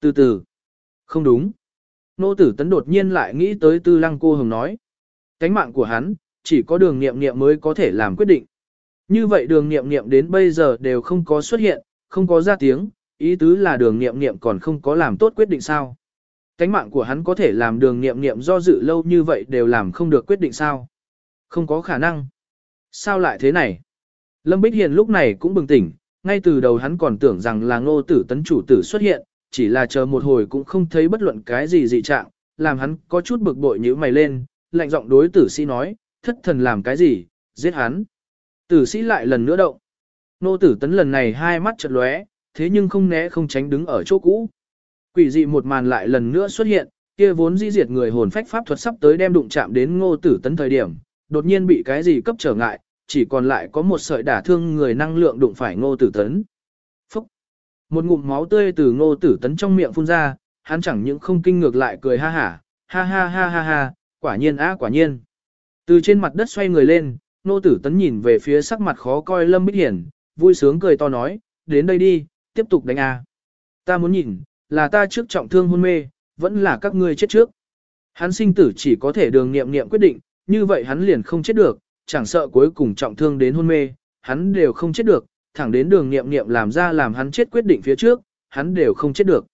Từ từ. Không đúng. Nô tử tấn đột nhiên lại nghĩ tới tư lăng cô hồng nói. Cánh mạng của hắn, chỉ có đường nghiệm nghiệm mới có thể làm quyết định. Như vậy đường nghiệm nghiệm đến bây giờ đều không có xuất hiện, không có ra tiếng, ý tứ là đường nghiệm nghiệm còn không có làm tốt quyết định sao. Cánh mạng của hắn có thể làm đường nghiệm nghiệm do dự lâu như vậy đều làm không được quyết định sao. Không có khả năng. Sao lại thế này? Lâm Bích Hiền lúc này cũng bừng tỉnh, ngay từ đầu hắn còn tưởng rằng là ngô tử tấn chủ tử xuất hiện, chỉ là chờ một hồi cũng không thấy bất luận cái gì dị trạng, làm hắn có chút bực bội như mày lên, lạnh giọng đối tử sĩ nói, thất thần làm cái gì, giết hắn. Tử sĩ lại lần nữa động. Nô tử tấn lần này hai mắt chợt lóe, thế nhưng không né không tránh đứng ở chỗ cũ. Quỷ dị một màn lại lần nữa xuất hiện, kia vốn di diệt người hồn phách pháp thuật sắp tới đem đụng chạm đến ngô tử tấn thời điểm, đột nhiên bị cái gì cấp trở ngại, chỉ còn lại có một sợi đả thương người năng lượng đụng phải ngô tử tấn. Một ngụm máu tươi từ ngô tử tấn trong miệng phun ra, hắn chẳng những không kinh ngược lại cười ha hả, ha ha ha ha ha, quả nhiên á quả nhiên. Từ trên mặt đất xoay người lên, ngô tử tấn nhìn về phía sắc mặt khó coi Lâm Bích Hiển, vui sướng cười to nói, đến đây đi, tiếp tục đánh a. Ta muốn nhìn, là ta trước trọng thương hôn mê, vẫn là các ngươi chết trước. Hắn sinh tử chỉ có thể đường nghiệm nghiệm quyết định, như vậy hắn liền không chết được, chẳng sợ cuối cùng trọng thương đến hôn mê, hắn đều không chết được, thẳng đến đường nghiệm nghiệm làm ra làm hắn chết quyết định phía trước, hắn đều không chết được.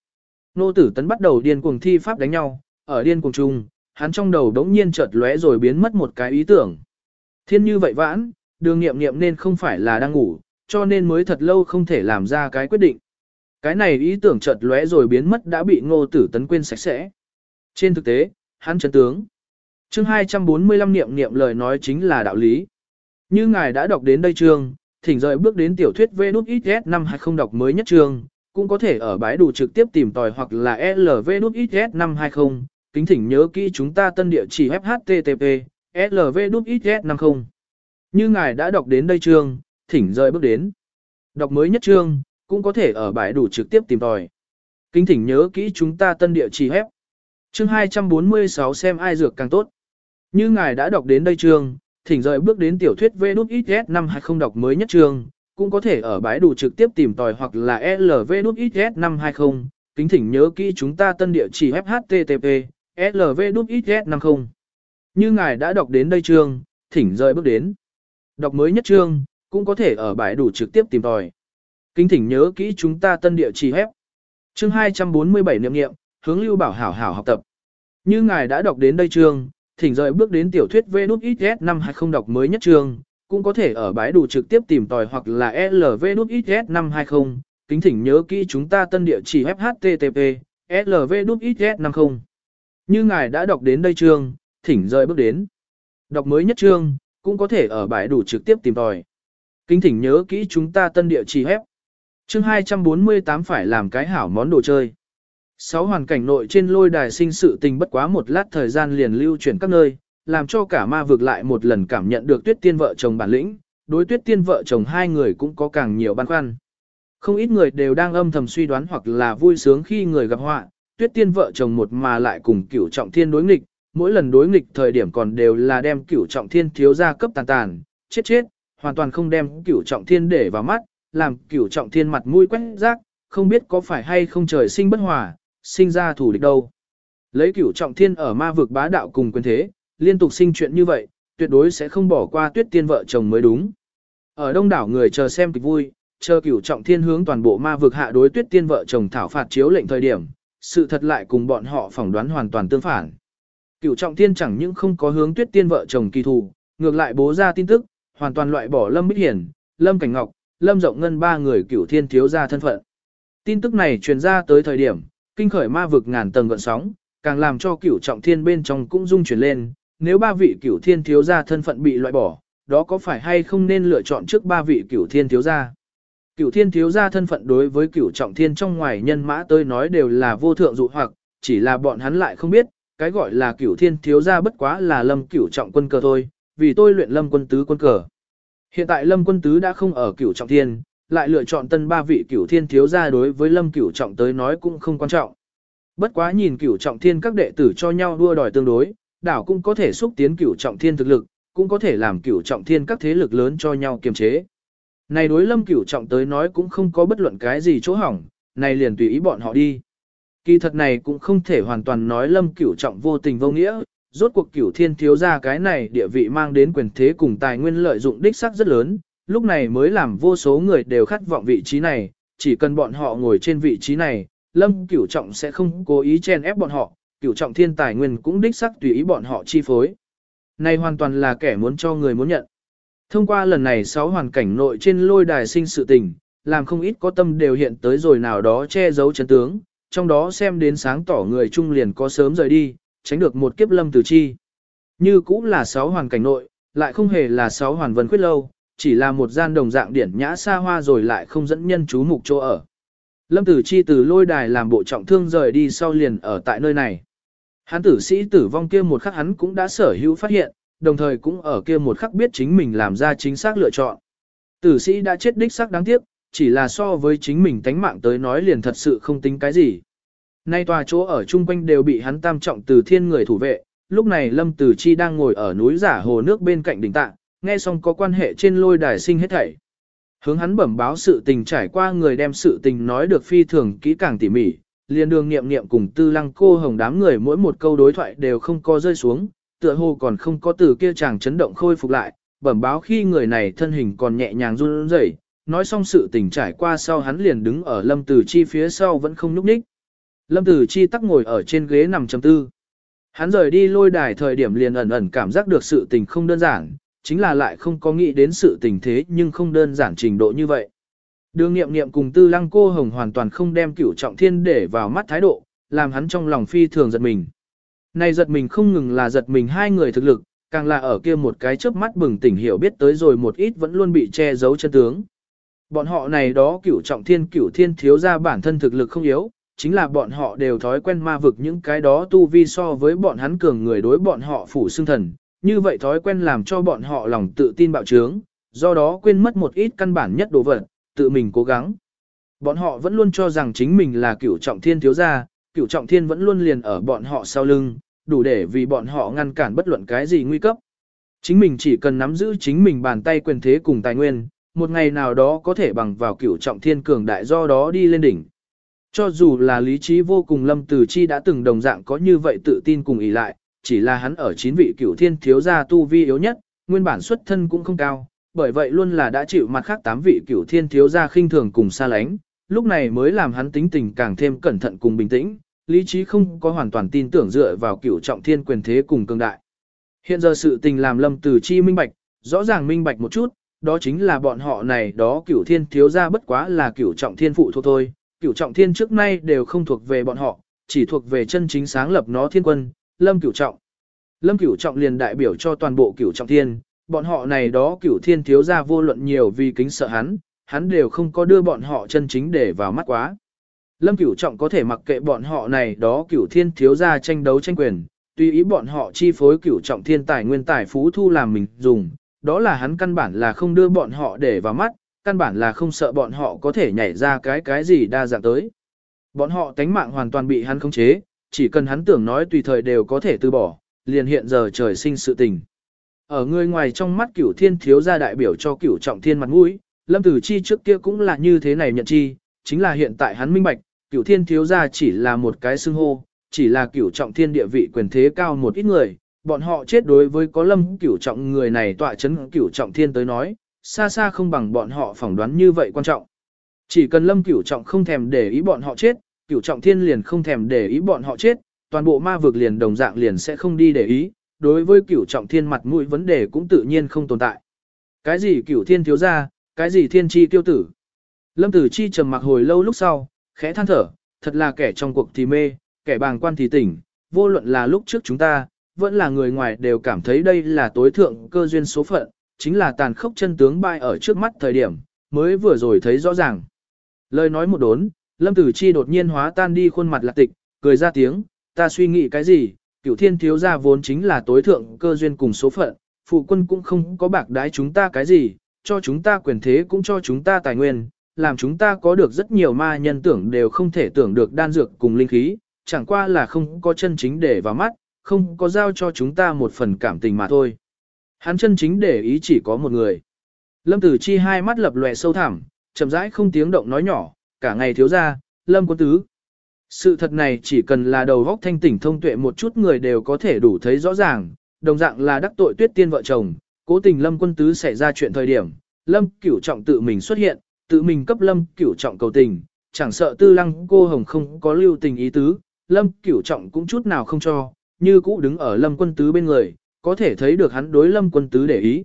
Nô tử tấn bắt đầu điên cuồng thi pháp đánh nhau, ở điên cuồng chung, hắn trong đầu đống nhiên chợt lóe rồi biến mất một cái ý tưởng. Thiên như vậy vãn, đường nghiệm nghiệm nên không phải là đang ngủ, cho nên mới thật lâu không thể làm ra cái quyết định. Cái này ý tưởng chợt lóe rồi biến mất đã bị ngô tử tấn quên sạch sẽ. Trên thực tế, hắn chấn tướng. chương 245 niệm niệm lời nói chính là đạo lý. Như ngài đã đọc đến đây chương, thỉnh rời bước đến tiểu thuyết VNUXS năm 20 đọc mới nhất trường, cũng có thể ở bãi đủ trực tiếp tìm tòi hoặc là LVNUXS năm 20, kính thỉnh nhớ kỹ chúng ta tân địa chỉ FHTTP, LVNUXS 50. Như ngài đã đọc đến đây trường, thỉnh rời bước đến. Đọc mới nhất trường, cũng có thể ở bãi đủ trực tiếp tìm tòi. Kính thỉnh nhớ kỹ chúng ta tân địa chỉ hép. Chương 246 xem ai dược càng tốt. Như ngài đã đọc đến đây trường thỉnh rời bước đến tiểu thuyết VNUXS năm 20 đọc mới nhất trường, cũng có thể ở bãi đủ trực tiếp tìm tòi hoặc là LVNUXS năm 20. Kính thỉnh nhớ kỹ chúng ta tân địa chỉ http LVNUXS 50. Như ngài đã đọc đến đây trường, thỉnh rời bước đến. Đọc mới nhất trường, cũng có thể ở bãi đủ trực tiếp tìm tòi. Kính thỉnh nhớ kỹ chúng ta tân địa chỉ hép. Chương 247 niệm niệm, hướng lưu bảo hảo hảo học tập. Như ngài đã đọc đến đây trường thỉnh rời bước đến tiểu thuyết VNUXS năm 20 đọc mới nhất trường, cũng có thể ở bãi đủ trực tiếp tìm tòi hoặc là LVNUXS năm 20. Kính thỉnh nhớ kỹ chúng ta tân địa chỉ http LVNUXS 50. Như ngài đã đọc đến đây trường, thỉnh rời bước đến. Đọc mới nhất trường, cũng có thể ở bãi đủ trực tiếp tìm tòi. Kính thỉnh nhớ kỹ chúng ta tân địa chỉ hép. Chương 248 phải làm cái hảo món đồ chơi. Sáu hoàn cảnh nội trên lôi đài sinh sự tình bất quá một lát thời gian liền lưu chuyển các nơi, làm cho cả ma vực lại một lần cảm nhận được tuyết tiên vợ chồng bản lĩnh, đối tuyết tiên vợ chồng hai người cũng có càng nhiều băn khoăn. Không ít người đều đang âm thầm suy đoán hoặc là vui sướng khi người gặp họa, tuyết tiên vợ chồng một mà lại cùng cửu trọng thiên đối nghịch, mỗi lần đối nghịch thời điểm còn đều là đem cửu trọng thiên thiếu ra cấp tàn tàn, chết chết, hoàn toàn không đem cửu trọng thiên để vào mắt, làm cửu trọng thiên mặt mũi quét rác, không biết có phải hay không trời sinh bất hòa, sinh ra thủ địch đâu. Lấy cửu trọng thiên ở ma vực bá đạo cùng quyền thế, liên tục sinh chuyện như vậy, tuyệt đối sẽ không bỏ qua tuyết tiên vợ chồng mới đúng. Ở đông đảo người chờ xem kịch vui, chờ cửu trọng thiên hướng toàn bộ ma vực hạ đối tuyết tiên vợ chồng thảo phạt chiếu lệnh thời điểm, sự thật lại cùng bọn họ phỏng đoán hoàn toàn tương phản. Cửu trọng thiên chẳng những không có hướng tuyết tiên vợ chồng kỳ thù, ngược lại bố ra tin tức, hoàn toàn loại bỏ Lâm Bích Hiển, Lâm Cảnh Ngọc, Lâm Rộng Ngân ba người cửu thiên thiếu gia thân phận. Tin tức này truyền ra tới thời điểm, kinh khởi ma vực ngàn tầng gợn sóng, càng làm cho cửu trọng thiên bên trong cũng rung chuyển lên, nếu ba vị cửu thiên thiếu gia thân phận bị loại bỏ, đó có phải hay không nên lựa chọn trước ba vị cửu thiên thiếu gia? Cửu thiên thiếu gia thân phận đối với cửu trọng thiên trong ngoài nhân mã tôi nói đều là vô thượng dụ hoặc, chỉ là bọn hắn lại không biết, cái gọi là cửu thiên thiếu gia bất quá là lâm cửu trọng quân cờ thôi, vì tôi luyện lâm quân tứ quân cờ. Hiện tại lâm quân tứ đã không ở cửu trọng thiên, lại lựa chọn tân ba vị cửu thiên thiếu gia đối với lâm cửu trọng tới nói cũng không quan trọng. Bất quá nhìn cửu trọng thiên các đệ tử cho nhau đua đòi tương đối, đảo cũng có thể xúc tiến cửu trọng thiên thực lực, cũng có thể làm cửu trọng thiên các thế lực lớn cho nhau kiềm chế. Này đối lâm cửu trọng tới nói cũng không có bất luận cái gì chỗ hỏng, này liền tùy ý bọn họ đi. Kỳ thật này cũng không thể hoàn toàn nói lâm cửu trọng vô tình vô nghĩa, rốt cuộc cửu thiên thiếu gia cái này địa vị mang đến quyền thế cùng tài nguyên lợi dụng đích xác rất lớn, lúc này mới làm vô số người đều khát vọng vị trí này, chỉ cần bọn họ ngồi trên vị trí này, lâm cửu trọng sẽ không cố ý chen ép bọn họ, cửu trọng thiên tài nguyên cũng đích sắc tùy ý bọn họ chi phối. Này hoàn toàn là kẻ muốn cho người muốn nhận. Thông qua lần này sáu hoàn cảnh nội trên lôi đài sinh sự tình, làm không ít có tâm đều hiện tới rồi nào đó che giấu chân tướng, trong đó xem đến sáng tỏ người trung liền có sớm rời đi, tránh được một kiếp lâm tử chi. Như cũng là sáu hoàn cảnh nội, lại không hề là sáu hoàn vân khuyết lâu, chỉ là một gian đồng dạng điển nhã xa hoa rồi lại không dẫn nhân chú mục chỗ ở. Lâm tử chi từ lôi đài làm bộ trọng thương rời đi sau liền ở tại nơi này. Hắn tử sĩ tử vong kia một khắc hắn cũng đã sở hữu phát hiện, đồng thời cũng ở kia một khắc biết chính mình làm ra chính xác lựa chọn. Tử sĩ đã chết đích xác đáng tiếc, chỉ là so với chính mình tánh mạng tới nói liền thật sự không tính cái gì. Nay tòa chỗ ở chung quanh đều bị hắn tam trọng từ thiên người thủ vệ, lúc này Lâm Tử Chi đang ngồi ở núi giả hồ nước bên cạnh đỉnh tạ, nghe xong có quan hệ trên lôi đài sinh hết thảy. Hướng hắn bẩm báo sự tình trải qua người đem sự tình nói được phi thường kỹ càng tỉ mỉ, liền đường nghiệm nghiệm cùng tư lăng cô hồng đám người mỗi một câu đối thoại đều không có rơi xuống, tựa hồ còn không có từ kia chàng chấn động khôi phục lại, bẩm báo khi người này thân hình còn nhẹ nhàng run rẩy, nói xong sự tình trải qua sau hắn liền đứng ở Lâm Tử Chi phía sau vẫn không nhúc nhích. Lâm Tử Chi tắc ngồi ở trên ghế nằm chầm tư. Hắn rời đi lôi đài thời điểm liền ẩn ẩn cảm giác được sự tình không đơn giản, chính là lại không có nghĩ đến sự tình thế nhưng không đơn giản trình độ như vậy. Đường nghiệm nghiệm cùng tư lăng cô hồng hoàn toàn không đem cửu trọng thiên để vào mắt thái độ, làm hắn trong lòng phi thường giật mình. Này giật mình không ngừng là giật mình hai người thực lực, càng là ở kia một cái chớp mắt bừng tỉnh hiểu biết tới rồi một ít vẫn luôn bị che giấu chân tướng. Bọn họ này đó cửu trọng thiên cửu thiên thiếu ra bản thân thực lực không yếu, chính là bọn họ đều thói quen ma vực những cái đó tu vi so với bọn hắn cường người đối bọn họ phủ xương thần, như vậy thói quen làm cho bọn họ lòng tự tin bạo trướng, do đó quên mất một ít căn bản nhất đồ vật, tự mình cố gắng. Bọn họ vẫn luôn cho rằng chính mình là cửu trọng thiên thiếu gia, cửu trọng thiên vẫn luôn liền ở bọn họ sau lưng, đủ để vì bọn họ ngăn cản bất luận cái gì nguy cấp. Chính mình chỉ cần nắm giữ chính mình bàn tay quyền thế cùng tài nguyên, một ngày nào đó có thể bằng vào cửu trọng thiên cường đại do đó đi lên đỉnh. Cho dù là lý trí vô cùng lâm từ chi đã từng đồng dạng có như vậy tự tin cùng ý lại, chỉ là hắn ở chín vị cửu thiên thiếu gia tu vi yếu nhất, nguyên bản xuất thân cũng không cao, bởi vậy luôn là đã chịu mặt khác tám vị cửu thiên thiếu gia khinh thường cùng xa lánh, lúc này mới làm hắn tính tình càng thêm cẩn thận cùng bình tĩnh, lý trí không có hoàn toàn tin tưởng dựa vào cửu trọng thiên quyền thế cùng cường đại. Hiện giờ sự tình làm lâm từ chi minh bạch, rõ ràng minh bạch một chút, đó chính là bọn họ này đó cửu thiên thiếu gia bất quá là cửu trọng thiên phụ thuộc thôi, cửu trọng thiên trước nay đều không thuộc về bọn họ, chỉ thuộc về chân chính sáng lập nó thiên quân, lâm cửu trọng. Lâm cửu trọng liền đại biểu cho toàn bộ cửu trọng thiên, bọn họ này đó cửu thiên thiếu gia vô luận nhiều vì kính sợ hắn, hắn đều không có đưa bọn họ chân chính để vào mắt quá. Lâm cửu trọng có thể mặc kệ bọn họ này đó cửu thiên thiếu gia tranh đấu tranh quyền, tùy ý bọn họ chi phối cửu trọng thiên tài nguyên tài phú thu làm mình dùng, đó là hắn căn bản là không đưa bọn họ để vào mắt, căn bản là không sợ bọn họ có thể nhảy ra cái cái gì đa dạng tới. Bọn họ tánh mạng hoàn toàn bị hắn khống chế, chỉ cần hắn tưởng nói tùy thời đều có thể từ bỏ, liền hiện giờ trời sinh sự tình. Ở người ngoài trong mắt cửu thiên thiếu gia đại biểu cho cửu trọng thiên mặt mũi, lâm tử chi trước kia cũng là như thế này nhận chi, chính là hiện tại hắn minh bạch, cửu thiên thiếu gia chỉ là một cái xưng hô, chỉ là cửu trọng thiên địa vị quyền thế cao một ít người, bọn họ chết đối với có lâm cửu trọng người này tọa chấn cửu trọng thiên tới nói, xa xa không bằng bọn họ phỏng đoán như vậy quan trọng. Chỉ cần lâm cửu trọng không thèm để ý bọn họ chết, cửu trọng thiên liền không thèm để ý bọn họ chết, toàn bộ ma vực liền đồng dạng liền sẽ không đi để ý, đối với cửu trọng thiên mặt mũi vấn đề cũng tự nhiên không tồn tại. Cái gì cửu thiên thiếu gia, cái gì thiên chi tiêu tử. Lâm tử chi trầm mặc hồi lâu lúc sau, khẽ than thở, thật là kẻ trong cuộc thì mê, kẻ bàng quan thì tỉnh, vô luận là lúc trước chúng ta, vẫn là người ngoài đều cảm thấy đây là tối thượng cơ duyên số phận, chính là tàn khốc chân tướng bay ở trước mắt thời điểm, mới vừa rồi thấy rõ ràng. Lời nói một đốn, Lâm Tử Chi đột nhiên hóa tan đi khuôn mặt lạc tịch, cười ra tiếng, ta suy nghĩ cái gì, cửu thiên thiếu gia vốn chính là tối thượng cơ duyên cùng số phận, phụ quân cũng không có bạc đái chúng ta cái gì, cho chúng ta quyền thế cũng cho chúng ta tài nguyên, làm chúng ta có được rất nhiều ma nhân tưởng đều không thể tưởng được đan dược cùng linh khí, chẳng qua là không có chân chính để vào mắt, không có giao cho chúng ta một phần cảm tình mà thôi. Hắn chân chính để ý chỉ có một người. Lâm Tử Chi hai mắt lập lòe sâu thẳm, chậm rãi không tiếng động nói nhỏ, cả ngày thiếu gia, Lâm Quân Tứ. Sự thật này chỉ cần là đầu góc thanh tỉnh thông tuệ một chút người đều có thể đủ thấy rõ ràng, đồng dạng là đắc tội tuyết tiên vợ chồng, cố tình lâm quân tứ xảy ra chuyện thời điểm, lâm cửu trọng tự mình xuất hiện, tự mình cấp lâm cửu trọng cầu tình, chẳng sợ tư lăng cô hồng không có lưu tình ý tứ, lâm cửu trọng cũng chút nào không cho, như cũ đứng ở lâm quân tứ bên người, có thể thấy được hắn đối lâm quân tứ để ý.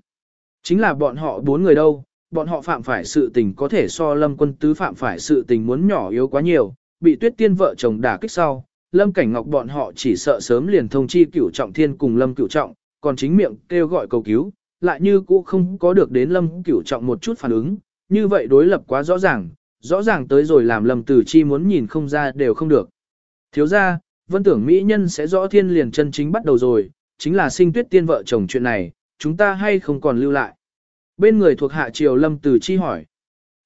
Chính là bọn họ bốn người đâu, bọn họ phạm phải sự tình có thể so lâm quân tứ phạm phải sự tình muốn nhỏ yếu quá nhiều, bị tuyết tiên vợ chồng đả kích sau, lâm cảnh ngọc bọn họ chỉ sợ sớm liền thông chi cửu trọng thiên cùng lâm cửu trọng, còn chính miệng kêu gọi cầu cứu, lại như cũ không có được đến lâm cửu trọng một chút phản ứng, như vậy đối lập quá rõ ràng, rõ ràng tới rồi làm lâm tử chi muốn nhìn không ra đều không được. Thiếu ra, vân tưởng mỹ nhân sẽ rõ thiên liền chân chính bắt đầu rồi, chính là sinh tuyết tiên vợ chồng chuyện này, chúng ta hay không còn lưu lại. Bên người thuộc hạ triều lâm tử chi hỏi.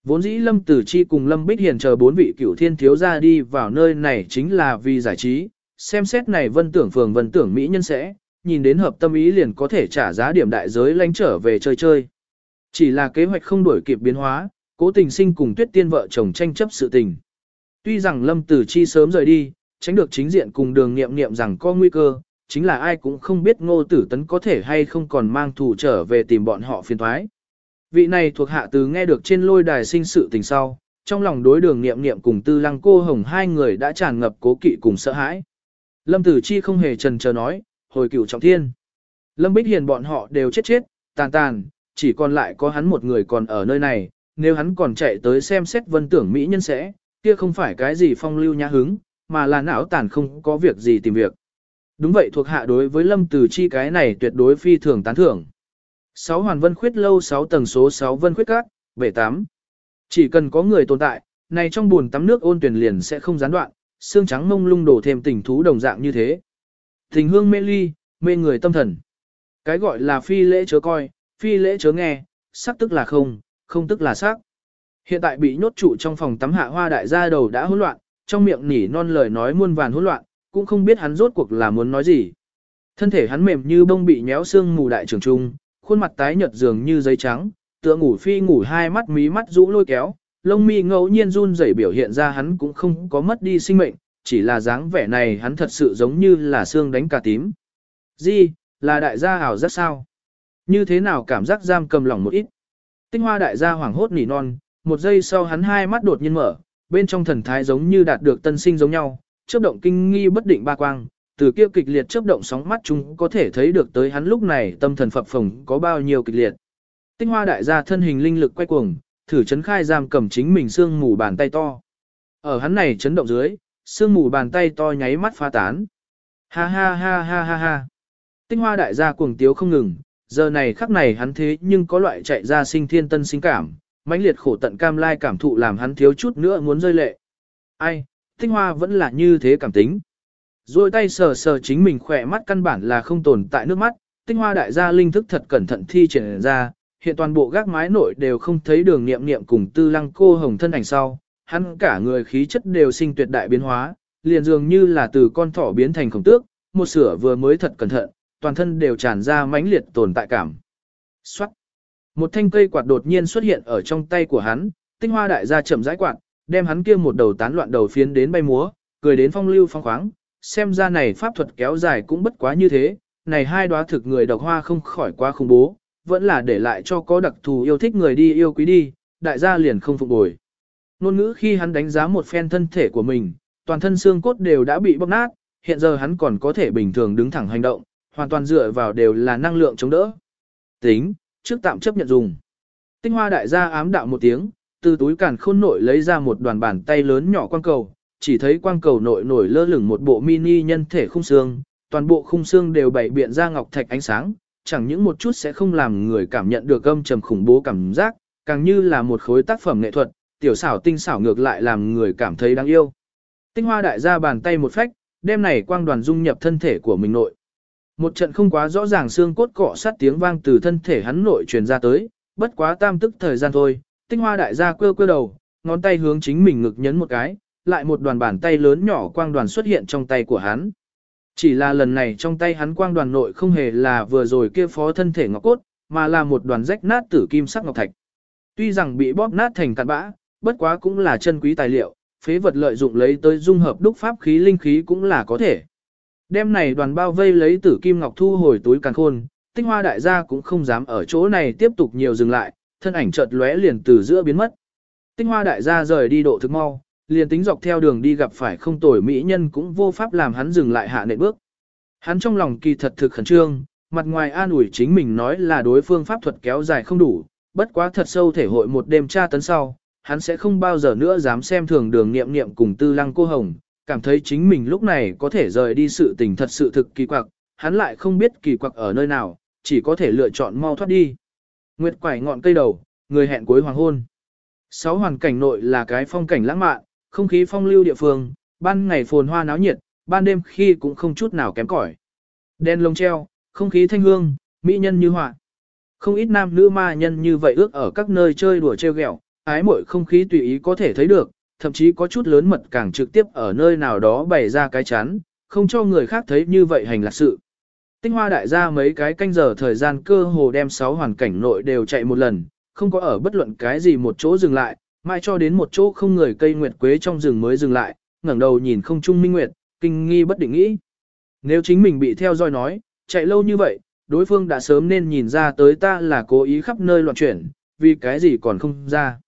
Vốn dĩ lâm tử chi cùng lâm bích hiền chờ bốn vị cửu thiên thiếu ra đi vào nơi này chính là vì giải trí, xem xét này vân tưởng phường vân tưởng mỹ nhân sẽ, nhìn đến hợp tâm ý liền có thể trả giá điểm đại giới lánh trở về chơi chơi. Chỉ là kế hoạch không đổi kịp biến hóa, cố tình sinh cùng tuyết tiên vợ chồng tranh chấp sự tình. Tuy rằng lâm tử chi sớm rời đi, tránh được chính diện cùng đường nghiệm nghiệm rằng có nguy cơ, chính là ai cũng không biết ngô tử tấn có thể hay không còn mang thù trở về tìm bọn họ phiền thoái. Vị này thuộc hạ từ nghe được trên lôi đài sinh sự tình sau, trong lòng đối đường nghiệm nghiệm cùng tư lăng cô hồng hai người đã tràn ngập cố kỵ cùng sợ hãi. Lâm Tử Chi không hề trần chờ nói, hồi cửu trọng thiên. Lâm Bích Hiền bọn họ đều chết chết, tàn tàn, chỉ còn lại có hắn một người còn ở nơi này, nếu hắn còn chạy tới xem xét vân tưởng Mỹ nhân sẽ, kia không phải cái gì phong lưu nhã hứng, mà là não tàn không có việc gì tìm việc. Đúng vậy thuộc hạ đối với Lâm Tử Chi cái này tuyệt đối phi thường tán thưởng. 6 Hoàn Vân Khuyết lâu 6 tầng số 6 Vân Khuyết Các, bể 8. Chỉ cần có người tồn tại, này trong buồn tắm nước ôn tuyển liền sẽ không gián đoạn, xương trắng mông lung đổ thêm tình thú đồng dạng như thế. Tình hương mê ly, mê người tâm thần. Cái gọi là phi lễ chớ coi, phi lễ chớ nghe, sắc tức là không, không tức là sắc. Hiện tại bị nhốt trụ trong phòng tắm hạ hoa đại gia đầu đã hỗn loạn, trong miệng nỉ non lời nói muôn vàn hỗn loạn, cũng không biết hắn rốt cuộc là muốn nói gì. Thân thể hắn mềm như bông bị nhéo xương mù đại trường trung, khuôn mặt tái nhợt dường như giấy trắng, tựa ngủ phi ngủ hai mắt mí mắt rũ lôi kéo, lông mi ngẫu nhiên run rẩy biểu hiện ra hắn cũng không có mất đi sinh mệnh, chỉ là dáng vẻ này hắn thật sự giống như là xương đánh cà tím. Gì, là đại gia ảo rất sao? Như thế nào cảm giác giam cầm lòng một ít? Tinh hoa đại gia hoảng hốt nỉ non, một giây sau hắn hai mắt đột nhiên mở, bên trong thần thái giống như đạt được tân sinh giống nhau, chớp động kinh nghi bất định ba quang, từ kia kịch liệt chớp động sóng mắt chúng có thể thấy được tới hắn lúc này tâm thần phập phồng có bao nhiêu kịch liệt. Tinh hoa đại gia thân hình linh lực quay cuồng, thử chấn khai giam cầm chính mình xương mù bàn tay to. Ở hắn này chấn động dưới, xương mù bàn tay to nháy mắt phá tán. Ha ha ha ha ha ha. Tinh hoa đại gia cuồng tiếu không ngừng, giờ này khắc này hắn thế nhưng có loại chạy ra sinh thiên tân sinh cảm, mãnh liệt khổ tận cam lai cảm thụ làm hắn thiếu chút nữa muốn rơi lệ. Ai, tinh hoa vẫn là như thế cảm tính. Rồi tay sờ sờ chính mình khỏe mắt căn bản là không tồn tại nước mắt, tinh hoa đại gia linh thức thật cẩn thận thi triển ra, hiện toàn bộ gác mái nội đều không thấy đường niệm niệm cùng tư lăng cô hồng thân ảnh sau, hắn cả người khí chất đều sinh tuyệt đại biến hóa, liền dường như là từ con thỏ biến thành khổng tước, một sửa vừa mới thật cẩn thận, toàn thân đều tràn ra mãnh liệt tồn tại cảm. Xoát! Một thanh cây quạt đột nhiên xuất hiện ở trong tay của hắn, tinh hoa đại gia chậm rãi quạt, đem hắn kia một đầu tán loạn đầu phiến đến bay múa, cười đến phong lưu phong khoáng, xem ra này pháp thuật kéo dài cũng bất quá như thế, này hai đóa thực người độc hoa không khỏi quá khủng bố, vẫn là để lại cho có đặc thù yêu thích người đi yêu quý đi, đại gia liền không phục bồi. Nôn ngữ khi hắn đánh giá một phen thân thể của mình, toàn thân xương cốt đều đã bị bóc nát, hiện giờ hắn còn có thể bình thường đứng thẳng hành động, hoàn toàn dựa vào đều là năng lượng chống đỡ. Tính, trước tạm chấp nhận dùng. Tinh hoa đại gia ám đạo một tiếng, từ túi càn khôn nội lấy ra một đoàn bàn tay lớn nhỏ quang cầu, chỉ thấy quang cầu nội nổi lơ lửng một bộ mini nhân thể khung xương, toàn bộ khung xương đều bảy biện ra ngọc thạch ánh sáng, chẳng những một chút sẽ không làm người cảm nhận được âm trầm khủng bố cảm giác, càng như là một khối tác phẩm nghệ thuật, tiểu xảo tinh xảo ngược lại làm người cảm thấy đáng yêu. Tinh hoa đại gia bàn tay một phách, đem này quang đoàn dung nhập thân thể của mình nội. Một trận không quá rõ ràng xương cốt cọ sát tiếng vang từ thân thể hắn nội truyền ra tới, bất quá tam tức thời gian thôi, tinh hoa đại gia quơ quơ đầu, ngón tay hướng chính mình ngực nhấn một cái, lại một đoàn bàn tay lớn nhỏ quang đoàn xuất hiện trong tay của hắn. Chỉ là lần này trong tay hắn quang đoàn nội không hề là vừa rồi kia phó thân thể ngọc cốt, mà là một đoàn rách nát tử kim sắc ngọc thạch. Tuy rằng bị bóp nát thành cặn bã, bất quá cũng là chân quý tài liệu, phế vật lợi dụng lấy tới dung hợp đúc pháp khí linh khí cũng là có thể. Đêm này đoàn bao vây lấy tử kim ngọc thu hồi túi càn khôn, tinh hoa đại gia cũng không dám ở chỗ này tiếp tục nhiều dừng lại, thân ảnh chợt lóe liền từ giữa biến mất. Tinh hoa đại gia rời đi độ thực mau, liền tính dọc theo đường đi gặp phải không tồi mỹ nhân cũng vô pháp làm hắn dừng lại hạ nệ bước. Hắn trong lòng kỳ thật thực khẩn trương, mặt ngoài an ủi chính mình nói là đối phương pháp thuật kéo dài không đủ, bất quá thật sâu thể hội một đêm tra tấn sau, hắn sẽ không bao giờ nữa dám xem thường đường nghiệm nghiệm cùng tư lăng cô hồng, cảm thấy chính mình lúc này có thể rời đi sự tình thật sự thực kỳ quặc, hắn lại không biết kỳ quặc ở nơi nào, chỉ có thể lựa chọn mau thoát đi. Nguyệt quải ngọn cây đầu, người hẹn cuối hoàng hôn. Sáu hoàn cảnh nội là cái phong cảnh lãng mạn, không khí phong lưu địa phương, ban ngày phồn hoa náo nhiệt, ban đêm khi cũng không chút nào kém cỏi. Đen lông treo, không khí thanh hương, mỹ nhân như họa. Không ít nam nữ ma nhân như vậy ước ở các nơi chơi đùa treo ghẹo, ái mỗi không khí tùy ý có thể thấy được, thậm chí có chút lớn mật càng trực tiếp ở nơi nào đó bày ra cái chán, không cho người khác thấy như vậy hành lạc sự. Tinh hoa đại gia mấy cái canh giờ thời gian cơ hồ đem 6 hoàn cảnh nội đều chạy một lần, không có ở bất luận cái gì một chỗ dừng lại, mãi cho đến một chỗ không người cây nguyệt quế trong rừng mới dừng lại, ngẩng đầu nhìn không trung minh nguyệt, kinh nghi bất định nghĩ. Nếu chính mình bị theo dõi nói, chạy lâu như vậy, đối phương đã sớm nên nhìn ra tới ta là cố ý khắp nơi loạn chuyển, vì cái gì còn không ra.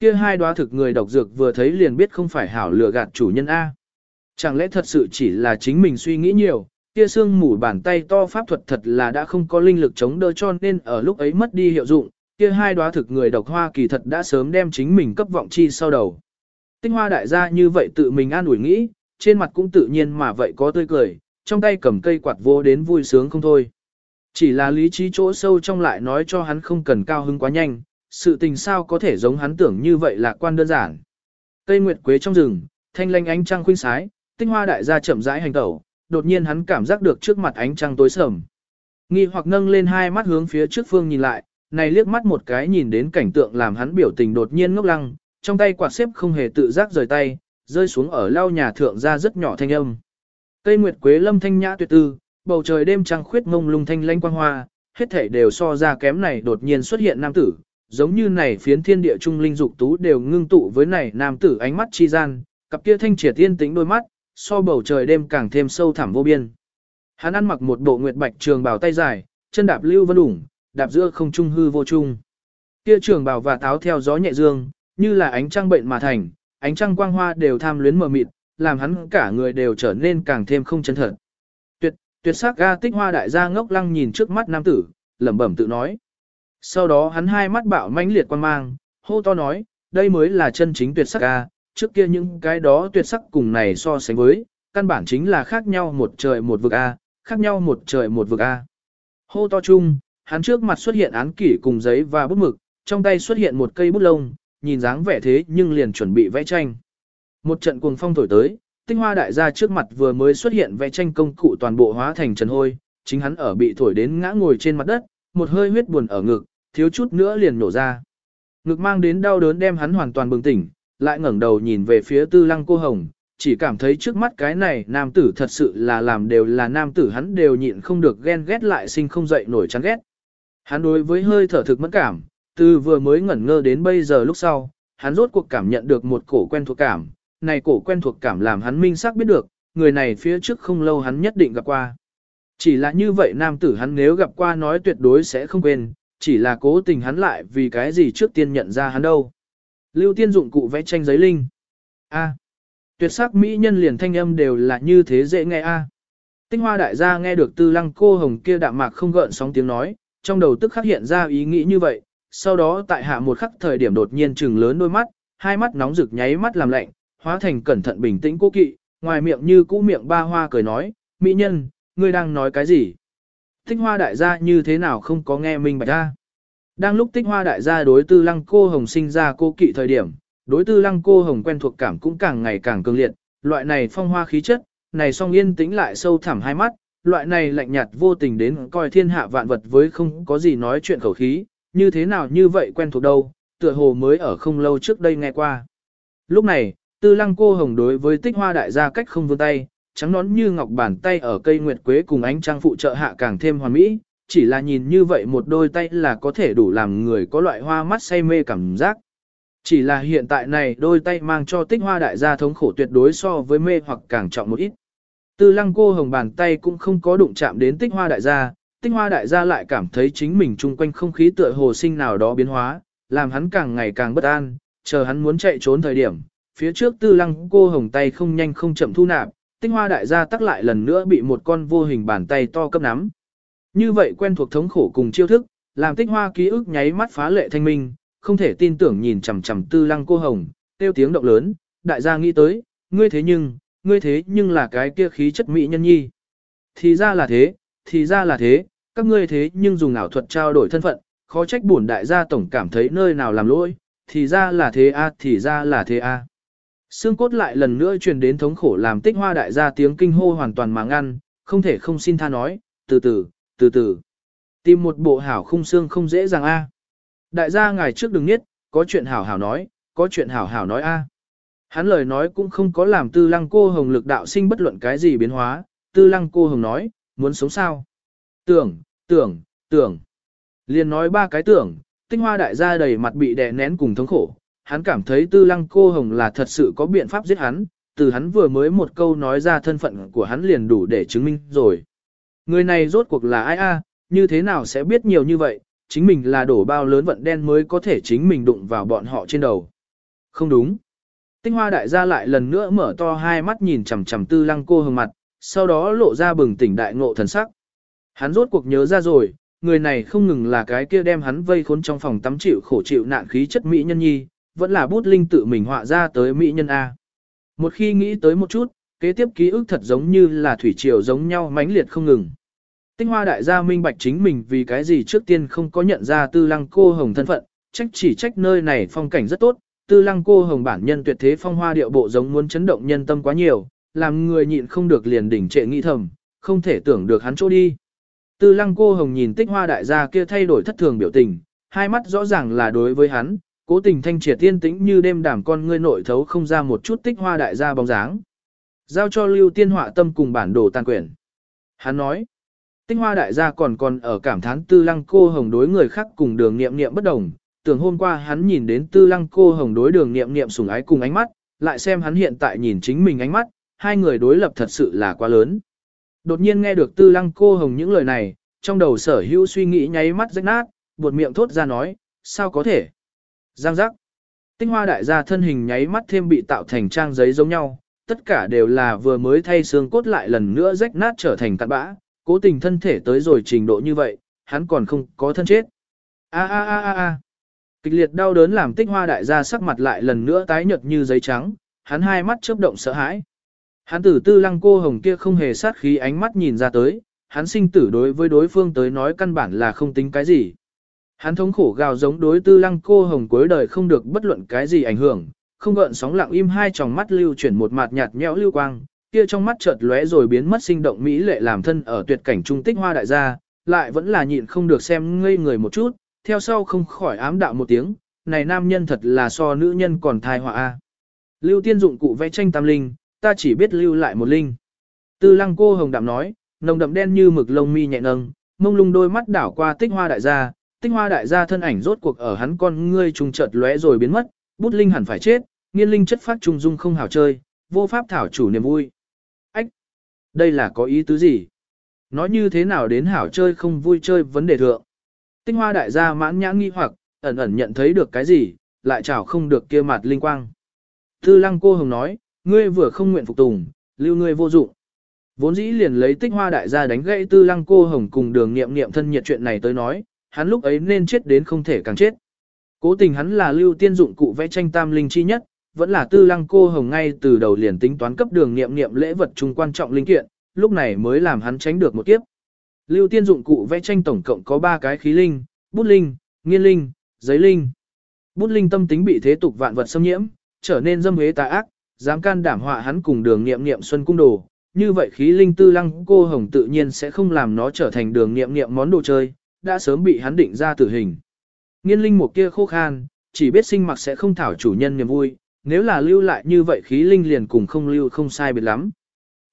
Kia hai đóa thực người độc dược vừa thấy liền biết không phải hảo lừa gạt chủ nhân A. Chẳng lẽ thật sự chỉ là chính mình suy nghĩ nhiều, kia xương mủ bàn tay to pháp thuật thật là đã không có linh lực chống đỡ cho nên ở lúc ấy mất đi hiệu dụng, kia hai đóa thực người độc hoa kỳ thật đã sớm đem chính mình cấp vọng chi sau đầu. Tinh hoa đại gia như vậy tự mình an ủi nghĩ, trên mặt cũng tự nhiên mà vậy có tươi cười, trong tay cầm cây quạt vô đến vui sướng không thôi. Chỉ là lý trí chỗ sâu trong lại nói cho hắn không cần cao hứng quá nhanh, sự tình sao có thể giống hắn tưởng như vậy là quan đơn giản. Cây nguyệt quế trong rừng, thanh lanh ánh trăng khuynh sái, tinh hoa đại gia chậm rãi hành tẩu, đột nhiên hắn cảm giác được trước mặt ánh trăng tối sầm. Nghi hoặc nâng lên hai mắt hướng phía trước phương nhìn lại, này liếc mắt một cái nhìn đến cảnh tượng làm hắn biểu tình đột nhiên ngốc lăng, trong tay quạt xếp không hề tự giác rời tay, rơi xuống ở lau nhà thượng ra rất nhỏ thanh âm. Cây nguyệt quế lâm thanh nhã tuyệt tư, bầu trời đêm trăng khuyết ngông lung thanh lanh quang hoa, hết thảy đều so ra kém này đột nhiên xuất hiện nam tử, giống như này phiến thiên địa trung linh dục tú đều ngưng tụ với này nam tử ánh mắt chi gian, cặp kia thanh triệt tiên tĩnh đôi mắt, so bầu trời đêm càng thêm sâu thẳm vô biên. Hắn ăn mặc một bộ nguyệt bạch trường bào tay dài, chân đạp lưu vân ủng, đạp giữa không trung hư vô trung. Kia trường bào và táo theo gió nhẹ dương, như là ánh trăng bệnh mà thành, ánh trăng quang hoa đều tham luyến mờ mịt, làm hắn cả người đều trở nên càng thêm không chân thật. Tuyệt, tuyệt sắc ga tích hoa đại gia ngốc lăng nhìn trước mắt nam tử, lẩm bẩm tự nói. Sau đó hắn hai mắt bạo mãnh liệt quan mang, hô to nói, đây mới là chân chính tuyệt sắc ga, trước kia những cái đó tuyệt sắc cùng này so sánh với, căn bản chính là khác nhau một trời một vực A, khác nhau một trời một vực A. Hô to chung, hắn trước mặt xuất hiện án kỷ cùng giấy và bút mực, trong tay xuất hiện một cây bút lông, nhìn dáng vẻ thế nhưng liền chuẩn bị vẽ tranh. Một trận cuồng phong thổi tới, tinh hoa đại gia trước mặt vừa mới xuất hiện vẽ tranh công cụ toàn bộ hóa thành trần hôi, chính hắn ở bị thổi đến ngã ngồi trên mặt đất, một hơi huyết buồn ở ngực, thiếu chút nữa liền nổ ra. Ngực mang đến đau đớn đem hắn hoàn toàn bừng tỉnh, lại ngẩng đầu nhìn về phía tư lăng cô hồng, chỉ cảm thấy trước mắt cái này nam tử thật sự là làm đều là nam tử hắn đều nhịn không được ghen ghét lại sinh không dậy nổi chán ghét. Hắn đối với hơi thở thực mẫn cảm, từ vừa mới ngẩn ngơ đến bây giờ lúc sau, hắn rốt cuộc cảm nhận được một cổ quen thuộc cảm, này cổ quen thuộc cảm làm hắn minh xác biết được, người này phía trước không lâu hắn nhất định gặp qua. Chỉ là như vậy nam tử hắn nếu gặp qua nói tuyệt đối sẽ không quên, chỉ là cố tình hắn lại vì cái gì trước tiên nhận ra hắn đâu. Lưu tiên dụng cụ vẽ tranh giấy linh. A. Tuyệt sắc mỹ nhân liền thanh âm đều là như thế dễ nghe a. Tinh hoa đại gia nghe được tư lăng cô hồng kia đạm mạc không gợn sóng tiếng nói, trong đầu tức khắc hiện ra ý nghĩ như vậy, sau đó tại hạ một khắc thời điểm đột nhiên trừng lớn đôi mắt, hai mắt nóng rực nháy mắt làm lạnh, hóa thành cẩn thận bình tĩnh cố kỵ, ngoài miệng như cũ miệng ba hoa cười nói, mỹ nhân, ngươi đang nói cái gì? Tích hoa đại gia như thế nào không có nghe minh bạch ra? Đang lúc tích hoa đại gia đối tư lăng cô hồng sinh ra cô kỵ thời điểm, đối tư lăng cô hồng quen thuộc cảm cũng càng ngày càng cường liệt, loại này phong hoa khí chất, này song yên tĩnh lại sâu thẳm hai mắt, loại này lạnh nhạt vô tình đến coi thiên hạ vạn vật với không có gì nói chuyện khẩu khí, như thế nào như vậy quen thuộc đâu, tựa hồ mới ở không lâu trước đây nghe qua. Lúc này, tư lăng cô hồng đối với tích hoa đại gia cách không vươn tay, trắng nón như ngọc bàn tay ở cây nguyệt quế cùng ánh trăng phụ trợ hạ càng thêm hoàn mỹ, chỉ là nhìn như vậy một đôi tay là có thể đủ làm người có loại hoa mắt say mê cảm giác. Chỉ là hiện tại này đôi tay mang cho tích hoa đại gia thống khổ tuyệt đối so với mê hoặc càng trọng một ít. Tư lăng cô hồng bàn tay cũng không có đụng chạm đến tích hoa đại gia, tích hoa đại gia lại cảm thấy chính mình chung quanh không khí tựa hồ sinh nào đó biến hóa, làm hắn càng ngày càng bất an, chờ hắn muốn chạy trốn thời điểm. Phía trước tư lăng cô hồng tay không nhanh không chậm thu nạp, tích hoa đại gia tắc lại lần nữa bị một con vô hình bàn tay to cấp nắm. Như vậy quen thuộc thống khổ cùng chiêu thức, làm tích hoa ký ức nháy mắt phá lệ thanh minh, không thể tin tưởng nhìn chằm chằm tư lăng cô hồng, tiêu tiếng động lớn, đại gia nghĩ tới, ngươi thế nhưng, ngươi thế nhưng là cái kia khí chất mỹ nhân nhi. Thì ra là thế, thì ra là thế, các ngươi thế nhưng dùng ảo thuật trao đổi thân phận, khó trách bổn đại gia tổng cảm thấy nơi nào làm lỗi, thì ra là thế a, thì ra là thế a. Xương cốt lại lần nữa truyền đến thống khổ làm tích hoa đại gia tiếng kinh hô hoàn toàn mà ngăn, không thể không xin tha nói, từ từ, từ từ. Tìm một bộ hảo khung xương không dễ dàng a. Đại gia ngài trước đừng nhất, có chuyện hảo hảo nói, có chuyện hảo hảo nói a. Hắn lời nói cũng không có làm tư lăng cô hồng lực đạo sinh bất luận cái gì biến hóa, tư lăng cô hồng nói, muốn sống sao? Tưởng, tưởng, tưởng. Liền nói ba cái tưởng, tinh hoa đại gia đầy mặt bị đè nén cùng thống khổ. Hắn cảm thấy tư lăng cô hồng là thật sự có biện pháp giết hắn, từ hắn vừa mới một câu nói ra thân phận của hắn liền đủ để chứng minh rồi. Người này rốt cuộc là ai a? như thế nào sẽ biết nhiều như vậy, chính mình là đổ bao lớn vận đen mới có thể chính mình đụng vào bọn họ trên đầu. Không đúng. Tinh hoa đại gia lại lần nữa mở to hai mắt nhìn chằm chằm tư lăng cô hồng mặt, sau đó lộ ra bừng tỉnh đại ngộ thần sắc. Hắn rốt cuộc nhớ ra rồi, người này không ngừng là cái kia đem hắn vây khốn trong phòng tắm chịu khổ chịu nạn khí chất mỹ nhân nhi, vẫn là bút linh tự mình họa ra tới mỹ nhân A. Một khi nghĩ tới một chút, kế tiếp ký ức thật giống như là thủy triều giống nhau mãnh liệt không ngừng. Tinh hoa đại gia minh bạch chính mình vì cái gì trước tiên không có nhận ra tư lăng cô hồng thân phận, trách chỉ trách nơi này phong cảnh rất tốt, tư lăng cô hồng bản nhân tuyệt thế phong hoa điệu bộ giống muốn chấn động nhân tâm quá nhiều, làm người nhịn không được liền đỉnh trệ nghĩ thầm, không thể tưởng được hắn chỗ đi. Tư lăng cô hồng nhìn tích hoa đại gia kia thay đổi thất thường biểu tình, hai mắt rõ ràng là đối với hắn, cố tình thanh triệt tiên tĩnh như đêm đảm con ngươi nội thấu không ra một chút tích hoa đại gia bóng dáng. Giao cho lưu tiên họa tâm cùng bản đồ tàn quyển. Hắn nói, tích hoa đại gia còn còn ở cảm thán tư lăng cô hồng đối người khác cùng đường nghiệm nghiệm bất đồng, tưởng hôm qua hắn nhìn đến tư lăng cô hồng đối đường nghiệm nghiệm sủng ái cùng ánh mắt, lại xem hắn hiện tại nhìn chính mình ánh mắt, hai người đối lập thật sự là quá lớn. Đột nhiên nghe được tư lăng cô hồng những lời này, trong đầu sở hữu suy nghĩ nháy mắt rách nát, buột miệng thốt ra nói, sao có thể? Giang giác. Tinh hoa đại gia thân hình nháy mắt thêm bị tạo thành trang giấy giống nhau, tất cả đều là vừa mới thay xương cốt lại lần nữa rách nát trở thành cặn bã, cố tình thân thể tới rồi trình độ như vậy, hắn còn không có thân chết. A a a a a. Kịch liệt đau đớn làm tích hoa đại gia sắc mặt lại lần nữa tái nhợt như giấy trắng, hắn hai mắt chớp động sợ hãi. Hắn tử tư lăng cô hồng kia không hề sát khí ánh mắt nhìn ra tới, hắn sinh tử đối với đối phương tới nói căn bản là không tính cái gì. Hắn thống khổ gào giống đối tư lăng cô hồng cuối đời không được bất luận cái gì ảnh hưởng, không gợn sóng lặng im hai tròng mắt lưu chuyển một mặt nhạt nhẽo lưu quang, kia trong mắt chợt lóe rồi biến mất sinh động mỹ lệ làm thân ở tuyệt cảnh trung tích hoa đại gia, lại vẫn là nhịn không được xem ngây người một chút, theo sau không khỏi ám đạo một tiếng, này nam nhân thật là so nữ nhân còn thai họa a. Lưu tiên dụng cụ vẽ tranh tam linh, ta chỉ biết lưu lại một linh. Tư lăng cô hồng đạm nói, nồng đậm đen như mực lông mi nhẹ nâng, mông lung đôi mắt đảo qua tích hoa đại gia, tích hoa đại gia thân ảnh rốt cuộc ở hắn con ngươi trùng chợt lóe rồi biến mất, bút linh hẳn phải chết, nghiên linh chất phát trùng dung không hảo chơi, vô pháp thảo chủ niềm vui. Ách! Đây là có ý tứ gì? Nói như thế nào đến hảo chơi không vui chơi vấn đề thượng? Tinh hoa đại gia mãn nhãn nghi hoặc, ẩn ẩn nhận thấy được cái gì, lại chảo không được kia mặt linh quang. Tư lăng cô hồng nói, ngươi vừa không nguyện phục tùng, lưu ngươi vô dụng. Vốn dĩ liền lấy tích hoa đại gia đánh gãy tư lăng cô hồng cùng đường nghiệm nghiệm thân nhiệt chuyện này tới nói, hắn lúc ấy nên chết đến không thể càng chết. Cố tình hắn là lưu tiên dụng cụ vẽ tranh tam linh chi nhất, vẫn là tư lăng cô hồng ngay từ đầu liền tính toán cấp đường nghiệm nghiệm lễ vật chung quan trọng linh kiện, lúc này mới làm hắn tránh được một kiếp. Lưu tiên dụng cụ vẽ tranh tổng cộng có 3 cái khí linh, bút linh, nghiên linh, giấy linh. Bút linh tâm tính bị thế tục vạn vật xâm nhiễm, trở nên dâm hế tà ác, dám can đảm họa hắn cùng đường nghiệm nghiệm xuân cung đồ. Như vậy khí linh tư lăng cô hồng tự nhiên sẽ không làm nó trở thành đường nghiệm nghiệm món đồ chơi, đã sớm bị hắn định ra tử hình. Nghiên linh một kia khô khan, chỉ biết sinh mặc sẽ không thảo chủ nhân niềm vui, nếu là lưu lại như vậy khí linh liền cùng không lưu không sai biệt lắm.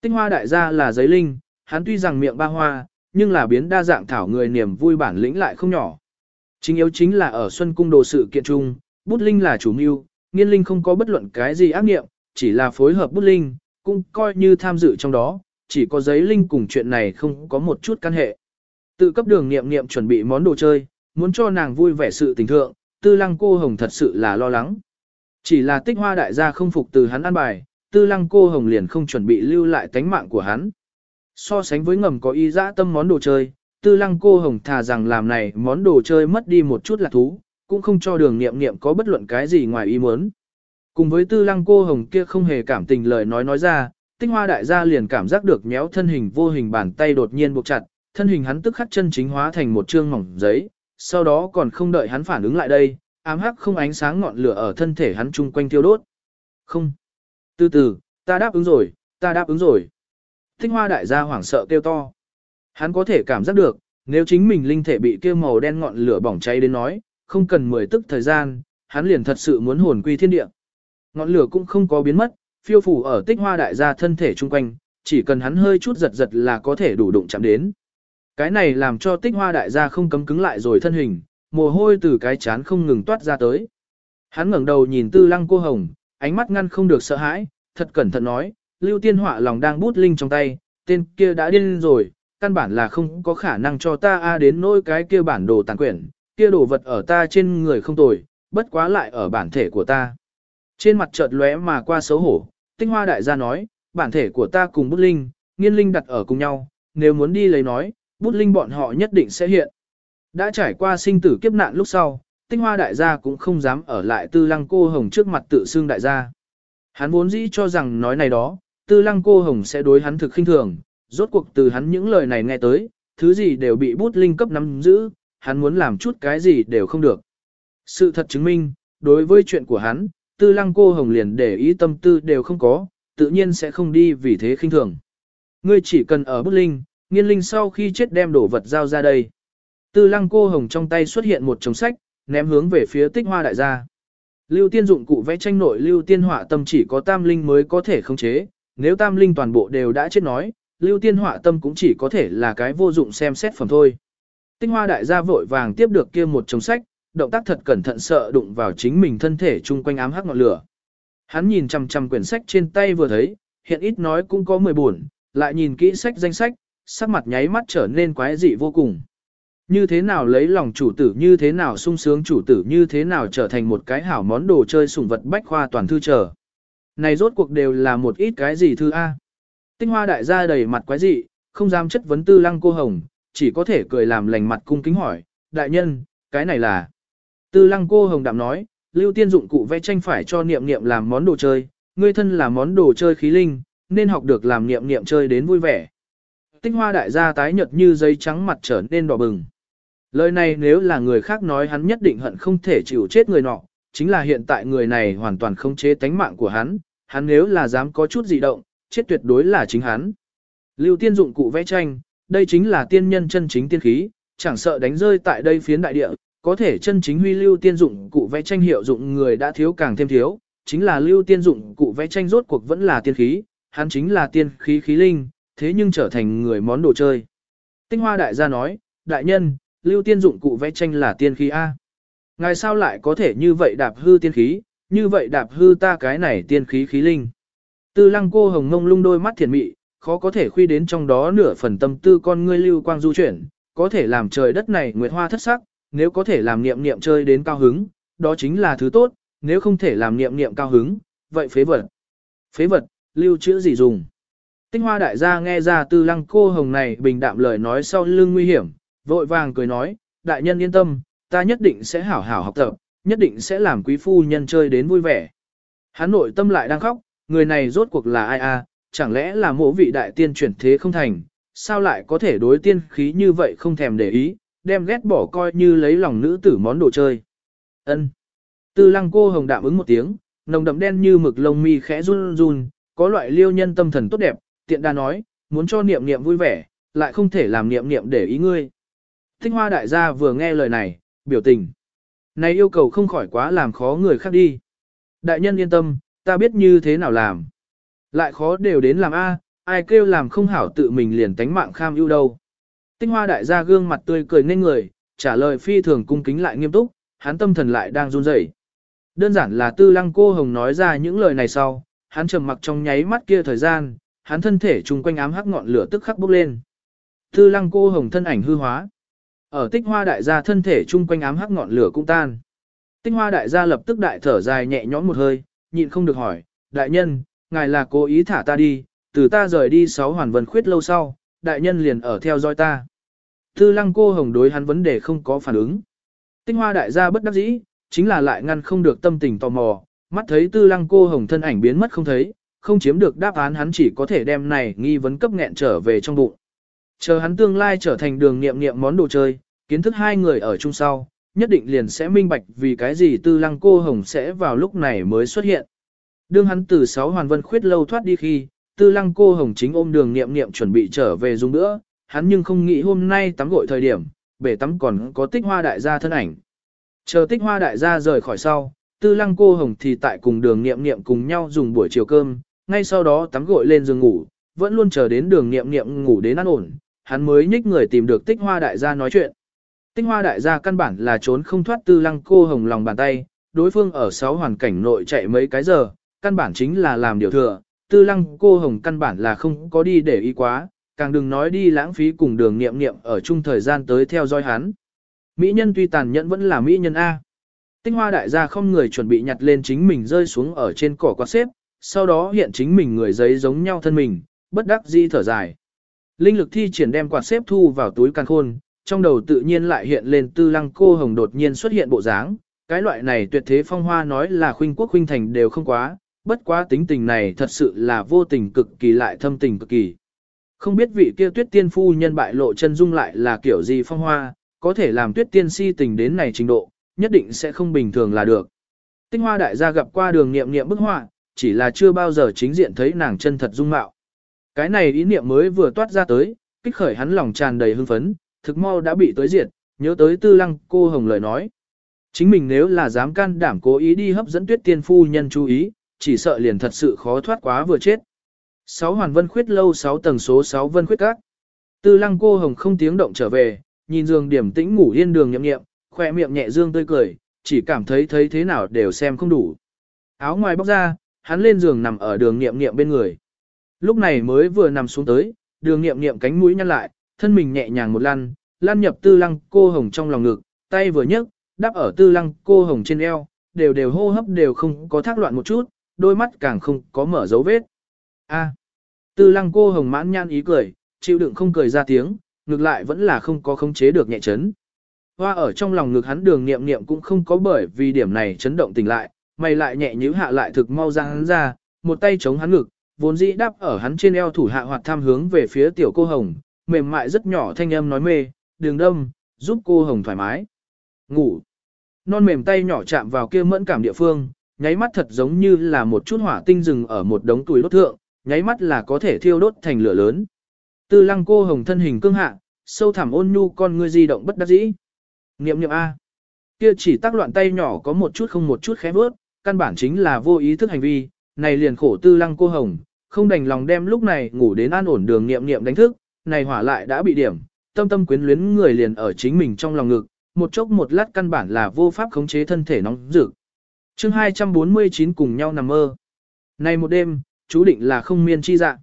Tinh hoa đại gia là giấy linh, hắn tuy rằng miệng ba hoa, nhưng là biến đa dạng thảo người niềm vui bản lĩnh lại không nhỏ. Chính yếu chính là ở Xuân Cung đồ sự kiện chung, bút linh là chủ mưu, nghiên linh không có bất luận cái gì ác nghiệm, chỉ là phối hợp bút linh, cũng coi như tham dự trong đó, chỉ có giấy linh cùng chuyện này không có một chút căn hệ. Tự cấp đường nghiệm nghiệm chuẩn bị món đồ chơi, muốn cho nàng vui vẻ sự tình thượng, tư lăng cô hồng thật sự là lo lắng. Chỉ là tích hoa đại gia không phục từ hắn ăn bài, tư lăng cô hồng liền không chuẩn bị lưu lại tánh mạng của hắn. So sánh với ngầm có ý dã tâm món đồ chơi, tư lăng cô hồng thà rằng làm này món đồ chơi mất đi một chút là thú, cũng không cho đường nghiệm nghiệm có bất luận cái gì ngoài ý muốn. Cùng với tư lăng cô hồng kia không hề cảm tình lời nói nói ra, tinh hoa đại gia liền cảm giác được méo thân hình vô hình bàn tay đột nhiên buộc chặt, thân hình hắn tức khắc chân chính hóa thành một trương mỏng giấy, sau đó còn không đợi hắn phản ứng lại đây, ám hắc không ánh sáng ngọn lửa ở thân thể hắn chung quanh thiêu đốt. Không. Từ từ, ta đáp ứng rồi, ta đáp ứng rồi. Thích hoa đại gia hoảng sợ kêu to. Hắn có thể cảm giác được, nếu chính mình linh thể bị kêu màu đen ngọn lửa bỏng cháy đến nói, không cần 10 tức thời gian, hắn liền thật sự muốn hồn quy thiên địa. Ngọn lửa cũng không có biến mất, phiêu phủ ở tích hoa đại gia thân thể chung quanh, chỉ cần hắn hơi chút giật giật là có thể đủ đụng chạm đến. Cái này làm cho tích hoa đại gia không cấm cứng lại rồi thân hình, mồ hôi từ cái chán không ngừng toát ra tới. Hắn ngẩng đầu nhìn tư lăng cô hồng, ánh mắt ngăn không được sợ hãi, thật cẩn thận nói, lưu tiên họa lòng đang bút linh trong tay, tên kia đã điên rồi, căn bản là không có khả năng cho ta a đến nỗi cái kia bản đồ tàn quyển, kia đồ vật ở ta trên người không tồi, bất quá lại ở bản thể của ta. Trên mặt chợt lóe mà qua xấu hổ, tinh hoa đại gia nói, bản thể của ta cùng bút linh, nghiên linh đặt ở cùng nhau, nếu muốn đi lấy nói, bút linh bọn họ nhất định sẽ hiện. Đã trải qua sinh tử kiếp nạn lúc sau, tinh hoa đại gia cũng không dám ở lại tư lăng cô hồng trước mặt tự xưng đại gia. Hắn vốn dĩ cho rằng nói này đó, tư lăng cô hồng sẽ đối hắn thực khinh thường, rốt cuộc từ hắn những lời này nghe tới, thứ gì đều bị bút linh cấp nắm giữ, hắn muốn làm chút cái gì đều không được. Sự thật chứng minh, đối với chuyện của hắn, tư lăng cô hồng liền để ý tâm tư đều không có, tự nhiên sẽ không đi vì thế khinh thường. Ngươi chỉ cần ở bút linh, nghiên linh sau khi chết đem đổ vật giao ra đây. Tư lăng cô hồng trong tay xuất hiện một chồng sách, ném hướng về phía tích hoa đại gia. Lưu tiên dụng cụ vẽ tranh nội lưu tiên họa tâm chỉ có tam linh mới có thể khống chế, nếu tam linh toàn bộ đều đã chết nói, lưu tiên họa tâm cũng chỉ có thể là cái vô dụng xem xét phẩm thôi. Tinh hoa đại gia vội vàng tiếp được kia một chồng sách, động tác thật cẩn thận sợ đụng vào chính mình thân thể chung quanh ám hắc ngọn lửa. Hắn nhìn chằm chằm quyển sách trên tay vừa thấy, hiện ít nói cũng có 10 buồn, lại nhìn kỹ sách danh sách, sắc mặt nháy mắt trở nên quái dị vô cùng. Như thế nào lấy lòng chủ tử như thế nào sung sướng chủ tử như thế nào trở thành một cái hảo món đồ chơi sủng vật bách khoa toàn thư trở. Này rốt cuộc đều là một ít cái gì thư A. Tinh hoa đại gia đầy mặt quái dị, không dám chất vấn tư lăng cô hồng, chỉ có thể cười làm lành mặt cung kính hỏi, đại nhân, cái này là. Tư lăng cô hồng đạm nói, lưu tiên dụng cụ vẽ tranh phải cho niệm niệm làm món đồ chơi, ngươi thân là món đồ chơi khí linh, nên học được làm niệm niệm chơi đến vui vẻ. Tinh hoa đại gia tái nhợt như giấy trắng mặt trở nên đỏ bừng. Lời này nếu là người khác nói hắn nhất định hận không thể chịu chết người nọ, chính là hiện tại người này hoàn toàn không chế tánh mạng của hắn, hắn nếu là dám có chút dị động, chết tuyệt đối là chính hắn. Lưu tiên dụng cụ vẽ tranh, đây chính là tiên nhân chân chính tiên khí, chẳng sợ đánh rơi tại đây phiến đại địa, có thể chân chính huy lưu tiên dụng cụ vẽ tranh hiệu dụng người đã thiếu càng thêm thiếu, chính là lưu tiên dụng cụ vẽ tranh rốt cuộc vẫn là tiên khí, hắn chính là tiên khí khí linh, thế nhưng trở thành người món đồ chơi. Tinh hoa đại gia nói, đại nhân, lưu tiên dụng cụ vẽ tranh là tiên khí A. Ngài sao lại có thể như vậy đạp hư tiên khí, như vậy đạp hư ta cái này tiên khí khí linh. Tư lăng cô hồng ngông lung đôi mắt thiền mị, khó có thể khuy đến trong đó nửa phần tâm tư con ngươi lưu quang du chuyển, có thể làm trời đất này nguyệt hoa thất sắc, nếu có thể làm niệm niệm chơi đến cao hứng, đó chính là thứ tốt, nếu không thể làm niệm niệm cao hứng, vậy phế vật. Phế vật, lưu chữ gì dùng? Tinh hoa đại gia nghe ra tư lăng cô hồng này bình đạm lời nói sau lưng nguy hiểm, vội vàng cười nói, đại nhân yên tâm, ta nhất định sẽ hảo hảo học tập, nhất định sẽ làm quý phu nhân chơi đến vui vẻ. Hắn nội tâm lại đang khóc, người này rốt cuộc là ai a? chẳng lẽ là mộ vị đại tiên chuyển thế không thành, sao lại có thể đối tiên khí như vậy không thèm để ý, đem ghét bỏ coi như lấy lòng nữ tử món đồ chơi. Ân. Tư lăng cô hồng đạm ứng một tiếng, nồng đậm đen như mực lông mi khẽ run run, có loại liêu nhân tâm thần tốt đẹp, tiện đa nói, muốn cho niệm niệm vui vẻ, lại không thể làm niệm niệm để ý ngươi. Thích hoa đại gia vừa nghe lời này, biểu tình. Này yêu cầu không khỏi quá làm khó người khác đi. Đại nhân yên tâm, ta biết như thế nào làm. Lại khó đều đến làm A, ai kêu làm không hảo tự mình liền tánh mạng kham ưu đâu. Tinh hoa đại gia gương mặt tươi cười nên người, trả lời phi thường cung kính lại nghiêm túc, hắn tâm thần lại đang run rẩy. Đơn giản là tư lăng cô hồng nói ra những lời này sau, hắn trầm mặc trong nháy mắt kia thời gian, hắn thân thể chung quanh ám hắc ngọn lửa tức khắc bốc lên. Tư lăng cô hồng thân ảnh hư hóa. Ở tích hoa đại gia thân thể chung quanh ám hắc ngọn lửa cũng tan. Tích hoa đại gia lập tức đại thở dài nhẹ nhõm một hơi, nhịn không được hỏi, đại nhân, ngài là cố ý thả ta đi, từ ta rời đi sáu hoàn vân khuyết lâu sau, đại nhân liền ở theo dõi ta. Tư lăng cô hồng đối hắn vấn đề không có phản ứng. Tinh hoa đại gia bất đắc dĩ, chính là lại ngăn không được tâm tình tò mò, mắt thấy tư lăng cô hồng thân ảnh biến mất không thấy, không chiếm được đáp án hắn chỉ có thể đem này nghi vấn cấp nghẹn trở về trong bụng. Chờ hắn tương lai trở thành đường nghiệm nghiệm món đồ chơi, kiến thức hai người ở chung sau, nhất định liền sẽ minh bạch vì cái gì tư lăng cô hồng sẽ vào lúc này mới xuất hiện. Đương hắn từ sáu hoàn vân khuyết lâu thoát đi khi, tư lăng cô hồng chính ôm đường nghiệm nghiệm chuẩn bị trở về dùng nữa, hắn nhưng không nghĩ hôm nay tắm gội thời điểm, bể tắm còn có tích hoa đại gia thân ảnh. Chờ tích hoa đại gia rời khỏi sau, tư lăng cô hồng thì tại cùng đường nghiệm nghiệm cùng nhau dùng buổi chiều cơm, ngay sau đó tắm gội lên giường ngủ, vẫn luôn chờ đến đường nghiệm nghiệm ngủ đến ăn ổn, hắn mới nhích người tìm được tích hoa đại gia nói chuyện. Tích hoa đại gia căn bản là trốn không thoát tư lăng cô hồng lòng bàn tay, đối phương ở sáu hoàn cảnh nội chạy mấy cái giờ, căn bản chính là làm điều thừa, tư lăng cô hồng căn bản là không có đi để ý quá, càng đừng nói đi lãng phí cùng đường nghiệm nghiệm ở chung thời gian tới theo dõi hắn. Mỹ nhân tuy tàn nhẫn vẫn là Mỹ nhân A. Tinh hoa đại gia không người chuẩn bị nhặt lên chính mình rơi xuống ở trên cỏ quạt xếp, sau đó hiện chính mình người giấy giống nhau thân mình, bất đắc dĩ thở dài. Linh lực thi triển đem quạt xếp thu vào túi càng khôn, trong đầu tự nhiên lại hiện lên tư lăng cô hồng đột nhiên xuất hiện bộ dáng. Cái loại này tuyệt thế phong hoa nói là khuynh quốc khuynh thành đều không quá, bất quá tính tình này thật sự là vô tình cực kỳ lại thâm tình cực kỳ. Không biết vị kia tuyết tiên phu nhân bại lộ chân dung lại là kiểu gì phong hoa, có thể làm tuyết tiên si tình đến này trình độ, nhất định sẽ không bình thường là được. Tinh hoa đại gia gặp qua đường nghiệm nghiệm bức họa, chỉ là chưa bao giờ chính diện thấy nàng chân thật dung mạo. Cái này ý niệm mới vừa toát ra tới, kích khởi hắn lòng tràn đầy hưng phấn, thực mau đã bị tới diệt, nhớ tới tư lăng cô hồng lời nói. Chính mình nếu là dám can đảm cố ý đi hấp dẫn tuyết tiên phu nhân chú ý, chỉ sợ liền thật sự khó thoát quá vừa chết. Sáu hoàn vân khuyết lâu 6 tầng số 6 vân khuyết các. Tư lăng cô hồng không tiếng động trở về, nhìn giường điểm tĩnh ngủ yên đường nhậm nghiệm, khoe miệng nhẹ dương tươi cười, chỉ cảm thấy thấy thế nào đều xem không đủ. Áo ngoài bóc ra, hắn lên giường nằm ở đường nhậm nghiệm bên người. Lúc này mới vừa nằm xuống tới, đường nghiệm nghiệm cánh mũi nhăn lại, thân mình nhẹ nhàng một lăn, lăn nhập tư lăng cô hồng trong lòng ngực, tay vừa nhấc, đắp ở tư lăng cô hồng trên eo, đều đều hô hấp đều không có thác loạn một chút, đôi mắt càng không có mở dấu vết. A. À, tư lăng cô hồng mãn nhan ý cười, chịu đựng không cười ra tiếng, ngược lại vẫn là không có khống chế được nhẹ chấn. Hoa ở trong lòng ngực hắn đường nghiệm nghiệm cũng không có bởi vì điểm này chấn động tỉnh lại, mày lại nhẹ nhíu hạ lại thực mau ra hắn ra, một tay chống hắn ngực, vốn dĩ đáp ở hắn trên eo thủ hạ hoạt tham hướng về phía tiểu cô hồng, mềm mại rất nhỏ thanh âm nói mê, đường đâm, giúp cô hồng thoải mái. Ngủ. Non mềm tay nhỏ chạm vào kia mẫn cảm địa phương, nháy mắt thật giống như là một chút hỏa tinh rừng ở một đống tuổi đốt thượng, nháy mắt là có thể thiêu đốt thành lửa lớn. Tư lăng cô hồng thân hình cương hạ, sâu thẳm ôn nhu con ngươi di động bất đắc dĩ. Niệm niệm A. Kia chỉ tác loạn tay nhỏ có một chút không một chút khẽ bước, căn bản chính là vô ý thức hành vi, này liền khổ tư lăng cô hồng, không đành lòng đem lúc này ngủ đến an ổn đường niệm niệm đánh thức, này hỏa lại đã bị điểm, tâm tâm quyến luyến người liền ở chính mình trong lòng ngực, một chốc một lát căn bản là vô pháp khống chế thân thể nóng rực. chương 249 cùng nhau nằm mơ. Này một đêm, chú định là không miên chi dạ.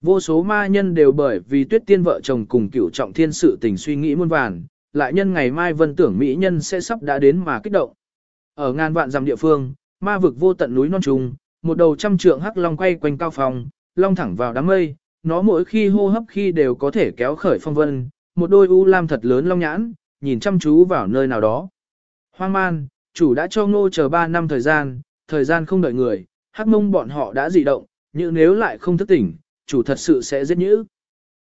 Vô số ma nhân đều bởi vì tuyết tiên vợ chồng cùng cửu trọng thiên sự tình suy nghĩ muôn vàn, lại nhân ngày mai vân tưởng mỹ nhân sẽ sắp đã đến mà kích động. Ở ngàn vạn dặm địa phương, ma vực vô tận núi non trùng, một đầu trăm trượng hắc long quay quanh cao phòng, long thẳng vào đám mây, nó mỗi khi hô hấp khi đều có thể kéo khởi phong vân, một đôi u lam thật lớn long nhãn, nhìn chăm chú vào nơi nào đó. Hoang man, chủ đã cho ngô chờ 3 năm thời gian, thời gian không đợi người, hắc mông bọn họ đã dị động, nhưng nếu lại không thức tỉnh, chủ thật sự sẽ giết nhữ.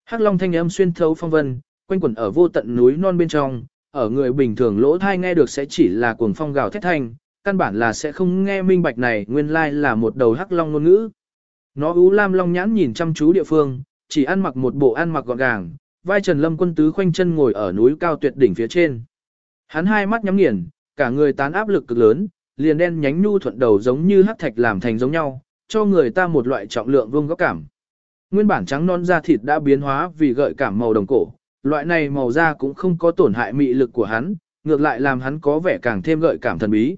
Hắc long thanh âm xuyên thấu phong vân, quanh quẩn ở vô tận núi non bên trong, ở người bình thường lỗ thai nghe được sẽ chỉ là cuồng phong gào thét thanh, căn bản là sẽ không nghe minh bạch này nguyên lai là một đầu hắc long ngôn ngữ. Nó ú lam long nhãn nhìn chăm chú địa phương, chỉ ăn mặc một bộ ăn mặc gọn gàng, vai Trần Lâm quân tứ khoanh chân ngồi ở núi cao tuyệt đỉnh phía trên. Hắn hai mắt nhắm nghiền, cả người tán áp lực cực lớn, liền đen nhánh nhu thuận đầu giống như hắc thạch làm thành giống nhau, cho người ta một loại trọng lượng vương góc cảm. Nguyên bản trắng non da thịt đã biến hóa vì gợi cảm màu đồng cổ, loại này màu da cũng không có tổn hại mị lực của hắn, ngược lại làm hắn có vẻ càng thêm gợi cảm thần bí.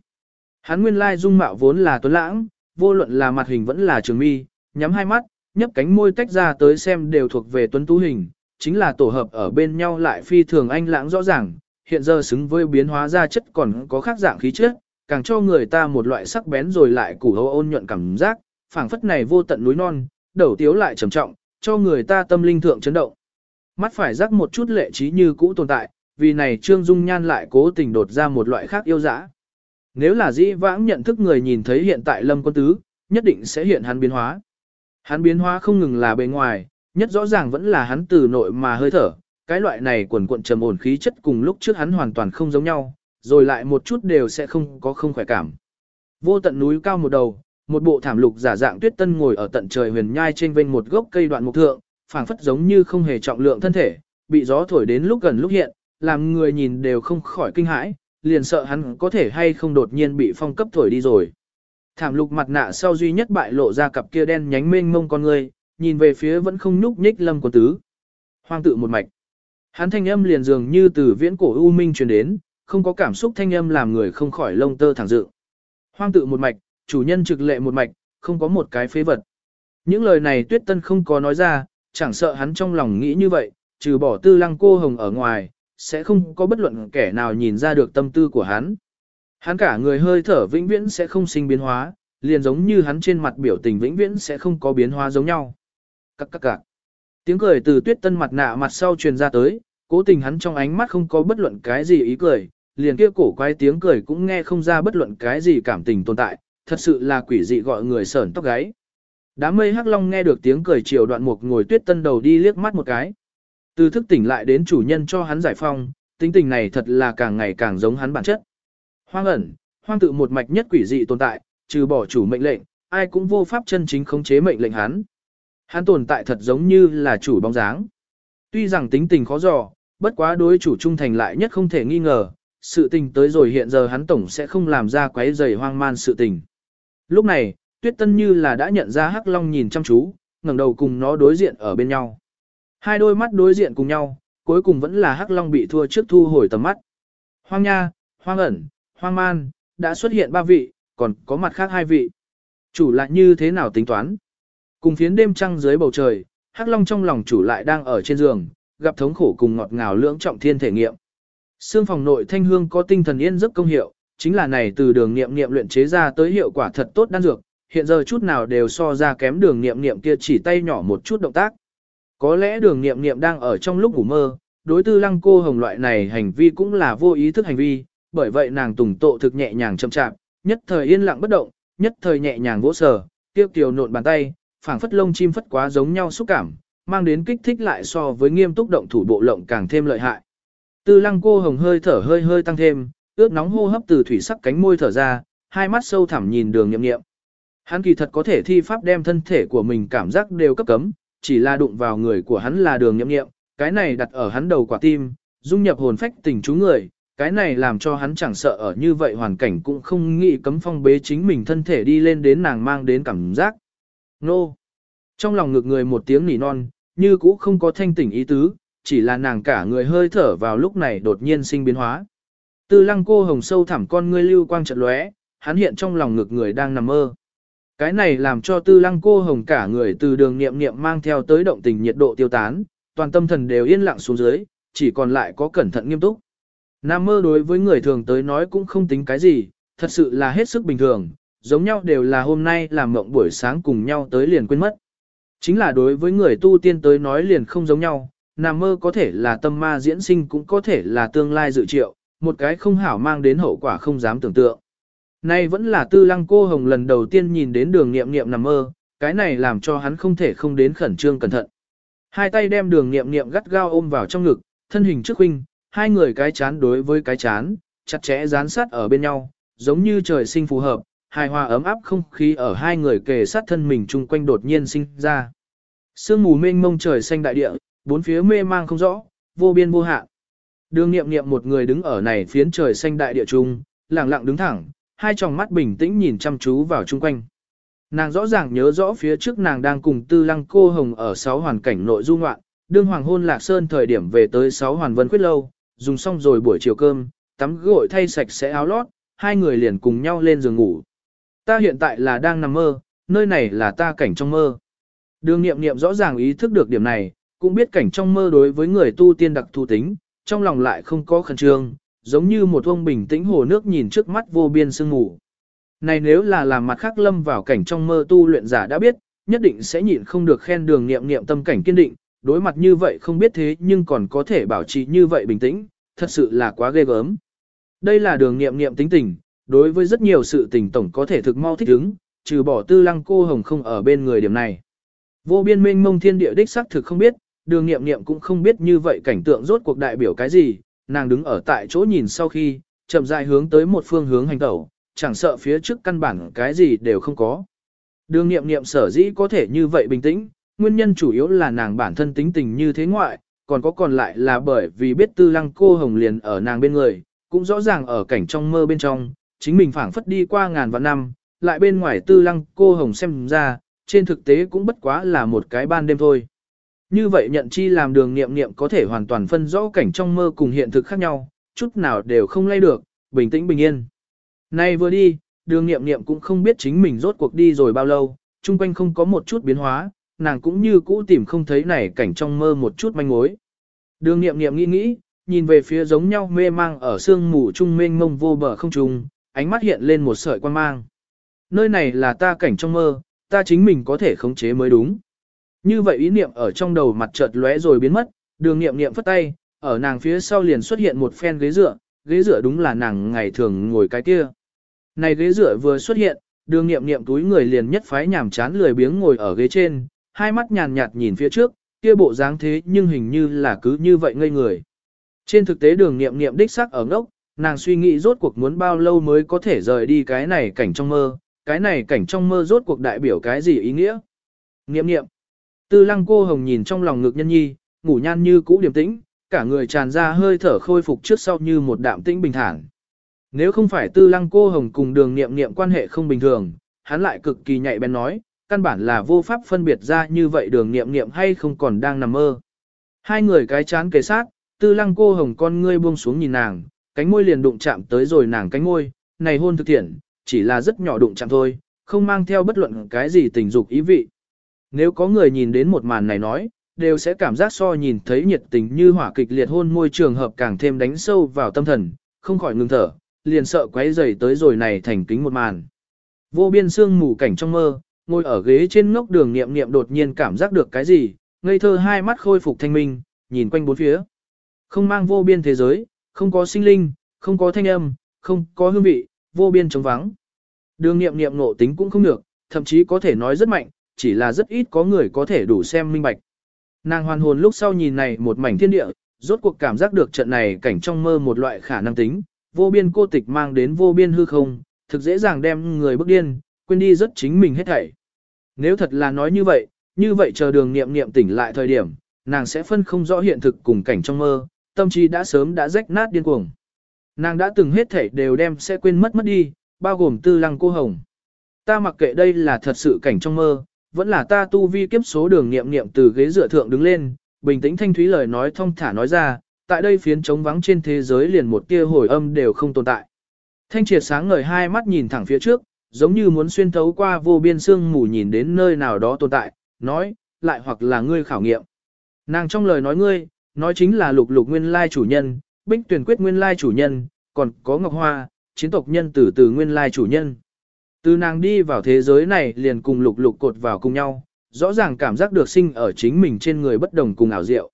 Hắn nguyên lai dung mạo vốn là tuấn lãng, vô luận là mặt hình vẫn là trường mi, nhắm hai mắt, nhấp cánh môi tách ra tới xem đều thuộc về tuấn tú hình, chính là tổ hợp ở bên nhau lại phi thường anh lãng rõ ràng, hiện giờ xứng với biến hóa ra chất còn có khác dạng khí chất, càng cho người ta một loại sắc bén rồi lại củ hâu ôn nhuận cảm giác, phảng phất này vô tận núi non, đầu tiếu lại trầm trọng, cho người ta tâm linh thượng chấn động. Mắt phải rắc một chút lệ trí như cũ tồn tại, vì này Trương Dung Nhan lại cố tình đột ra một loại khác yêu dã. Nếu là dĩ vãng nhận thức người nhìn thấy hiện tại Lâm Quân Tứ, nhất định sẽ hiện hắn biến hóa. Hắn biến hóa không ngừng là bề ngoài, nhất rõ ràng vẫn là hắn từ nội mà hơi thở, cái loại này quần cuộn trầm ổn khí chất cùng lúc trước hắn hoàn toàn không giống nhau, rồi lại một chút đều sẽ không có không khỏe cảm. Vô tận núi cao một đầu, một bộ thảm lục giả dạng tuyết tân ngồi ở tận trời huyền nhai trên vênh một gốc cây đoạn mục thượng, phảng phất giống như không hề trọng lượng thân thể, bị gió thổi đến lúc gần lúc hiện, làm người nhìn đều không khỏi kinh hãi, liền sợ hắn có thể hay không đột nhiên bị phong cấp thổi đi rồi. Thảm lục mặt nạ sau duy nhất bại lộ ra cặp kia đen nhánh mênh mông con người, nhìn về phía vẫn không nhúc nhích lâm quân tứ. Hoang tự một mạch. Hắn thanh âm liền dường như từ viễn cổ u minh truyền đến, không có cảm xúc thanh âm làm người không khỏi lông tơ thẳng dự. Hoang tự một mạch, chủ nhân trực lệ một mạch, không có một cái phế vật. Những lời này tuyết tân không có nói ra, chẳng sợ hắn trong lòng nghĩ như vậy, trừ bỏ tư lăng cô hồng ở ngoài, sẽ không có bất luận kẻ nào nhìn ra được tâm tư của hắn. Hắn cả người hơi thở vĩnh viễn sẽ không sinh biến hóa, liền giống như hắn trên mặt biểu tình vĩnh viễn sẽ không có biến hóa giống nhau. Các các các. Tiếng cười từ tuyết tân mặt nạ mặt sau truyền ra tới, cố tình hắn trong ánh mắt không có bất luận cái gì ý cười, liền kia cổ quái tiếng cười cũng nghe không ra bất luận cái gì cảm tình tồn tại, thật sự là quỷ dị gọi người sởn tóc gáy. Đám mây hắc long nghe được tiếng cười chiều đoạn mục ngồi tuyết tân đầu đi liếc mắt một cái. Từ thức tỉnh lại đến chủ nhân cho hắn giải phong, tính tình này thật là càng ngày càng giống hắn bản chất. Hoang ẩn, hoang tự một mạch nhất quỷ dị tồn tại, trừ bỏ chủ mệnh lệnh, ai cũng vô pháp chân chính khống chế mệnh lệnh hắn. Hắn tồn tại thật giống như là chủ bóng dáng. Tuy rằng tính tình khó dò, bất quá đối chủ trung thành lại nhất không thể nghi ngờ, sự tình tới rồi hiện giờ hắn tổng sẽ không làm ra quấy rầy hoang man sự tình. Lúc này, Tuyết Tân như là đã nhận ra Hắc Long nhìn chăm chú, ngẩng đầu cùng nó đối diện ở bên nhau. Hai đôi mắt đối diện cùng nhau, cuối cùng vẫn là Hắc Long bị thua trước thu hồi tầm mắt. Hoang Nha, Hoang ẩn, Hoang Man, đã xuất hiện ba vị, còn có mặt khác hai vị. Chủ lại như thế nào tính toán? Cùng phiến đêm trăng dưới bầu trời, Hắc Long trong lòng chủ lại đang ở trên giường, gặp thống khổ cùng ngọt ngào lưỡng trọng thiên thể nghiệm. Xương phòng nội thanh hương có tinh thần yên giấc công hiệu, chính là này từ đường niệm niệm luyện chế ra tới hiệu quả thật tốt đan dược, hiện giờ chút nào đều so ra kém đường niệm niệm kia chỉ tay nhỏ một chút động tác. Có lẽ đường niệm niệm đang ở trong lúc ngủ mơ, đối tư lăng cô hồng loại này hành vi cũng là vô ý thức hành vi, bởi vậy nàng tùng tộ thực nhẹ nhàng chậm chạp, nhất thời yên lặng bất động, nhất thời nhẹ nhàng vỗ sờ, tiêu kiều nộn bàn tay, phảng phất lông chim phất quá giống nhau xúc cảm, mang đến kích thích lại so với nghiêm túc động thủ bộ lộng càng thêm lợi hại. Tư lăng cô hồng hơi thở hơi hơi tăng thêm, ướt nóng hô hấp từ thủy sắc cánh môi thở ra, hai mắt sâu thẳm nhìn đường nhậm nghiệm. Hắn kỳ thật có thể thi pháp đem thân thể của mình cảm giác đều cấp cấm, chỉ là đụng vào người của hắn là đường nhậm nghiệm, cái này đặt ở hắn đầu quả tim, dung nhập hồn phách tình chú người, cái này làm cho hắn chẳng sợ ở như vậy hoàn cảnh cũng không nghĩ cấm phong bế chính mình thân thể đi lên đến nàng mang đến cảm giác. Nô! Trong lòng ngực người một tiếng nỉ non, như cũ không có thanh tỉnh ý tứ, chỉ là nàng cả người hơi thở vào lúc này đột nhiên sinh biến hóa. Tư lăng cô hồng sâu thẳm con ngươi lưu quang trận lóe, hắn hiện trong lòng ngực người đang nằm mơ. Cái này làm cho tư lăng cô hồng cả người từ đường niệm niệm mang theo tới động tình nhiệt độ tiêu tán, toàn tâm thần đều yên lặng xuống dưới, chỉ còn lại có cẩn thận nghiêm túc. Nam mơ đối với người thường tới nói cũng không tính cái gì, thật sự là hết sức bình thường, giống nhau đều là hôm nay làm mộng buổi sáng cùng nhau tới liền quên mất. Chính là đối với người tu tiên tới nói liền không giống nhau, nằm mơ có thể là tâm ma diễn sinh cũng có thể là tương lai dự triệu, một cái không hảo mang đến hậu quả không dám tưởng tượng. Nay vẫn là tư lăng cô hồng lần đầu tiên nhìn đến đường nghiệm nghiệm nằm mơ, cái này làm cho hắn không thể không đến khẩn trương cẩn thận. Hai tay đem đường nghiệm nghiệm gắt gao ôm vào trong ngực, thân hình trước huynh, hai người cái chán đối với cái chán, chặt chẽ dán sát ở bên nhau, giống như trời sinh phù hợp, hài hòa ấm áp không khí ở hai người kề sát thân mình chung quanh đột nhiên sinh ra. Sương mù mênh mông trời xanh đại địa, bốn phía mê mang không rõ, vô biên vô hạn. Đường nghiệm nghiệm một người đứng ở này phiến trời xanh đại địa trung, lặng lặng đứng thẳng, hai tròng mắt bình tĩnh nhìn chăm chú vào chung quanh. Nàng rõ ràng nhớ rõ phía trước nàng đang cùng tư lăng cô hồng ở sáu hoàn cảnh nội du ngoạn, đương hoàng hôn lạc sơn thời điểm về tới sáu hoàn vân quyết lâu, dùng xong rồi buổi chiều cơm, tắm gội thay sạch sẽ áo lót, hai người liền cùng nhau lên giường ngủ. Ta hiện tại là đang nằm mơ, nơi này là ta cảnh trong mơ. Đường nghiệm nghiệm rõ ràng ý thức được điểm này, cũng biết cảnh trong mơ đối với người tu tiên đặc thu tính, trong lòng lại không có khẩn trương, giống như một ông bình tĩnh hồ nước nhìn trước mắt vô biên sương ngủ. Này nếu là làm mặt khác lâm vào cảnh trong mơ tu luyện giả đã biết, nhất định sẽ nhịn không được khen đường nghiệm nghiệm tâm cảnh kiên định, đối mặt như vậy không biết thế nhưng còn có thể bảo trì như vậy bình tĩnh, thật sự là quá ghê gớm. Đây là đường nghiệm nghiệm tính tình, đối với rất nhiều sự tình tổng có thể thực mau thích ứng, trừ bỏ tư lăng cô hồng không ở bên người điểm này. Vô biên minh mông thiên địa đích xác thực không biết, đường nghiệm nghiệm cũng không biết như vậy cảnh tượng rốt cuộc đại biểu cái gì, nàng đứng ở tại chỗ nhìn sau khi, chậm rãi hướng tới một phương hướng hành tẩu, chẳng sợ phía trước căn bản cái gì đều không có. Đường nghiệm nghiệm sở dĩ có thể như vậy bình tĩnh, nguyên nhân chủ yếu là nàng bản thân tính tình như thế ngoại, còn có còn lại là bởi vì biết tư lăng cô hồng liền ở nàng bên người, cũng rõ ràng ở cảnh trong mơ bên trong, chính mình phảng phất đi qua ngàn vạn năm, lại bên ngoài tư lăng cô hồng xem ra, trên thực tế cũng bất quá là một cái ban đêm thôi. Như vậy nhận chi làm đường nghiệm nghiệm có thể hoàn toàn phân rõ cảnh trong mơ cùng hiện thực khác nhau, chút nào đều không lay được, bình tĩnh bình yên. Nay vừa đi, đường nghiệm nghiệm cũng không biết chính mình rốt cuộc đi rồi bao lâu, chung quanh không có một chút biến hóa, nàng cũng như cũ tìm không thấy này cảnh trong mơ một chút manh mối. Đường nghiệm nghiệm nghĩ nghĩ, nhìn về phía giống nhau mê mang ở sương mù trung mênh mông vô bờ không trùng, ánh mắt hiện lên một sợi quan mang. Nơi này là ta cảnh trong mơ, ta chính mình có thể khống chế mới đúng. Như vậy ý niệm ở trong đầu mặt chợt lóe rồi biến mất, đường nghiệm nghiệm phất tay, ở nàng phía sau liền xuất hiện một phen ghế dựa, ghế dựa đúng là nàng ngày thường ngồi cái kia. Này ghế dựa vừa xuất hiện, đường nghiệm nghiệm túi người liền nhất phái nhảm chán lười biếng ngồi ở ghế trên, hai mắt nhàn nhạt nhìn phía trước, kia bộ dáng thế nhưng hình như là cứ như vậy ngây người. Trên thực tế đường nghiệm nghiệm đích sắc ở ngốc, nàng suy nghĩ rốt cuộc muốn bao lâu mới có thể rời đi cái này cảnh trong mơ, cái này cảnh trong mơ rốt cuộc đại biểu cái gì ý nghĩa. Nghiệm nghiệm. Tư lăng cô hồng nhìn trong lòng ngực nhân nhi, ngủ nhan như cũ điềm tĩnh, cả người tràn ra hơi thở khôi phục trước sau như một đạm tĩnh bình thản. Nếu không phải tư lăng cô hồng cùng đường nghiệm nghiệm quan hệ không bình thường, hắn lại cực kỳ nhạy bén nói, căn bản là vô pháp phân biệt ra như vậy đường nghiệm nghiệm hay không còn đang nằm mơ. Hai người cái chán kề sát, tư lăng cô hồng con ngươi buông xuống nhìn nàng, cánh môi liền đụng chạm tới rồi nàng cánh môi, này hôn thực thiện, chỉ là rất nhỏ đụng chạm thôi, không mang theo bất luận cái gì tình dục ý vị. Nếu có người nhìn đến một màn này nói, đều sẽ cảm giác so nhìn thấy nhiệt tình như hỏa kịch liệt hôn môi trường hợp càng thêm đánh sâu vào tâm thần, không khỏi ngừng thở, liền sợ quấy rầy tới rồi này thành kính một màn. Vô biên sương mù cảnh trong mơ, ngồi ở ghế trên ngốc đường niệm niệm đột nhiên cảm giác được cái gì, ngây thơ hai mắt khôi phục thanh minh, nhìn quanh bốn phía. Không mang vô biên thế giới, không có sinh linh, không có thanh âm, không có hương vị, vô biên trống vắng. Đường niệm niệm nộ tính cũng không được, thậm chí có thể nói rất mạnh, chỉ là rất ít có người có thể đủ xem minh bạch. Nàng hoàn hồn lúc sau nhìn này một mảnh thiên địa, rốt cuộc cảm giác được trận này cảnh trong mơ một loại khả năng tính, vô biên cô tịch mang đến vô biên hư không, thực dễ dàng đem người bức điên, quên đi rất chính mình hết thảy. Nếu thật là nói như vậy, như vậy chờ đường niệm niệm tỉnh lại thời điểm, nàng sẽ phân không rõ hiện thực cùng cảnh trong mơ, tâm trí đã sớm đã rách nát điên cuồng. Nàng đã từng hết thảy đều đem sẽ quên mất mất đi, bao gồm tư lăng cô hồng. Ta mặc kệ đây là thật sự cảnh trong mơ, vẫn là ta tu vi kiếp số đường niệm niệm từ ghế dựa thượng đứng lên, bình tĩnh thanh thúy lời nói thông thả nói ra, tại đây phiến trống vắng trên thế giới liền một tia hồi âm đều không tồn tại. Thanh triệt sáng ngời hai mắt nhìn thẳng phía trước, giống như muốn xuyên thấu qua vô biên sương mù nhìn đến nơi nào đó tồn tại, nói, lại hoặc là ngươi khảo nghiệm. Nàng trong lời nói ngươi, nói chính là lục lục nguyên lai chủ nhân, bích tuyển quyết nguyên lai chủ nhân, còn có ngọc hoa, chiến tộc nhân tử từ nguyên lai chủ nhân. Từ nàng đi vào thế giới này liền cùng lục lục cột vào cùng nhau, rõ ràng cảm giác được sinh ở chính mình trên người bất đồng cùng ảo diệu.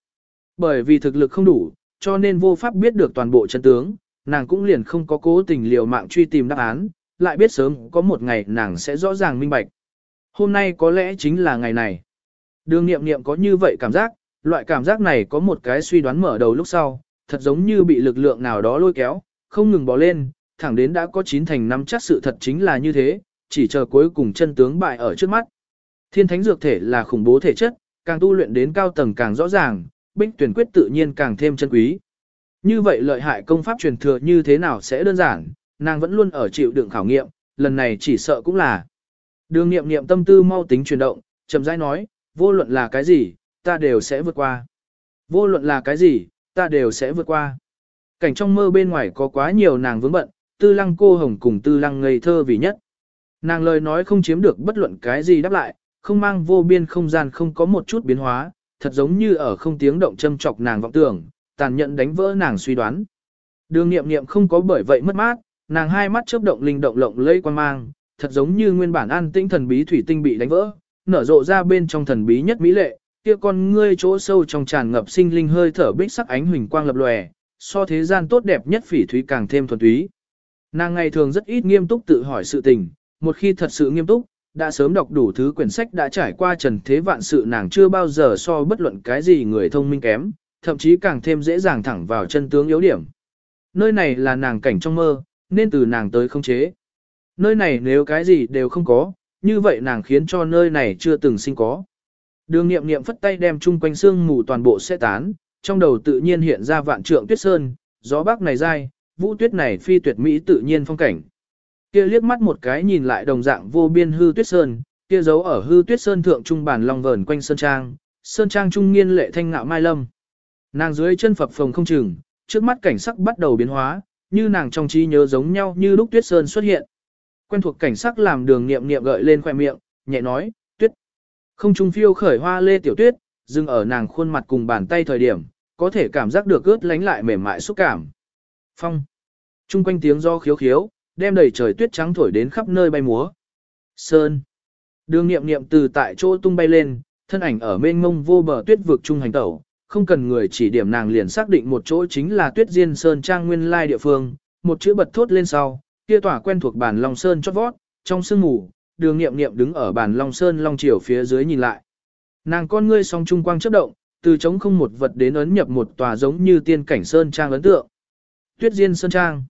Bởi vì thực lực không đủ, cho nên vô pháp biết được toàn bộ chân tướng, nàng cũng liền không có cố tình liều mạng truy tìm đáp án, lại biết sớm có một ngày nàng sẽ rõ ràng minh bạch. Hôm nay có lẽ chính là ngày này. Đường nghiệm nghiệm có như vậy cảm giác, loại cảm giác này có một cái suy đoán mở đầu lúc sau, thật giống như bị lực lượng nào đó lôi kéo, không ngừng bỏ lên, thẳng đến đã có chín thành năm chắc sự thật chính là như thế, chỉ chờ cuối cùng chân tướng bại ở trước mắt. Thiên thánh dược thể là khủng bố thể chất, càng tu luyện đến cao tầng càng rõ ràng, bích tuyển quyết tự nhiên càng thêm chân quý. Như vậy lợi hại công pháp truyền thừa như thế nào sẽ đơn giản, nàng vẫn luôn ở chịu đựng khảo nghiệm, lần này chỉ sợ cũng là. Đường nghiệm nghiệm tâm tư mau tính chuyển động, chậm rãi nói, vô luận là cái gì, ta đều sẽ vượt qua. Vô luận là cái gì, ta đều sẽ vượt qua. Cảnh trong mơ bên ngoài có quá nhiều nàng vướng bận, tư lăng cô hồng cùng tư lăng ngây thơ vì nhất. Nàng lời nói không chiếm được bất luận cái gì đáp lại, không mang vô biên không gian không có một chút biến hóa, thật giống như ở không tiếng động châm chọc nàng vọng tưởng, tàn nhẫn đánh vỡ nàng suy đoán. Đường nghiệm nghiệm không có bởi vậy mất mát, nàng hai mắt chớp động linh động lộng lây quan mang, thật giống như nguyên bản an tĩnh thần bí thủy tinh bị đánh vỡ, nở rộ ra bên trong thần bí nhất mỹ lệ, kia con ngươi chỗ sâu trong tràn ngập sinh linh hơi thở bích sắc ánh huỳnh quang lập lòe, so thế gian tốt đẹp nhất phỉ thúy càng thêm thuần túy. Nàng ngày thường rất ít nghiêm túc tự hỏi sự tình, một khi thật sự nghiêm túc, đã sớm đọc đủ thứ quyển sách đã trải qua trần thế vạn sự nàng chưa bao giờ so bất luận cái gì người thông minh kém, thậm chí càng thêm dễ dàng thẳng vào chân tướng yếu điểm. Nơi này là nàng cảnh trong mơ, nên từ nàng tới không chế. Nơi này nếu cái gì đều không có, như vậy nàng khiến cho nơi này chưa từng sinh có. Đường nghiệm nghiệm phất tay đem chung quanh xương mù toàn bộ sẽ tán, trong đầu tự nhiên hiện ra vạn trượng tuyết sơn, gió bắc này dai, vũ tuyết này phi tuyệt mỹ tự nhiên phong cảnh. Kia liếc mắt một cái nhìn lại đồng dạng vô biên hư tuyết sơn, kia giấu ở hư tuyết sơn thượng trung bản long vờn quanh sơn trang, sơn trang trung nghiên lệ thanh ngạo mai lâm. Nàng dưới chân phập phồng không chừng, trước mắt cảnh sắc bắt đầu biến hóa, như nàng trong trí nhớ giống nhau như lúc tuyết sơn xuất hiện. Quen thuộc cảnh sắc làm đường niệm niệm gợi lên khoe miệng, nhẹ nói, tuyết. Không trung phiêu khởi hoa lê tiểu tuyết, dừng ở nàng khuôn mặt cùng bàn tay thời điểm, có thể cảm giác được ướt lánh lại mềm mại xúc cảm. Phong. Trung quanh tiếng do khiếu khiếu, đem đầy trời tuyết trắng thổi đến khắp nơi bay múa. Sơn. Đường niệm niệm từ tại chỗ tung bay lên, thân ảnh ở mênh mông vô bờ tuyết vực trung hành tẩu, không cần người chỉ điểm nàng liền xác định một chỗ chính là tuyết diên sơn trang nguyên lai địa phương, một chữ bật thốt lên sau, kia tỏa quen thuộc bản Long Sơn chót vót, trong sương ngủ, đường nghiệm nghiệm đứng ở bản Long Sơn Long Triều phía dưới nhìn lại. Nàng con ngươi song trung quang chớp động, từ trống không một vật đến ấn nhập một tòa giống như tiên cảnh Sơn Trang ấn tượng. Tuyết Diên Sơn Trang.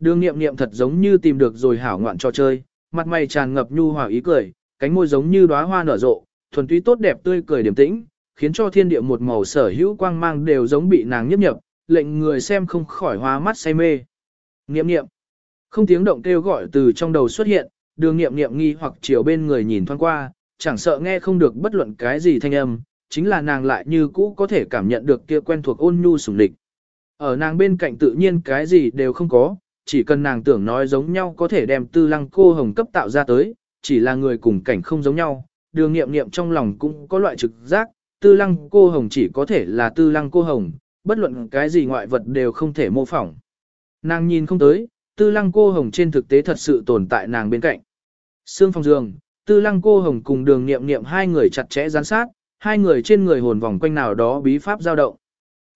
Đường nghiệm nghiệm thật giống như tìm được rồi hảo ngoạn trò chơi, mặt mày tràn ngập nhu hòa ý cười, cánh môi giống như đóa hoa nở rộ, thuần túy tốt đẹp tươi cười điềm tĩnh, khiến cho thiên địa một màu sở hữu quang mang đều giống bị nàng nhấp nhập, lệnh người xem không khỏi hoa mắt say mê. Nghiệm nghiệm. Không tiếng động kêu gọi từ trong đầu xuất hiện, đường nghiệm nghiệm nghi hoặc chiều bên người nhìn thoáng qua, chẳng sợ nghe không được bất luận cái gì thanh âm, chính là nàng lại như cũ có thể cảm nhận được kia quen thuộc ôn nhu sủng địch. Ở nàng bên cạnh tự nhiên cái gì đều không có, chỉ cần nàng tưởng nói giống nhau có thể đem tư lăng cô hồng cấp tạo ra tới, chỉ là người cùng cảnh không giống nhau, đường nghiệm nghiệm trong lòng cũng có loại trực giác, tư lăng cô hồng chỉ có thể là tư lăng cô hồng, bất luận cái gì ngoại vật đều không thể mô phỏng. Nàng nhìn không tới, tư lăng cô hồng trên thực tế thật sự tồn tại nàng bên cạnh. Sương phòng giường, tư lăng cô hồng cùng đường nghiệm nghiệm hai người chặt chẽ gián sát, hai người trên người hồn vòng quanh nào đó bí pháp giao động.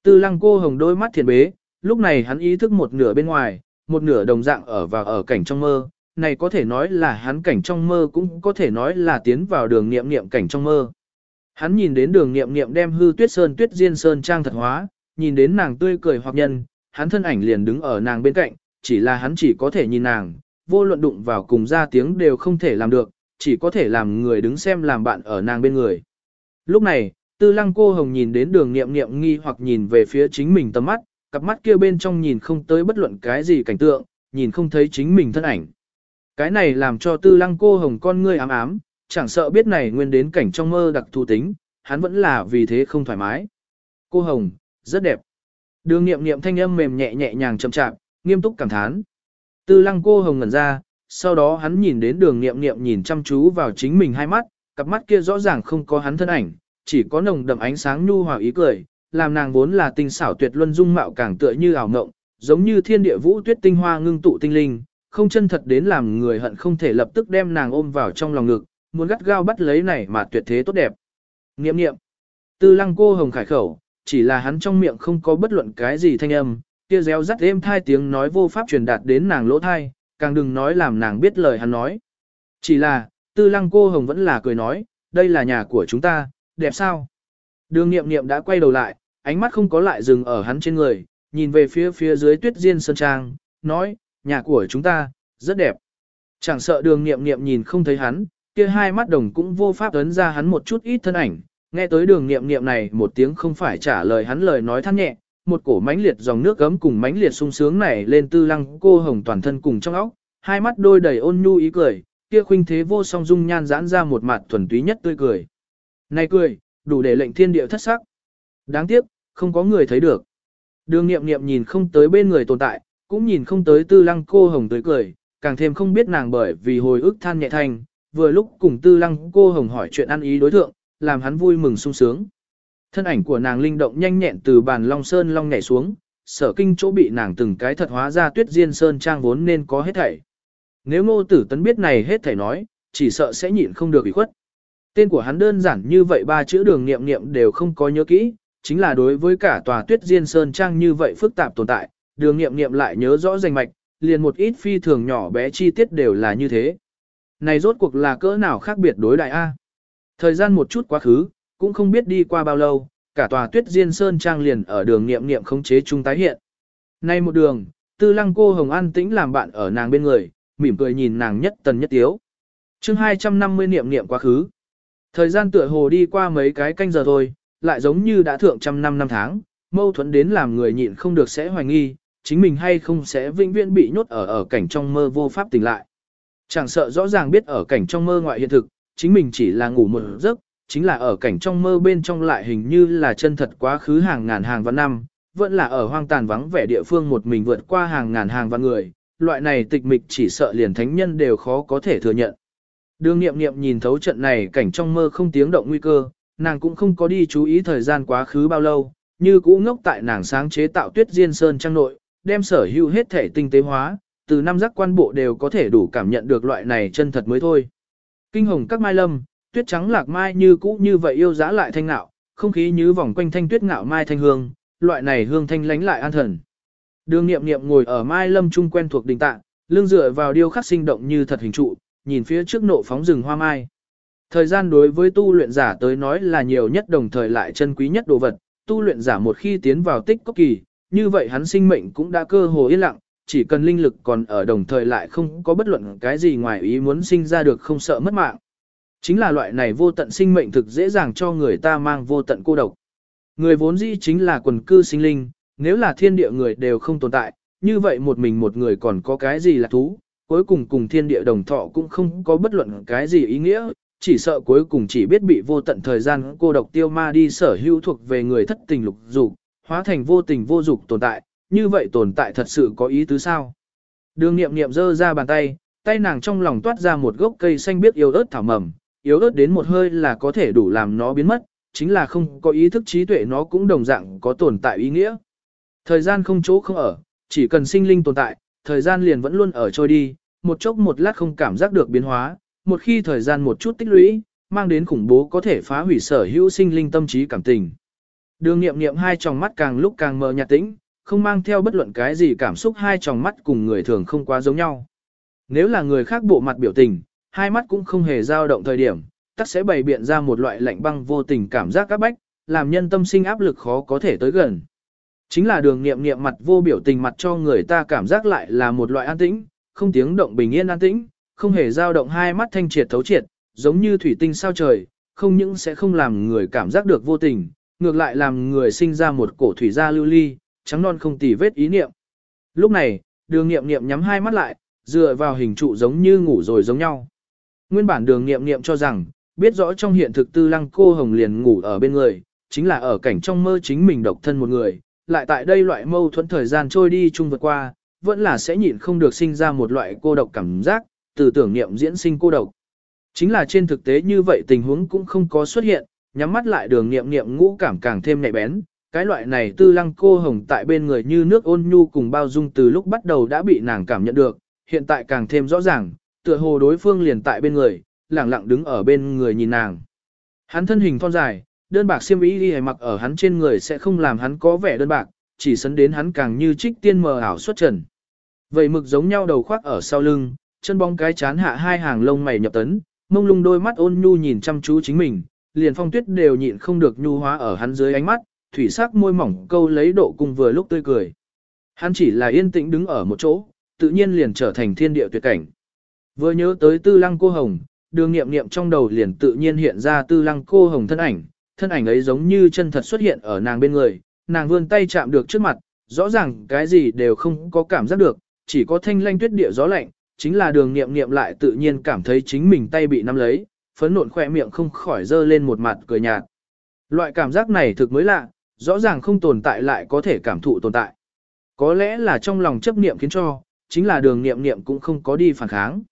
Tư lăng cô hồng đôi mắt thiền bế, lúc này hắn ý thức một nửa bên ngoài, một nửa đồng dạng ở và ở cảnh trong mơ, này có thể nói là hắn cảnh trong mơ cũng có thể nói là tiến vào đường nghiệm nghiệm cảnh trong mơ. Hắn nhìn đến đường nghiệm nghiệm đem hư tuyết sơn tuyết diên sơn trang thật hóa, nhìn đến nàng tươi cười hoặc nhân, hắn thân ảnh liền đứng ở nàng bên cạnh, chỉ là hắn chỉ có thể nhìn nàng, vô luận đụng vào cùng ra tiếng đều không thể làm được, chỉ có thể làm người đứng xem làm bạn ở nàng bên người. Lúc này, tư lăng cô hồng nhìn đến đường nghiệm nghiệm nghi hoặc nhìn về phía chính mình tầm mắt, cặp mắt kia bên trong nhìn không tới bất luận cái gì cảnh tượng, nhìn không thấy chính mình thân ảnh. Cái này làm cho tư lăng cô hồng con ngươi ám ám, chẳng sợ biết này nguyên đến cảnh trong mơ đặc thù tính, hắn vẫn là vì thế không thoải mái. Cô hồng, rất đẹp. Đường nghiệm nghiệm thanh âm mềm nhẹ nhẹ nhàng chậm chạp, nghiêm túc cảm thán. Tư lăng cô hồng ngẩn ra, sau đó hắn nhìn đến đường nghiệm nghiệm nhìn chăm chú vào chính mình hai mắt, cặp mắt kia rõ ràng không có hắn thân ảnh, chỉ có nồng đậm ánh sáng nhu hòa ý cười, làm nàng vốn là tinh xảo tuyệt luân dung mạo càng tựa như ảo ngộng, giống như thiên địa vũ tuyết tinh hoa ngưng tụ tinh linh, không chân thật đến làm người hận không thể lập tức đem nàng ôm vào trong lòng ngực, muốn gắt gao bắt lấy này mà tuyệt thế tốt đẹp. Nghiệm nghiệm. Tư lăng cô hồng khải khẩu, chỉ là hắn trong miệng không có bất luận cái gì thanh âm, kia réo rắt êm thai tiếng nói vô pháp truyền đạt đến nàng lỗ thai, càng đừng nói làm nàng biết lời hắn nói. Chỉ là, tư lăng cô hồng vẫn là cười nói, đây là nhà của chúng ta, đẹp sao? Đường nghiệm nghiệm đã quay đầu lại, ánh mắt không có lại dừng ở hắn trên người, nhìn về phía phía dưới tuyết diên sơn trang, nói, nhà của chúng ta, rất đẹp. Chẳng sợ đường nghiệm nghiệm nhìn không thấy hắn, kia hai mắt đồng cũng vô pháp ấn ra hắn một chút ít thân ảnh, nghe tới đường nghiệm nghiệm này một tiếng không phải trả lời hắn lời nói than nhẹ, một cổ mãnh liệt dòng nước gấm cùng mãnh liệt sung sướng này lên tư lăng cô hồng toàn thân cùng trong óc, hai mắt đôi đầy ôn nhu ý cười, kia khuynh thế vô song dung nhan giãn ra một mặt thuần túy nhất tươi cười. Này cười, đủ để lệnh thiên địa thất sắc. Đáng tiếc, không có người thấy được. Đường nghiệm nghiệm nhìn không tới bên người tồn tại, cũng nhìn không tới tư lăng cô hồng tới cười, càng thêm không biết nàng bởi vì hồi ức than nhẹ thanh, vừa lúc cùng tư lăng cô hồng hỏi chuyện ăn ý đối tượng, làm hắn vui mừng sung sướng. Thân ảnh của nàng linh động nhanh nhẹn từ bàn long sơn long nhảy xuống, sở kinh chỗ bị nàng từng cái thật hóa ra tuyết diên sơn trang vốn nên có hết thảy. Nếu ngô tử tấn biết này hết thảy nói, chỉ sợ sẽ nhịn không được ủy khuất. Tên của hắn đơn giản như vậy ba chữ đường nghiệm nghiệm đều không có nhớ kỹ, chính là đối với cả tòa tuyết diên sơn trang như vậy phức tạp tồn tại, đường nghiệm nghiệm lại nhớ rõ danh mạch, liền một ít phi thường nhỏ bé chi tiết đều là như thế. Này rốt cuộc là cỡ nào khác biệt đối đại A. Thời gian một chút quá khứ, cũng không biết đi qua bao lâu, cả tòa tuyết diên sơn trang liền ở đường nghiệm nghiệm khống chế chung tái hiện. Nay một đường, tư lăng cô Hồng An tĩnh làm bạn ở nàng bên người, mỉm cười nhìn nàng nhất tần nhất tiếu. chương 250 niệm niệm quá khứ. Thời gian tựa hồ đi qua mấy cái canh giờ thôi, lại giống như đã thượng trăm năm năm tháng, mâu thuẫn đến làm người nhịn không được sẽ hoài nghi, chính mình hay không sẽ vĩnh viễn bị nhốt ở ở cảnh trong mơ vô pháp tỉnh lại. Chẳng sợ rõ ràng biết ở cảnh trong mơ ngoại hiện thực, chính mình chỉ là ngủ một giấc, chính là ở cảnh trong mơ bên trong lại hình như là chân thật quá khứ hàng ngàn hàng vạn năm, vẫn là ở hoang tàn vắng vẻ địa phương một mình vượt qua hàng ngàn hàng vạn người, loại này tịch mịch chỉ sợ liền thánh nhân đều khó có thể thừa nhận. Đường nghiệm nghiệm nhìn thấu trận này cảnh trong mơ không tiếng động nguy cơ, nàng cũng không có đi chú ý thời gian quá khứ bao lâu, như cũ ngốc tại nàng sáng chế tạo tuyết diên sơn trang nội, đem sở hữu hết thể tinh tế hóa, từ năm giác quan bộ đều có thể đủ cảm nhận được loại này chân thật mới thôi. Kinh hồng các mai lâm, tuyết trắng lạc mai như cũ như vậy yêu dã lại thanh nạo, không khí như vòng quanh thanh tuyết ngạo mai thanh hương, loại này hương thanh lánh lại an thần. Đường nghiệm nghiệm ngồi ở mai lâm trung quen thuộc đình tạng, lưng dựa vào điêu khắc sinh động như thật hình trụ, nhìn phía trước nộ phóng rừng hoa mai. Thời gian đối với tu luyện giả tới nói là nhiều nhất đồng thời lại chân quý nhất đồ vật, tu luyện giả một khi tiến vào tích cốc kỳ, như vậy hắn sinh mệnh cũng đã cơ hồ yên lặng, chỉ cần linh lực còn ở đồng thời lại không có bất luận cái gì ngoài ý muốn sinh ra được không sợ mất mạng. Chính là loại này vô tận sinh mệnh thực dễ dàng cho người ta mang vô tận cô độc. Người vốn dĩ chính là quần cư sinh linh, nếu là thiên địa người đều không tồn tại, như vậy một mình một người còn có cái gì là thú, cuối cùng cùng thiên địa đồng thọ cũng không có bất luận cái gì ý nghĩa, chỉ sợ cuối cùng chỉ biết bị vô tận thời gian cô độc tiêu ma đi sở hữu thuộc về người thất tình lục dục, hóa thành vô tình vô dục tồn tại, như vậy tồn tại thật sự có ý tứ sao? Đường nghiệm nghiệm giơ ra bàn tay, tay nàng trong lòng toát ra một gốc cây xanh biết yếu ớt thảo mầm, yếu ớt đến một hơi là có thể đủ làm nó biến mất, chính là không có ý thức trí tuệ nó cũng đồng dạng có tồn tại ý nghĩa. Thời gian không chỗ không ở, chỉ cần sinh linh tồn tại, thời gian liền vẫn luôn ở trôi đi, một chốc một lát không cảm giác được biến hóa, một khi thời gian một chút tích lũy, mang đến khủng bố có thể phá hủy sở hữu sinh linh tâm trí cảm tình. Đường nghiệm nghiệm hai tròng mắt càng lúc càng mờ nhạt tĩnh, không mang theo bất luận cái gì cảm xúc hai tròng mắt cùng người thường không quá giống nhau. Nếu là người khác bộ mặt biểu tình, hai mắt cũng không hề dao động thời điểm, tắc sẽ bày biện ra một loại lạnh băng vô tình cảm giác các bách, làm nhân tâm sinh áp lực khó có thể tới gần. Chính là đường nghiệm nghiệm mặt vô biểu tình mặt cho người ta cảm giác lại là một loại an tĩnh, không tiếng động bình yên an tĩnh, không hề dao động hai mắt thanh triệt thấu triệt, giống như thủy tinh sao trời, không những sẽ không làm người cảm giác được vô tình, ngược lại làm người sinh ra một cổ thủy gia lưu ly, trắng non không tì vết ý niệm. Lúc này, đường nghiệm nghiệm nhắm hai mắt lại, dựa vào hình trụ giống như ngủ rồi giống nhau. Nguyên bản đường nghiệm nghiệm cho rằng, biết rõ trong hiện thực tư lăng cô hồng liền ngủ ở bên người, chính là ở cảnh trong mơ chính mình độc thân một người, lại tại đây loại mâu thuẫn thời gian trôi đi chung vượt qua, vẫn là sẽ nhịn không được sinh ra một loại cô độc cảm giác, từ tưởng niệm diễn sinh cô độc. Chính là trên thực tế như vậy tình huống cũng không có xuất hiện, nhắm mắt lại đường niệm niệm ngũ cảm càng thêm nhạy bén, cái loại này tư lăng cô hồng tại bên người như nước ôn nhu cùng bao dung từ lúc bắt đầu đã bị nàng cảm nhận được, hiện tại càng thêm rõ ràng, tựa hồ đối phương liền tại bên người, lẳng lặng đứng ở bên người nhìn nàng. Hắn thân hình thon dài, đơn bạc xiêm y đi mặc ở hắn trên người sẽ không làm hắn có vẻ đơn bạc, chỉ sấn đến hắn càng như trích tiên mờ ảo xuất trần. Vậy mực giống nhau đầu khoác ở sau lưng, chân bóng cái chán hạ hai hàng lông mày nhập tấn, mông lung đôi mắt ôn nhu nhìn chăm chú chính mình, liền phong tuyết đều nhịn không được nhu hóa ở hắn dưới ánh mắt, thủy sắc môi mỏng câu lấy độ cùng vừa lúc tươi cười. Hắn chỉ là yên tĩnh đứng ở một chỗ, tự nhiên liền trở thành thiên địa tuyệt cảnh. Vừa nhớ tới tư lăng cô hồng, đường nghiệm nghiệm trong đầu liền tự nhiên hiện ra tư lăng cô hồng thân ảnh, thân ảnh ấy giống như chân thật xuất hiện ở nàng bên người, nàng vươn tay chạm được trước mặt, rõ ràng cái gì đều không có cảm giác được, chỉ có thanh lanh tuyết địa gió lạnh, chính là đường nghiệm nghiệm lại tự nhiên cảm thấy chính mình tay bị nắm lấy, phấn nộn khỏe miệng không khỏi dơ lên một mặt cười nhạt. Loại cảm giác này thực mới lạ, rõ ràng không tồn tại lại có thể cảm thụ tồn tại. Có lẽ là trong lòng chấp niệm khiến cho, chính là đường niệm niệm cũng không có đi phản kháng.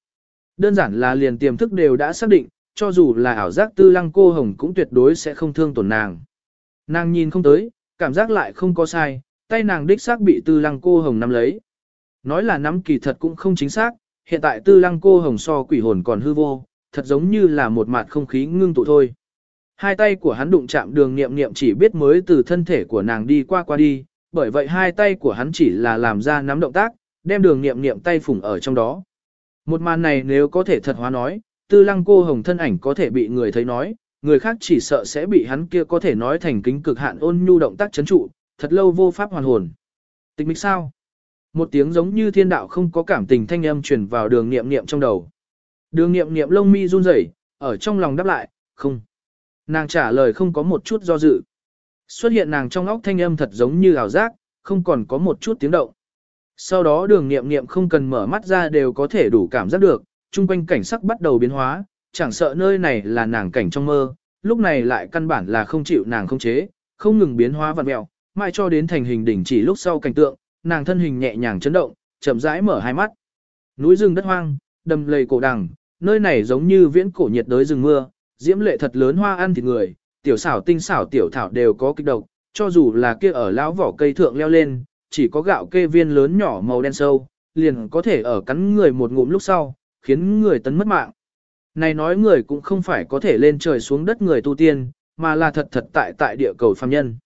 Đơn giản là liền tiềm thức đều đã xác định, cho dù là ảo giác tư lăng cô hồng cũng tuyệt đối sẽ không thương tổn nàng. Nàng nhìn không tới, cảm giác lại không có sai, tay nàng đích xác bị tư lăng cô hồng nắm lấy. Nói là nắm kỳ thật cũng không chính xác, hiện tại tư lăng cô hồng so quỷ hồn còn hư vô, thật giống như là một mạt không khí ngưng tụ thôi. Hai tay của hắn đụng chạm đường niệm niệm chỉ biết mới từ thân thể của nàng đi qua qua đi, bởi vậy hai tay của hắn chỉ là làm ra nắm động tác, đem đường niệm niệm tay phủng ở trong đó. Một màn này nếu có thể thật hóa nói, tư lăng cô hồng thân ảnh có thể bị người thấy nói, người khác chỉ sợ sẽ bị hắn kia có thể nói thành kính cực hạn ôn nhu động tác chấn trụ, thật lâu vô pháp hoàn hồn. Tịch mịch sao? Một tiếng giống như thiên đạo không có cảm tình thanh âm truyền vào đường niệm niệm trong đầu. Đường niệm niệm lông mi run rẩy, ở trong lòng đáp lại, không. Nàng trả lời không có một chút do dự. Xuất hiện nàng trong óc thanh âm thật giống như ảo giác, không còn có một chút tiếng động. Sau đó đường niệm niệm không cần mở mắt ra đều có thể đủ cảm giác được, chung quanh cảnh sắc bắt đầu biến hóa, chẳng sợ nơi này là nàng cảnh trong mơ, lúc này lại căn bản là không chịu nàng không chế, không ngừng biến hóa vặn mẹo, mãi cho đến thành hình đỉnh chỉ lúc sau cảnh tượng, nàng thân hình nhẹ nhàng chấn động, chậm rãi mở hai mắt. Núi rừng đất hoang, đầm lầy cổ đằng, nơi này giống như viễn cổ nhiệt đới rừng mưa, diễm lệ thật lớn hoa ăn thịt người, tiểu xảo tinh xảo tiểu thảo đều có kích độc, cho dù là kia ở lão vỏ cây thượng leo lên, chỉ có gạo kê viên lớn nhỏ màu đen sâu, liền có thể ở cắn người một ngụm lúc sau, khiến người tấn mất mạng. Này nói người cũng không phải có thể lên trời xuống đất người tu tiên, mà là thật thật tại tại địa cầu phàm nhân.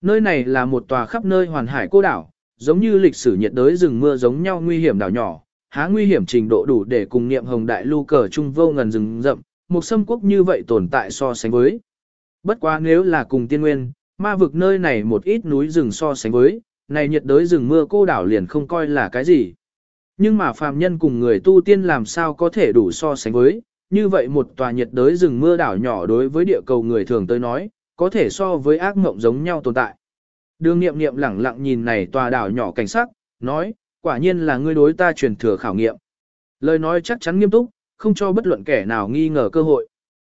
Nơi này là một tòa khắp nơi hoàn hải cô đảo, giống như lịch sử nhiệt đới rừng mưa giống nhau nguy hiểm đảo nhỏ, há nguy hiểm trình độ đủ để cùng niệm hồng đại lưu cờ trung vô ngần rừng rậm, một xâm quốc như vậy tồn tại so sánh với. Bất quá nếu là cùng tiên nguyên, ma vực nơi này một ít núi rừng so sánh với, này nhiệt đới rừng mưa cô đảo liền không coi là cái gì. Nhưng mà phàm nhân cùng người tu tiên làm sao có thể đủ so sánh với, như vậy một tòa nhiệt đới rừng mưa đảo nhỏ đối với địa cầu người thường tới nói, có thể so với ác mộng giống nhau tồn tại. Đường nghiệm nghiệm lẳng lặng nhìn này tòa đảo nhỏ cảnh sắc, nói, quả nhiên là ngươi đối ta truyền thừa khảo nghiệm. Lời nói chắc chắn nghiêm túc, không cho bất luận kẻ nào nghi ngờ cơ hội.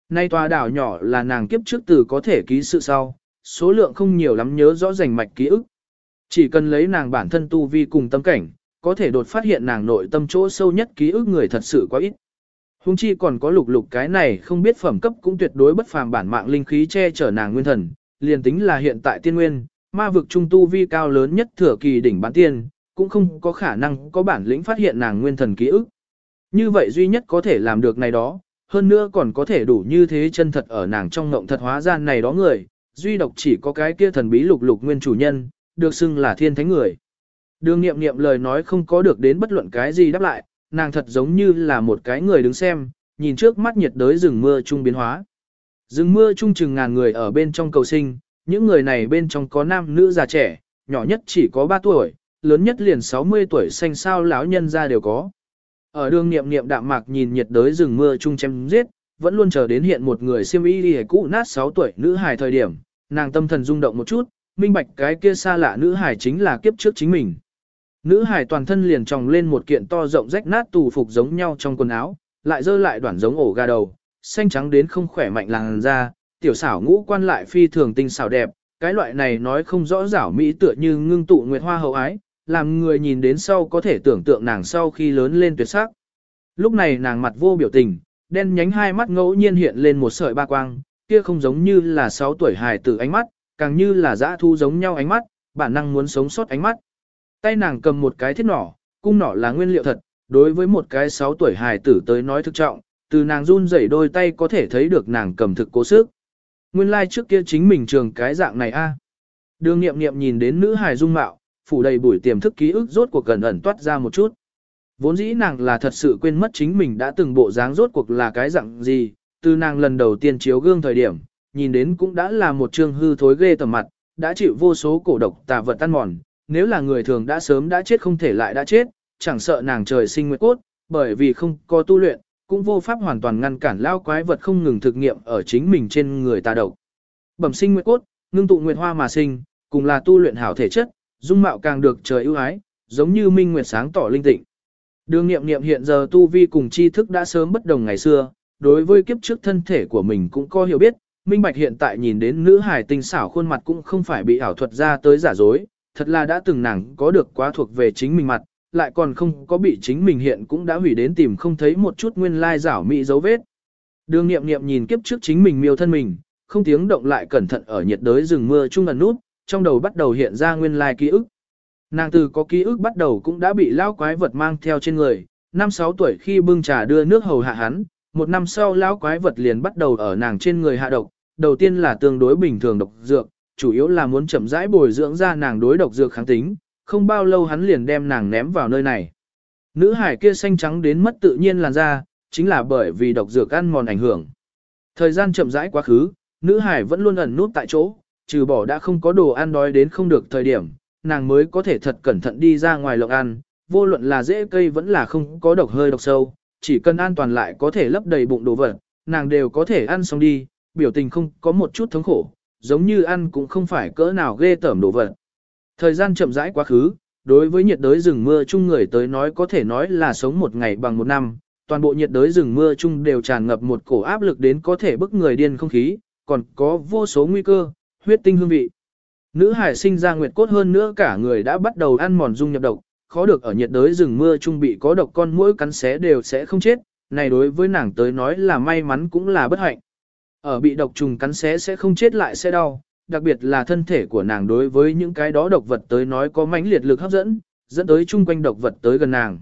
Nay tòa đảo nhỏ là nàng kiếp trước từ có thể ký sự sau, số lượng không nhiều lắm nhớ rõ rành mạch ký ức. Chỉ cần lấy nàng bản thân tu vi cùng tâm cảnh, có thể đột phát hiện nàng nội tâm chỗ sâu nhất ký ức người thật sự quá ít. Hùng chi còn có lục lục cái này không biết phẩm cấp cũng tuyệt đối bất phàm bản mạng linh khí che chở nàng nguyên thần, liền tính là hiện tại tiên nguyên, ma vực trung tu vi cao lớn nhất thừa kỳ đỉnh bán tiên, cũng không có khả năng có bản lĩnh phát hiện nàng nguyên thần ký ức. Như vậy duy nhất có thể làm được này đó, hơn nữa còn có thể đủ như thế chân thật ở nàng trong ngộng thật hóa gian này đó người, duy độc chỉ có cái kia thần bí lục lục nguyên chủ nhân, được xưng là thiên thánh người. Đường nghiệm nghiệm lời nói không có được đến bất luận cái gì đáp lại, nàng thật giống như là một cái người đứng xem, nhìn trước mắt nhiệt đới rừng mưa trung biến hóa. Rừng mưa trung chừng ngàn người ở bên trong cầu sinh, những người này bên trong có nam nữ già trẻ, nhỏ nhất chỉ có 3 tuổi, lớn nhất liền 60 tuổi xanh sao lão nhân ra đều có. Ở đường niệm niệm đạm mạc nhìn nhiệt đới rừng mưa chung chém giết, vẫn luôn chờ đến hiện một người siêm y đi cũ nát 6 tuổi nữ hài thời điểm, nàng tâm thần rung động một chút, minh bạch cái kia xa lạ nữ hài chính là kiếp trước chính mình. Nữ hài toàn thân liền tròng lên một kiện to rộng rách nát tù phục giống nhau trong quần áo, lại dơ lại đoạn giống ổ gà đầu, xanh trắng đến không khỏe mạnh làng ra, tiểu xảo ngũ quan lại phi thường tinh xảo đẹp, cái loại này nói không rõ rảo mỹ tựa như ngưng tụ nguyệt hoa hậu ái, làm người nhìn đến sau có thể tưởng tượng nàng sau khi lớn lên tuyệt sắc. Lúc này nàng mặt vô biểu tình, đen nhánh hai mắt ngẫu nhiên hiện lên một sợi ba quang, kia không giống như là 6 tuổi hài tử ánh mắt, càng như là dã thu giống nhau ánh mắt, bản năng muốn sống sót ánh mắt. Tay nàng cầm một cái thiết nỏ, cung nỏ là nguyên liệu thật, đối với một cái 6 tuổi hài tử tới nói thực trọng, từ nàng run rẩy đôi tay có thể thấy được nàng cầm thực cố sức. Nguyên lai like trước kia chính mình trường cái dạng này a. À. Đường nghiệm nghiệm nhìn đến nữ hài dung mạo, phủ đầy bụi tiềm thức ký ức rốt cuộc gần ẩn toát ra một chút. Vốn dĩ nàng là thật sự quên mất chính mình đã từng bộ dáng rốt cuộc là cái dạng gì, từ nàng lần đầu tiên chiếu gương thời điểm, nhìn đến cũng đã là một trương hư thối ghê tầm mặt, đã chịu vô số cổ độc tà vật tan mòn, nếu là người thường đã sớm đã chết không thể lại đã chết, chẳng sợ nàng trời sinh nguyệt cốt, bởi vì không có tu luyện, cũng vô pháp hoàn toàn ngăn cản lao quái vật không ngừng thực nghiệm ở chính mình trên người ta độc. Bẩm sinh nguyệt cốt, ngưng tụ nguyệt hoa mà sinh, cùng là tu luyện hảo thể chất, dung mạo càng được trời ưu ái, giống như minh nguyệt sáng tỏ linh tịnh. Đường nghiệm nghiệm hiện giờ tu vi cùng tri thức đã sớm bất đồng ngày xưa, đối với kiếp trước thân thể của mình cũng có hiểu biết, minh bạch hiện tại nhìn đến nữ hài tinh xảo khuôn mặt cũng không phải bị ảo thuật ra tới giả dối, thật là đã từng nàng có được quá thuộc về chính mình mặt, lại còn không có bị chính mình hiện cũng đã hủy đến tìm không thấy một chút nguyên lai giả mỹ dấu vết. Đường nghiệm nghiệm nhìn kiếp trước chính mình miêu thân mình, không tiếng động lại cẩn thận ở nhiệt đới rừng mưa chung ẩn nút, trong đầu bắt đầu hiện ra nguyên lai ký ức. Nàng từ có ký ức bắt đầu cũng đã bị lão quái vật mang theo trên người, năm sáu tuổi khi bưng trà đưa nước hầu hạ hắn, một năm sau lão quái vật liền bắt đầu ở nàng trên người hạ độc, đầu tiên là tương đối bình thường độc dược, chủ yếu là muốn chậm rãi bồi dưỡng ra nàng đối độc dược kháng tính, không bao lâu hắn liền đem nàng ném vào nơi này. Nữ hải kia xanh trắng đến mất tự nhiên làn da, chính là bởi vì độc dược ăn mòn ảnh hưởng. Thời gian chậm rãi quá khứ, nữ hải vẫn luôn ẩn nút tại chỗ, trừ bỏ đã không có đồ ăn đói đến không được thời điểm, nàng mới có thể thật cẩn thận đi ra ngoài lộng ăn, vô luận là dễ cây vẫn là không có độc hơi độc sâu, chỉ cần an toàn lại có thể lấp đầy bụng đồ vật, nàng đều có thể ăn xong đi, biểu tình không có một chút thống khổ, giống như ăn cũng không phải cỡ nào ghê tởm đồ vật. Thời gian chậm rãi quá khứ, đối với nhiệt đới rừng mưa chung người tới nói có thể nói là sống một ngày bằng một năm, toàn bộ nhiệt đới rừng mưa chung đều tràn ngập một cổ áp lực đến có thể bức người điên không khí, còn có vô số nguy cơ, huyết tinh hương vị. Nữ hải sinh ra nguyệt cốt hơn nữa cả người đã bắt đầu ăn mòn dung nhập độc, khó được ở nhiệt đới rừng mưa chung bị có độc con muỗi cắn xé đều sẽ không chết, này đối với nàng tới nói là may mắn cũng là bất hạnh. Ở bị độc trùng cắn xé sẽ không chết lại sẽ đau, đặc biệt là thân thể của nàng đối với những cái đó độc vật tới nói có mãnh liệt lực hấp dẫn, dẫn tới chung quanh độc vật tới gần nàng.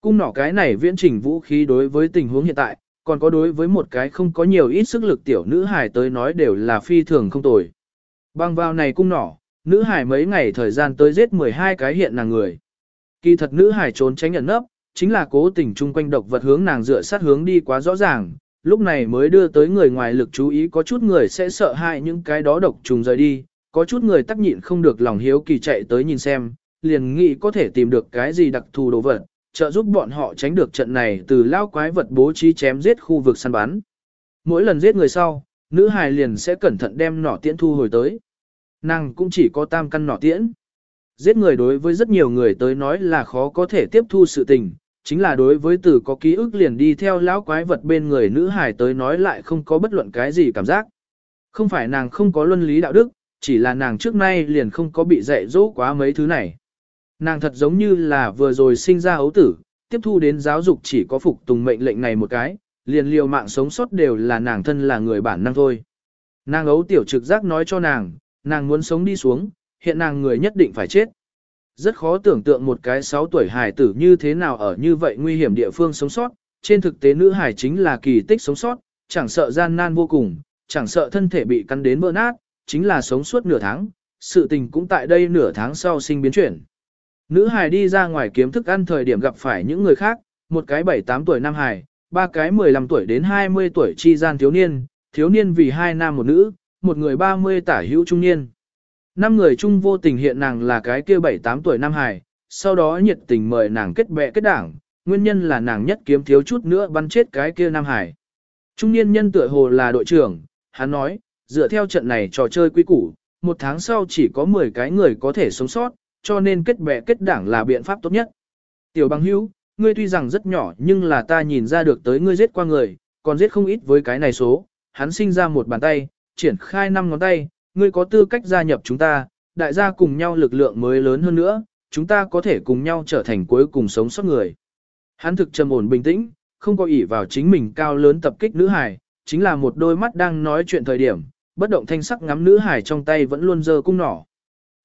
Cung nỏ cái này viễn trình vũ khí đối với tình huống hiện tại, còn có đối với một cái không có nhiều ít sức lực tiểu nữ hài tới nói đều là phi thường không tồi. Bang vào này cung nỏ, nữ hài mấy ngày thời gian tới giết 12 cái hiện nàng người. Kỳ thật nữ hài trốn tránh nhận nấp, chính là cố tình chung quanh độc vật hướng nàng dựa sát hướng đi quá rõ ràng, lúc này mới đưa tới người ngoài lực chú ý có chút người sẽ sợ hãi những cái đó độc trùng rời đi, có chút người tắc nhịn không được lòng hiếu kỳ chạy tới nhìn xem, liền nghĩ có thể tìm được cái gì đặc thù đồ vật, trợ giúp bọn họ tránh được trận này từ lao quái vật bố trí chém giết khu vực săn bắn. Mỗi lần giết người sau, nữ hài liền sẽ cẩn thận đem nỏ tiễn thu hồi tới. Nàng cũng chỉ có tam căn nỏ tiễn. Giết người đối với rất nhiều người tới nói là khó có thể tiếp thu sự tình, chính là đối với từ có ký ức liền đi theo lão quái vật bên người nữ hải tới nói lại không có bất luận cái gì cảm giác. Không phải nàng không có luân lý đạo đức, chỉ là nàng trước nay liền không có bị dạy dỗ quá mấy thứ này. Nàng thật giống như là vừa rồi sinh ra ấu tử, tiếp thu đến giáo dục chỉ có phục tùng mệnh lệnh này một cái, liền liều mạng sống sót đều là nàng thân là người bản năng thôi. Nàng ấu tiểu trực giác nói cho nàng, nàng muốn sống đi xuống, hiện nàng người nhất định phải chết. Rất khó tưởng tượng một cái 6 tuổi hài tử như thế nào ở như vậy nguy hiểm địa phương sống sót, trên thực tế nữ hài chính là kỳ tích sống sót, chẳng sợ gian nan vô cùng, chẳng sợ thân thể bị cắn đến vỡ nát, chính là sống suốt nửa tháng, sự tình cũng tại đây nửa tháng sau sinh biến chuyển. Nữ hài đi ra ngoài kiếm thức ăn thời điểm gặp phải những người khác, một cái 7-8 tuổi nam hài, ba cái 15 tuổi đến 20 tuổi chi gian thiếu niên, thiếu niên vì hai nam một nữ, một người 30 tả hữu trung niên. Năm người chung vô tình hiện nàng là cái kia 7-8 tuổi nam Hải. sau đó nhiệt tình mời nàng kết bè kết đảng, nguyên nhân là nàng nhất kiếm thiếu chút nữa bắn chết cái kia nam hải. Trung niên nhân tựa hồ là đội trưởng, hắn nói, dựa theo trận này trò chơi quy củ, một tháng sau chỉ có 10 cái người có thể sống sót, cho nên kết bè kết đảng là biện pháp tốt nhất. Tiểu bằng hữu, ngươi tuy rằng rất nhỏ nhưng là ta nhìn ra được tới ngươi giết qua người, còn giết không ít với cái này số, hắn sinh ra một bàn tay, triển khai năm ngón tay, ngươi có tư cách gia nhập chúng ta, đại gia cùng nhau lực lượng mới lớn hơn nữa, chúng ta có thể cùng nhau trở thành cuối cùng sống sót người. Hắn thực trầm ổn bình tĩnh, không có ỷ vào chính mình cao lớn tập kích nữ hải, chính là một đôi mắt đang nói chuyện thời điểm, bất động thanh sắc ngắm nữ hải trong tay vẫn luôn giơ cung nỏ.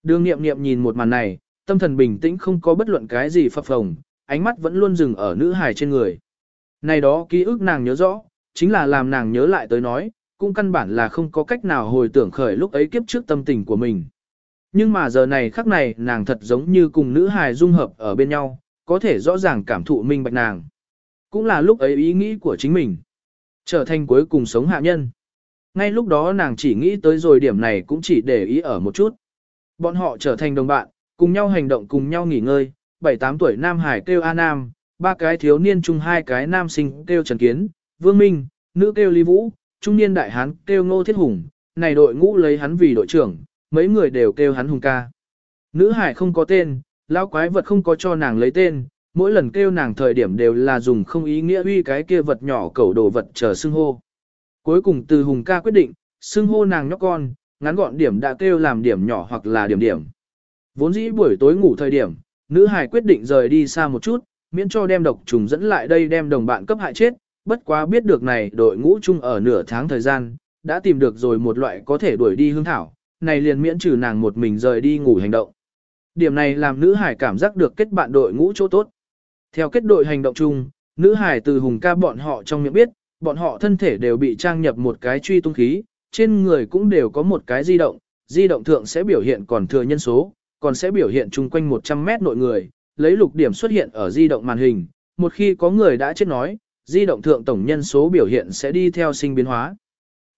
Đường nghiệm nghiệm nhìn một màn này, tâm thần bình tĩnh không có bất luận cái gì phập phồng, ánh mắt vẫn luôn dừng ở nữ hải trên người. Này đó ký ức nàng nhớ rõ, chính là làm nàng nhớ lại tới nói, cũng căn bản là không có cách nào hồi tưởng khởi lúc ấy kiếp trước tâm tình của mình. Nhưng mà giờ này khắc này nàng thật giống như cùng nữ hài dung hợp ở bên nhau, có thể rõ ràng cảm thụ minh bạch nàng. Cũng là lúc ấy ý nghĩ của chính mình. Trở thành cuối cùng sống hạ nhân. Ngay lúc đó nàng chỉ nghĩ tới rồi điểm này cũng chỉ để ý ở một chút. Bọn họ trở thành đồng bạn, cùng nhau hành động cùng nhau nghỉ ngơi. 7-8 tuổi Nam Hải kêu A Nam, ba cái thiếu niên chung hai cái nam sinh kêu Trần Kiến, Vương Minh, nữ kêu Lý Vũ, trung niên đại hán kêu Ngô Thiết Hùng, này đội ngũ lấy hắn vì đội trưởng, mấy người đều kêu hắn Hùng ca. Nữ hải không có tên, lão quái vật không có cho nàng lấy tên, mỗi lần kêu nàng thời điểm đều là dùng không ý nghĩa uy cái kia vật nhỏ cẩu đồ vật chờ xưng hô. Cuối cùng từ Hùng ca quyết định, xưng hô nàng nhóc con, ngắn gọn điểm đã kêu làm điểm nhỏ hoặc là điểm điểm. Vốn dĩ buổi tối ngủ thời điểm, nữ hải quyết định rời đi xa một chút, miễn cho đem độc trùng dẫn lại đây đem đồng bạn cấp hại chết, bất quá biết được này đội ngũ chung ở nửa tháng thời gian, đã tìm được rồi một loại có thể đuổi đi hương thảo, này liền miễn trừ nàng một mình rời đi ngủ hành động. Điểm này làm nữ hải cảm giác được kết bạn đội ngũ chỗ tốt. Theo kết đội hành động chung, nữ hải từ hùng ca bọn họ trong miệng biết, bọn họ thân thể đều bị trang nhập một cái truy tung khí, trên người cũng đều có một cái di động, di động thượng sẽ biểu hiện còn thừa nhân số, còn sẽ biểu hiện chung quanh 100 mét nội người, lấy lục điểm xuất hiện ở di động màn hình, một khi có người đã chết nói, di động thượng tổng nhân số biểu hiện sẽ đi theo sinh biến hóa.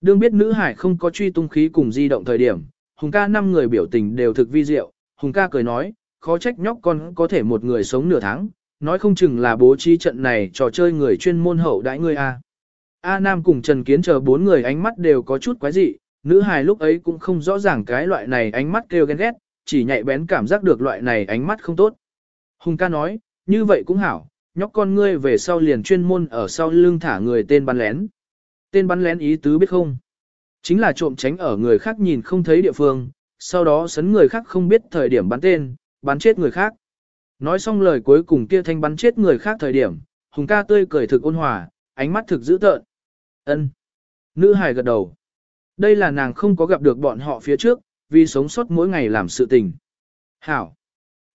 Đương biết nữ hải không có truy tung khí cùng di động thời điểm, Hùng ca năm người biểu tình đều thực vi diệu, Hùng ca cười nói, khó trách nhóc con có thể một người sống nửa tháng, nói không chừng là bố trí trận này trò chơi người chuyên môn hậu đãi ngươi a. A Nam cùng Trần Kiến chờ bốn người ánh mắt đều có chút quái dị, nữ hài lúc ấy cũng không rõ ràng cái loại này ánh mắt kêu ghen ghét, chỉ nhạy bén cảm giác được loại này ánh mắt không tốt. Hùng ca nói, như vậy cũng hảo, nhóc con ngươi về sau liền chuyên môn ở sau lưng thả người tên bắn lén. Tên bắn lén ý tứ biết không? Chính là trộm tránh ở người khác nhìn không thấy địa phương, sau đó sấn người khác không biết thời điểm bắn tên, bắn chết người khác. Nói xong lời cuối cùng kia thanh bắn chết người khác thời điểm, Hùng ca tươi cười thực ôn hòa, ánh mắt thực dữ tợn. Ân. Nữ hài gật đầu. Đây là nàng không có gặp được bọn họ phía trước, vì sống sót mỗi ngày làm sự tình. Hảo.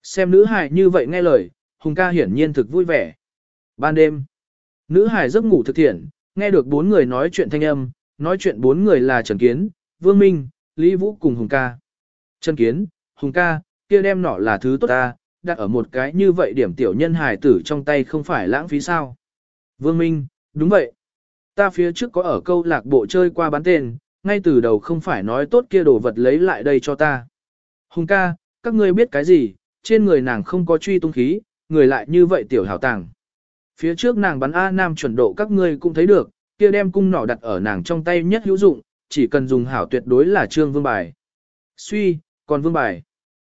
Xem nữ hài như vậy nghe lời, Hùng ca hiển nhiên thực vui vẻ. Ban đêm, nữ Hải giấc ngủ thực thiện, nghe được bốn người nói chuyện thanh âm, nói chuyện bốn người là Trần Kiến, Vương Minh, Lý Vũ cùng Hùng ca. Trần Kiến, Hùng ca, kia đem nọ là thứ tốt ta, đặt ở một cái như vậy điểm tiểu nhân hải tử trong tay không phải lãng phí sao. Vương Minh, đúng vậy. Ta phía trước có ở câu lạc bộ chơi qua bán tên, ngay từ đầu không phải nói tốt kia đồ vật lấy lại đây cho ta. Hùng ca, các ngươi biết cái gì, trên người nàng không có truy tung khí, người lại như vậy tiểu hảo tàng. Phía trước nàng bắn A Nam chuẩn độ các ngươi cũng thấy được, kia đem cung nỏ đặt ở nàng trong tay nhất hữu dụng, chỉ cần dùng hảo tuyệt đối là trương vương bài. Suy, còn vương bài.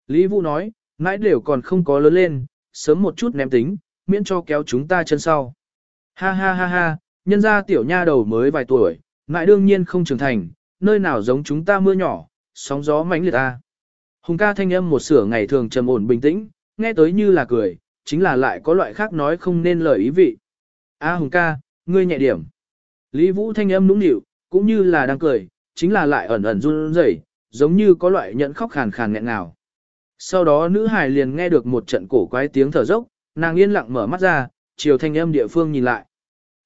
Lý Vũ nói, mãi đều còn không có lớn lên, sớm một chút ném tính, miễn cho kéo chúng ta chân sau. Ha ha ha ha, nhân ra tiểu nha đầu mới vài tuổi, mãi đương nhiên không trưởng thành, nơi nào giống chúng ta mưa nhỏ, sóng gió mãnh liệt ta. Hùng ca thanh âm một sửa ngày thường trầm ổn bình tĩnh, nghe tới như là cười, chính là lại có loại khác nói không nên lời ý vị. A Hùng ca, ngươi nhẹ điểm. Lý Vũ thanh âm nũng nịu, cũng như là đang cười, chính là lại ẩn ẩn run rẩy, giống như có loại nhận khóc khàn khàn nghẹn ngào. Sau đó nữ hài liền nghe được một trận cổ quái tiếng thở dốc, nàng yên lặng mở mắt ra, chiều thanh âm địa phương nhìn lại.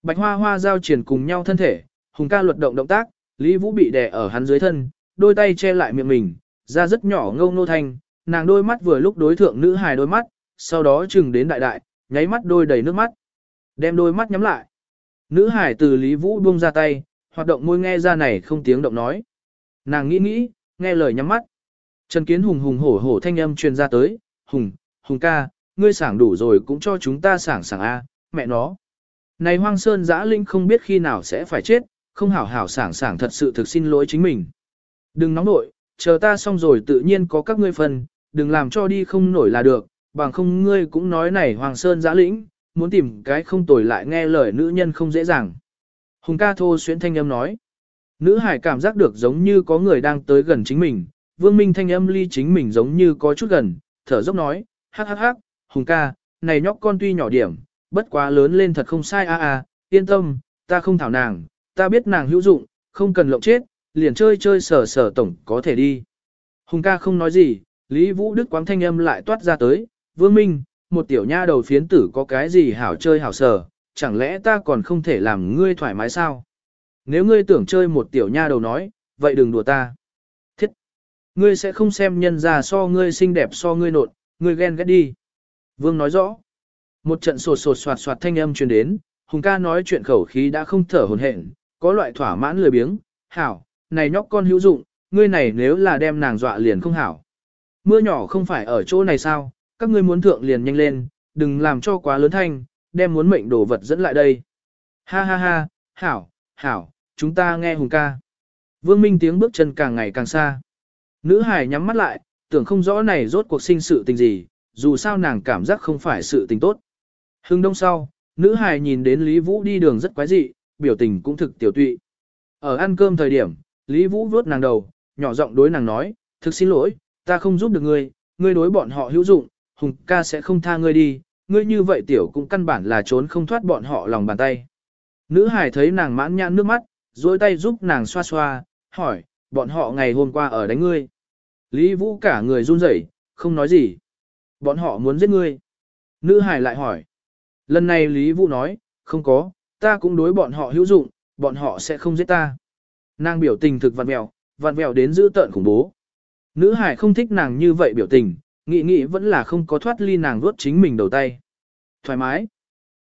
Bạch hoa hoa giao triển cùng nhau thân thể, Hùng ca luật động động tác, Lý Vũ bị đè ở hắn dưới thân, đôi tay che lại miệng mình, ra rất nhỏ ngâu nô thanh, nàng đôi mắt vừa lúc đối thượng nữ hài đôi mắt, sau đó chừng đến đại đại, nháy mắt đôi đầy nước mắt. Đem đôi mắt nhắm lại. Nữ hải từ Lý Vũ buông ra tay, hoạt động môi nghe ra này không tiếng động nói. Nàng nghĩ nghĩ, nghe lời nhắm mắt. Trần Kiến hùng hùng hổ hổ thanh âm truyền ra tới, hùng, hùng ca, ngươi sảng đủ rồi cũng cho chúng ta sảng sảng A, mẹ nó. Này hoang sơn giã linh không biết khi nào sẽ phải chết, không hảo hảo sảng sảng thật sự thực xin lỗi chính mình. Đừng nóng nội, chờ ta xong rồi tự nhiên có các ngươi phần, đừng làm cho đi không nổi là được, bằng không ngươi cũng nói này Hoàng Sơn giã lĩnh, muốn tìm cái không tồi lại nghe lời nữ nhân không dễ dàng. Hùng ca thô xuyến thanh âm nói. Nữ hải cảm giác được giống như có người đang tới gần chính mình, vương minh thanh âm ly chính mình giống như có chút gần, thở dốc nói, hắc hắc hắc, Hùng ca, này nhóc con tuy nhỏ điểm, bất quá lớn lên thật không sai a a, yên tâm, ta không thảo nàng, ta biết nàng hữu dụng, không cần lộng chết, liền chơi chơi sở sở tổng có thể đi. Hùng ca không nói gì, Lý Vũ Đức quáng thanh âm lại toát ra tới, Vương Minh, một tiểu nha đầu phiến tử có cái gì hảo chơi hảo sở, chẳng lẽ ta còn không thể làm ngươi thoải mái sao? Nếu ngươi tưởng chơi một tiểu nha đầu nói, vậy đừng đùa ta. Thiết! Ngươi sẽ không xem nhân ra so ngươi xinh đẹp so ngươi nộn, ngươi ghen ghét đi. Vương nói rõ. Một trận sột sột soạt soạt thanh âm truyền đến, Hùng ca nói chuyện khẩu khí đã không thở hồn hển, có loại thỏa mãn lười biếng, hảo, này nhóc con hữu dụng, ngươi này nếu là đem nàng dọa liền không hảo. Mưa nhỏ không phải ở chỗ này sao, các ngươi muốn thượng liền nhanh lên, đừng làm cho quá lớn thanh, đem muốn mệnh đồ vật dẫn lại đây. Ha ha ha, hảo, hảo, chúng ta nghe hùng ca. Vương Minh tiếng bước chân càng ngày càng xa. Nữ hải nhắm mắt lại, tưởng không rõ này rốt cuộc sinh sự tình gì, dù sao nàng cảm giác không phải sự tình tốt. Hưng đông sau, nữ hải nhìn đến Lý Vũ đi đường rất quái dị, biểu tình cũng thực tiểu tụy. Ở ăn cơm thời điểm, Lý Vũ vuốt nàng đầu, nhỏ giọng đối nàng nói, thực xin lỗi, ta không giúp được ngươi, ngươi đối bọn họ hữu dụng, Hùng ca sẽ không tha ngươi đi, ngươi như vậy tiểu cũng căn bản là trốn không thoát bọn họ lòng bàn tay. Nữ hải thấy nàng mãn nhãn nước mắt, duỗi tay giúp nàng xoa xoa, hỏi, bọn họ ngày hôm qua ở đánh ngươi. Lý Vũ cả người run rẩy, không nói gì. Bọn họ muốn giết ngươi. Nữ hải lại hỏi. Lần này Lý Vũ nói, không có, ta cũng đối bọn họ hữu dụng, bọn họ sẽ không giết ta. Nàng biểu tình thực vặn mèo, vặn vẹo đến giữ tợn khủng bố. Nữ hải không thích nàng như vậy biểu tình, nghĩ nghĩ vẫn là không có thoát ly nàng vuốt chính mình đầu tay. Thoải mái.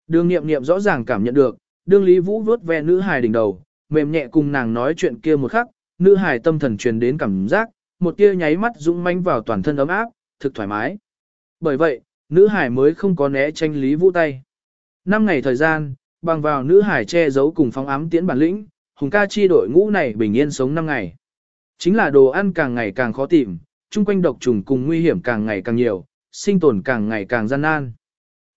Đường nghiệm nghiệm rõ ràng cảm nhận được, đương Lý Vũ vuốt ve nữ hải đỉnh đầu, mềm nhẹ cùng nàng nói chuyện kia một khắc, nữ hải tâm thần truyền đến cảm giác, một tia nháy mắt dũng manh vào toàn thân ấm áp, thực thoải mái. Bởi vậy, nữ hải mới không có né tranh Lý Vũ tay. Năm ngày thời gian, bằng vào nữ hải che giấu cùng phóng ám tiễn bản lĩnh, hùng ca chi đội ngũ này bình yên sống năm ngày. Chính là đồ ăn càng ngày càng khó tìm, chung quanh độc trùng cùng nguy hiểm càng ngày càng nhiều, sinh tồn càng ngày càng gian nan.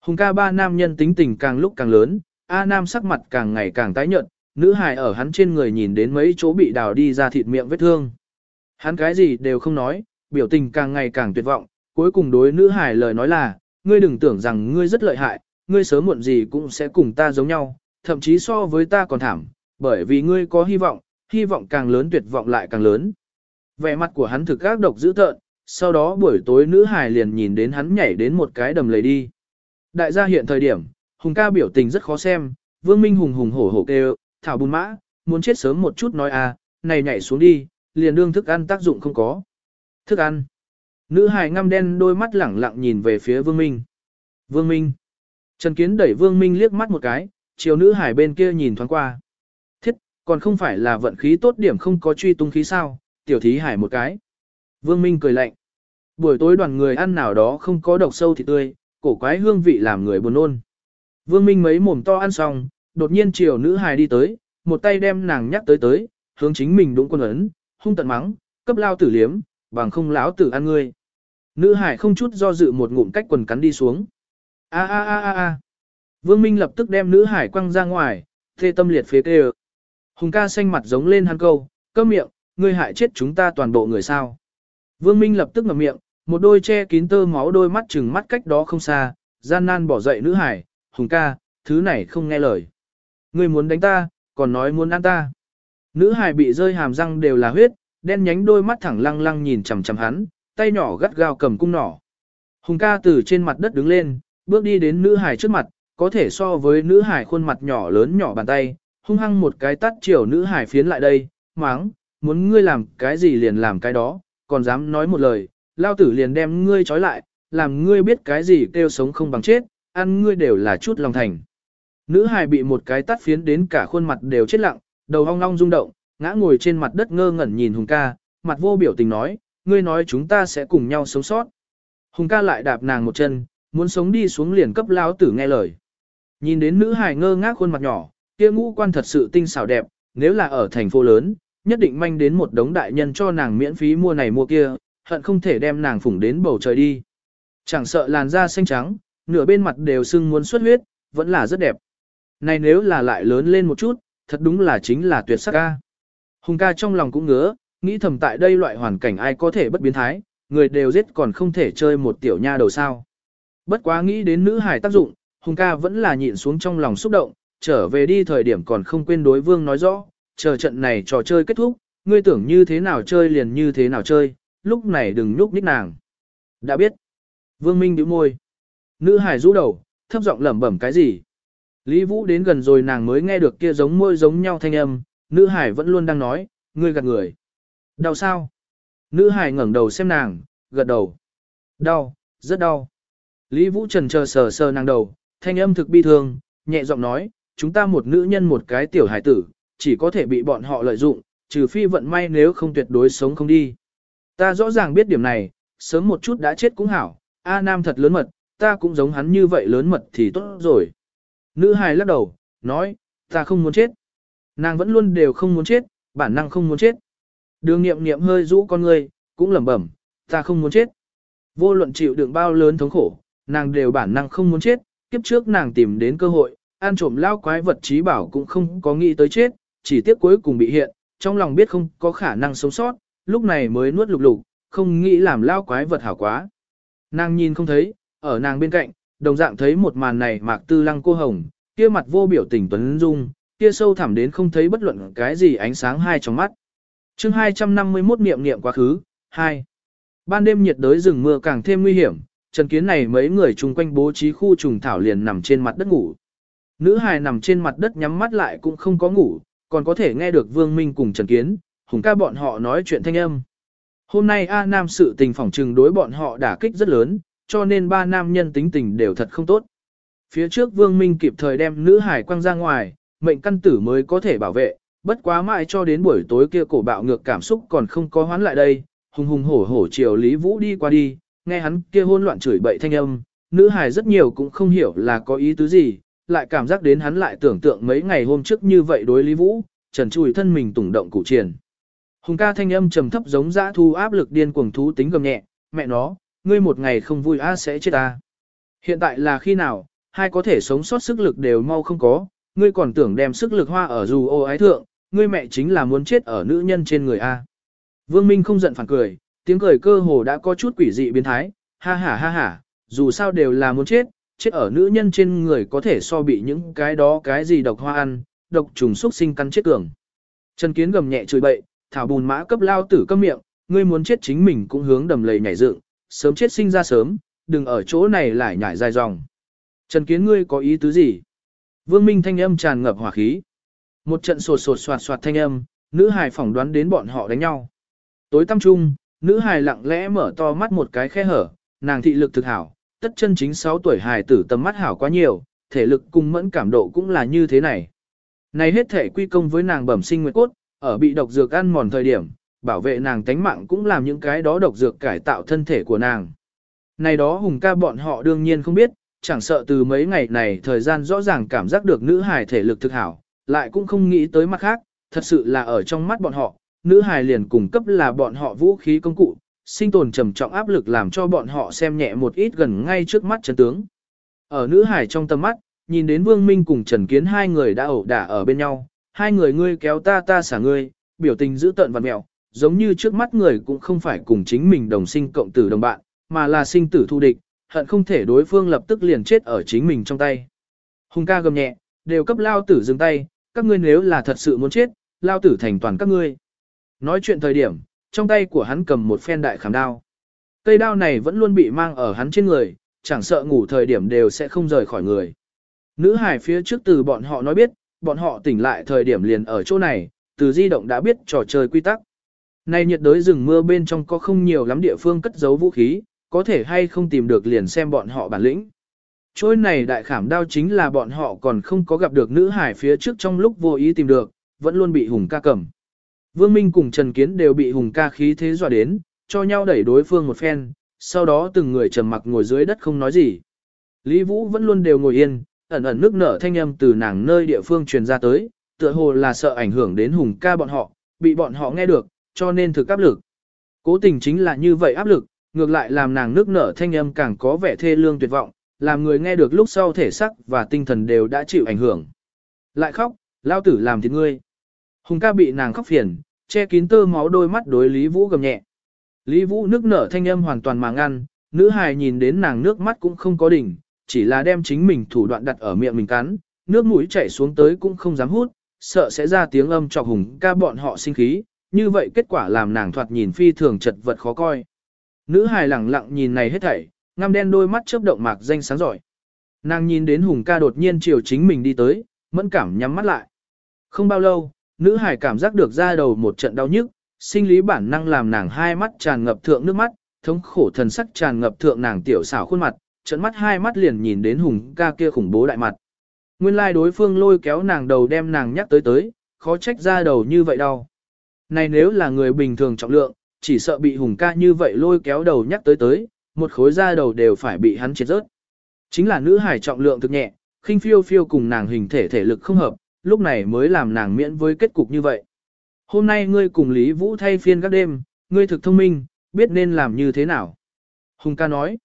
Hùng ca ba nam nhân tính tình càng lúc càng lớn, A Nam sắc mặt càng ngày càng tái nhợt, nữ hài ở hắn trên người nhìn đến mấy chỗ bị đào đi ra thịt miệng vết thương. Hắn cái gì đều không nói, biểu tình càng ngày càng tuyệt vọng, cuối cùng đối nữ hài lời nói là, ngươi đừng tưởng rằng ngươi rất lợi hại, ngươi sớm muộn gì cũng sẽ cùng ta giống nhau, thậm chí so với ta còn thảm, bởi vì ngươi có hy vọng, hy vọng càng lớn tuyệt vọng lại càng lớn. Vẻ mặt của hắn thực các độc dữ tợn, sau đó buổi tối nữ hài liền nhìn đến hắn nhảy đến một cái đầm lầy đi. Đại gia hiện thời điểm, Hùng ca biểu tình rất khó xem, Vương Minh hùng hùng hổ hổ kêu, thảo bùn mã, muốn chết sớm một chút nói à, này nhảy xuống đi, liền đương thức ăn tác dụng không có. Thức ăn. Nữ hài ngăm đen đôi mắt lẳng lặng nhìn về phía Vương Minh. Vương Minh. Trần Kiến đẩy Vương Minh liếc mắt một cái, chiều nữ hải bên kia nhìn thoáng qua. Thiết, còn không phải là vận khí tốt điểm không có truy tung khí sao, tiểu thí hải một cái. Vương Minh cười lạnh. Buổi tối đoàn người ăn nào đó không có độc sâu thịt tươi, cổ quái hương vị làm người buồn nôn. Vương Minh mấy mồm to ăn xong, đột nhiên chiều nữ hài đi tới, một tay đem nàng nhắc tới tới, hướng chính mình đúng quân ấn, hung tận mắng, cấp lao tử liếm, bằng không lão tử ăn ngươi. Nữ hải không chút do dự một ngụm cách quần cắn đi xuống. A a a a a. Vương Minh lập tức đem nữ hải quăng ra ngoài, thê tâm liệt phế tê Hùng ca xanh mặt giống lên hắn câu, câm miệng, ngươi hại chết chúng ta toàn bộ người sao. Vương Minh lập tức ngậm miệng, một đôi che kín tơ máu đôi mắt chừng mắt cách đó không xa, gian nan bỏ dậy nữ hải, Hùng ca, thứ này không nghe lời. Ngươi muốn đánh ta, còn nói muốn ăn ta. Nữ hải bị rơi hàm răng đều là huyết, đen nhánh đôi mắt thẳng lăng lăng nhìn chằm chằm hắn, tay nhỏ gắt gao cầm cung nỏ. Hùng ca từ trên mặt đất đứng lên, bước đi đến nữ hải trước mặt, có thể so với nữ hải khuôn mặt nhỏ lớn nhỏ bàn tay, hung hăng một cái tắt chiều nữ hải phiến lại đây, máng, muốn ngươi làm cái gì liền làm cái đó, còn dám nói một lời, lao tử liền đem ngươi trói lại, làm ngươi biết cái gì kêu sống không bằng chết, ăn ngươi đều là chút lòng thành. Nữ hài bị một cái tắt phiến đến cả khuôn mặt đều chết lặng, đầu hong long rung động, ngã ngồi trên mặt đất ngơ ngẩn nhìn Hùng ca, mặt vô biểu tình nói, ngươi nói chúng ta sẽ cùng nhau sống sót. Hùng ca lại đạp nàng một chân, muốn sống đi xuống liền cấp lao tử nghe lời. Nhìn đến nữ hài ngơ ngác khuôn mặt nhỏ, kia ngũ quan thật sự tinh xảo đẹp, nếu là ở thành phố lớn, nhất định manh đến một đống đại nhân cho nàng miễn phí mua này mua kia, hận không thể đem nàng phủng đến bầu trời đi. Chẳng sợ làn da xanh trắng, nửa bên mặt đều sưng muốn xuất huyết, vẫn là rất đẹp. Này nếu là lại lớn lên một chút, thật đúng là chính là tuyệt sắc ca. Hùng ca trong lòng cũng ngứa, nghĩ thầm tại đây loại hoàn cảnh ai có thể bất biến thái, người đều giết còn không thể chơi một tiểu nha đầu sao. Bất quá nghĩ đến nữ hải tác dụng, Hùng ca vẫn là nhịn xuống trong lòng xúc động, trở về đi thời điểm còn không quên đối vương nói rõ, chờ trận này trò chơi kết thúc, ngươi tưởng như thế nào chơi liền như thế nào chơi, lúc này đừng nhúc nhích nàng. Đã biết. Vương Minh nhíu môi. Nữ hải rũ đầu, thấp giọng lẩm bẩm cái gì. Lý Vũ đến gần rồi nàng mới nghe được kia giống môi giống nhau thanh âm, nữ hải vẫn luôn đang nói, ngươi gạt người. Đau sao? Nữ hải ngẩng đầu xem nàng, gật đầu. Đau, rất đau. Lý Vũ trần chờ sờ sờ nàng đầu, thanh âm thực bi thương, nhẹ giọng nói, chúng ta một nữ nhân một cái tiểu hải tử, chỉ có thể bị bọn họ lợi dụng, trừ phi vận may nếu không tuyệt đối sống không đi. Ta rõ ràng biết điểm này, sớm một chút đã chết cũng hảo, A Nam thật lớn mật, ta cũng giống hắn như vậy lớn mật thì tốt rồi. Nữ hài lắc đầu, nói, ta không muốn chết. Nàng vẫn luôn đều không muốn chết, bản năng không muốn chết. Đường nghiệm nghiệm hơi rũ con người, cũng lẩm bẩm, ta không muốn chết. Vô luận chịu đựng bao lớn thống khổ, nàng đều bản năng không muốn chết, kiếp trước nàng tìm đến cơ hội, ăn trộm lao quái vật trí bảo cũng không có nghĩ tới chết, chỉ tiếc cuối cùng bị hiện, trong lòng biết không có khả năng sống sót, lúc này mới nuốt lục lục, không nghĩ làm lao quái vật hảo quá. Nàng nhìn không thấy, ở nàng bên cạnh, đồng dạng thấy một màn này mạc tư lăng cô hồng, kia mặt vô biểu tình tuấn dung, kia sâu thẳm đến không thấy bất luận cái gì ánh sáng hai trong mắt. chương 251 niệm niệm quá khứ, 2. Ban đêm nhiệt đới rừng mưa càng thêm nguy hiểm, Trần Kiến này mấy người chung quanh bố trí khu trùng thảo liền nằm trên mặt đất ngủ. Nữ hài nằm trên mặt đất nhắm mắt lại cũng không có ngủ, còn có thể nghe được Vương Minh cùng Trần Kiến, hùng ca bọn họ nói chuyện thanh âm. Hôm nay A Nam sự tình phỏng trừng đối bọn họ đả kích rất lớn, cho nên ba nam nhân tính tình đều thật không tốt. Phía trước Vương Minh kịp thời đem nữ hải quăng ra ngoài, mệnh căn tử mới có thể bảo vệ, bất quá mãi cho đến buổi tối kia cổ bạo ngược cảm xúc còn không có hoán lại đây, hùng hùng hổ hổ chiều Lý Vũ đi qua đi, nghe hắn kia hôn loạn chửi bậy thanh âm, nữ hải rất nhiều cũng không hiểu là có ý tứ gì, lại cảm giác đến hắn lại tưởng tượng mấy ngày hôm trước như vậy đối Lý Vũ, trần Trùi thân mình tủng động cụ triển. Hùng ca thanh âm trầm thấp giống dã thu áp lực điên cuồng thú tính gầm nhẹ, mẹ nó, ngươi một ngày không vui a sẽ chết ta. Hiện tại là khi nào, hai có thể sống sót sức lực đều mau không có, ngươi còn tưởng đem sức lực hoa ở dù ô ái thượng, ngươi mẹ chính là muốn chết ở nữ nhân trên người a. Vương Minh không giận phản cười, tiếng cười cơ hồ đã có chút quỷ dị biến thái, ha ha ha ha, dù sao đều là muốn chết, chết ở nữ nhân trên người có thể so bị những cái đó cái gì độc hoa ăn, độc trùng xúc sinh cắn chết cường. Trần Kiến gầm nhẹ chửi bậy, thảo bùn mã cấp lao tử câm miệng, ngươi muốn chết chính mình cũng hướng đầm lầy nhảy dựng, sớm chết sinh ra sớm, đừng ở chỗ này lại nhảy dài dòng. Trần Kiến ngươi có ý tứ gì? Vương Minh thanh âm tràn ngập hỏa khí. Một trận sột sột soạt soạt thanh âm, nữ hài phỏng đoán đến bọn họ đánh nhau. Tối tăm trung, nữ hài lặng lẽ mở to mắt một cái khe hở, nàng thị lực thực hảo, tất chân chính 6 tuổi hài tử tầm mắt hảo quá nhiều, thể lực cùng mẫn cảm độ cũng là như thế này. Này hết thể quy công với nàng bẩm sinh nguyệt cốt, ở bị độc dược ăn mòn thời điểm, bảo vệ nàng tánh mạng cũng làm những cái đó độc dược cải tạo thân thể của nàng. Này đó hùng ca bọn họ đương nhiên không biết, chẳng sợ từ mấy ngày này thời gian rõ ràng cảm giác được nữ hài thể lực thực hảo, lại cũng không nghĩ tới mặt khác, thật sự là ở trong mắt bọn họ, nữ hài liền cung cấp là bọn họ vũ khí công cụ, sinh tồn trầm trọng áp lực làm cho bọn họ xem nhẹ một ít gần ngay trước mắt chân tướng. Ở nữ hải trong tầm mắt, nhìn đến Vương Minh cùng Trần Kiến hai người đã ẩu đả ở bên nhau, hai người ngươi kéo ta ta xả ngươi, biểu tình giữ tợn và mẹo, giống như trước mắt người cũng không phải cùng chính mình đồng sinh cộng tử đồng bạn, mà là sinh tử thu địch, hận không thể đối phương lập tức liền chết ở chính mình trong tay. Hùng ca gầm nhẹ, đều cấp lao tử dừng tay, các ngươi nếu là thật sự muốn chết, lao tử thành toàn các ngươi. Nói chuyện thời điểm, trong tay của hắn cầm một phen đại khảm đao. Cây đao này vẫn luôn bị mang ở hắn trên người, chẳng sợ ngủ thời điểm đều sẽ không rời khỏi người. Nữ hải phía trước từ bọn họ nói biết, bọn họ tỉnh lại thời điểm liền ở chỗ này, từ di động đã biết trò chơi quy tắc. Này nhiệt đới rừng mưa bên trong có không nhiều lắm địa phương cất giấu vũ khí, có thể hay không tìm được liền xem bọn họ bản lĩnh. Trôi này đại khảm đao chính là bọn họ còn không có gặp được nữ hải phía trước trong lúc vô ý tìm được, vẫn luôn bị Hùng ca cầm. Vương Minh cùng Trần Kiến đều bị Hùng ca khí thế dọa đến, cho nhau đẩy đối phương một phen, sau đó từng người trầm mặc ngồi dưới đất không nói gì. Lý Vũ vẫn luôn đều ngồi yên, ẩn ẩn nước nở thanh âm từ nàng nơi địa phương truyền ra tới, tựa hồ là sợ ảnh hưởng đến Hùng ca bọn họ, bị bọn họ nghe được, cho nên thực áp lực. Cố tình chính là như vậy áp lực, ngược lại làm nàng nước nở thanh âm càng có vẻ thê lương tuyệt vọng, làm người nghe được lúc sau thể sắc và tinh thần đều đã chịu ảnh hưởng. Lại khóc, lao tử làm thịt ngươi. Hùng ca bị nàng khóc phiền, che kín tơ máu đôi mắt đối Lý Vũ gầm nhẹ. Lý Vũ nước nở thanh âm hoàn toàn mà ngăn, nữ hài nhìn đến nàng nước mắt cũng không có đỉnh, chỉ là đem chính mình thủ đoạn đặt ở miệng mình cắn, nước mũi chảy xuống tới cũng không dám hút, sợ sẽ ra tiếng âm cho hùng ca bọn họ sinh khí, như vậy kết quả làm nàng thoạt nhìn phi thường chật vật khó coi. Nữ hài lẳng lặng nhìn này hết thảy, ngăm đen đôi mắt chớp động mạc danh sáng giỏi. Nàng nhìn đến Hùng ca đột nhiên chiều chính mình đi tới, mẫn cảm nhắm mắt lại. Không bao lâu, nữ hải cảm giác được ra đầu một trận đau nhức, sinh lý bản năng làm nàng hai mắt tràn ngập thượng nước mắt, thống khổ thần sắc tràn ngập thượng nàng tiểu xảo khuôn mặt, trận mắt hai mắt liền nhìn đến Hùng ca kia khủng bố đại mặt. Nguyên lai đối phương lôi kéo nàng đầu đem nàng nhắc tới tới, khó trách ra đầu như vậy đau. Này nếu là người bình thường trọng lượng, chỉ sợ bị hùng ca như vậy lôi kéo đầu nhắc tới tới, một khối da đầu đều phải bị hắn chết rớt. Chính là nữ hải trọng lượng thực nhẹ, khinh phiêu phiêu cùng nàng hình thể thể lực không hợp, lúc này mới làm nàng miễn với kết cục như vậy. Hôm nay ngươi cùng Lý Vũ thay phiên các đêm, ngươi thực thông minh, biết nên làm như thế nào. Hùng ca nói,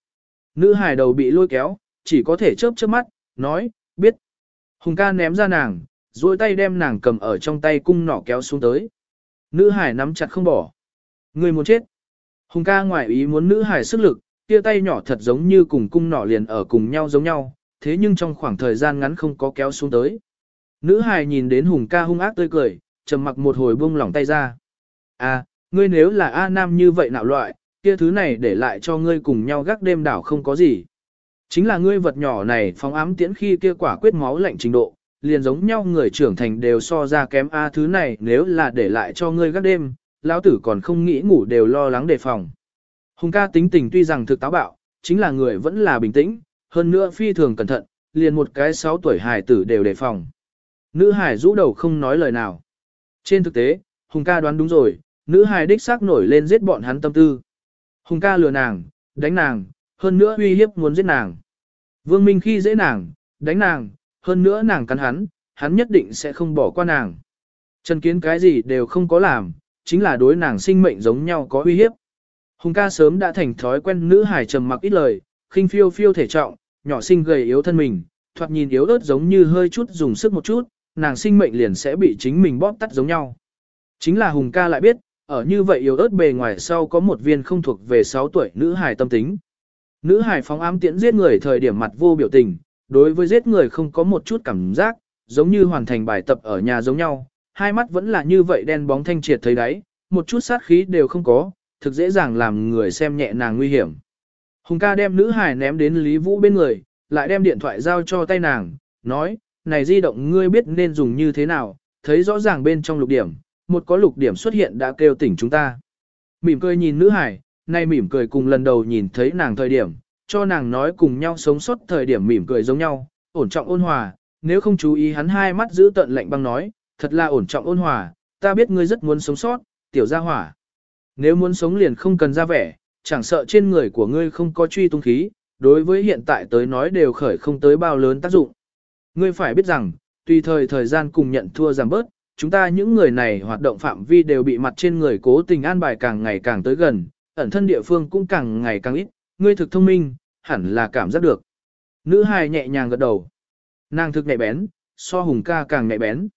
nữ hải đầu bị lôi kéo, chỉ có thể chớp chớp mắt, nói, biết. Hùng ca ném ra nàng, duỗi tay đem nàng cầm ở trong tay cung nỏ kéo xuống tới. Nữ hải nắm chặt không bỏ. Người muốn chết. Hùng ca ngoại ý muốn nữ hải sức lực, kia tay nhỏ thật giống như cùng cung nỏ liền ở cùng nhau giống nhau, thế nhưng trong khoảng thời gian ngắn không có kéo xuống tới. Nữ hài nhìn đến Hùng ca hung ác tươi cười, trầm mặc một hồi buông lỏng tay ra. À, ngươi nếu là A Nam như vậy nạo loại, kia thứ này để lại cho ngươi cùng nhau gác đêm đảo không có gì. Chính là ngươi vật nhỏ này phóng ám tiễn khi kia quả quyết máu lạnh trình độ, liền giống nhau người trưởng thành đều so ra kém A thứ này nếu là để lại cho ngươi gác đêm, lão tử còn không nghĩ ngủ đều lo lắng đề phòng. Hùng ca tính tình tuy rằng thực táo bạo, chính là người vẫn là bình tĩnh, hơn nữa phi thường cẩn thận, liền một cái 6 tuổi hài tử đều đề phòng. Nữ Hải rũ đầu không nói lời nào. Trên thực tế, Hùng ca đoán đúng rồi, nữ Hải đích xác nổi lên giết bọn hắn tâm tư. Hùng ca lừa nàng, đánh nàng, hơn nữa uy hiếp muốn giết nàng. Vương Minh khi dễ nàng, đánh nàng, hơn nữa nàng cắn hắn, hắn nhất định sẽ không bỏ qua nàng. Trần Kiến cái gì đều không có làm, chính là đối nàng sinh mệnh giống nhau có uy hiếp. Hùng ca sớm đã thành thói quen nữ Hải trầm mặc ít lời, khinh phiêu phiêu thể trọng, nhỏ sinh gầy yếu thân mình, thoạt nhìn yếu ớt giống như hơi chút dùng sức một chút, nàng sinh mệnh liền sẽ bị chính mình bóp tắt giống nhau. Chính là Hùng ca lại biết, ở như vậy yếu ớt bề ngoài sau có một viên không thuộc về 6 tuổi nữ hài tâm tính. Nữ hài phóng ám tiễn giết người thời điểm mặt vô biểu tình, đối với giết người không có một chút cảm giác, giống như hoàn thành bài tập ở nhà giống nhau, hai mắt vẫn là như vậy đen bóng thanh triệt thấy đáy, một chút sát khí đều không có, thực dễ dàng làm người xem nhẹ nàng nguy hiểm. Hùng ca đem nữ hài ném đến Lý Vũ bên người, lại đem điện thoại giao cho tay nàng, nói, này di động ngươi biết nên dùng như thế nào, thấy rõ ràng bên trong lục điểm, một có lục điểm xuất hiện đã kêu tỉnh chúng ta. Mỉm cười nhìn nữ hải, nay mỉm cười cùng lần đầu nhìn thấy nàng thời điểm, cho nàng nói cùng nhau sống sót thời điểm mỉm cười giống nhau, ổn trọng ôn hòa, nếu không chú ý hắn hai mắt giữ tận lạnh băng nói, thật là ổn trọng ôn hòa, ta biết ngươi rất muốn sống sót, tiểu gia hỏa. Nếu muốn sống liền không cần ra vẻ, chẳng sợ trên người của ngươi không có truy tung khí, đối với hiện tại tới nói đều khởi không tới bao lớn tác dụng. Ngươi phải biết rằng, tùy thời thời gian cùng nhận thua giảm bớt, chúng ta những người này hoạt động phạm vi đều bị mặt trên người cố tình an bài càng ngày càng tới gần, ẩn thân địa phương cũng càng ngày càng ít, ngươi thực thông minh, hẳn là cảm giác được. Nữ hài nhẹ nhàng gật đầu. Nàng thực nhạy bén, so hùng ca càng nhạy bén.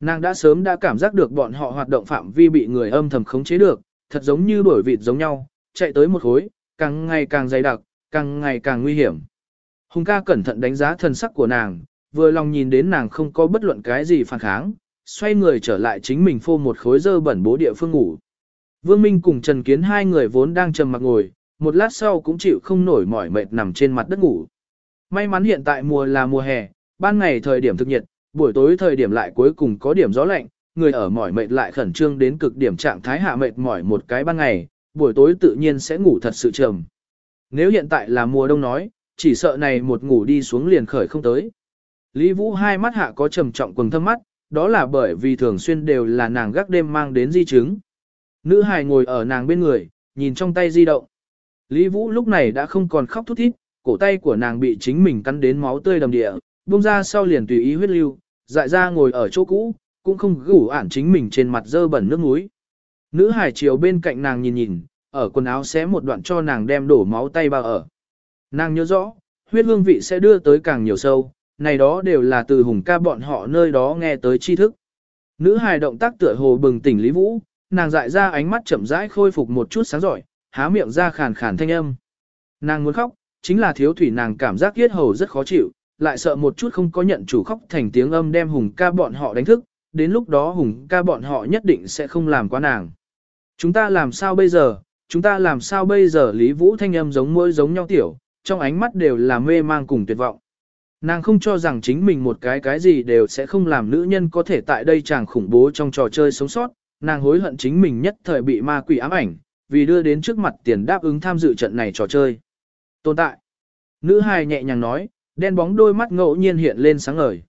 Nàng đã sớm đã cảm giác được bọn họ hoạt động phạm vi bị người âm thầm khống chế được, thật giống như đuổi vịt giống nhau, chạy tới một khối, càng ngày càng dày đặc, càng ngày càng nguy hiểm. Hùng ca cẩn thận đánh giá thân sắc của nàng, vừa lòng nhìn đến nàng không có bất luận cái gì phản kháng, xoay người trở lại chính mình phô một khối dơ bẩn bố địa phương ngủ. Vương Minh cùng Trần Kiến hai người vốn đang trầm mặc ngồi, một lát sau cũng chịu không nổi mỏi mệt nằm trên mặt đất ngủ. May mắn hiện tại mùa là mùa hè, ban ngày thời điểm thực nhiệt, buổi tối thời điểm lại cuối cùng có điểm gió lạnh, người ở mỏi mệt lại khẩn trương đến cực điểm trạng thái hạ mệt mỏi một cái ban ngày, buổi tối tự nhiên sẽ ngủ thật sự trầm. Nếu hiện tại là mùa đông nói, chỉ sợ này một ngủ đi xuống liền khởi không tới. Lý Vũ hai mắt hạ có trầm trọng quầng thâm mắt, đó là bởi vì thường xuyên đều là nàng gác đêm mang đến di chứng. Nữ hài ngồi ở nàng bên người, nhìn trong tay di động. Lý Vũ lúc này đã không còn khóc thút thít, cổ tay của nàng bị chính mình cắn đến máu tươi đầm địa, buông ra sau liền tùy ý huyết lưu, dại ra ngồi ở chỗ cũ, cũng không gủ ản chính mình trên mặt dơ bẩn nước mũi. Nữ hải chiều bên cạnh nàng nhìn nhìn, ở quần áo xé một đoạn cho nàng đem đổ máu tay bao ở. Nàng nhớ rõ, huyết hương vị sẽ đưa tới càng nhiều sâu, này đó đều là từ hùng ca bọn họ nơi đó nghe tới tri thức. Nữ hài động tác tựa hồ bừng tỉnh Lý Vũ, nàng dại ra ánh mắt chậm rãi khôi phục một chút sáng giỏi, há miệng ra khàn khàn thanh âm. Nàng muốn khóc, chính là thiếu thủy nàng cảm giác yết hầu rất khó chịu, lại sợ một chút không có nhận chủ khóc thành tiếng âm đem hùng ca bọn họ đánh thức, đến lúc đó hùng ca bọn họ nhất định sẽ không làm quá nàng. Chúng ta làm sao bây giờ, chúng ta làm sao bây giờ Lý Vũ thanh âm giống mỗi giống nhau tiểu, trong ánh mắt đều là mê mang cùng tuyệt vọng. Nàng không cho rằng chính mình một cái cái gì đều sẽ không làm nữ nhân có thể tại đây chàng khủng bố trong trò chơi sống sót, nàng hối hận chính mình nhất thời bị ma quỷ ám ảnh, vì đưa đến trước mặt tiền đáp ứng tham dự trận này trò chơi. Tồn tại. Nữ hài nhẹ nhàng nói, đen bóng đôi mắt ngẫu nhiên hiện lên sáng ngời.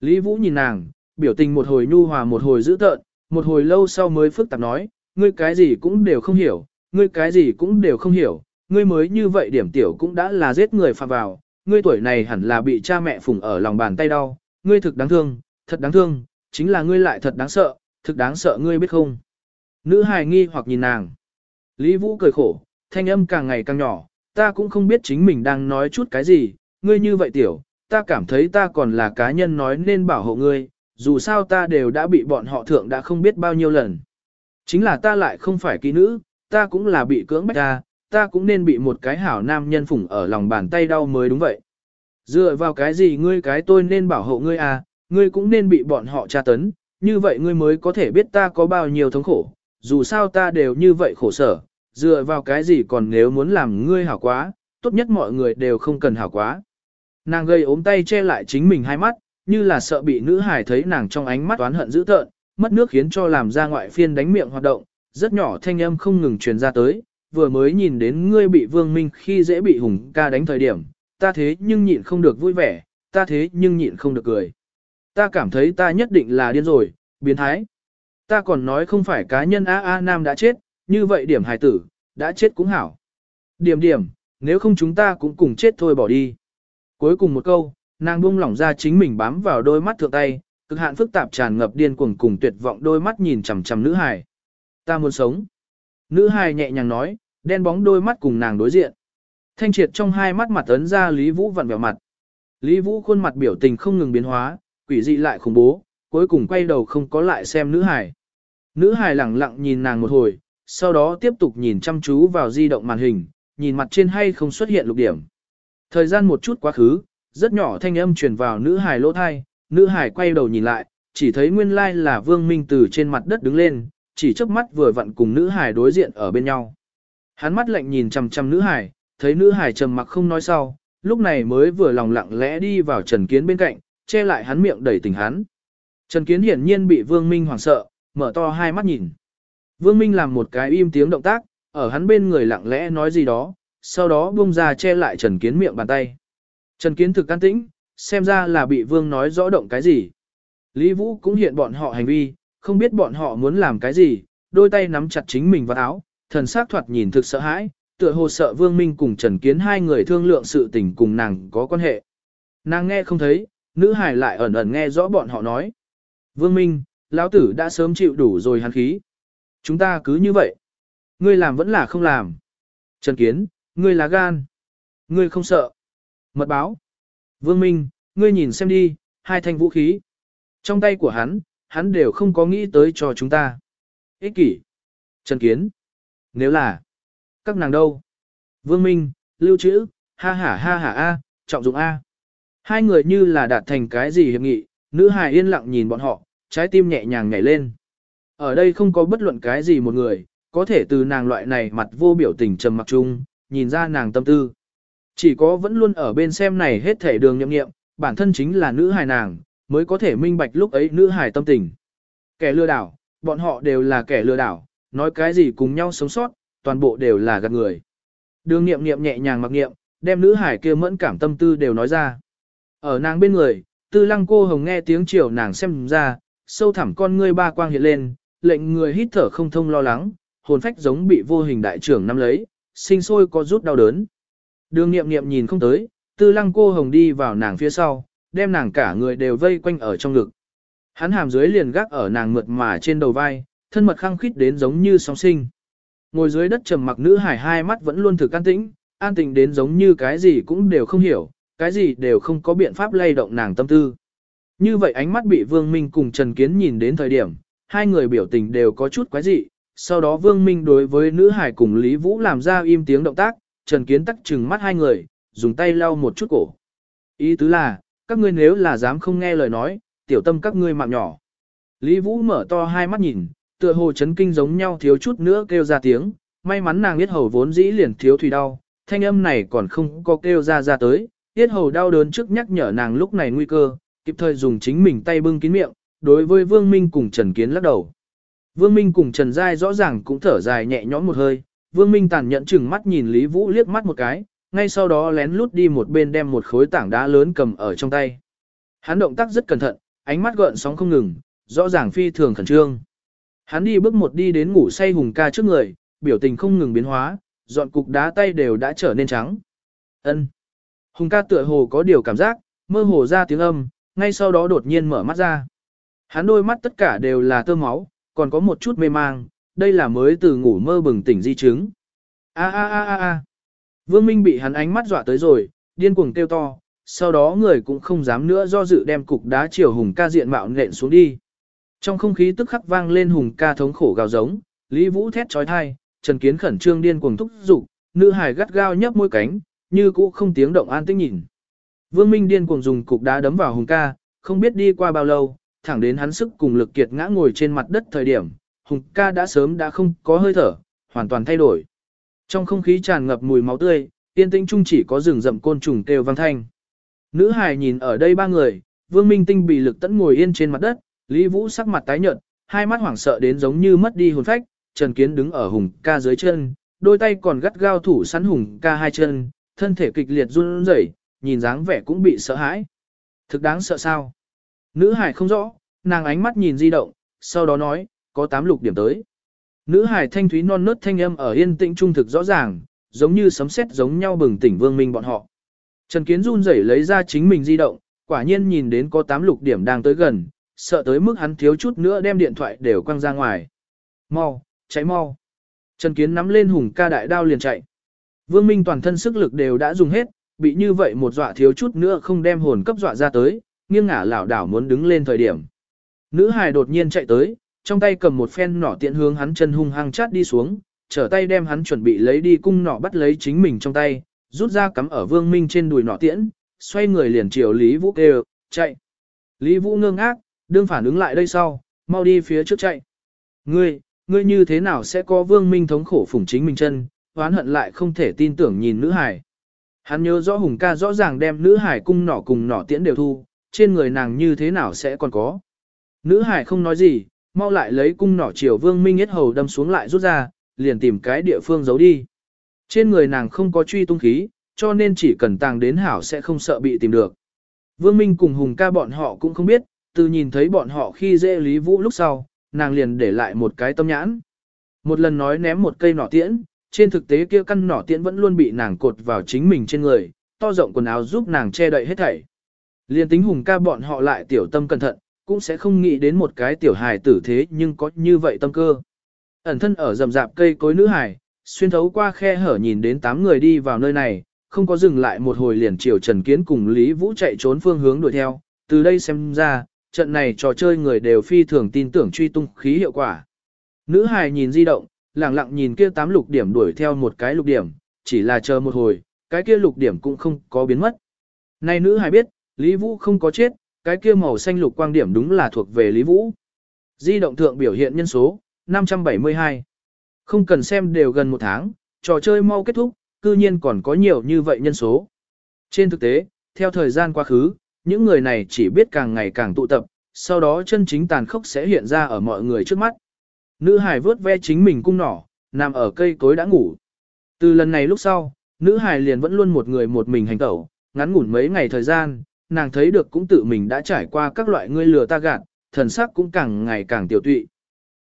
Lý Vũ nhìn nàng, biểu tình một hồi nhu hòa một hồi dữ tợn, một hồi lâu sau mới phức tạp nói, ngươi cái gì cũng đều không hiểu, ngươi cái gì cũng đều không hiểu, ngươi mới như vậy điểm tiểu cũng đã là giết người phạm vào, ngươi tuổi này hẳn là bị cha mẹ phụng ở lòng bàn tay đau, ngươi thực đáng thương, thật đáng thương, chính là ngươi lại thật đáng sợ, thực đáng sợ ngươi biết không. Nữ hài nghi hoặc nhìn nàng. Lý Vũ cười khổ, thanh âm càng ngày càng nhỏ, ta cũng không biết chính mình đang nói chút cái gì, ngươi như vậy tiểu, ta cảm thấy ta còn là cá nhân nói nên bảo hộ ngươi, dù sao ta đều đã bị bọn họ thượng đã không biết bao nhiêu lần. Chính là ta lại không phải kỹ nữ, ta cũng là bị cưỡng bách ta, ta cũng nên bị một cái hảo nam nhân phủng ở lòng bàn tay đau mới đúng vậy. Dựa vào cái gì ngươi cái tôi nên bảo hộ ngươi à, ngươi cũng nên bị bọn họ tra tấn, như vậy ngươi mới có thể biết ta có bao nhiêu thống khổ, dù sao ta đều như vậy khổ sở, dựa vào cái gì còn nếu muốn làm ngươi hảo quá, tốt nhất mọi người đều không cần hảo quá. Nàng gây ốm tay che lại chính mình hai mắt, như là sợ bị nữ hải thấy nàng trong ánh mắt oán hận dữ tợn, mất nước khiến cho làm ra ngoại phiên đánh miệng hoạt động, rất nhỏ thanh âm không ngừng truyền ra tới, vừa mới nhìn đến ngươi bị vương minh khi dễ bị hùng ca đánh thời điểm, ta thế nhưng nhịn không được vui vẻ, ta thế nhưng nhịn không được cười. Ta cảm thấy ta nhất định là điên rồi, biến thái. Ta còn nói không phải cá nhân A A Nam đã chết, như vậy điểm hài tử, đã chết cũng hảo. Điểm điểm, nếu không chúng ta cũng cùng chết thôi bỏ đi. Cuối cùng một câu, nàng buông lỏng ra chính mình bám vào đôi mắt thượng tay, cực hạn phức tạp tràn ngập điên cuồng cùng tuyệt vọng đôi mắt nhìn chằm chằm nữ hài. Ta muốn sống. Nữ hài nhẹ nhàng nói, đen bóng đôi mắt cùng nàng đối diện. Thanh triệt trong hai mắt mặt ấn ra Lý Vũ vặn vẹo mặt. Lý Vũ khuôn mặt biểu tình không ngừng biến hóa, quỷ dị lại khủng bố, cuối cùng quay đầu không có lại xem nữ hài. Nữ hài lẳng lặng nhìn nàng một hồi, sau đó tiếp tục nhìn chăm chú vào di động màn hình, nhìn mặt trên hay không xuất hiện lục điểm. Thời gian một chút quá khứ, rất nhỏ thanh âm truyền vào nữ hài lỗ thai, nữ hài quay đầu nhìn lại, chỉ thấy nguyên lai là Vương Minh từ trên mặt đất đứng lên, chỉ trước mắt vừa vặn cùng nữ hài đối diện ở bên nhau. Hắn mắt lạnh nhìn chằm chằm nữ hài, thấy nữ hài trầm mặc không nói sau, lúc này mới vừa lòng lặng lẽ đi vào Trần Kiến bên cạnh, che lại hắn miệng đẩy tình hắn. Trần Kiến hiển nhiên bị Vương Minh hoảng sợ, mở to hai mắt nhìn. Vương Minh làm một cái im tiếng động tác, ở hắn bên người lặng lẽ nói gì đó, sau đó buông ra che lại Trần Kiến miệng bàn tay. Trần Kiến thực can tĩnh, xem ra là bị Vương nói rõ động cái gì. Lý Vũ cũng hiện bọn họ hành vi, không biết bọn họ muốn làm cái gì, đôi tay nắm chặt chính mình vào áo, thần sắc thoạt nhìn thực sợ hãi, tựa hồ sợ Vương Minh cùng Trần Kiến hai người thương lượng sự tình cùng nàng có quan hệ. Nàng nghe không thấy, nữ hải lại ẩn ẩn nghe rõ bọn họ nói. Vương Minh, lão tử đã sớm chịu đủ rồi hắn khí. Chúng ta cứ như vậy. Ngươi làm vẫn là không làm. Trần Kiến, ngươi là gan. Ngươi không sợ. Mật báo. Vương Minh, ngươi nhìn xem đi, hai thanh vũ khí. Trong tay của hắn, hắn đều không có nghĩ tới cho chúng ta. Ích kỷ. Trần Kiến. Nếu là. Các nàng đâu? Vương Minh, lưu trữ, ha ha ha ha a, trọng dụng a. Hai người như là đạt thành cái gì hiệp nghị, nữ hài yên lặng nhìn bọn họ, trái tim nhẹ nhàng nhảy lên. Ở đây không có bất luận cái gì một người, có thể từ nàng loại này mặt vô biểu tình trầm mặc chung, nhìn ra nàng tâm tư. Chỉ có vẫn luôn ở bên xem này hết thể đường nhậm nghiệm, bản thân chính là nữ hài nàng, mới có thể minh bạch lúc ấy nữ hài tâm tình. Kẻ lừa đảo, bọn họ đều là kẻ lừa đảo, nói cái gì cùng nhau sống sót, toàn bộ đều là gạt người. Đường nghiệm nghiệm nhẹ nhàng mặc nghiệm, đem nữ hải kia mẫn cảm tâm tư đều nói ra. Ở nàng bên người, tư lăng cô hồng nghe tiếng chiều nàng xem ra, sâu thẳm con ngươi ba quang hiện lên, lệnh người hít thở không thông lo lắng, hồn phách giống bị vô hình đại trưởng nắm lấy, sinh sôi có rút đau đớn. Đường nghiệm nghiệm nhìn không tới, tư lăng cô hồng đi vào nàng phía sau, đem nàng cả người đều vây quanh ở trong ngực. Hắn hàm dưới liền gác ở nàng mượt mà trên đầu vai, thân mật khăng khít đến giống như sóng sinh. Ngồi dưới đất trầm mặc nữ hải hai mắt vẫn luôn thực an tĩnh, an tĩnh đến giống như cái gì cũng đều không hiểu, cái gì đều không có biện pháp lay động nàng tâm tư. Như vậy ánh mắt bị Vương Minh cùng Trần Kiến nhìn đến thời điểm, hai người biểu tình đều có chút quái dị, sau đó Vương Minh đối với nữ hải cùng Lý Vũ làm ra im tiếng động tác, Trần Kiến tắc trừng mắt hai người, dùng tay lau một chút cổ. Ý tứ là, các ngươi nếu là dám không nghe lời nói, tiểu tâm các ngươi mạng nhỏ. Lý Vũ mở to hai mắt nhìn, tựa hồ chấn kinh giống nhau thiếu chút nữa kêu ra tiếng, may mắn nàng biết hầu vốn dĩ liền thiếu thủy đau, thanh âm này còn không có kêu ra ra tới, tiết hầu đau đớn trước nhắc nhở nàng lúc này nguy cơ, kịp thời dùng chính mình tay bưng kín miệng, đối với Vương Minh cùng Trần Kiến lắc đầu. Vương Minh cùng Trần Giai rõ ràng cũng thở dài nhẹ nhõm một hơi, Vương Minh tàn nhẫn chừng mắt nhìn Lý Vũ liếc mắt một cái, ngay sau đó lén lút đi một bên đem một khối tảng đá lớn cầm ở trong tay. Hắn động tác rất cẩn thận, ánh mắt gợn sóng không ngừng, rõ ràng phi thường khẩn trương. Hắn đi bước một đi đến ngủ say hùng ca trước người, biểu tình không ngừng biến hóa, dọn cục đá tay đều đã trở nên trắng. Ân. Hùng ca tựa hồ có điều cảm giác, mơ hồ ra tiếng âm, ngay sau đó đột nhiên mở mắt ra. Hắn đôi mắt tất cả đều là tơ máu, còn có một chút mê mang, đây là mới từ ngủ mơ bừng tỉnh di chứng. A a a a a. Vương Minh bị hắn ánh mắt dọa tới rồi, điên cuồng kêu to, sau đó người cũng không dám nữa do dự đem cục đá chiều hùng ca diện mạo nện xuống đi. Trong không khí tức khắc vang lên hùng ca thống khổ gào giống, Lý Vũ thét trói thai, Trần Kiến khẩn trương điên cuồng thúc giục, nữ hải gắt gao nhấp môi cánh, như cũ không tiếng động an tĩnh nhìn. Vương Minh điên cuồng dùng cục đá đấm vào Hùng ca, không biết đi qua bao lâu, thẳng đến hắn sức cùng lực kiệt ngã ngồi trên mặt đất thời điểm, Hùng ca đã sớm đã không có hơi thở, hoàn toàn thay đổi. Trong không khí tràn ngập mùi máu tươi, tiên tĩnh chung chỉ có rừng rậm côn trùng kêu vang thanh. Nữ hài nhìn ở đây ba người, Vương Minh Tinh bị lực tẫn ngồi yên trên mặt đất, Lý Vũ sắc mặt tái nhợt, hai mắt hoảng sợ đến giống như mất đi hồn phách, Trần Kiến đứng ở Hùng ca dưới chân, đôi tay còn gắt gao thủ sắn Hùng ca hai chân, thân thể kịch liệt run rẩy, nhìn dáng vẻ cũng bị sợ hãi. Thực đáng sợ sao? Nữ hải không rõ, nàng ánh mắt nhìn di động, sau đó nói, có tám lục điểm tới. Nữ hài thanh thúy non nớt thanh âm ở yên tĩnh trung thực rõ ràng, giống như sấm sét giống nhau bừng tỉnh vương minh bọn họ. Trần Kiến run rẩy lấy ra chính mình di động, quả nhiên nhìn đến có tám lục điểm đang tới gần, sợ tới mức hắn thiếu chút nữa đem điện thoại đều quăng ra ngoài. Mau, cháy mau. Trần Kiến nắm lên hùng ca đại đao liền chạy. Vương Minh toàn thân sức lực đều đã dùng hết, bị như vậy một dọa thiếu chút nữa không đem hồn cấp dọa ra tới, nghiêng ngả lảo đảo muốn đứng lên thời điểm. Nữ hài đột nhiên chạy tới, trong tay cầm một phen nỏ tiện hướng hắn chân hung hăng chát đi xuống, trở tay đem hắn chuẩn bị lấy đi cung nỏ bắt lấy chính mình trong tay, rút ra cắm ở Vương Minh trên đùi nỏ tiễn, xoay người liền chiều Lý Vũ kêu, chạy. Lý Vũ ngơ ngác, đương phản ứng lại đây sau, mau đi phía trước chạy. Ngươi, ngươi như thế nào sẽ có Vương Minh thống khổ phủng chính mình chân, oán hận lại không thể tin tưởng nhìn nữ hải. Hắn nhớ rõ Hùng ca rõ ràng đem nữ hải cung nỏ cùng nỏ tiễn đều thu, trên người nàng như thế nào sẽ còn có. Nữ hải không nói gì, mau lại lấy cung nỏ chiều vương minh yết hầu đâm xuống lại rút ra, liền tìm cái địa phương giấu đi. Trên người nàng không có truy tung khí, cho nên chỉ cần tàng đến hảo sẽ không sợ bị tìm được. Vương Minh cùng Hùng ca bọn họ cũng không biết, từ nhìn thấy bọn họ khi dễ Lý Vũ lúc sau, nàng liền để lại một cái tâm nhãn. Một lần nói ném một cây nỏ tiễn, trên thực tế kia căn nỏ tiễn vẫn luôn bị nàng cột vào chính mình trên người, to rộng quần áo giúp nàng che đậy hết thảy. Liên tính hùng ca bọn họ lại tiểu tâm cẩn thận, cũng sẽ không nghĩ đến một cái tiểu hài tử thế nhưng có như vậy tâm cơ. Ẩn thân ở rầm rạp cây cối nữ hài, xuyên thấu qua khe hở nhìn đến tám người đi vào nơi này, không có dừng lại một hồi liền chiều Trần Kiến cùng Lý Vũ chạy trốn phương hướng đuổi theo, từ đây xem ra, trận này trò chơi người đều phi thường tin tưởng truy tung khí hiệu quả. Nữ hài nhìn di động, lặng lặng nhìn kia tám lục điểm đuổi theo một cái lục điểm, chỉ là chờ một hồi, cái kia lục điểm cũng không có biến mất. Này nữ hài biết, Lý Vũ không có chết, cái kia màu xanh lục quang điểm đúng là thuộc về Lý Vũ. Di động thượng biểu hiện nhân số, 572. Không cần xem đều gần một tháng, trò chơi mau kết thúc, cư nhiên còn có nhiều như vậy nhân số. Trên thực tế, theo thời gian quá khứ, những người này chỉ biết càng ngày càng tụ tập, sau đó chân chính tàn khốc sẽ hiện ra ở mọi người trước mắt. Nữ hải vớt ve chính mình cung nỏ, nằm ở cây cối đã ngủ. Từ lần này lúc sau, nữ hải liền vẫn luôn một người một mình hành tẩu, ngắn ngủn mấy ngày thời gian, nàng thấy được cũng tự mình đã trải qua các loại ngươi lừa ta gạt, thần sắc cũng càng ngày càng tiểu tụy.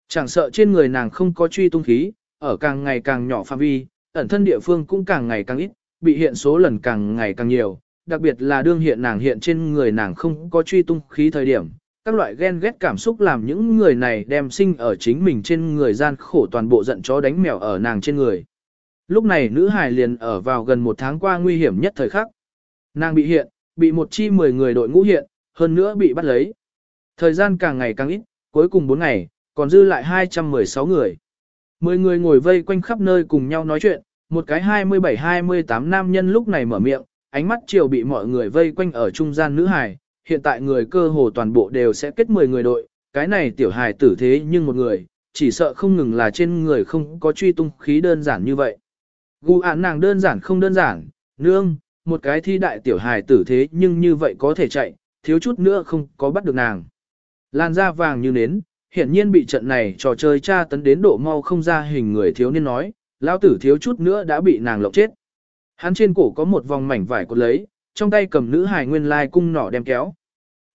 Chẳng sợ trên người nàng không có truy tung khí, ở càng ngày càng nhỏ phạm vi, ẩn thân địa phương cũng càng ngày càng ít, bị hiện số lần càng ngày càng nhiều, đặc biệt là đương hiện nàng hiện trên người nàng không có truy tung khí thời điểm, các loại ghen ghét cảm xúc làm những người này đem sinh ở chính mình trên người gian khổ toàn bộ giận chó đánh mèo ở nàng trên người. Lúc này nữ hài liền ở vào gần một tháng qua nguy hiểm nhất thời khắc. Nàng bị hiện, bị một chi 10 người đội ngũ hiện, hơn nữa bị bắt lấy. Thời gian càng ngày càng ít, cuối cùng 4 ngày, còn dư lại 216 người. 10 người ngồi vây quanh khắp nơi cùng nhau nói chuyện, một cái 27-28 nam nhân lúc này mở miệng, ánh mắt chiều bị mọi người vây quanh ở trung gian nữ hài, hiện tại người cơ hồ toàn bộ đều sẽ kết 10 người đội, cái này tiểu hài tử thế nhưng một người, chỉ sợ không ngừng là trên người không có truy tung khí đơn giản như vậy. Gu án nàng đơn giản không đơn giản, nương, một cái thi đại tiểu hài tử thế nhưng như vậy có thể chạy, thiếu chút nữa không có bắt được nàng. Lan da vàng như nến, hiển nhiên bị trận này trò chơi tra tấn đến độ mau không ra hình người thiếu niên nói, lão tử thiếu chút nữa đã bị nàng lộng chết. Hắn trên cổ có một vòng mảnh vải cột lấy, trong tay cầm nữ hài nguyên lai cung nỏ đem kéo.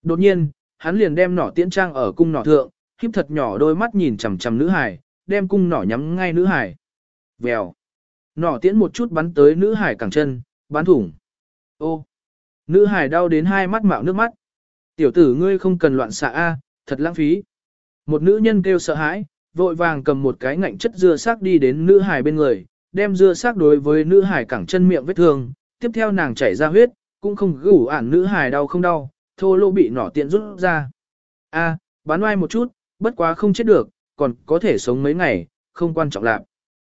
Đột nhiên, hắn liền đem nỏ tiễn trang ở cung nỏ thượng, khiếp thật nhỏ đôi mắt nhìn chằm chằm nữ hải, đem cung nỏ nhắm ngay nữ hải. Vèo. Nỏ tiễn một chút bắn tới nữ hải cẳng chân, bắn thủng. Ô. Nữ hải đau đến hai mắt mạo nước mắt. Tiểu tử ngươi không cần loạn xạ A, thật lãng phí. Một nữ nhân kêu sợ hãi, vội vàng cầm một cái ngạnh chất dưa xác đi đến nữ hải bên người, đem dưa xác đối với nữ hải cẳng chân miệng vết thương, tiếp theo nàng chảy ra huyết, cũng không gủ ản nữ hải đau không đau, thô lô bị nỏ tiện rút ra. A, bán oai một chút, bất quá không chết được, còn có thể sống mấy ngày, không quan trọng lạc.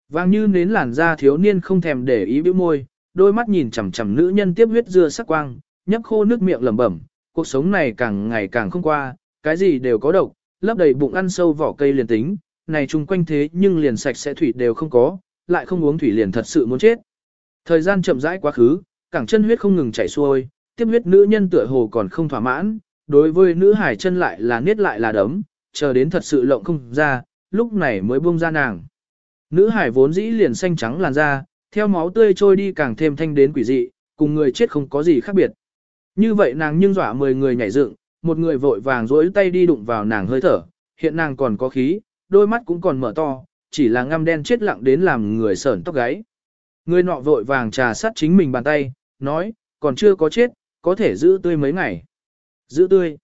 Vàng như nến làn da thiếu niên không thèm để ý bĩu môi, đôi mắt nhìn chằm chằm nữ nhân tiếp huyết dưa sắc quang, nhấp khô nước miệng lẩm bẩm, cuộc sống này càng ngày càng không qua, cái gì đều có độc, lấp đầy bụng ăn sâu vỏ cây liền tính, này chung quanh thế nhưng liền sạch sẽ thủy đều không có, lại không uống thủy liền thật sự muốn chết. Thời gian chậm rãi quá khứ, cẳng chân huyết không ngừng chảy xuôi, tiếp huyết nữ nhân tựa hồ còn không thỏa mãn, đối với nữ hải chân lại là niết lại là đấm, chờ đến thật sự lộng không ra, lúc này mới buông ra nàng. Nữ hải vốn dĩ liền xanh trắng làn da, theo máu tươi trôi đi càng thêm thanh đến quỷ dị, cùng người chết không có gì khác biệt. Như vậy nàng nhưng dọa 10 người nhảy dựng, một người vội vàng rỗi tay đi đụng vào nàng hơi thở, hiện nàng còn có khí, đôi mắt cũng còn mở to, chỉ là ngăm đen chết lặng đến làm người sởn tóc gáy. Người nọ vội vàng trà sát chính mình bàn tay, nói, còn chưa có chết, có thể giữ tươi mấy ngày. Giữ tươi.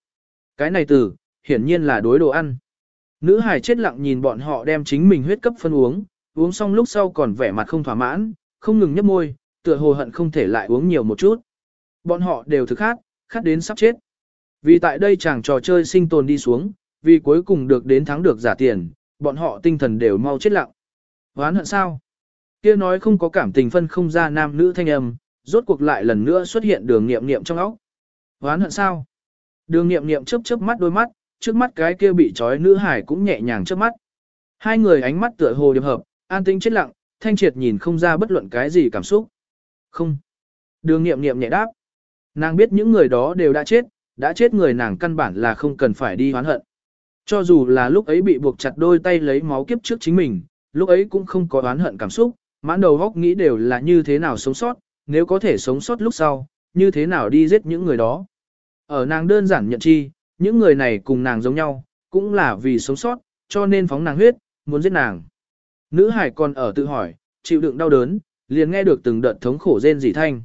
Cái này từ, hiển nhiên là đối đồ ăn. Nữ hải chết lặng nhìn bọn họ đem chính mình huyết cấp phân uống, uống xong lúc sau còn vẻ mặt không thỏa mãn, không ngừng nhấp môi, tựa hồ hận không thể lại uống nhiều một chút. Bọn họ đều thực khát, khát đến sắp chết. Vì tại đây chàng trò chơi sinh tồn đi xuống, vì cuối cùng được đến thắng được giả tiền, bọn họ tinh thần đều mau chết lặng. Hoán hận sao? Kia nói không có cảm tình phân không ra nam nữ thanh âm, rốt cuộc lại lần nữa xuất hiện đường nghiệm nghiệm trong óc. Hoán hận sao? Đường nghiệm nghiệm chớp chớp mắt đôi mắt, trước mắt cái kia bị trói nữ hải cũng nhẹ nhàng chớp mắt. Hai người ánh mắt tựa hồ điệp hợp, an tĩnh chết lặng, thanh triệt nhìn không ra bất luận cái gì cảm xúc. Không. Đường nghiệm nghiệm nhẹ đáp. Nàng biết những người đó đều đã chết, đã chết người nàng căn bản là không cần phải đi hoán hận. Cho dù là lúc ấy bị buộc chặt đôi tay lấy máu kiếp trước chính mình, lúc ấy cũng không có oán hận cảm xúc, mãn đầu góc nghĩ đều là như thế nào sống sót, nếu có thể sống sót lúc sau, như thế nào đi giết những người đó. Ở nàng đơn giản nhận chi, những người này cùng nàng giống nhau, cũng là vì sống sót, cho nên phóng nàng huyết, muốn giết nàng. Nữ hải còn ở tự hỏi, chịu đựng đau đớn, liền nghe được từng đợt thống khổ rên rỉ thanh.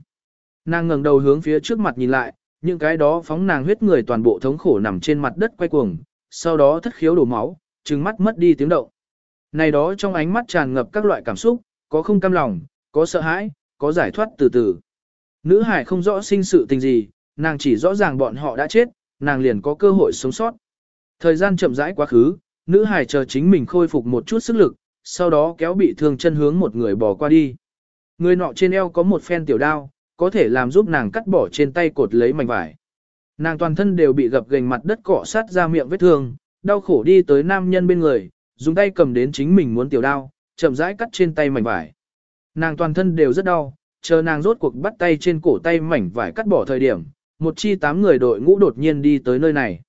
Nàng ngẩng đầu hướng phía trước mặt nhìn lại, những cái đó phóng nàng huyết người toàn bộ thống khổ nằm trên mặt đất quay cuồng, sau đó thất khiếu đổ máu, trừng mắt mất đi tiếng động. Này đó trong ánh mắt tràn ngập các loại cảm xúc, có không cam lòng, có sợ hãi, có giải thoát từ từ. Nữ hải không rõ sinh sự tình gì, nàng chỉ rõ ràng bọn họ đã chết, nàng liền có cơ hội sống sót. Thời gian chậm rãi quá khứ, nữ hải chờ chính mình khôi phục một chút sức lực, sau đó kéo bị thương chân hướng một người bỏ qua đi. Người nọ trên eo có một phen tiểu đao, có thể làm giúp nàng cắt bỏ trên tay cột lấy mảnh vải. Nàng toàn thân đều bị gập gềnh mặt đất cọ sát ra miệng vết thương, đau khổ đi tới nam nhân bên người, dùng tay cầm đến chính mình muốn tiểu đao, chậm rãi cắt trên tay mảnh vải. Nàng toàn thân đều rất đau, chờ nàng rốt cuộc bắt tay trên cổ tay mảnh vải cắt bỏ thời điểm, một chi tám người đội ngũ đột nhiên đi tới nơi này.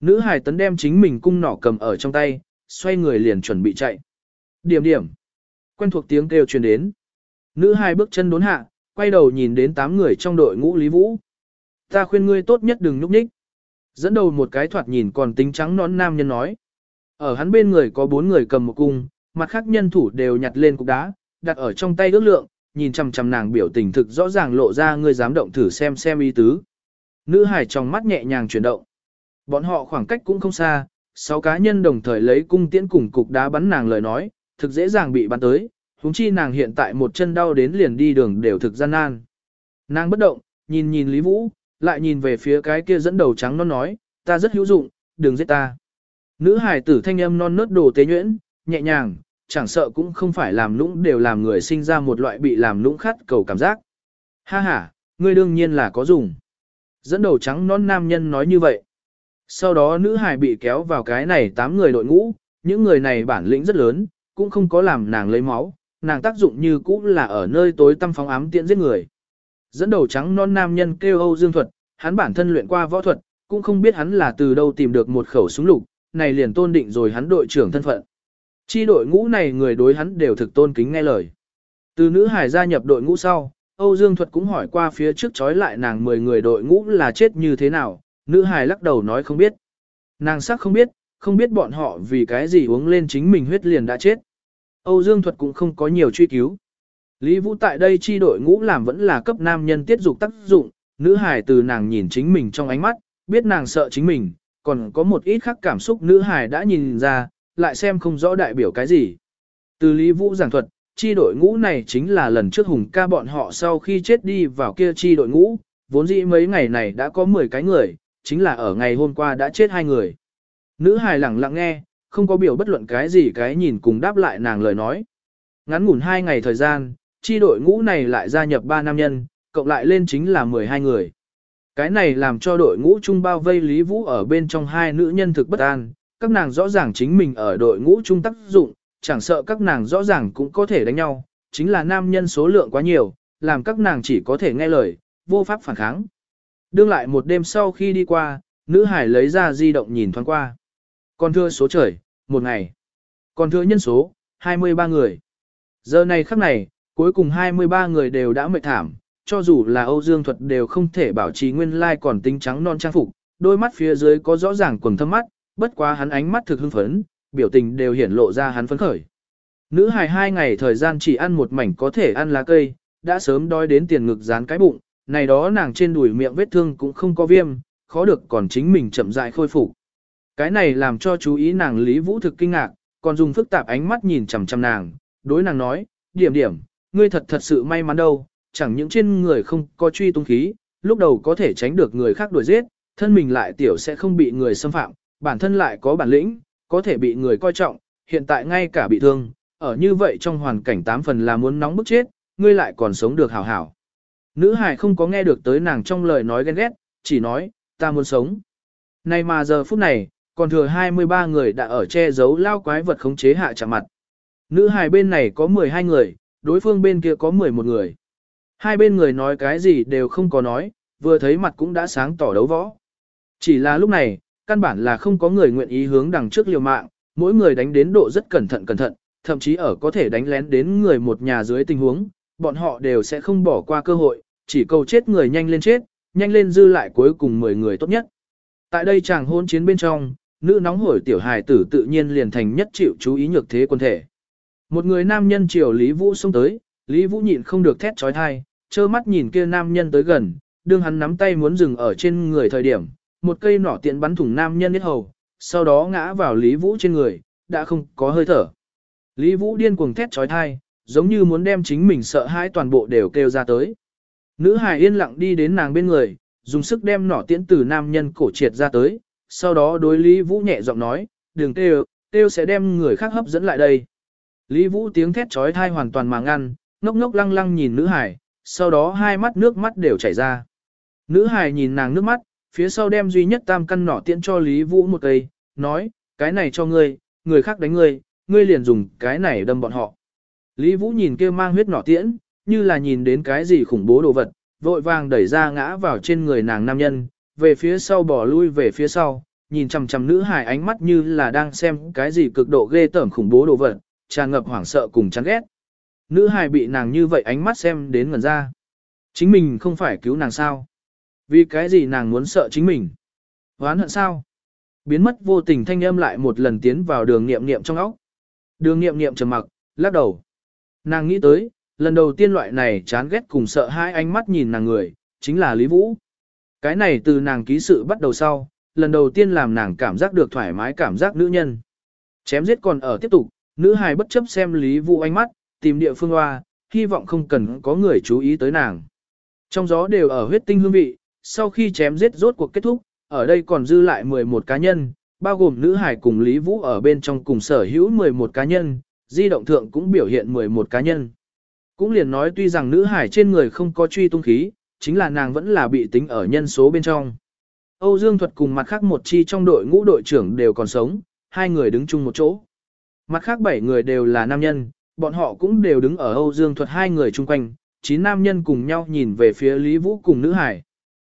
Nữ hải tấn đem chính mình cung nỏ cầm ở trong tay, xoay người liền chuẩn bị chạy. Điểm điểm. Quen thuộc tiếng kêu truyền đến. Nữ hải bước chân đốn hạ, quay đầu nhìn đến tám người trong đội ngũ Lý Vũ. Ta khuyên ngươi tốt nhất đừng núp nhích. Dẫn đầu một cái thoạt nhìn còn tính trắng nón nam nhân nói. Ở hắn bên người có bốn người cầm một cung, mặt khác nhân thủ đều nhặt lên cục đá, đặt ở trong tay ước lượng, nhìn chằm chằm nàng biểu tình thực rõ ràng lộ ra ngươi dám động thử xem xem ý tứ. Nữ hải trong mắt nhẹ nhàng chuyển động. Bọn họ khoảng cách cũng không xa, sáu cá nhân đồng thời lấy cung tiễn cùng cục đá bắn nàng lời nói, thực dễ dàng bị bắn tới, huống chi nàng hiện tại một chân đau đến liền đi đường đều thực gian nan. Nàng bất động, nhìn nhìn Lý Vũ, lại nhìn về phía cái kia dẫn đầu trắng non nói, ta rất hữu dụng, đừng giết ta. Nữ hải tử thanh âm non nớt đồ tế nhuyễn, nhẹ nhàng, chẳng sợ cũng không phải làm lũng đều làm người sinh ra một loại bị làm lũng khát cầu cảm giác. Ha ha, ngươi đương nhiên là có dùng. Dẫn đầu trắng non nam nhân nói như vậy. Sau đó nữ hải bị kéo vào cái này tám người đội ngũ, những người này bản lĩnh rất lớn, cũng không có làm nàng lấy máu, nàng tác dụng như cũ là ở nơi tối tăm phóng ám tiện giết người. Dẫn đầu trắng non nam nhân kêu Âu Dương Thuật, hắn bản thân luyện qua võ thuật, cũng không biết hắn là từ đâu tìm được một khẩu súng lục, này liền tôn định rồi hắn đội trưởng thân phận. Chi đội ngũ này người đối hắn đều thực tôn kính nghe lời. Từ nữ hải gia nhập đội ngũ sau, Âu Dương Thuật cũng hỏi qua phía trước trói lại nàng 10 người đội ngũ là chết như thế nào, nữ hải lắc đầu nói không biết. Nàng sắc không biết, không biết bọn họ vì cái gì uống lên chính mình huyết liền đã chết. Âu Dương Thuật cũng không có nhiều truy cứu. Lý Vũ tại đây chi đội ngũ làm vẫn là cấp nam nhân tiết dục tác dụng, nữ hải từ nàng nhìn chính mình trong ánh mắt, biết nàng sợ chính mình, còn có một ít khác cảm xúc nữ hải đã nhìn ra, lại xem không rõ đại biểu cái gì. Từ Lý Vũ giảng thuật, chi đội ngũ này chính là lần trước hùng ca bọn họ sau khi chết đi vào kia chi đội ngũ, vốn dĩ mấy ngày này đã có 10 cái người, chính là ở ngày hôm qua đã chết hai người. Nữ hài lặng lặng nghe, không có biểu bất luận cái gì cái nhìn cùng đáp lại nàng lời nói. Ngắn ngủn hai ngày thời gian, chi đội ngũ này lại gia nhập ba nam nhân, cộng lại lên chính là 12 người. Cái này làm cho đội ngũ chung bao vây Lý Vũ ở bên trong hai nữ nhân thực bất an, các nàng rõ ràng chính mình ở đội ngũ chung tác dụng, chẳng sợ các nàng rõ ràng cũng có thể đánh nhau, chính là nam nhân số lượng quá nhiều, làm các nàng chỉ có thể nghe lời, vô pháp phản kháng. Đương lại một đêm sau khi đi qua, nữ hải lấy ra di động nhìn thoáng qua. Còn thưa số trời, một ngày. Còn thưa nhân số, 23 người. Giờ này khắc này, cuối cùng 23 người đều đã mệt thảm, cho dù là Âu Dương Thuật đều không thể bảo trì nguyên lai còn tính trắng non trang phục, đôi mắt phía dưới có rõ ràng quầng thâm mắt, bất quá hắn ánh mắt thực hưng phấn, biểu tình đều hiển lộ ra hắn phấn khởi. Nữ hài hai ngày thời gian chỉ ăn một mảnh có thể ăn lá cây, đã sớm đói đến tiền ngực dán cái bụng, này đó nàng trên đùi miệng vết thương cũng không có viêm, khó được còn chính mình chậm rãi khôi phục. Cái này làm cho chú ý nàng Lý Vũ thực kinh ngạc, còn dùng phức tạp ánh mắt nhìn chằm chằm nàng, đối nàng nói, điểm điểm, ngươi thật thật sự may mắn đâu, chẳng những trên người không có truy tung khí, lúc đầu có thể tránh được người khác đuổi giết, thân mình lại tiểu sẽ không bị người xâm phạm, bản thân lại có bản lĩnh, có thể bị người coi trọng, hiện tại ngay cả bị thương, ở như vậy trong hoàn cảnh tám phần là muốn nóng bức chết, ngươi lại còn sống được hảo hảo. Nữ hải không có nghe được tới nàng trong lời nói ghen ghét, chỉ nói, ta muốn sống. Này mà giờ phút này, còn thừa 23 người đã ở che giấu lao quái vật khống chế hạ chạm mặt. Nữ hài bên này có 12 người, đối phương bên kia có 11 người. Hai bên người nói cái gì đều không có nói, vừa thấy mặt cũng đã sáng tỏ đấu võ. Chỉ là lúc này, căn bản là không có người nguyện ý hướng đằng trước liều mạng, mỗi người đánh đến độ rất cẩn thận cẩn thận, thậm chí ở có thể đánh lén đến người một nhà dưới tình huống, bọn họ đều sẽ không bỏ qua cơ hội, chỉ cầu chết người nhanh lên chết, nhanh lên dư lại cuối cùng 10 người tốt nhất. Tại đây chàng hôn chiến bên trong, nữ nóng hổi tiểu hài tử tự nhiên liền thành nhất chịu chú ý nhược thế quân thể. Một người nam nhân chiều Lý Vũ xông tới, Lý Vũ nhịn không được thét trói thai, trơ mắt nhìn kia nam nhân tới gần, đương hắn nắm tay muốn dừng ở trên người thời điểm, một cây nỏ tiện bắn thủng nam nhân hết hầu, sau đó ngã vào Lý Vũ trên người, đã không có hơi thở. Lý Vũ điên cuồng thét trói thai, giống như muốn đem chính mình sợ hãi toàn bộ đều kêu ra tới. Nữ hài yên lặng đi đến nàng bên người, dùng sức đem nỏ tiễn từ nam nhân cổ triệt ra tới, sau đó đối Lý Vũ nhẹ giọng nói, đừng kêu, kêu sẽ đem người khác hấp dẫn lại đây. Lý Vũ tiếng thét trói thai hoàn toàn mà ngăn, ngốc ngốc lăng lăng nhìn nữ hải, sau đó hai mắt nước mắt đều chảy ra. Nữ hải nhìn nàng nước mắt, phía sau đem duy nhất tam căn nỏ tiễn cho Lý Vũ một cây, nói, cái này cho ngươi, người khác đánh ngươi, ngươi liền dùng cái này đâm bọn họ. Lý Vũ nhìn kia mang huyết nỏ tiễn, như là nhìn đến cái gì khủng bố đồ vật, vội vàng đẩy ra ngã vào trên người nàng nam nhân, về phía sau bỏ lui về phía sau, nhìn chằm chằm nữ hài ánh mắt như là đang xem cái gì cực độ ghê tởm khủng bố đồ vật, tràn ngập hoảng sợ cùng chán ghét. Nữ hài bị nàng như vậy ánh mắt xem đến ngẩn ra. Chính mình không phải cứu nàng sao? Vì cái gì nàng muốn sợ chính mình? Hoán hận sao? Biến mất vô tình thanh âm lại một lần tiến vào đường nghiệm nghiệm trong óc. Đường nghiệm nghiệm trầm mặc, lắc đầu. Nàng nghĩ tới, lần đầu tiên loại này chán ghét cùng sợ hai ánh mắt nhìn nàng người, chính là Lý Vũ. Cái này từ nàng ký sự bắt đầu sau, lần đầu tiên làm nàng cảm giác được thoải mái cảm giác nữ nhân. Chém giết còn ở tiếp tục, nữ hài bất chấp xem Lý Vũ ánh mắt, tìm địa phương hoa, hy vọng không cần có người chú ý tới nàng. Trong gió đều ở huyết tinh hương vị, sau khi chém giết rốt cuộc kết thúc, ở đây còn dư lại 11 cá nhân, bao gồm nữ hải cùng Lý Vũ ở bên trong cùng sở hữu 11 cá nhân, di động thượng cũng biểu hiện 11 cá nhân. Cũng liền nói tuy rằng nữ hải trên người không có truy tung khí, chính là nàng vẫn là bị tính ở nhân số bên trong. Âu Dương Thuật cùng mặt khác một chi trong đội ngũ đội trưởng đều còn sống, hai người đứng chung một chỗ. Mặt khác bảy người đều là nam nhân, bọn họ cũng đều đứng ở Âu Dương Thuật hai người chung quanh, chín nam nhân cùng nhau nhìn về phía Lý Vũ cùng nữ hải.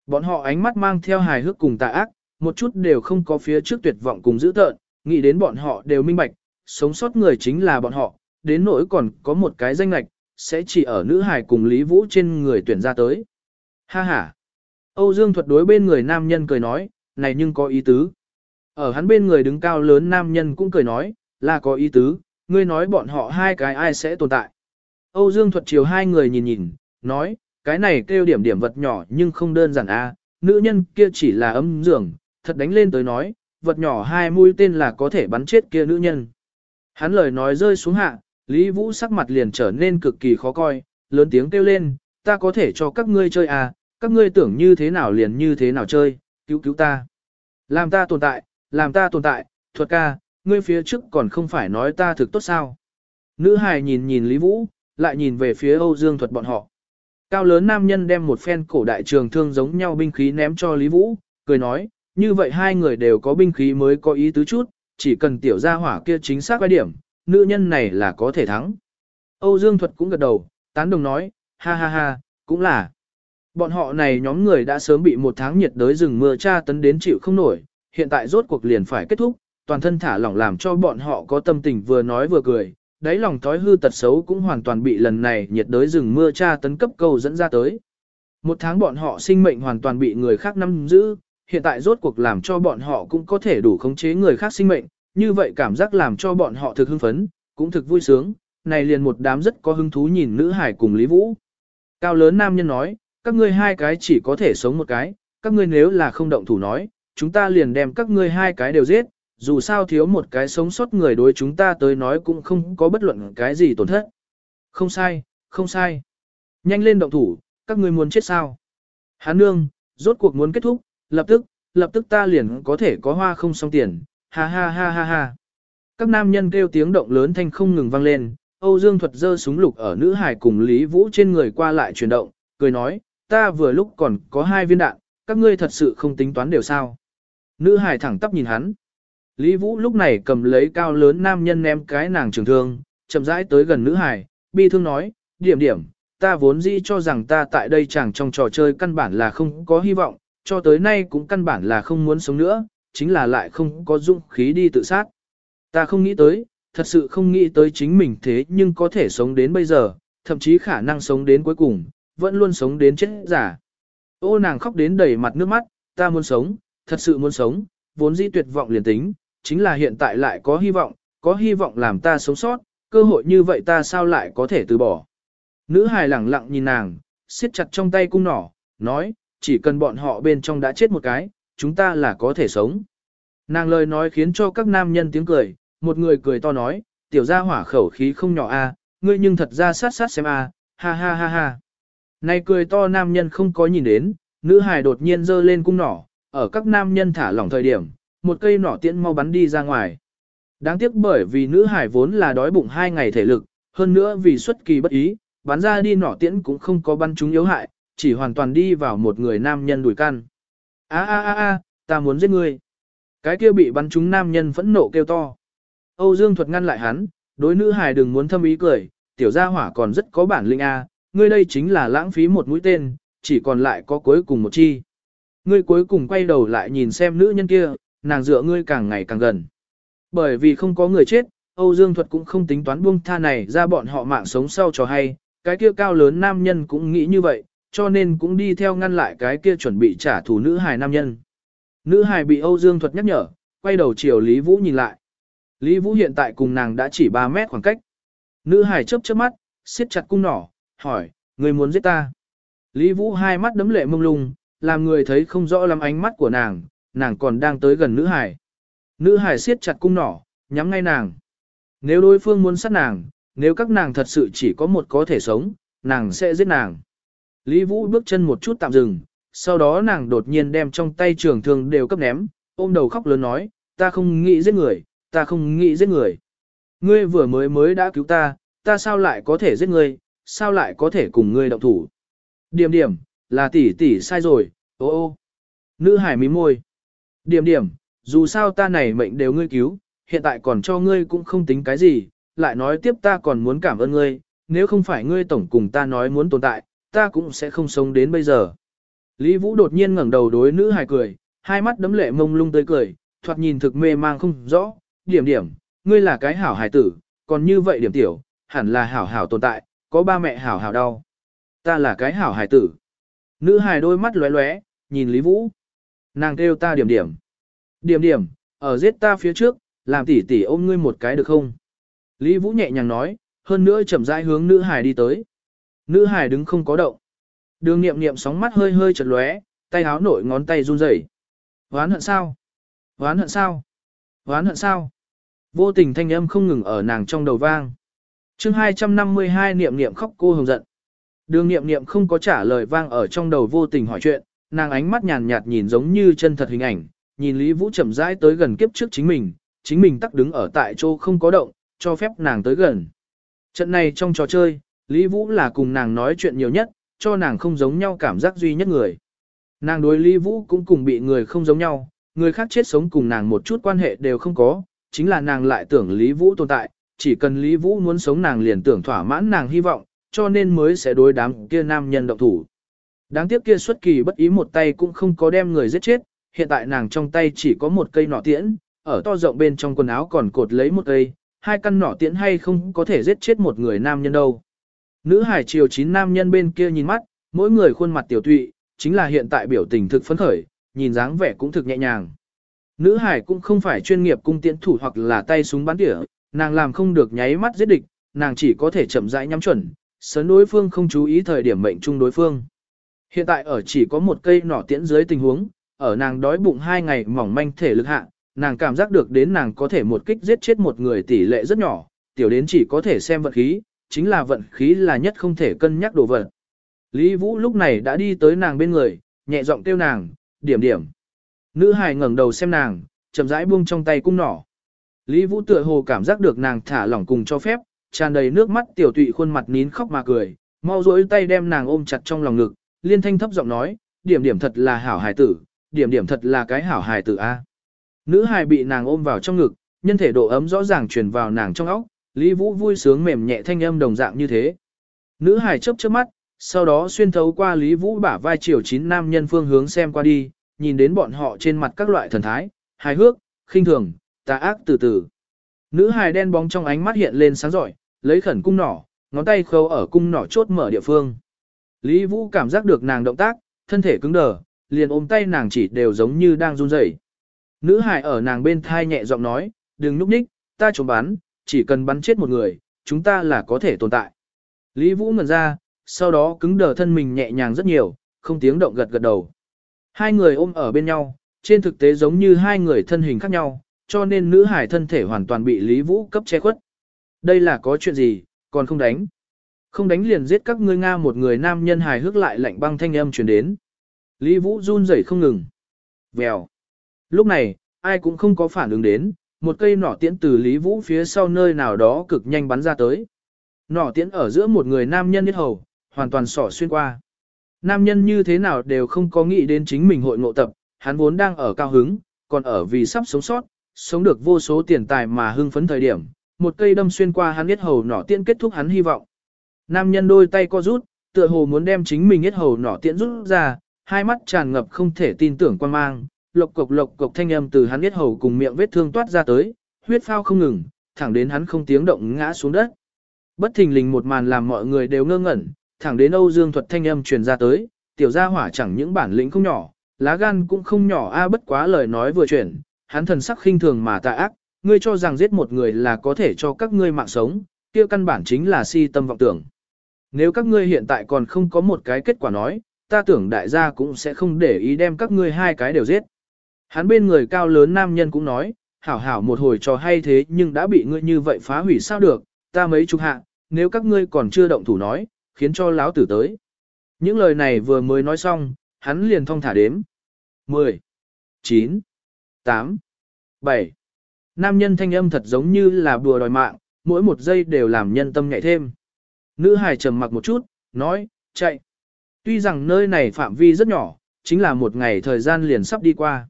Bọn họ ánh mắt mang theo hài hước cùng tà ác, một chút đều không có phía trước tuyệt vọng cùng dữ tợn, nghĩ đến bọn họ đều minh bạch, sống sót người chính là bọn họ, đến nỗi còn có một cái danh lạch, sẽ chỉ ở nữ hải cùng Lý Vũ trên người tuyển ra tới. Ha ha! Âu Dương Thuật đối bên người nam nhân cười nói, này nhưng có ý tứ. Ở hắn bên người đứng cao lớn nam nhân cũng cười nói, là có ý tứ, ngươi nói bọn họ hai cái ai sẽ tồn tại. Âu Dương Thuật chiều hai người nhìn nhìn, nói, cái này kêu điểm điểm vật nhỏ nhưng không đơn giản a, nữ nhân kia chỉ là ấm giường, thật đánh lên tới nói, vật nhỏ hai mũi tên là có thể bắn chết kia nữ nhân. Hắn lời nói rơi xuống hạ, Lý Vũ sắc mặt liền trở nên cực kỳ khó coi, lớn tiếng kêu lên, ta có thể cho các ngươi chơi à, các ngươi tưởng như thế nào liền như thế nào chơi, cứu cứu ta. Làm ta tồn tại, làm ta tồn tại, thuật ca, ngươi phía trước còn không phải nói ta thực tốt sao. Nữ hài nhìn nhìn Lý Vũ, lại nhìn về phía Âu Dương Thuật bọn họ. Cao lớn nam nhân đem một phen cổ đại trường thương giống nhau binh khí ném cho Lý Vũ, cười nói, như vậy hai người đều có binh khí mới có ý tứ chút, chỉ cần tiểu gia hỏa kia chính xác quay điểm, nữ nhân này là có thể thắng. Âu Dương Thuật cũng gật đầu, tán đồng nói, ha ha ha, cũng là. Bọn họ này nhóm người đã sớm bị một tháng nhiệt đới rừng mưa tra tấn đến chịu không nổi, hiện tại rốt cuộc liền phải kết thúc, toàn thân thả lỏng làm cho bọn họ có tâm tình vừa nói vừa cười, đáy lòng thói hư tật xấu cũng hoàn toàn bị lần này nhiệt đới rừng mưa tra tấn cấp câu dẫn ra tới. Một tháng bọn họ sinh mệnh hoàn toàn bị người khác nắm giữ, hiện tại rốt cuộc làm cho bọn họ cũng có thể đủ khống chế người khác sinh mệnh, như vậy cảm giác làm cho bọn họ thực hưng phấn, cũng thực vui sướng, này liền một đám rất có hứng thú nhìn nữ hải cùng Lý Vũ. Cao lớn nam nhân nói, các ngươi hai cái chỉ có thể sống một cái, các ngươi nếu là không động thủ nói, chúng ta liền đem các ngươi hai cái đều giết, dù sao thiếu một cái sống sót người đối chúng ta tới nói cũng không có bất luận cái gì tổn thất. Không sai, không sai. Nhanh lên động thủ, các ngươi muốn chết sao? Hán nương, rốt cuộc muốn kết thúc, lập tức, lập tức ta liền có thể có hoa không xong tiền, ha ha ha ha ha. Các nam nhân kêu tiếng động lớn thanh không ngừng vang lên, Âu Dương Thuật giơ súng lục ở nữ hải cùng Lý Vũ trên người qua lại chuyển động, cười nói, ta vừa lúc còn có hai viên đạn, các ngươi thật sự không tính toán đều sao. Nữ hải thẳng tắp nhìn hắn. Lý Vũ lúc này cầm lấy cao lớn nam nhân ném cái nàng trường thương, chậm rãi tới gần nữ hải, bi thương nói, điểm điểm, ta vốn dĩ cho rằng ta tại đây chẳng trong trò chơi căn bản là không có hy vọng, cho tới nay cũng căn bản là không muốn sống nữa, chính là lại không có dũng khí đi tự sát. Ta không nghĩ tới, thật sự không nghĩ tới chính mình thế nhưng có thể sống đến bây giờ, thậm chí khả năng sống đến cuối cùng, vẫn luôn sống đến chết giả. Ô nàng khóc đến đầy mặt nước mắt, ta muốn sống, thật sự muốn sống, vốn dĩ tuyệt vọng liền tính, chính là hiện tại lại có hy vọng, có hy vọng làm ta sống sót, cơ hội như vậy ta sao lại có thể từ bỏ. Nữ hài lẳng lặng nhìn nàng, siết chặt trong tay cung nỏ, nói, chỉ cần bọn họ bên trong đã chết một cái, chúng ta là có thể sống. Nàng lời nói khiến cho các nam nhân tiếng cười, một người cười to nói, tiểu gia hỏa khẩu khí không nhỏ a, ngươi nhưng thật ra sát sát xem a, ha ha ha ha. Này cười to nam nhân không có nhìn đến, nữ hài đột nhiên giơ lên cung nỏ, ở các nam nhân thả lỏng thời điểm, một cây nỏ tiễn mau bắn đi ra ngoài. Đáng tiếc bởi vì nữ hải vốn là đói bụng hai ngày thể lực, hơn nữa vì xuất kỳ bất ý, bắn ra đi nỏ tiễn cũng không có bắn chúng yếu hại, chỉ hoàn toàn đi vào một người nam nhân đùi căn. A a a a, ta muốn giết ngươi. Cái kia bị bắn trúng nam nhân phẫn nộ kêu to. Âu Dương Thuật ngăn lại hắn, đối nữ hài đừng muốn thâm ý cười, tiểu gia hỏa còn rất có bản lĩnh a, ngươi đây chính là lãng phí một mũi tên, chỉ còn lại có cuối cùng một chi. Ngươi cuối cùng quay đầu lại nhìn xem nữ nhân kia, nàng dựa ngươi càng ngày càng gần. Bởi vì không có người chết, Âu Dương Thuật cũng không tính toán buông tha này ra bọn họ mạng sống sau cho hay, cái kia cao lớn nam nhân cũng nghĩ như vậy, cho nên cũng đi theo ngăn lại cái kia chuẩn bị trả thù nữ hài nam nhân. Nữ hài bị Âu Dương Thuật nhắc nhở, quay đầu chiều Lý Vũ nhìn lại. Lý Vũ hiện tại cùng nàng đã chỉ 3 mét khoảng cách. Nữ hài chớp chớp mắt, siết chặt cung nỏ, hỏi, người muốn giết ta? Lý Vũ hai mắt đấm lệ mông lung, làm người thấy không rõ lắm ánh mắt của nàng, nàng còn đang tới gần nữ hải. Nữ hải siết chặt cung nỏ, nhắm ngay nàng. Nếu đối phương muốn sát nàng, nếu các nàng thật sự chỉ có một có thể sống, nàng sẽ giết nàng. Lý Vũ bước chân một chút tạm dừng, sau đó nàng đột nhiên đem trong tay trường thương đều cấp ném, ôm đầu khóc lớn nói, ta không nghĩ giết người, ta không nghĩ giết người. Ngươi vừa mới mới đã cứu ta, ta sao lại có thể giết ngươi, sao lại có thể cùng ngươi động thủ. Điểm điểm, là tỷ tỷ sai rồi, ô ô. Nữ hải mím môi. Điểm điểm, dù sao ta này mệnh đều ngươi cứu, hiện tại còn cho ngươi cũng không tính cái gì, lại nói tiếp ta còn muốn cảm ơn ngươi, nếu không phải ngươi tổng cùng ta nói muốn tồn tại, ta cũng sẽ không sống đến bây giờ. Lý Vũ đột nhiên ngẩng đầu đối nữ hài cười, hai mắt đấm lệ mông lung tươi cười, thoạt nhìn thực mê mang không rõ, điểm điểm, ngươi là cái hảo hài tử, còn như vậy điểm tiểu, hẳn là hảo hảo tồn tại, có ba mẹ hảo hảo đau. Ta là cái hảo hài tử. Nữ hài đôi mắt lóe lóe, nhìn Lý Vũ. Nàng kêu ta điểm điểm. Điểm điểm, ở giết ta phía trước, làm tỷ tỷ ôm ngươi một cái được không? Lý Vũ nhẹ nhàng nói, hơn nữa chậm rãi hướng nữ hải đi tới. Nữ hải đứng không có động. Đường nghiệm nghiệm sóng mắt hơi hơi chật lóe, tay háo nổi ngón tay run rẩy. Hoán hận sao? Hoán hận sao? Hoán hận sao? Vô tình thanh âm không ngừng ở nàng trong đầu vang chương 252 niệm niệm khóc cô hồng giận. Đường niệm niệm không có trả lời vang ở trong đầu vô tình hỏi chuyện, nàng ánh mắt nhàn nhạt nhìn giống như chân thật hình ảnh, nhìn Lý Vũ chậm rãi tới gần kiếp trước chính mình, chính mình tắc đứng ở tại chỗ không có động, cho phép nàng tới gần. Trận này trong trò chơi, Lý Vũ là cùng nàng nói chuyện nhiều nhất, cho nàng không giống nhau cảm giác duy nhất người. Nàng đối Lý Vũ cũng cùng bị người không giống nhau, người khác chết sống cùng nàng một chút quan hệ đều không có, chính là nàng lại tưởng Lý Vũ tồn tại, chỉ cần Lý Vũ muốn sống nàng liền tưởng thỏa mãn nàng hy vọng, cho nên mới sẽ đối đám kia nam nhân động thủ. Đáng tiếc kia xuất kỳ bất ý một tay cũng không có đem người giết chết, hiện tại nàng trong tay chỉ có một cây nỏ tiễn, ở to rộng bên trong quần áo còn cột lấy một cây, hai căn nỏ tiễn hay không có thể giết chết một người nam nhân đâu. Nữ hải triều chín nam nhân bên kia nhìn mắt, mỗi người khuôn mặt tiểu tụy, chính là hiện tại biểu tình thực phấn khởi, nhìn dáng vẻ cũng thực nhẹ nhàng. Nữ hải cũng không phải chuyên nghiệp cung tiễn thủ hoặc là tay súng bắn tỉa, nàng làm không được nháy mắt giết địch, nàng chỉ có thể chậm rãi nhắm chuẩn, sớm đối phương không chú ý thời điểm mệnh trung đối phương. Hiện tại ở chỉ có một cây nỏ tiễn dưới tình huống, ở nàng đói bụng hai ngày mỏng manh thể lực hạ, nàng cảm giác được đến nàng có thể một kích giết chết một người tỷ lệ rất nhỏ, tiểu đến chỉ có thể xem vận khí, chính là vận khí là nhất không thể cân nhắc đồ vật. Lý Vũ lúc này đã đi tới nàng bên người, nhẹ giọng kêu nàng, điểm điểm. Nữ hài ngẩng đầu xem nàng, chậm rãi buông trong tay cung nỏ. Lý Vũ tựa hồ cảm giác được nàng thả lỏng cùng cho phép, tràn đầy nước mắt tiểu tụy khuôn mặt nín khóc mà cười, mau rỗi tay đem nàng ôm chặt trong lòng ngực, liên thanh thấp giọng nói, điểm điểm thật là hảo hài tử, điểm điểm thật là cái hảo hài tử a. Nữ hài bị nàng ôm vào trong ngực, nhân thể độ ấm rõ ràng truyền vào nàng trong óc, Lý Vũ vui sướng mềm nhẹ thanh âm đồng dạng như thế. Nữ hài chớp chớp mắt, sau đó xuyên thấu qua Lý Vũ bả vai chiều chín nam nhân phương hướng xem qua đi, nhìn đến bọn họ trên mặt các loại thần thái, hài hước, khinh thường, tà ác từ từ. Nữ hài đen bóng trong ánh mắt hiện lên sáng giỏi, lấy khẩn cung nỏ, ngón tay khâu ở cung nỏ chốt mở địa phương. Lý Vũ cảm giác được nàng động tác, thân thể cứng đờ, liền ôm tay nàng chỉ đều giống như đang run rẩy. Nữ hài ở nàng bên thai nhẹ giọng nói, đừng núp ních, ta trốn bắn, chỉ cần bắn chết một người, chúng ta là có thể tồn tại. Lý Vũ ngẩn ra, sau đó cứng đờ thân mình nhẹ nhàng rất nhiều, không tiếng động gật gật đầu. Hai người ôm ở bên nhau, trên thực tế giống như hai người thân hình khác nhau, cho nên nữ hải thân thể hoàn toàn bị Lý Vũ cấp che khuất. Đây là có chuyện gì, còn không đánh. Không đánh liền giết các ngươi Nga một người nam nhân hài hước lại lạnh băng thanh âm truyền đến. Lý Vũ run rẩy không ngừng. Vèo. Lúc này, ai cũng không có phản ứng đến, một cây nỏ tiễn từ Lý Vũ phía sau nơi nào đó cực nhanh bắn ra tới. Nỏ tiễn ở giữa một người nam nhân nhất hầu, hoàn toàn sỏ xuyên qua. Nam nhân như thế nào đều không có nghĩ đến chính mình hội ngộ tập, hắn vốn đang ở cao hứng, còn ở vì sắp sống sót, sống được vô số tiền tài mà hưng phấn thời điểm, một cây đâm xuyên qua hắn yết hầu nỏ tiễn kết thúc hắn hy vọng. Nam nhân đôi tay co rút, tựa hồ muốn đem chính mình yết hầu nỏ tiễn rút ra, hai mắt tràn ngập không thể tin tưởng quan mang, lộc cục lộc cục thanh âm từ hắn yết hầu cùng miệng vết thương toát ra tới, huyết phao không ngừng, thẳng đến hắn không tiếng động ngã xuống đất. Bất thình lình một màn làm mọi người đều ngơ ngẩn, thẳng đến Âu Dương thuật thanh âm truyền ra tới, tiểu gia hỏa chẳng những bản lĩnh không nhỏ, lá gan cũng không nhỏ a bất quá lời nói vừa chuyển, hắn thần sắc khinh thường mà tà ác, ngươi cho rằng giết một người là có thể cho các ngươi mạng sống, kia căn bản chính là si tâm vọng tưởng. Nếu các ngươi hiện tại còn không có một cái kết quả nói, ta tưởng đại gia cũng sẽ không để ý đem các ngươi hai cái đều giết. Hắn bên người cao lớn nam nhân cũng nói, hảo hảo một hồi trò hay thế nhưng đã bị ngươi như vậy phá hủy sao được, ta mấy chục hạ, nếu các ngươi còn chưa động thủ nói, khiến cho lão tử tới. Những lời này vừa mới nói xong, hắn liền thong thả đếm. 10, 9, 8, 7. Nam nhân thanh âm thật giống như là bùa đòi mạng, mỗi một giây đều làm nhân tâm nhạy thêm. Nữ hài trầm mặc một chút, nói, chạy. Tuy rằng nơi này phạm vi rất nhỏ, chính là một ngày thời gian liền sắp đi qua.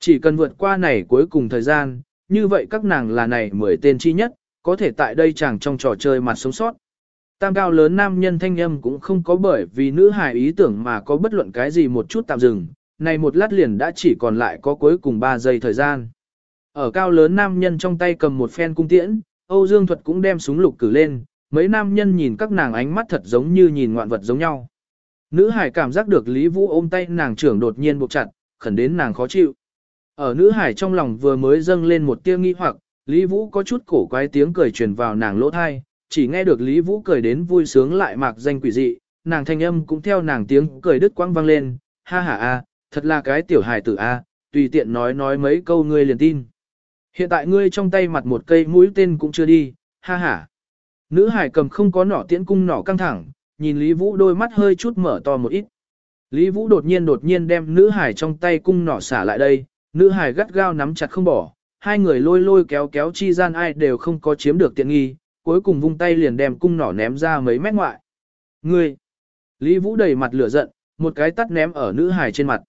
Chỉ cần vượt qua này cuối cùng thời gian, như vậy các nàng là này mười tên chi nhất, có thể tại đây chẳng trong trò chơi mặt sống sót. Tam cao lớn nam nhân thanh âm cũng không có bởi vì nữ hài ý tưởng mà có bất luận cái gì một chút tạm dừng, này một lát liền đã chỉ còn lại có cuối cùng 3 giây thời gian. Ở cao lớn nam nhân trong tay cầm một phen cung tiễn, Âu Dương Thuật cũng đem súng lục cử lên, mấy nam nhân nhìn các nàng ánh mắt thật giống như nhìn ngoạn vật giống nhau. Nữ hải cảm giác được Lý Vũ ôm tay nàng trưởng đột nhiên buộc chặt, khẩn đến nàng khó chịu. Ở nữ hải trong lòng vừa mới dâng lên một tia nghi hoặc, Lý Vũ có chút cổ quái tiếng cười truyền vào nàng lỗ thai, chỉ nghe được Lý Vũ cười đến vui sướng lại mạc danh quỷ dị, nàng thanh âm cũng theo nàng tiếng cười đứt quãng vang lên, ha ha a, thật là cái tiểu hài tử a, tùy tiện nói nói mấy câu ngươi liền tin. Hiện tại ngươi trong tay mặt một cây mũi tên cũng chưa đi, ha ha. Nữ hải cầm không có nỏ tiễn cung nỏ căng thẳng, nhìn Lý Vũ đôi mắt hơi chút mở to một ít. Lý Vũ đột nhiên đột nhiên đem nữ hải trong tay cung nỏ xả lại đây, nữ hải gắt gao nắm chặt không bỏ, hai người lôi lôi kéo kéo chi gian ai đều không có chiếm được tiện nghi, cuối cùng vung tay liền đem cung nỏ ném ra mấy mét ngoại. Ngươi! Lý Vũ đầy mặt lửa giận, một cái tắt ném ở nữ hải trên mặt.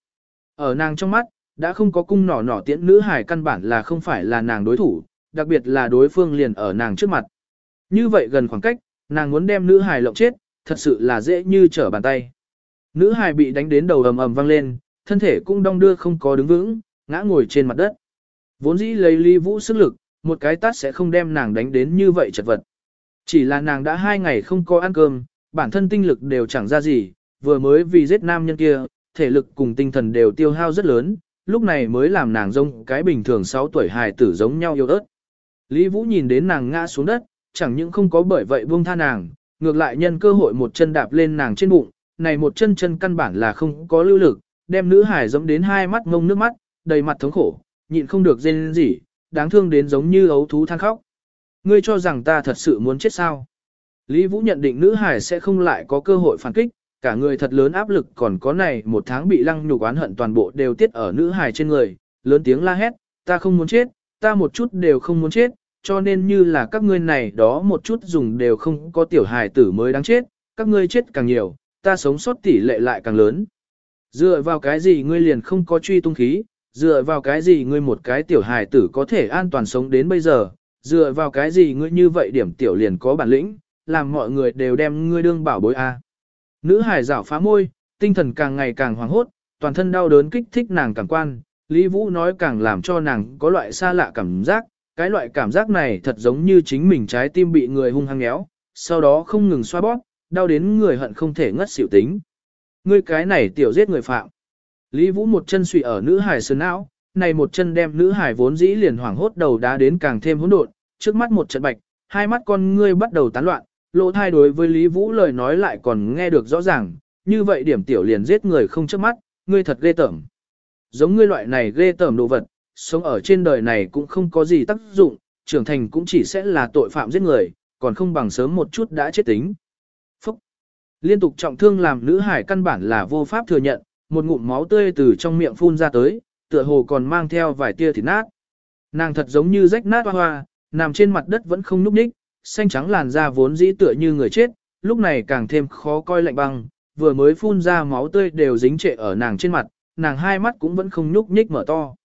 Ở nàng trong mắt, đã không có cung nỏ nỏ tiễn nữ hải căn bản là không phải là nàng đối thủ, đặc biệt là đối phương liền ở nàng trước mặt. Như vậy gần khoảng cách, nàng muốn đem nữ hải lộng chết, thật sự là dễ như trở bàn tay. Nữ hải bị đánh đến đầu ầm ầm vang lên, thân thể cũng đong đưa không có đứng vững, ngã ngồi trên mặt đất. Vốn dĩ lấy Lý Vũ sức lực, một cái tát sẽ không đem nàng đánh đến như vậy chật vật. Chỉ là nàng đã hai ngày không có ăn cơm, bản thân tinh lực đều chẳng ra gì, vừa mới vì giết nam nhân kia, thể lực cùng tinh thần đều tiêu hao rất lớn, lúc này mới làm nàng rông cái bình thường 6 tuổi hài tử giống nhau yêu ớt. Lý Vũ nhìn đến nàng ngã xuống đất, chẳng những không có bởi vậy buông tha nàng, ngược lại nhân cơ hội một chân đạp lên nàng trên bụng, này một chân chân căn bản là không có lưu lực, đem nữ hải giống đến hai mắt ngông nước mắt, đầy mặt thống khổ, nhịn không được rên gì, đáng thương đến giống như ấu thú than khóc. Ngươi cho rằng ta thật sự muốn chết sao? Lý Vũ nhận định nữ hải sẽ không lại có cơ hội phản kích, cả người thật lớn áp lực còn có này một tháng bị lăng nhục oán hận toàn bộ đều tiết ở nữ hài trên người, lớn tiếng la hét, ta không muốn chết, ta một chút đều không muốn chết, cho nên như là các ngươi này đó một chút dùng đều không có tiểu hài tử mới đáng chết, các ngươi chết càng nhiều, ta sống sót tỷ lệ lại càng lớn. Dựa vào cái gì ngươi liền không có truy tung khí, dựa vào cái gì ngươi một cái tiểu hài tử có thể an toàn sống đến bây giờ, dựa vào cái gì ngươi như vậy điểm tiểu liền có bản lĩnh, làm mọi người đều đem ngươi đương bảo bối a. Nữ hài rảo phá môi, tinh thần càng ngày càng hoảng hốt, toàn thân đau đớn kích thích nàng cảm quan, Lý Vũ nói càng làm cho nàng có loại xa lạ cảm giác, cái loại cảm giác này thật giống như chính mình trái tim bị người hung hăng nhéo, sau đó không ngừng xoa bóp, đau đến người hận không thể ngất xỉu tính. Ngươi cái này tiểu giết người phạm. Lý Vũ một chân suy ở nữ hải sơn não, này một chân đem nữ hải vốn dĩ liền hoảng hốt đầu đá đến càng thêm hỗn độn, trước mắt một trận bạch, hai mắt con ngươi bắt đầu tán loạn, lộ thai đối với Lý Vũ lời nói lại còn nghe được rõ ràng, như vậy điểm tiểu liền giết người không trước mắt, ngươi thật ghê tởm. Giống ngươi loại này ghê tởm đồ vật, sống ở trên đời này cũng không có gì tác dụng, trưởng thành cũng chỉ sẽ là tội phạm giết người, còn không bằng sớm một chút đã chết tính. Phúc! Liên tục trọng thương làm nữ hải căn bản là vô pháp thừa nhận, một ngụm máu tươi từ trong miệng phun ra tới, tựa hồ còn mang theo vài tia thịt nát. Nàng thật giống như rách nát hoa hoa, nằm trên mặt đất vẫn không nhúc nhích, xanh trắng làn da vốn dĩ tựa như người chết, lúc này càng thêm khó coi lạnh băng, vừa mới phun ra máu tươi đều dính trệ ở nàng trên mặt, nàng hai mắt cũng vẫn không nhúc nhích mở to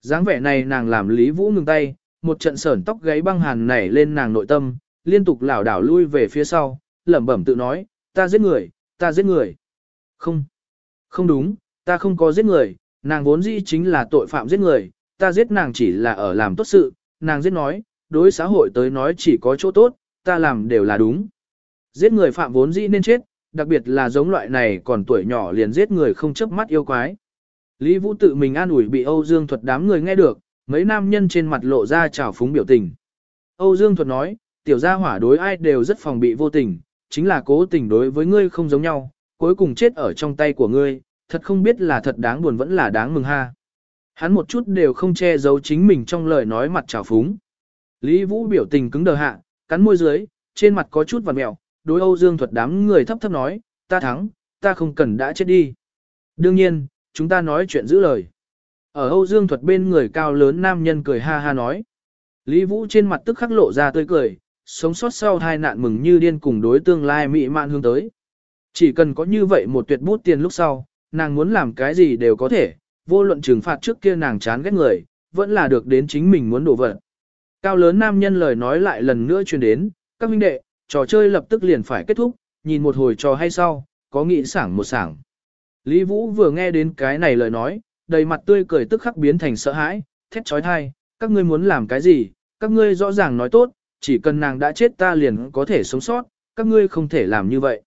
dáng vẻ này nàng làm Lý Vũ ngừng tay, một trận sởn tóc gáy băng hàn nảy lên nàng nội tâm, liên tục lảo đảo lui về phía sau, lẩm bẩm tự nói, ta giết người, ta giết người. Không, không đúng, ta không có giết người, nàng vốn dĩ chính là tội phạm giết người, ta giết nàng chỉ là ở làm tốt sự, nàng giết nói, đối xã hội tới nói chỉ có chỗ tốt, ta làm đều là đúng. Giết người phạm vốn dĩ nên chết, đặc biệt là giống loại này còn tuổi nhỏ liền giết người không chấp mắt yêu quái. Lý Vũ tự mình an ủi bị Âu Dương Thuật đám người nghe được, mấy nam nhân trên mặt lộ ra trào phúng biểu tình. Âu Dương Thuật nói, tiểu gia hỏa đối ai đều rất phòng bị vô tình, chính là cố tình đối với ngươi không giống nhau, cuối cùng chết ở trong tay của ngươi, thật không biết là thật đáng buồn vẫn là đáng mừng ha. Hắn một chút đều không che giấu chính mình trong lời nói mặt trào phúng. Lý Vũ biểu tình cứng đờ hạ, cắn môi dưới, trên mặt có chút vằn mẹo, đối Âu Dương Thuật đám người thấp thấp nói, ta thắng, ta không cần đã chết đi. Đương nhiên, chúng ta nói chuyện giữ lời. Ở Âu Dương Thuật bên người cao lớn nam nhân cười ha ha nói. Lý Vũ trên mặt tức khắc lộ ra tươi cười, sống sót sau hai nạn mừng như điên cùng đối tương lai mị mạn hướng tới. Chỉ cần có như vậy một tuyệt bút tiền lúc sau, nàng muốn làm cái gì đều có thể, vô luận trừng phạt trước kia nàng chán ghét người, vẫn là được đến chính mình muốn đổ vật. Cao lớn nam nhân lời nói lại lần nữa truyền đến, các huynh đệ, trò chơi lập tức liền phải kết thúc, nhìn một hồi trò hay sau, có nghĩ sảng một sảng. Lý Vũ vừa nghe đến cái này lời nói, đầy mặt tươi cười tức khắc biến thành sợ hãi, thét trói thai, các ngươi muốn làm cái gì, các ngươi rõ ràng nói tốt, chỉ cần nàng đã chết ta liền có thể sống sót, các ngươi không thể làm như vậy.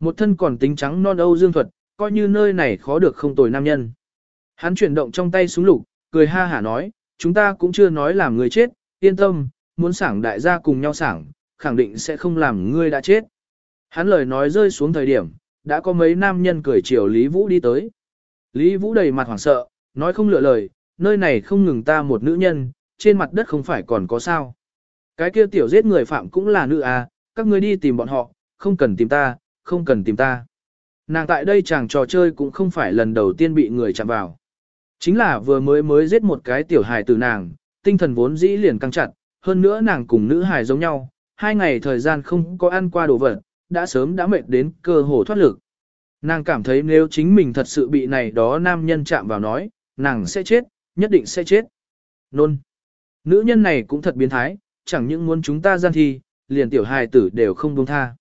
Một thân còn tính trắng non âu dương thuật, coi như nơi này khó được không tồi nam nhân. Hắn chuyển động trong tay súng lục, cười ha hả nói, chúng ta cũng chưa nói làm người chết, yên tâm, muốn sảng đại gia cùng nhau sảng, khẳng định sẽ không làm ngươi đã chết. Hắn lời nói rơi xuống thời điểm, đã có mấy nam nhân cười chiều Lý Vũ đi tới. Lý Vũ đầy mặt hoảng sợ, nói không lựa lời, nơi này không ngừng ta một nữ nhân, trên mặt đất không phải còn có sao. Cái kia tiểu giết người phạm cũng là nữ à, các ngươi đi tìm bọn họ, không cần tìm ta, không cần tìm ta. Nàng tại đây chàng trò chơi cũng không phải lần đầu tiên bị người chạm vào. Chính là vừa mới mới giết một cái tiểu hài từ nàng, tinh thần vốn dĩ liền căng chặt, hơn nữa nàng cùng nữ hài giống nhau, hai ngày thời gian không có ăn qua đồ vật, đã sớm đã mệt đến cơ hồ thoát lực. Nàng cảm thấy nếu chính mình thật sự bị này đó nam nhân chạm vào nói, nàng sẽ chết, nhất định sẽ chết. Nôn. Nữ nhân này cũng thật biến thái, chẳng những muốn chúng ta gian thi, liền tiểu hài tử đều không buông tha.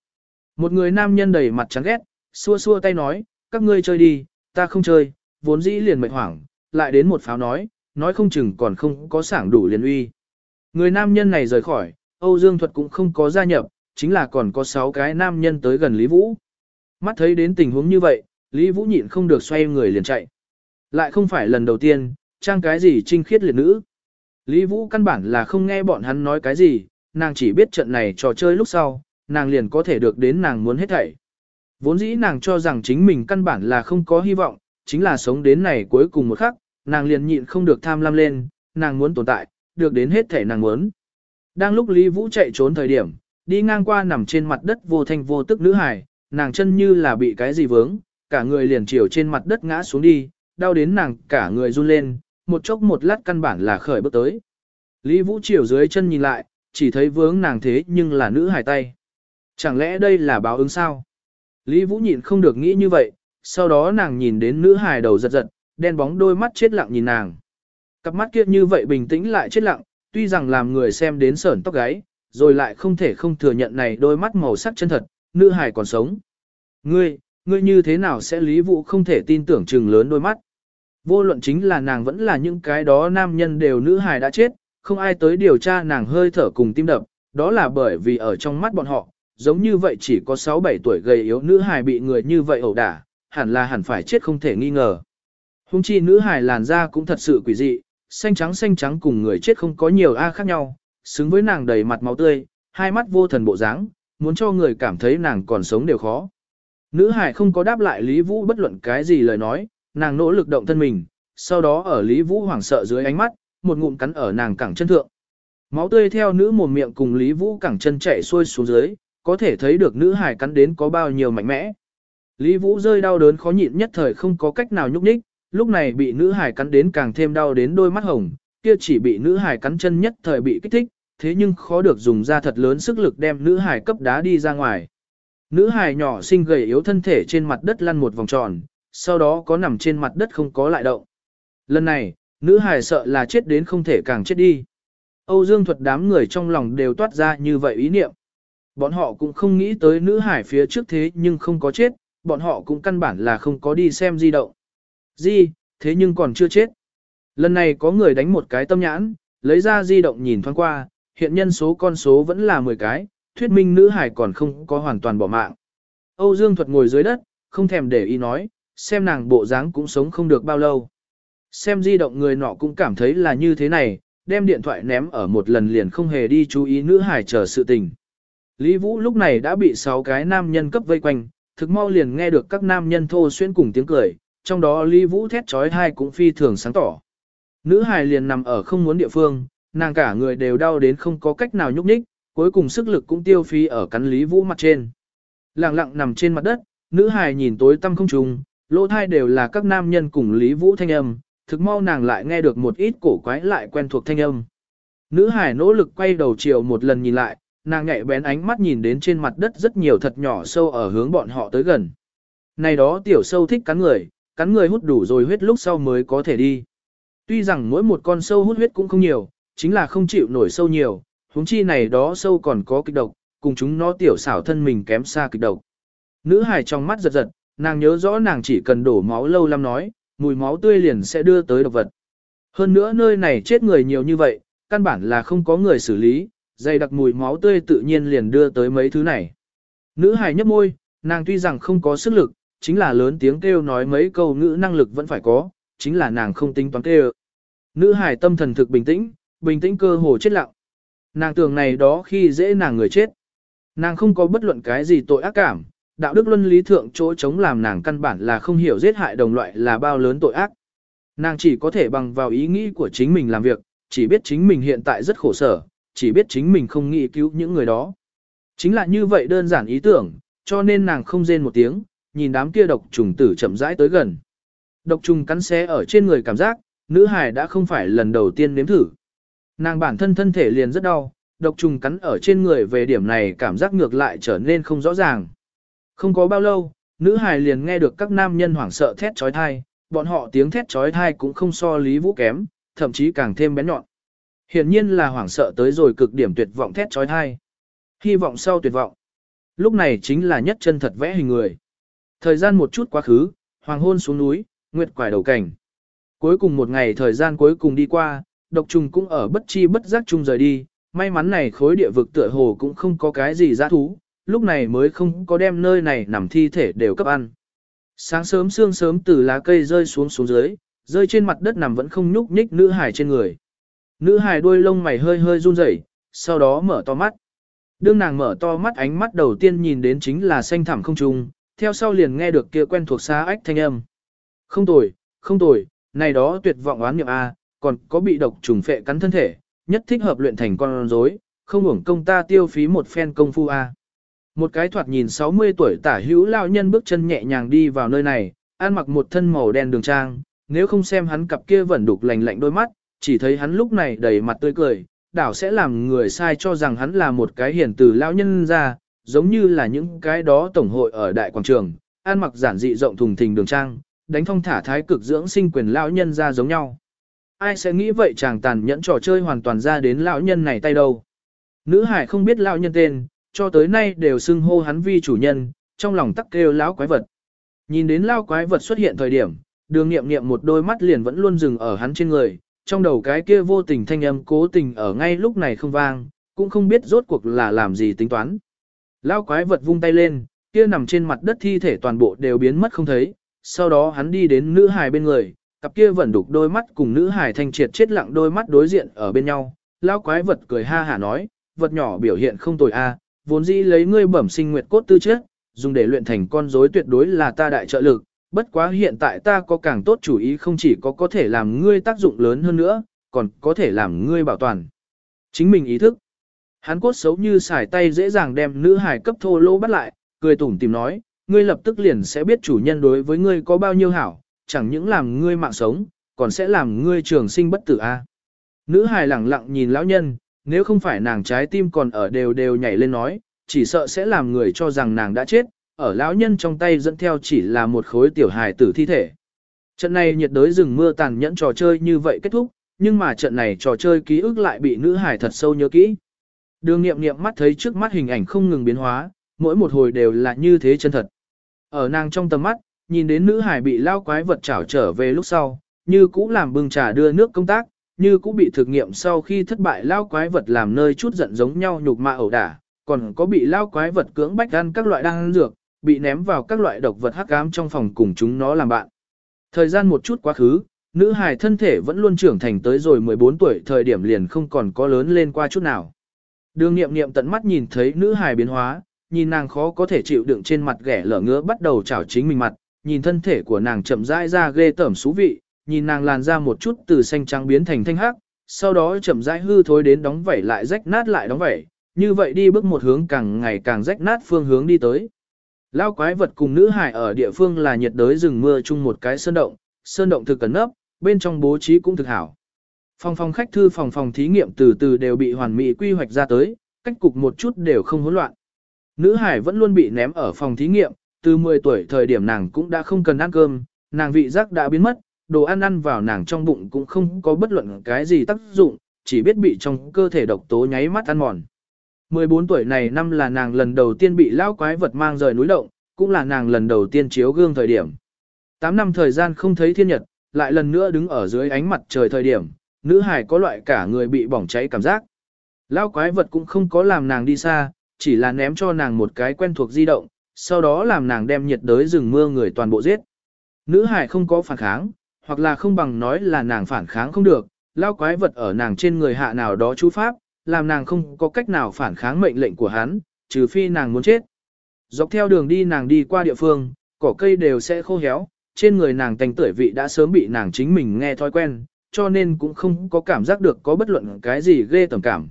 Một người nam nhân đầy mặt chán ghét, xua xua tay nói, các ngươi chơi đi, ta không chơi, vốn dĩ liền mệt hoảng, lại đến một pháo nói, nói không chừng còn không có sảng đủ liền uy. Người nam nhân này rời khỏi, Âu Dương Thuật cũng không có gia nhập, chính là còn có 6 cái nam nhân tới gần Lý Vũ. Mắt thấy đến tình huống như vậy, Lý Vũ nhịn không được xoay người liền chạy. Lại không phải lần đầu tiên, trang cái gì trinh khiết liệt nữ. Lý Vũ căn bản là không nghe bọn hắn nói cái gì, nàng chỉ biết trận này trò chơi lúc sau, nàng liền có thể được đến nàng muốn hết thảy. Vốn dĩ nàng cho rằng chính mình căn bản là không có hy vọng, chính là sống đến này cuối cùng một khắc, nàng liền nhịn không được tham lam lên, nàng muốn tồn tại, được đến hết thể nàng muốn. Đang lúc Lý Vũ chạy trốn thời điểm, đi ngang qua nằm trên mặt đất vô thanh vô tức nữ hải, nàng chân như là bị cái gì vướng, cả người liền chiều trên mặt đất ngã xuống đi, đau đến nàng cả người run lên, một chốc một lát căn bản là khởi bước tới. Lý Vũ chiều dưới chân nhìn lại, chỉ thấy vướng nàng thế nhưng là nữ hải tay. Chẳng lẽ đây là báo ứng sao? Lý Vũ nhịn không được nghĩ như vậy, sau đó nàng nhìn đến nữ hài đầu giật giật, đen bóng đôi mắt chết lặng nhìn nàng. Cặp mắt kia như vậy bình tĩnh lại chết lặng, tuy rằng làm người xem đến sởn tóc gáy, rồi lại không thể không thừa nhận này đôi mắt màu sắc chân thật, nữ hài còn sống. Ngươi, ngươi như thế nào sẽ Lý vụ không thể tin tưởng trừng lớn đôi mắt. Vô luận chính là nàng vẫn là những cái đó nam nhân đều nữ hài đã chết, không ai tới điều tra nàng hơi thở cùng tim đập, đó là bởi vì ở trong mắt bọn họ, giống như vậy chỉ có 6-7 tuổi gầy yếu nữ hài bị người như vậy ẩu đả, hẳn là hẳn phải chết không thể nghi ngờ. Hùng chi nữ hải làn da cũng thật sự quỷ dị, xanh trắng xanh trắng cùng người chết không có nhiều a khác nhau, xứng với nàng đầy mặt máu tươi, hai mắt vô thần bộ dáng, muốn cho người cảm thấy nàng còn sống đều khó. Nữ hải không có đáp lại Lý Vũ bất luận cái gì lời nói, nàng nỗ lực động thân mình, sau đó ở Lý Vũ hoảng sợ dưới ánh mắt, một ngụm cắn ở nàng cẳng chân thượng. Máu tươi theo nữ mồm miệng cùng Lý Vũ cẳng chân chạy xuôi xuống dưới, có thể thấy được nữ hải cắn đến có bao nhiêu mạnh mẽ. Lý Vũ rơi đau đớn khó nhịn nhất thời không có cách nào nhúc nhích, lúc này bị nữ hải cắn đến càng thêm đau đến đôi mắt hồng, kia chỉ bị nữ hải cắn chân nhất thời bị kích thích, thế nhưng khó được dùng ra thật lớn sức lực đem nữ hải cấp đá đi ra ngoài. Nữ hải nhỏ xinh gầy yếu thân thể trên mặt đất lăn một vòng tròn, sau đó có nằm trên mặt đất không có lại động. Lần này, nữ hải sợ là chết đến không thể càng chết đi. Âu Dương thuật đám người trong lòng đều toát ra như vậy ý niệm. Bọn họ cũng không nghĩ tới nữ hải phía trước thế nhưng không có chết, bọn họ cũng căn bản là không có đi xem di động. Di, thế nhưng còn chưa chết. Lần này có người đánh một cái tâm nhãn, lấy ra di động nhìn thoáng qua, hiện nhân số con số vẫn là 10 cái, thuyết minh nữ hải còn không có hoàn toàn bỏ mạng. Âu Dương Thuật ngồi dưới đất, không thèm để ý nói, xem nàng bộ dáng cũng sống không được bao lâu. Xem di động người nọ cũng cảm thấy là như thế này, đem điện thoại ném ở một lần liền không hề đi chú ý nữ hải chờ sự tình. Lý Vũ lúc này đã bị 6 cái nam nhân cấp vây quanh, thực mau liền nghe được các nam nhân thô xuyên cùng tiếng cười, trong đó Lý Vũ thét trói thai cũng phi thường sáng tỏ. Nữ hài liền nằm ở không muốn địa phương, nàng cả người đều đau đến không có cách nào nhúc nhích, cuối cùng sức lực cũng tiêu phi ở cắn Lý Vũ mặt trên. Lặng lặng nằm trên mặt đất, nữ hài nhìn tối tăm không trùng, lỗ thai đều là các nam nhân cùng Lý Vũ thanh âm, thực mau nàng lại nghe được một ít cổ quái lại quen thuộc thanh âm. Nữ hài nỗ lực quay đầu chiều một lần nhìn lại, nàng nhạy bén ánh mắt nhìn đến trên mặt đất rất nhiều thật nhỏ sâu ở hướng bọn họ tới gần. Này đó tiểu sâu thích cắn người, cắn người hút đủ rồi huyết lúc sau mới có thể đi. Tuy rằng mỗi một con sâu hút huyết cũng không nhiều, chính là không chịu nổi sâu nhiều, huống chi này đó sâu còn có kịch độc, cùng chúng nó tiểu xảo thân mình kém xa kịch độc. Nữ hài trong mắt giật giật, nàng nhớ rõ nàng chỉ cần đổ máu lâu lắm nói, mùi máu tươi liền sẽ đưa tới độc vật. Hơn nữa nơi này chết người nhiều như vậy, căn bản là không có người xử lý, dày đặc mùi máu tươi tự nhiên liền đưa tới mấy thứ này. Nữ hài nhấp môi, nàng tuy rằng không có sức lực, chính là lớn tiếng kêu nói mấy câu ngữ năng lực vẫn phải có, chính là nàng không tính toán kêu. Nữ hải tâm thần thực bình tĩnh, bình tĩnh cơ hồ chết lặng. Nàng tưởng này đó khi dễ nàng người chết. Nàng không có bất luận cái gì tội ác cảm, đạo đức luân lý thượng chỗ chống làm nàng căn bản là không hiểu giết hại đồng loại là bao lớn tội ác. Nàng chỉ có thể bằng vào ý nghĩ của chính mình làm việc, chỉ biết chính mình hiện tại rất khổ sở, chỉ biết chính mình không nghĩ cứu những người đó. Chính là như vậy đơn giản ý tưởng, cho nên nàng không rên một tiếng, nhìn đám kia độc trùng tử chậm rãi tới gần. Độc trùng cắn xé ở trên người cảm giác, nữ hài đã không phải lần đầu tiên nếm thử. Nàng bản thân thân thể liền rất đau, độc trùng cắn ở trên người về điểm này cảm giác ngược lại trở nên không rõ ràng. Không có bao lâu, nữ hài liền nghe được các nam nhân hoảng sợ thét trói thai, bọn họ tiếng thét trói thai cũng không so Lý Vũ kém, thậm chí càng thêm bén nhọn. Hiển nhiên là hoảng sợ tới rồi cực điểm tuyệt vọng thét trói thai. Hy vọng sau tuyệt vọng. Lúc này chính là nhất chân thật vẽ hình người. Thời gian một chút quá khứ, hoàng hôn xuống núi, nguyệt quải đầu cảnh. Cuối cùng một ngày thời gian cuối cùng đi qua, độc trùng cũng ở bất chi bất giác chung rời đi, may mắn này khối địa vực tựa hồ cũng không có cái gì giá thú, lúc này mới không có đem nơi này nằm thi thể đều cấp ăn. Sáng sớm sương sớm từ lá cây rơi xuống xuống dưới, rơi trên mặt đất nằm vẫn không nhúc nhích nữ hải trên người. Nữ hải đuôi lông mày hơi hơi run rẩy, sau đó mở to mắt. Đương nàng mở to mắt ánh mắt đầu tiên nhìn đến chính là xanh thẳm không trung, theo sau liền nghe được kia quen thuộc xa ách thanh âm. Không tồi, không tồi, này đó tuyệt vọng oán niệm A, còn có bị độc trùng phệ cắn thân thể, nhất thích hợp luyện thành con rối, không hưởng công ta tiêu phí một phen công phu A. Một cái thoạt nhìn 60 tuổi tả hữu lao nhân bước chân nhẹ nhàng đi vào nơi này, ăn mặc một thân màu đen đường trang, nếu không xem hắn cặp kia vẫn đục lành lạnh đôi mắt, chỉ thấy hắn lúc này đầy mặt tươi cười, đảo sẽ làm người sai cho rằng hắn là một cái hiền từ lao nhân ra, giống như là những cái đó tổng hội ở đại quảng trường, ăn mặc giản dị rộng thùng thình đường trang, đánh thông thả thái cực dưỡng sinh quyền lão nhân ra giống nhau. Ai sẽ nghĩ vậy chàng tàn nhẫn trò chơi hoàn toàn ra đến lão nhân này tay đâu. Nữ hải không biết lão nhân tên, cho tới nay đều xưng hô hắn vi chủ nhân, trong lòng tắc kêu lão quái vật. Nhìn đến lão quái vật xuất hiện thời điểm, đường nghiệm nghiệm một đôi mắt liền vẫn luôn dừng ở hắn trên người, trong đầu cái kia vô tình thanh âm cố tình ở ngay lúc này không vang, cũng không biết rốt cuộc là làm gì tính toán. Lão quái vật vung tay lên, kia nằm trên mặt đất thi thể toàn bộ đều biến mất không thấy, sau đó hắn đi đến nữ hài bên người, cặp kia vẫn đục đôi mắt cùng nữ hài thanh triệt chết lặng đôi mắt đối diện ở bên nhau. Lão quái vật cười ha hả nói, vật nhỏ biểu hiện không tồi a, vốn dĩ lấy ngươi bẩm sinh nguyệt cốt tư chất, dùng để luyện thành con rối tuyệt đối là ta đại trợ lực, bất quá hiện tại ta có càng tốt chủ ý không chỉ có có thể làm ngươi tác dụng lớn hơn nữa, còn có thể làm ngươi bảo toàn. Chính mình ý thức. Hắn cốt xấu như xài tay dễ dàng đem nữ hài cấp thô lô bắt lại, cười tủm tìm nói, ngươi lập tức liền sẽ biết chủ nhân đối với ngươi có bao nhiêu hảo, chẳng những làm ngươi mạng sống, còn sẽ làm ngươi trường sinh bất tử a. Nữ hài lẳng lặng nhìn lão nhân, nếu không phải nàng trái tim còn ở đều đều nhảy lên nói, chỉ sợ sẽ làm người cho rằng nàng đã chết, ở lão nhân trong tay dẫn theo chỉ là một khối tiểu hài tử thi thể. Trận này nhiệt đới rừng mưa tàn nhẫn trò chơi như vậy kết thúc, nhưng mà trận này trò chơi ký ức lại bị nữ hài thật sâu nhớ kỹ. Đường nghiệm nghiệm mắt thấy trước mắt hình ảnh không ngừng biến hóa, mỗi một hồi đều là như thế chân thật. Ở nàng trong tầm mắt, nhìn đến nữ hải bị lao quái vật chảo trở về lúc sau, như cũ làm bưng trà đưa nước công tác, như cũ bị thực nghiệm sau khi thất bại lao quái vật làm nơi chút giận giống nhau nhục mạ ẩu đả, còn có bị lao quái vật cưỡng bách ăn các loại đan dược, bị ném vào các loại độc vật hắc ám trong phòng cùng chúng nó làm bạn. Thời gian một chút quá khứ, nữ hài thân thể vẫn luôn trưởng thành tới rồi 14 tuổi thời điểm liền không còn có lớn lên qua chút nào. Đường nghiệm nghiệm tận mắt nhìn thấy nữ hài biến hóa, nhìn nàng khó có thể chịu đựng trên mặt ghẻ lở ngứa bắt đầu chảo chính mình mặt, nhìn thân thể của nàng chậm rãi ra ghê tởm xú vị, nhìn nàng làn ra một chút từ xanh trắng biến thành thanh hắc, sau đó chậm rãi hư thối đến đóng vảy lại rách nát lại đóng vảy, như vậy đi bước một hướng càng ngày càng rách nát phương hướng đi tới. Lao quái vật cùng nữ hải ở địa phương là nhiệt đới rừng mưa chung một cái sơn động, sơn động thực cẩn nấp, bên trong bố trí cũng thực hảo. Phòng phòng khách thư phòng phòng thí nghiệm từ từ đều bị hoàn mỹ quy hoạch ra tới, cách cục một chút đều không hỗn loạn. Nữ hải vẫn luôn bị ném ở phòng thí nghiệm, từ 10 tuổi thời điểm nàng cũng đã không cần ăn cơm, nàng vị giác đã biến mất, đồ ăn ăn vào nàng trong bụng cũng không có bất luận cái gì tác dụng, chỉ biết bị trong cơ thể độc tố nháy mắt ăn mòn. 14 tuổi này năm là nàng lần đầu tiên bị lao quái vật mang rời núi động, cũng là nàng lần đầu tiên chiếu gương thời điểm. 8 năm thời gian không thấy thiên nhật, lại lần nữa đứng ở dưới ánh mặt trời thời điểm, nữ hải có loại cả người bị bỏng cháy cảm giác. Lao quái vật cũng không có làm nàng đi xa, chỉ là ném cho nàng một cái quen thuộc di động, sau đó làm nàng đem nhiệt đới rừng mưa người toàn bộ giết. Nữ hải không có phản kháng, hoặc là không bằng nói là nàng phản kháng không được, lao quái vật ở nàng trên người hạ nào đó chú pháp, làm nàng không có cách nào phản kháng mệnh lệnh của hắn, trừ phi nàng muốn chết. Dọc theo đường đi nàng đi qua địa phương, cỏ cây đều sẽ khô héo, trên người nàng thành tuổi vị đã sớm bị nàng chính mình nghe thói quen, cho nên cũng không có cảm giác được có bất luận cái gì ghê tầm cảm.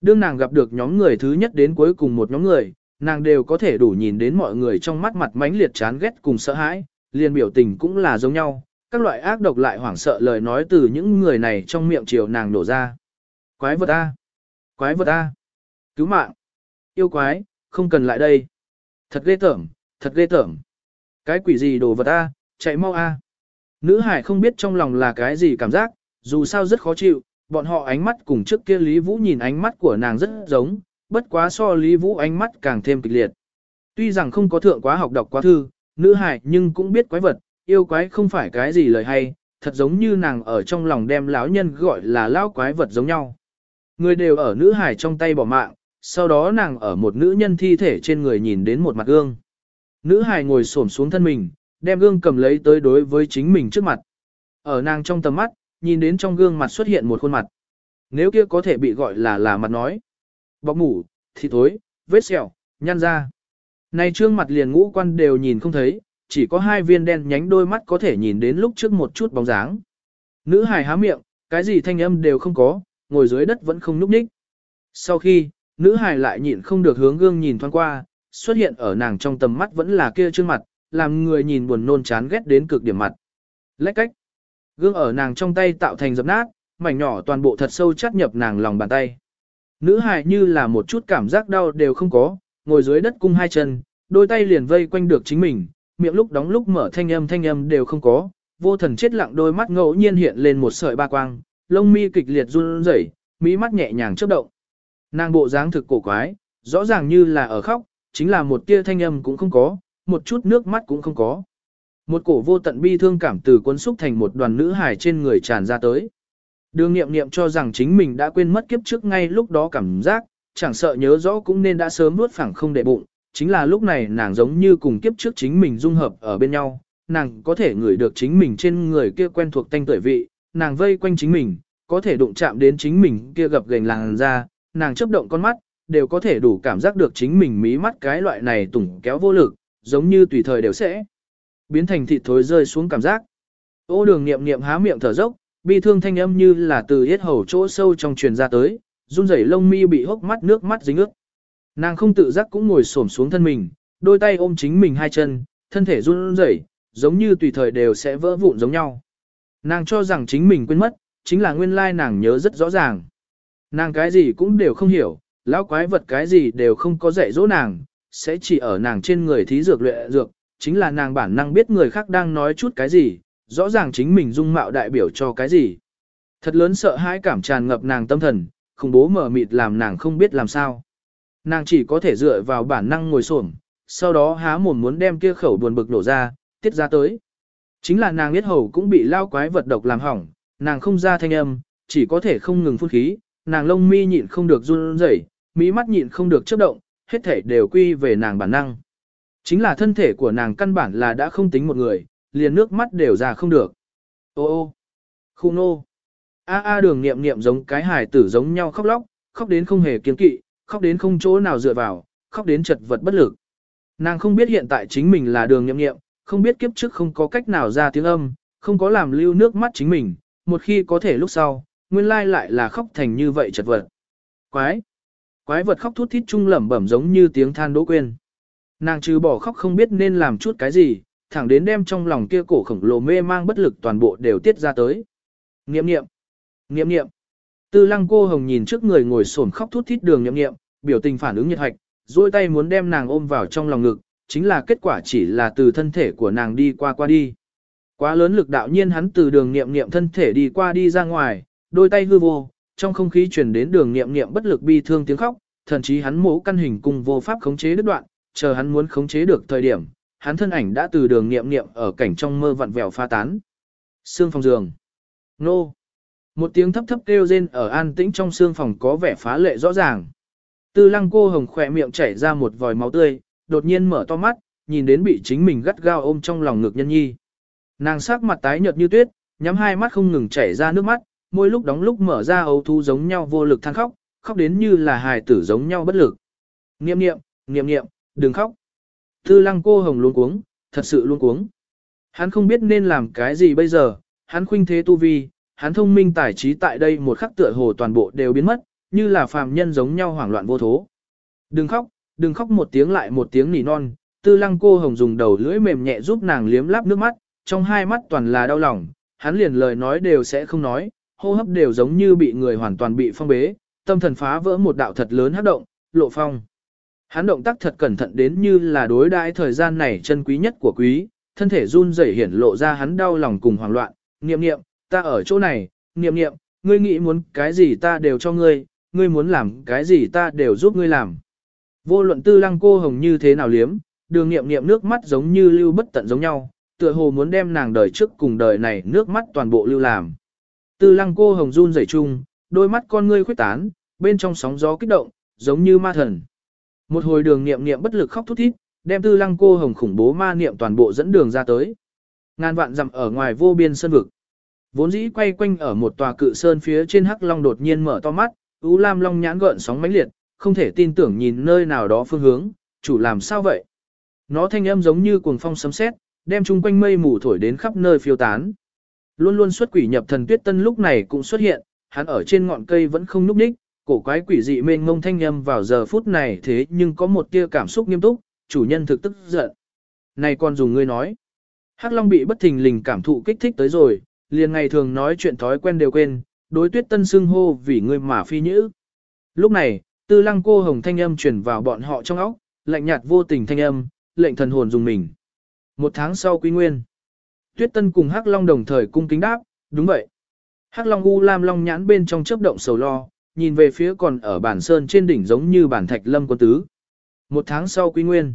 Đương nàng gặp được nhóm người thứ nhất đến cuối cùng một nhóm người, nàng đều có thể đủ nhìn đến mọi người trong mắt mặt mãnh liệt chán ghét cùng sợ hãi, liền biểu tình cũng là giống nhau, các loại ác độc lại hoảng sợ lời nói từ những người này trong miệng chiều nàng đổ ra. Quái vật A. Quái vật A. Cứu mạng. Yêu quái, không cần lại đây. Thật ghê tởm, thật ghê tởm. Cái quỷ gì đồ vật A, chạy mau A. Nữ hải không biết trong lòng là cái gì cảm giác, dù sao rất khó chịu, bọn họ ánh mắt cùng trước kia Lý Vũ nhìn ánh mắt của nàng rất giống, bất quá so Lý Vũ ánh mắt càng thêm kịch liệt. Tuy rằng không có thượng quá học đọc quá thư, nữ hải nhưng cũng biết quái vật, yêu quái không phải cái gì lời hay, thật giống như nàng ở trong lòng đem lão nhân gọi là lão quái vật giống nhau. Người đều ở nữ hải trong tay bỏ mạng, sau đó nàng ở một nữ nhân thi thể trên người nhìn đến một mặt gương. Nữ hải ngồi xổm xuống thân mình, đem gương cầm lấy tới đối với chính mình trước mặt. Ở nàng trong tầm mắt, nhìn đến trong gương mặt xuất hiện một khuôn mặt. Nếu kia có thể bị gọi là là mặt nói. Bọc mủ, thì thối, vết sẹo, nhăn ra. Này trương mặt liền ngũ quan đều nhìn không thấy, chỉ có hai viên đen nhánh đôi mắt có thể nhìn đến lúc trước một chút bóng dáng. Nữ hài há miệng, cái gì thanh âm đều không có, ngồi dưới đất vẫn không núp ních. Sau khi, nữ hài lại nhịn không được hướng gương nhìn thoáng qua, xuất hiện ở nàng trong tầm mắt vẫn là kia trương mặt, làm người nhìn buồn nôn chán ghét đến cực điểm mặt. Lách cách. Gương ở nàng trong tay tạo thành dập nát, mảnh nhỏ toàn bộ thật sâu chắt nhập nàng lòng bàn tay. Nữ hài như là một chút cảm giác đau đều không có, ngồi dưới đất cung hai chân, đôi tay liền vây quanh được chính mình, miệng lúc đóng lúc mở thanh âm thanh âm đều không có, vô thần chết lặng đôi mắt ngẫu nhiên hiện lên một sợi ba quang, lông mi kịch liệt run rẩy, mí mắt nhẹ nhàng chớp động. Nàng bộ dáng thực cổ quái, rõ ràng như là ở khóc, chính là một tia thanh âm cũng không có, một chút nước mắt cũng không có. Một cổ vô tận bi thương cảm từ cuốn xúc thành một đoàn nữ hài trên người tràn ra tới. Đường nghiệm nghiệm cho rằng chính mình đã quên mất kiếp trước ngay lúc đó cảm giác, chẳng sợ nhớ rõ cũng nên đã sớm nuốt phẳng không để bụng, chính là lúc này nàng giống như cùng kiếp trước chính mình dung hợp ở bên nhau, nàng có thể ngửi được chính mình trên người kia quen thuộc tanh tuổi vị, nàng vây quanh chính mình, có thể đụng chạm đến chính mình kia gập gành làn da, nàng chấp động con mắt, đều có thể đủ cảm giác được chính mình mí mắt cái loại này tủng kéo vô lực, giống như tùy thời đều sẽ biến thành thịt thối rơi xuống cảm giác. Ô đường niệm niệm há miệng thở dốc, bi thương thanh âm như là từ hết hầu chỗ sâu trong truyền ra tới, run rẩy lông mi bị hốc mắt nước mắt dính ướt. Nàng không tự giác cũng ngồi xổm xuống thân mình, đôi tay ôm chính mình hai chân, thân thể run rẩy, giống như tùy thời đều sẽ vỡ vụn giống nhau. Nàng cho rằng chính mình quên mất, chính là nguyên lai nàng nhớ rất rõ ràng. Nàng cái gì cũng đều không hiểu, lão quái vật cái gì đều không có dạy dỗ nàng, sẽ chỉ ở nàng trên người thí dược luyện dược, chính là nàng bản năng biết người khác đang nói chút cái gì, rõ ràng chính mình dung mạo đại biểu cho cái gì. Thật lớn sợ hãi cảm tràn ngập nàng tâm thần, khủng bố mở mịt làm nàng không biết làm sao. Nàng chỉ có thể dựa vào bản năng ngồi xổm, sau đó há mồm muốn đem kia khẩu buồn bực nổ ra, tiết ra tới. Chính là nàng biết hầu cũng bị lao quái vật độc làm hỏng, nàng không ra thanh âm, chỉ có thể không ngừng phun khí, nàng lông mi nhịn không được run rẩy, mỹ mắt nhịn không được chớp động, hết thể đều quy về nàng bản năng. Chính là thân thể của nàng căn bản là đã không tính một người, liền nước mắt đều ra không được. Ô ô, khu nô, a a đường nghiệm nghiệm giống cái hài tử giống nhau khóc lóc, khóc đến không hề kiên kỵ, khóc đến không chỗ nào dựa vào, khóc đến chật vật bất lực. Nàng không biết hiện tại chính mình là đường nghiệm nghiệm, không biết kiếp trước không có cách nào ra tiếng âm, không có làm lưu nước mắt chính mình, một khi có thể lúc sau, nguyên lai lại là khóc thành như vậy chật vật. Quái! Quái vật khóc thút thít trung lẩm bẩm giống như tiếng than đỗ quên. Nàng trừ bỏ khóc không biết nên làm chút cái gì, thẳng đến đem trong lòng kia cổ khổng lồ mê mang bất lực toàn bộ đều tiết ra tới. Niệm niệm! Niệm niệm! Tư lăng cô hồng nhìn trước người ngồi xổm khóc thút thít đường niệm niệm, biểu tình phản ứng nhiệt hạch, duỗi tay muốn đem nàng ôm vào trong lòng ngực, chính là kết quả chỉ là từ thân thể của nàng đi qua qua đi. Quá lớn lực đạo nhiên hắn từ đường niệm niệm thân thể đi qua đi ra ngoài, đôi tay hư vô, trong không khí truyền đến đường niệm niệm bất lực bi thương tiếng khóc, thậm chí hắn mổ căn hình cùng vô pháp khống chế đứt đoạn, chờ hắn muốn khống chế được thời điểm, hắn thân ảnh đã từ đường niệm niệm ở cảnh trong mơ vặn vẹo pha tán. Sương phòng giường. Nô. Một tiếng thấp thấp kêu rên ở an tĩnh trong xương phòng có vẻ phá lệ rõ ràng. Tư lăng cô hồng khỏe miệng chảy ra một vòi máu tươi, đột nhiên mở to mắt, nhìn đến bị chính mình gắt gao ôm trong lòng ngực nhân nhi. Nàng sắc mặt tái nhợt như tuyết, nhắm hai mắt không ngừng chảy ra nước mắt, môi lúc đóng lúc mở ra ấu thu giống nhau vô lực than khóc, khóc đến như là hài tử giống nhau bất lực. Niệm niệm, niệm niệm, đừng khóc. Tư lăng cô hồng luôn cuống, thật sự luôn cuống. Hắn không biết nên làm cái gì bây giờ, hắn khuynh thế tu vi, hắn thông minh tài trí tại đây một khắc tựa hồ toàn bộ đều biến mất, như là phàm nhân giống nhau hoảng loạn vô thố. Đừng khóc, đừng khóc một tiếng lại một tiếng nỉ non, tư lăng cô hồng dùng đầu lưỡi mềm nhẹ giúp nàng liếm láp nước mắt, trong hai mắt toàn là đau lòng, hắn liền lời nói đều sẽ không nói, hô hấp đều giống như bị người hoàn toàn bị phong bế, tâm thần phá vỡ một đạo thật lớn hấp động, lộ phong. Hắn động tác thật cẩn thận đến như là đối đãi thời gian này chân quý nhất của quý, thân thể run rẩy hiển lộ ra hắn đau lòng cùng hoảng loạn, niệm niệm, ta ở chỗ này, niệm niệm, ngươi nghĩ muốn cái gì ta đều cho ngươi, ngươi muốn làm cái gì ta đều giúp ngươi làm. Vô luận tư lăng cô hồng như thế nào liếm, đường niệm niệm nước mắt giống như lưu bất tận giống nhau, tựa hồ muốn đem nàng đời trước cùng đời này nước mắt toàn bộ lưu làm. Tư lăng cô hồng run rẩy chung, đôi mắt con ngươi khuyết tán, bên trong sóng gió kích động, giống như ma thần. Một hồi đường niệm niệm bất lực khóc thút thít, đem tư lăng cô hồng khủng bố ma niệm toàn bộ dẫn đường ra tới. Ngàn vạn dặm ở ngoài vô biên sơn vực. Vốn dĩ quay quanh ở một tòa cự sơn phía trên hắc long đột nhiên mở to mắt, U Lam Long nhãn gợn sóng mãnh liệt, không thể tin tưởng nhìn nơi nào đó phương hướng, chủ làm sao vậy? Nó thanh âm giống như cuồng phong sấm sét, đem chung quanh mây mù thổi đến khắp nơi phiêu tán. Luôn luôn xuất quỷ nhập thần tuyết tân lúc này cũng xuất hiện, hắn ở trên ngọn cây vẫn không núp đích, cổ quái quỷ dị mênh ngông thanh âm vào giờ phút này thế nhưng có một tia cảm xúc nghiêm túc, chủ nhân thực tức giận. Này con dùng ngươi nói. Hắc Long bị bất thình lình cảm thụ kích thích tới rồi, liền ngày thường nói chuyện thói quen đều quên, đối tuyết tân xưng hô vì ngươi mà phi nhữ. Lúc này, tư lăng cô hồng thanh âm truyền vào bọn họ trong óc, lạnh nhạt vô tình thanh âm, lệnh thần hồn dùng mình. Một tháng sau quý nguyên, tuyết tân cùng hắc long đồng thời cung kính đáp, đúng vậy. Hắc long u lam long nhãn bên trong chớp động sầu lo, nhìn về phía còn ở bản sơn trên đỉnh giống như bản thạch lâm quân tứ. Một tháng sau quý nguyên,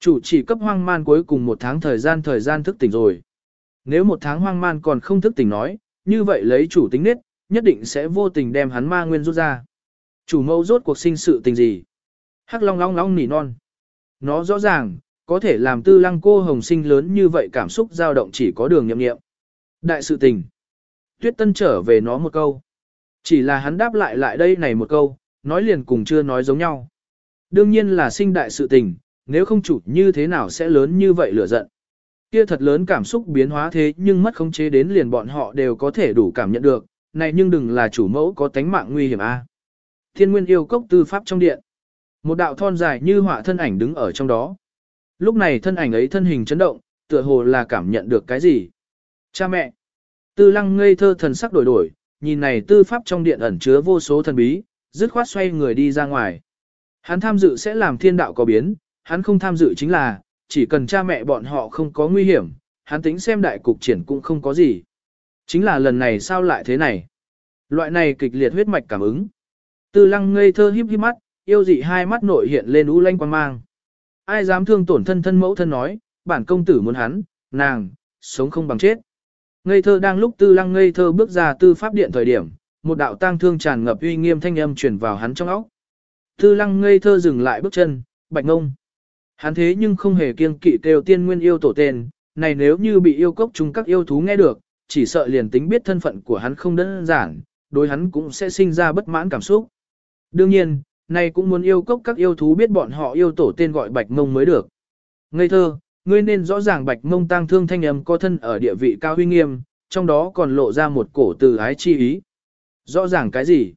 chủ chỉ cấp hoang man cuối cùng một tháng thời gian thời gian thức tỉnh rồi. Nếu một tháng hoang man còn không thức tỉnh nói, như vậy lấy chủ tính nết, nhất định sẽ vô tình đem hắn ma nguyên rút ra. Chủ mâu rốt cuộc sinh sự tình gì? Hắc long long long nỉ non. Nó rõ ràng, có thể làm tư lăng cô hồng sinh lớn như vậy cảm xúc dao động chỉ có đường nhậm nghiệm. Đại sự tình. Tuyết tân trở về nó một câu. Chỉ là hắn đáp lại lại đây này một câu, nói liền cùng chưa nói giống nhau. Đương nhiên là sinh đại sự tình, nếu không chủ như thế nào sẽ lớn như vậy lửa giận. Kia thật lớn cảm xúc biến hóa thế nhưng mất khống chế đến liền bọn họ đều có thể đủ cảm nhận được, này nhưng đừng là chủ mẫu có tánh mạng nguy hiểm a. Thiên Nguyên yêu cốc tư pháp trong điện. Một đạo thon dài như họa thân ảnh đứng ở trong đó. Lúc này thân ảnh ấy thân hình chấn động, tựa hồ là cảm nhận được cái gì. Cha mẹ. Tư lăng ngây thơ thần sắc đổi đổi, nhìn này tư pháp trong điện ẩn chứa vô số thần bí, dứt khoát xoay người đi ra ngoài. Hắn tham dự sẽ làm thiên đạo có biến, hắn không tham dự chính là, chỉ cần cha mẹ bọn họ không có nguy hiểm, hắn tính xem đại cục triển cũng không có gì. Chính là lần này sao lại thế này? Loại này kịch liệt huyết mạch cảm ứng. Tư lăng ngây thơ híp híp mắt, yêu dị hai mắt nội hiện lên u lanh quan mang. Ai dám thương tổn thân thân mẫu thân nói, bản công tử muốn hắn, nàng, sống không bằng chết. Ngây thơ đang lúc tư lăng ngây thơ bước ra tư pháp điện thời điểm, một đạo tang thương tràn ngập uy nghiêm thanh âm truyền vào hắn trong óc. Tư lăng ngây thơ dừng lại bước chân, bạch ngông. Hắn thế nhưng không hề kiêng kỵ kêu tiên nguyên yêu tổ tên, này nếu như bị yêu cốc chung các yêu thú nghe được, chỉ sợ liền tính biết thân phận của hắn không đơn giản, đối hắn cũng sẽ sinh ra bất mãn cảm xúc. Đương nhiên, này cũng muốn yêu cốc các yêu thú biết bọn họ yêu tổ tên gọi bạch mông mới được. Ngây thơ, ngươi nên rõ ràng bạch mông tăng thương thanh âm có thân ở địa vị cao huy nghiêm, trong đó còn lộ ra một cổ từ ái chi ý. Rõ ràng cái gì?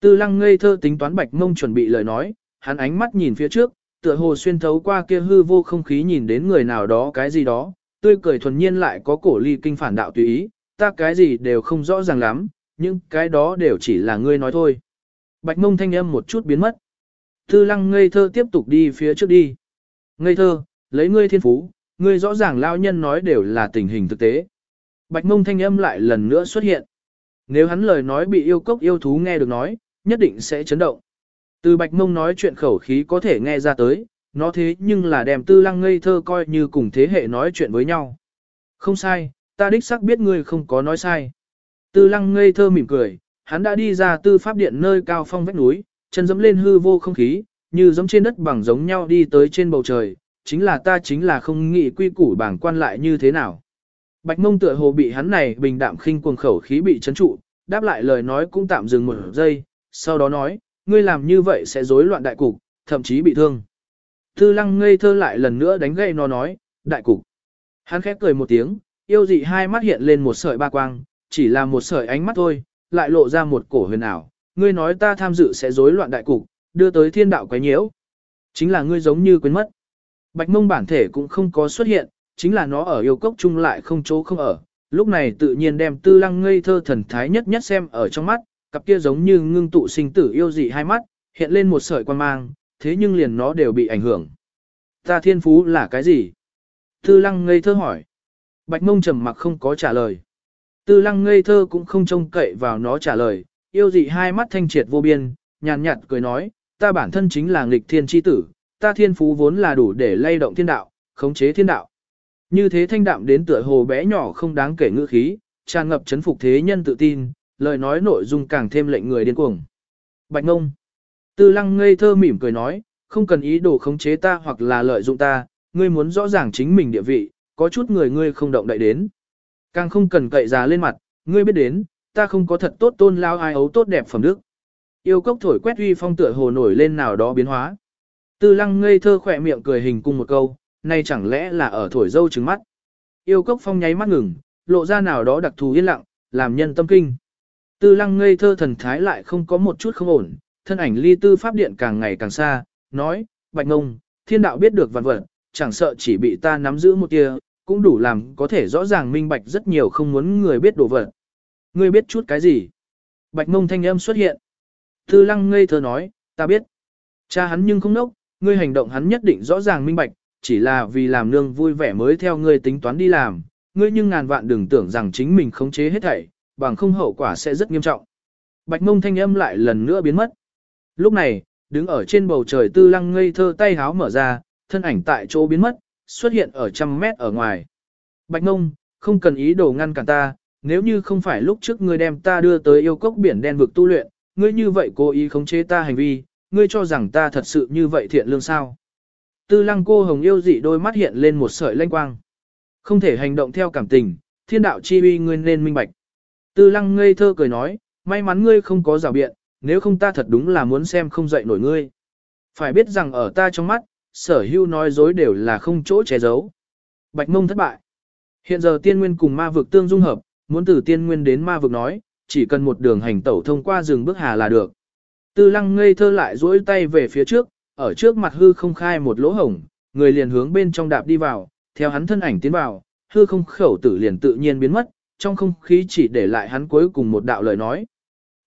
Tư lăng ngây thơ tính toán bạch mông chuẩn bị lời nói, hắn ánh mắt nhìn phía trước, tựa hồ xuyên thấu qua kia hư vô không khí nhìn đến người nào đó cái gì đó, tươi cười thuần nhiên lại có cổ ly kinh phản đạo tùy ý, ta cái gì đều không rõ ràng lắm, nhưng cái đó đều chỉ là ngươi nói thôi. Bạch mông thanh âm một chút biến mất. Tư lăng ngây thơ tiếp tục đi phía trước đi. Ngây thơ, lấy ngươi thiên phú, ngươi rõ ràng lao nhân nói đều là tình hình thực tế. Bạch mông thanh âm lại lần nữa xuất hiện. Nếu hắn lời nói bị yêu cốc yêu thú nghe được nói, nhất định sẽ chấn động. Từ bạch mông nói chuyện khẩu khí có thể nghe ra tới, nó thế nhưng là đem tư lăng ngây thơ coi như cùng thế hệ nói chuyện với nhau. Không sai, ta đích xác biết ngươi không có nói sai. Tư lăng ngây thơ mỉm cười, hắn đã đi ra tư pháp điện nơi cao phong vách núi, chân dẫm lên hư vô không khí, như giống trên đất bằng giống nhau đi tới trên bầu trời, chính là ta chính là không nghĩ quy củ bảng quan lại như thế nào. Bạch mông tựa hồ bị hắn này bình đạm khinh cuồng khẩu khí bị chấn trụ, đáp lại lời nói cũng tạm dừng một giây, sau đó nói, ngươi làm như vậy sẽ rối loạn đại cục, thậm chí bị thương. Tư lăng ngây thơ lại lần nữa đánh gậy nó nói, đại cục. Hắn khép cười một tiếng, yêu dị hai mắt hiện lên một sợi ba quang, chỉ là một sợi ánh mắt thôi, lại lộ ra một cổ huyền ảo. Ngươi nói ta tham dự sẽ rối loạn đại cục, đưa tới thiên đạo quấy nhiễu. Chính là ngươi giống như quên mất. Bạch mông bản thể cũng không có xuất hiện, chính là nó ở yêu cốc chung lại không chỗ không ở. Lúc này tự nhiên đem tư lăng ngây thơ thần thái nhất nhất xem ở trong mắt, cặp kia giống như ngưng tụ sinh tử yêu dị hai mắt, hiện lên một sợi quan mang, thế nhưng liền nó đều bị ảnh hưởng. Ta thiên phú là cái gì? Tư lăng ngây thơ hỏi. Bạch mông trầm mặc không có trả lời. Tư lăng ngây thơ cũng không trông cậy vào nó trả lời, yêu dị hai mắt thanh triệt vô biên, nhàn nhạt cười nói, ta bản thân chính là nghịch thiên chi tử, ta thiên phú vốn là đủ để lay động thiên đạo, khống chế thiên đạo. Như thế thanh đạm đến tựa hồ bé nhỏ không đáng kể ngữ khí, tràn ngập chấn phục thế nhân tự tin, lời nói nội dung càng thêm lệnh người điên cuồng. Bạch ngông. Tư lăng ngây thơ mỉm cười nói, không cần ý đồ khống chế ta hoặc là lợi dụng ta, ngươi muốn rõ ràng chính mình địa vị, có chút người ngươi không động đậy đến. Càng không cần cậy già lên mặt, ngươi biết đến, ta không có thật tốt tôn lao ai ấu tốt đẹp phẩm đức. Yêu cốc thổi quét uy phong tựa hồ nổi lên nào đó biến hóa. Tư lăng ngây thơ khỏe miệng cười hình cung một câu, nay chẳng lẽ là ở thổi dâu trứng mắt. Yêu cốc phong nháy mắt ngừng, lộ ra nào đó đặc thù yên lặng, làm nhân tâm kinh. Tư lăng ngây thơ thần thái lại không có một chút không ổn, thân ảnh ly tư pháp điện càng ngày càng xa, nói, bạch ngông, thiên đạo biết được vạn vật, chẳng sợ chỉ bị ta nắm giữ một tia, cũng đủ làm có thể rõ ràng minh bạch rất nhiều không muốn người biết đồ vật. Ngươi biết chút cái gì? Bạch mông thanh âm xuất hiện. Tư lăng ngây thơ nói, ta biết. Cha hắn nhưng không nốc, ngươi hành động hắn nhất định rõ ràng minh bạch, chỉ là vì làm nương vui vẻ mới theo ngươi tính toán đi làm, ngươi nhưng ngàn vạn đừng tưởng rằng chính mình khống chế hết thảy, bằng không hậu quả sẽ rất nghiêm trọng. Bạch mông thanh âm lại lần nữa biến mất. Lúc này, đứng ở trên bầu trời tư lăng ngây thơ tay háo mở ra, thân ảnh tại chỗ biến mất, xuất hiện ở trăm mét ở ngoài. Bạch Ngông, không cần ý đồ ngăn cản ta, nếu như không phải lúc trước ngươi đem ta đưa tới yêu cốc biển đen vực tu luyện, ngươi như vậy cố ý khống chế ta hành vi, ngươi cho rằng ta thật sự như vậy thiện lương sao. Tư lăng cô hồng yêu dị đôi mắt hiện lên một sợi lanh quang. Không thể hành động theo cảm tình, thiên đạo chi uy ngươi nên minh bạch. Tư lăng ngây thơ cười nói, may mắn ngươi không có rào biện, nếu không ta thật đúng là muốn xem không dậy nổi ngươi. Phải biết rằng ở ta trong mắt, sở hưu nói dối đều là không chỗ che giấu. Bạch mông thất bại. Hiện giờ tiên nguyên cùng ma vực tương dung hợp, muốn từ tiên nguyên đến ma vực nói, chỉ cần một đường hành tẩu thông qua rừng bước hà là được. Tư lăng ngây thơ lại duỗi tay về phía trước, ở trước mặt hư không khai một lỗ hổng, người liền hướng bên trong đạp đi vào, theo hắn thân ảnh tiến vào, hư không khẩu tử liền tự nhiên biến mất, trong không khí chỉ để lại hắn cuối cùng một đạo lời nói.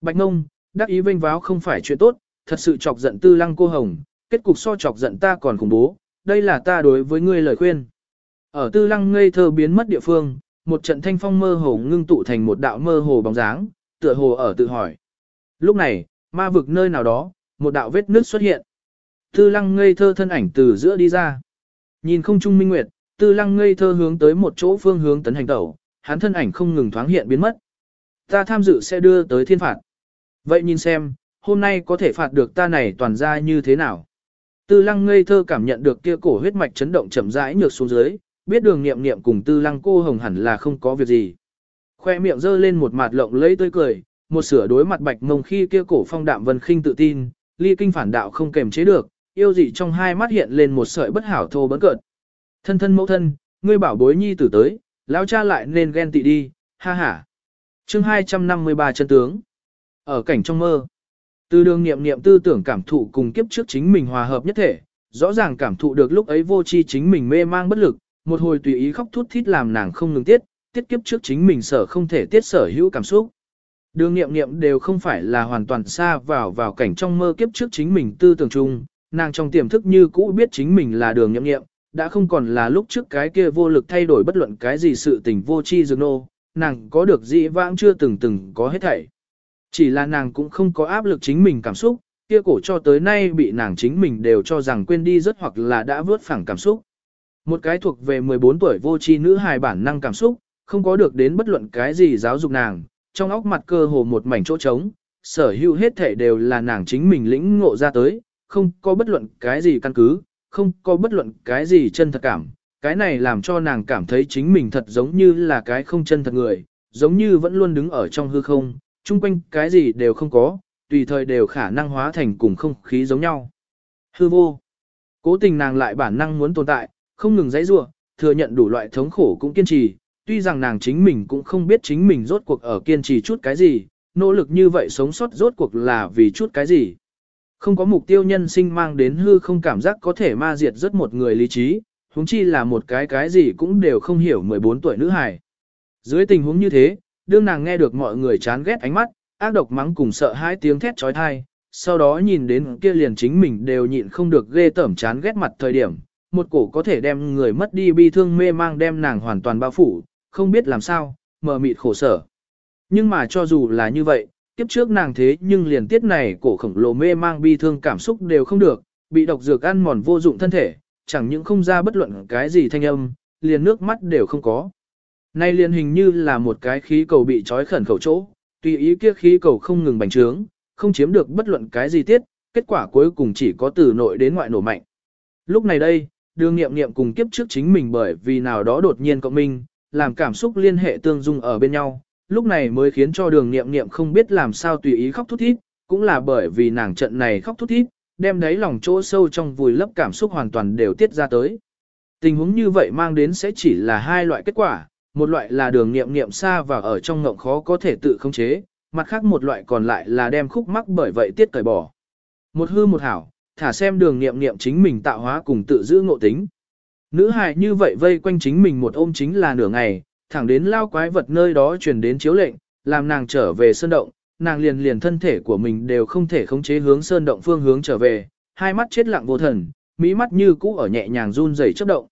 Bạch ngông, đắc ý vênh váo không phải chuyện tốt, thật sự chọc giận tư lăng cô hồng, kết cục so chọc giận ta còn khủng bố, đây là ta đối với ngươi lời khuyên. Ở tư lăng ngây thơ biến mất địa phương, một trận thanh phong mơ hồ ngưng tụ thành một đạo mơ hồ bóng dáng, tựa hồ ở tự hỏi. Lúc này, ma vực nơi nào đó, một đạo vết nước xuất hiện. Tư lăng ngây thơ thân ảnh từ giữa đi ra. Nhìn không trung minh nguyệt, tư lăng ngây thơ hướng tới một chỗ phương hướng tấn hành tẩu, hắn thân ảnh không ngừng thoáng hiện biến mất. Ta tham dự sẽ đưa tới thiên phạt. Vậy nhìn xem, hôm nay có thể phạt được ta này toàn ra như thế nào? Tư lăng ngây thơ cảm nhận được kia cổ huyết mạch chấn động chậm rãi nhược xuống dưới, biết đường nghiệm nghiệm cùng tư lăng cô hồng hẳn là không có việc gì. Khoe miệng giơ lên một mặt lộng lấy tươi cười, một sửa đối mặt bạch mông khi kia cổ phong đạm vân khinh tự tin, ly kinh phản đạo không kềm chế được, yêu dị trong hai mắt hiện lên một sợi bất hảo thô bấn cợt. Thân thân mẫu thân, ngươi bảo bối nhi tử tới, lão cha lại nên ghen tị đi, ha ha. Chương 253 chân tướng. Ở cảnh trong mơ, từ đường niệm niệm tư tưởng cảm thụ cùng kiếp trước chính mình hòa hợp nhất thể, rõ ràng cảm thụ được lúc ấy vô chi chính mình mê mang bất lực, một hồi tùy ý khóc thút thít làm nàng không ngừng tiết, tiết kiếp trước chính mình sở không thể tiết sở hữu cảm xúc. Đường nghiệm nghiệm đều không phải là hoàn toàn xa vào vào cảnh trong mơ kiếp trước chính mình tư tưởng chung, nàng trong tiềm thức như cũ biết chính mình là đường nghiệm nghiệm, đã không còn là lúc trước cái kia vô lực thay đổi bất luận cái gì sự tình vô chi dường nô, nàng có được dị vãng chưa từng từng có hết thảy. Chỉ là nàng cũng không có áp lực chính mình cảm xúc, kia cổ cho tới nay bị nàng chính mình đều cho rằng quên đi rất hoặc là đã vớt phẳng cảm xúc. Một cái thuộc về 14 tuổi vô tri nữ hài bản năng cảm xúc, không có được đến bất luận cái gì giáo dục nàng, trong óc mặt cơ hồ một mảnh chỗ trống, sở hữu hết thể đều là nàng chính mình lĩnh ngộ ra tới, không có bất luận cái gì căn cứ, không có bất luận cái gì chân thật cảm. Cái này làm cho nàng cảm thấy chính mình thật giống như là cái không chân thật người, giống như vẫn luôn đứng ở trong hư không, chung quanh cái gì đều không có, tùy thời đều khả năng hóa thành cùng không khí giống nhau. Hư vô. Cố tình nàng lại bản năng muốn tồn tại, không ngừng dãy rủa, thừa nhận đủ loại thống khổ cũng kiên trì, tuy rằng nàng chính mình cũng không biết chính mình rốt cuộc ở kiên trì chút cái gì, nỗ lực như vậy sống sót rốt cuộc là vì chút cái gì. Không có mục tiêu nhân sinh mang đến hư không cảm giác có thể ma diệt rất một người lý trí, huống chi là một cái cái gì cũng đều không hiểu 14 tuổi nữ hài. Dưới tình huống như thế, đương nàng nghe được mọi người chán ghét ánh mắt, ác độc mắng cùng sợ hãi tiếng thét trói thai, sau đó nhìn đến kia liền chính mình đều nhịn không được ghê tởm chán ghét mặt thời điểm, một cổ có thể đem người mất đi bi thương mê mang đem nàng hoàn toàn bao phủ, không biết làm sao, mờ mịt khổ sở. Nhưng mà cho dù là như vậy, kiếp trước nàng thế nhưng liền tiết này cổ khổng lồ mê mang bi thương cảm xúc đều không được, bị độc dược ăn mòn vô dụng thân thể, chẳng những không ra bất luận cái gì thanh âm, liền nước mắt đều không có. Nay liền hình như là một cái khí cầu bị trói khẩn khẩu chỗ, tùy ý kia khí cầu không ngừng bành trướng, không chiếm được bất luận cái gì tiết, kết quả cuối cùng chỉ có từ nội đến ngoại nổ mạnh. Lúc này đây, đường nghiệm nghiệm cùng kiếp trước chính mình bởi vì nào đó đột nhiên cộng minh, làm cảm xúc liên hệ tương dung ở bên nhau, lúc này mới khiến cho đường nghiệm nghiệm không biết làm sao tùy ý khóc thút thít, cũng là bởi vì nàng trận này khóc thút thít, đem đáy lòng chỗ sâu trong vùi lấp cảm xúc hoàn toàn đều tiết ra tới. Tình huống như vậy mang đến sẽ chỉ là hai loại kết quả, một loại là đường nghiệm nghiệm xa và ở trong ngộng khó có thể tự khống chế, mặt khác một loại còn lại là đem khúc mắc bởi vậy tiết cởi bỏ. Một hư một hảo, thả xem đường nghiệm nghiệm chính mình tạo hóa cùng tự giữ ngộ tính. Nữ hài như vậy vây quanh chính mình một ôm chính là nửa ngày, thẳng đến lao quái vật nơi đó truyền đến chiếu lệnh, làm nàng trở về sơn động, nàng liền liền thân thể của mình đều không thể khống chế hướng sơn động phương hướng trở về, hai mắt chết lặng vô thần, mỹ mắt như cũ ở nhẹ nhàng run rẩy chớp động.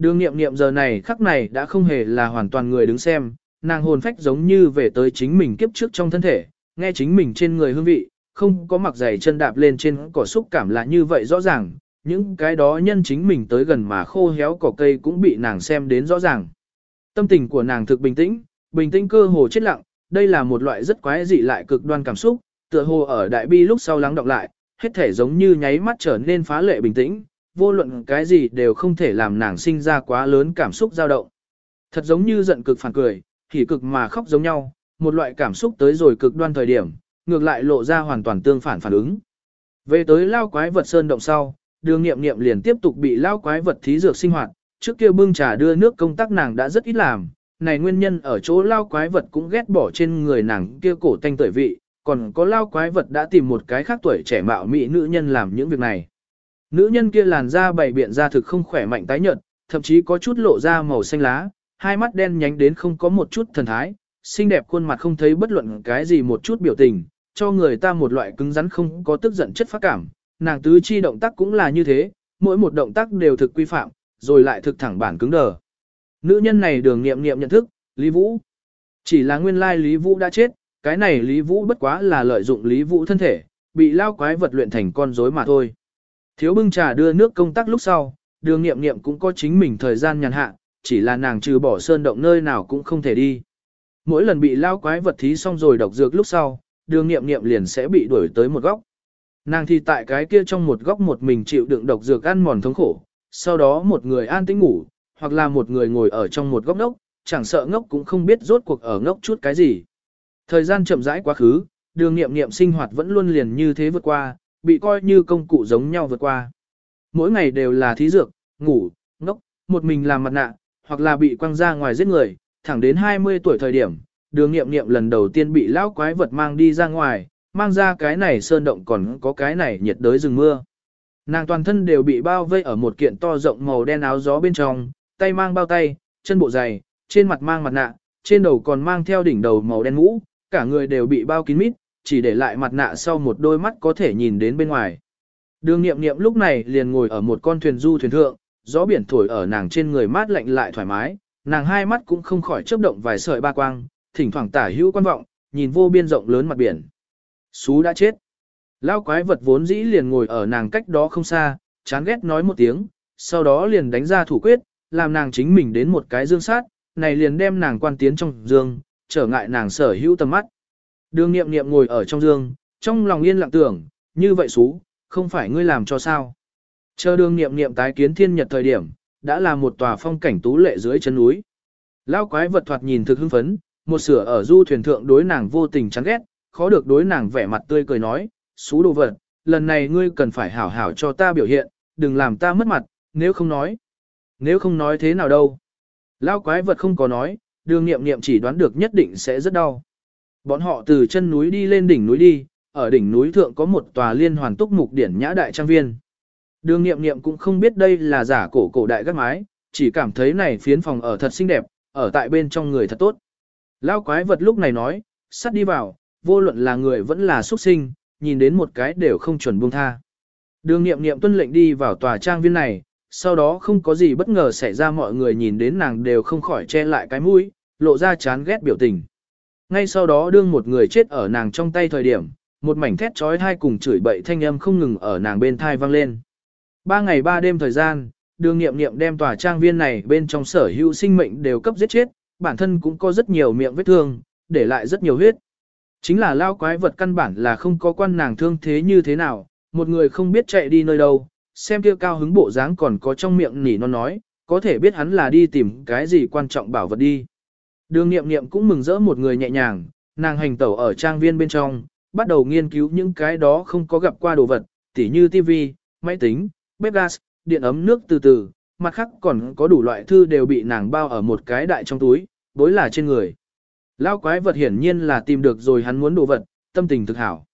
Đường nghiệm nghiệm giờ này khắc này đã không hề là hoàn toàn người đứng xem, nàng hồn phách giống như về tới chính mình kiếp trước trong thân thể, nghe chính mình trên người hương vị, không có mặc giày chân đạp lên trên cỏ xúc cảm là như vậy rõ ràng, những cái đó nhân chính mình tới gần mà khô héo cỏ cây cũng bị nàng xem đến rõ ràng. Tâm tình của nàng thực bình tĩnh, bình tĩnh cơ hồ chết lặng, đây là một loại rất quái dị lại cực đoan cảm xúc, tựa hồ ở đại bi lúc sau lắng đọng lại, hết thể giống như nháy mắt trở nên phá lệ bình tĩnh, vô luận cái gì đều không thể làm nàng sinh ra quá lớn cảm xúc dao động. Thật giống như giận cực phản cười, hỉ cực mà khóc giống nhau, một loại cảm xúc tới rồi cực đoan thời điểm, ngược lại lộ ra hoàn toàn tương phản phản ứng. Về tới lao quái vật sơn động sau, đường nghiệm nghiệm liền tiếp tục bị lao quái vật thí dược sinh hoạt, trước kia bưng trà đưa nước công tác nàng đã rất ít làm, này nguyên nhân ở chỗ lao quái vật cũng ghét bỏ trên người nàng kia cổ tanh tuổi vị, còn có lao quái vật đã tìm một cái khác tuổi trẻ mạo mỹ nữ nhân làm những việc này. Nữ nhân kia làn da bảy biện da thực không khỏe mạnh tái nhợt, thậm chí có chút lộ ra màu xanh lá, hai mắt đen nhánh đến không có một chút thần thái, xinh đẹp khuôn mặt không thấy bất luận cái gì một chút biểu tình, cho người ta một loại cứng rắn không có tức giận chất phát cảm. Nàng tứ chi động tác cũng là như thế, mỗi một động tác đều thực quy phạm, rồi lại thực thẳng bản cứng đờ. Nữ nhân này đường nghiệm nghiệm nhận thức, Lý Vũ. Chỉ là nguyên lai Lý Vũ đã chết, cái này Lý Vũ bất quá là lợi dụng Lý Vũ thân thể, bị lao quái vật luyện thành con rối mà thôi. Thiếu bưng trà đưa nước công tác lúc sau, đường nghiệm nghiệm cũng có chính mình thời gian nhàn hạ, chỉ là nàng trừ bỏ sơn động nơi nào cũng không thể đi. Mỗi lần bị lao quái vật thí xong rồi độc dược lúc sau, đường nghiệm nghiệm liền sẽ bị đuổi tới một góc. Nàng thì tại cái kia trong một góc một mình chịu đựng độc dược ăn mòn thống khổ, sau đó một người an tĩnh ngủ, hoặc là một người ngồi ở trong một góc ngốc, chẳng sợ ngốc cũng không biết rốt cuộc ở ngốc chút cái gì. Thời gian chậm rãi quá khứ, đường nghiệm nghiệm sinh hoạt vẫn luôn liền như thế vượt qua, bị coi như công cụ giống nhau vượt qua. Mỗi ngày đều là thí dược, ngủ, ngốc, một mình làm mặt nạ, hoặc là bị quăng ra ngoài giết người, thẳng đến 20 tuổi thời điểm, đường nghiệm nghiệm lần đầu tiên bị lão quái vật mang đi ra ngoài, mang ra cái này sơn động còn có cái này nhiệt đới rừng mưa. Nàng toàn thân đều bị bao vây ở một kiện to rộng màu đen áo gió bên trong, tay mang bao tay, chân bộ dày, trên mặt mang mặt nạ, trên đầu còn mang theo đỉnh đầu màu đen mũ, cả người đều bị bao kín mít, chỉ để lại mặt nạ sau một đôi mắt có thể nhìn đến bên ngoài. Đường nghiệm nghiệm lúc này liền ngồi ở một con thuyền du thuyền thượng, gió biển thổi ở nàng trên người mát lạnh lại thoải mái, nàng hai mắt cũng không khỏi chớp động vài sợi ba quang, thỉnh thoảng tả hữu quan vọng, nhìn vô biên rộng lớn mặt biển. Sú đã chết. Lao quái vật vốn dĩ liền ngồi ở nàng cách đó không xa, chán ghét nói một tiếng, sau đó liền đánh ra thủ quyết, làm nàng chính mình đến một cái dương sát, này liền đem nàng quan tiến trong dương, trở ngại nàng sở hữu tầm mắt. Đường nghiệm nghiệm ngồi ở trong giường, trong lòng yên lặng tưởng, như vậy xú, không phải ngươi làm cho sao. Chờ đường nghiệm nghiệm tái kiến thiên nhật thời điểm, đã là một tòa phong cảnh tú lệ dưới chân núi. Lao quái vật thoạt nhìn thực hưng phấn, một sửa ở du thuyền thượng đối nàng vô tình chán ghét, khó được đối nàng vẻ mặt tươi cười nói, xú đồ vật, lần này ngươi cần phải hảo hảo cho ta biểu hiện, đừng làm ta mất mặt, nếu không nói. Nếu không nói thế nào đâu. Lao quái vật không có nói, đường nghiệm nghiệm chỉ đoán được nhất định sẽ rất đau. Bọn họ từ chân núi đi lên đỉnh núi đi, ở đỉnh núi thượng có một tòa liên hoàn túc mục điển nhã đại trang viên. Đường nghiệm nghiệm cũng không biết đây là giả cổ cổ đại gác mái, chỉ cảm thấy này phiến phòng ở thật xinh đẹp, ở tại bên trong người thật tốt. Lao quái vật lúc này nói, sắt đi vào, vô luận là người vẫn là xuất sinh, nhìn đến một cái đều không chuẩn buông tha. Đường nghiệm nghiệm tuân lệnh đi vào tòa trang viên này, sau đó không có gì bất ngờ xảy ra mọi người nhìn đến nàng đều không khỏi che lại cái mũi, lộ ra chán ghét biểu tình. Ngay sau đó đương một người chết ở nàng trong tay thời điểm, một mảnh thét trói thai cùng chửi bậy thanh âm không ngừng ở nàng bên thai vang lên. Ba ngày ba đêm thời gian, đường nghiệm nghiệm đem tòa trang viên này bên trong sở hữu sinh mệnh đều cấp giết chết, bản thân cũng có rất nhiều miệng vết thương, để lại rất nhiều huyết. Chính là lao quái vật căn bản là không có quan nàng thương thế như thế nào, một người không biết chạy đi nơi đâu, xem kia cao hứng bộ dáng còn có trong miệng nỉ non nói, có thể biết hắn là đi tìm cái gì quan trọng bảo vật đi. Đường nghiệm nghiệm cũng mừng rỡ một người nhẹ nhàng, nàng hành tẩu ở trang viên bên trong, bắt đầu nghiên cứu những cái đó không có gặp qua đồ vật, tỉ như tivi, máy tính, bếp gas, điện ấm nước từ từ, mặt khác còn có đủ loại thư đều bị nàng bao ở một cái đại trong túi, bối là trên người. Lao quái vật hiển nhiên là tìm được rồi hắn muốn đồ vật, tâm tình thực hảo.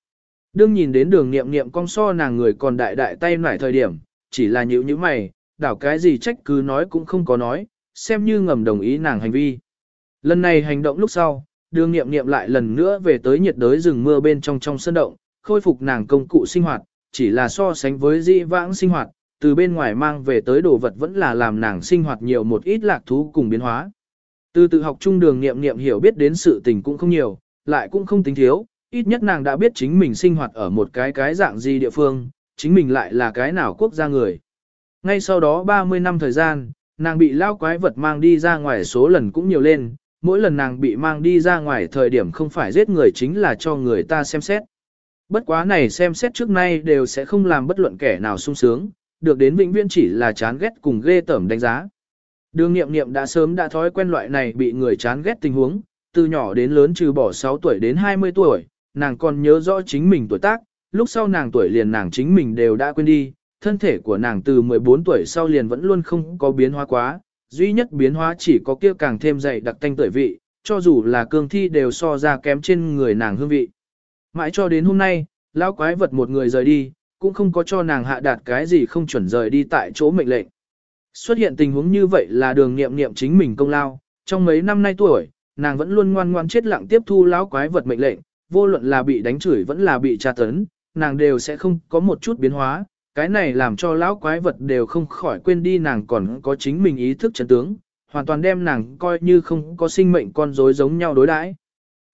Đương nhìn đến đường nghiệm nghiệm cong so nàng người còn đại đại tay nải thời điểm, chỉ là nhữ như mày, đảo cái gì trách cứ nói cũng không có nói, xem như ngầm đồng ý nàng hành vi. Lần này hành động lúc sau, đường nghiệm nghiệm lại lần nữa về tới nhiệt đới rừng mưa bên trong trong sân động, khôi phục nàng công cụ sinh hoạt, chỉ là so sánh với di vãng sinh hoạt, từ bên ngoài mang về tới đồ vật vẫn là làm nàng sinh hoạt nhiều một ít lạc thú cùng biến hóa. Từ tự học trung đường nghiệm nghiệm hiểu biết đến sự tình cũng không nhiều, lại cũng không tính thiếu, ít nhất nàng đã biết chính mình sinh hoạt ở một cái cái dạng gì địa phương, chính mình lại là cái nào quốc gia người. Ngay sau đó 30 năm thời gian, nàng bị lao quái vật mang đi ra ngoài số lần cũng nhiều lên, mỗi lần nàng bị mang đi ra ngoài thời điểm không phải giết người chính là cho người ta xem xét. Bất quá này xem xét trước nay đều sẽ không làm bất luận kẻ nào sung sướng, được đến vĩnh viễn chỉ là chán ghét cùng ghê tởm đánh giá. Đường nghiệm nghiệm đã sớm đã thói quen loại này bị người chán ghét tình huống, từ nhỏ đến lớn trừ bỏ 6 tuổi đến 20 tuổi, nàng còn nhớ rõ chính mình tuổi tác, lúc sau nàng tuổi liền nàng chính mình đều đã quên đi, thân thể của nàng từ 14 tuổi sau liền vẫn luôn không có biến hóa quá, duy nhất biến hóa chỉ có kia càng thêm dày đặc tanh tuổi vị, cho dù là cương thi đều so ra kém trên người nàng hương vị. Mãi cho đến hôm nay, lão quái vật một người rời đi, cũng không có cho nàng hạ đạt cái gì không chuẩn rời đi tại chỗ mệnh lệnh. Xuất hiện tình huống như vậy là đường nghiệm nghiệm chính mình công lao, trong mấy năm nay tuổi, nàng vẫn luôn ngoan ngoan chết lặng tiếp thu lão quái vật mệnh lệnh, vô luận là bị đánh chửi vẫn là bị tra tấn, nàng đều sẽ không có một chút biến hóa, cái này làm cho lão quái vật đều không khỏi quên đi nàng còn có chính mình ý thức chân tướng, hoàn toàn đem nàng coi như không có sinh mệnh con rối giống nhau đối đãi.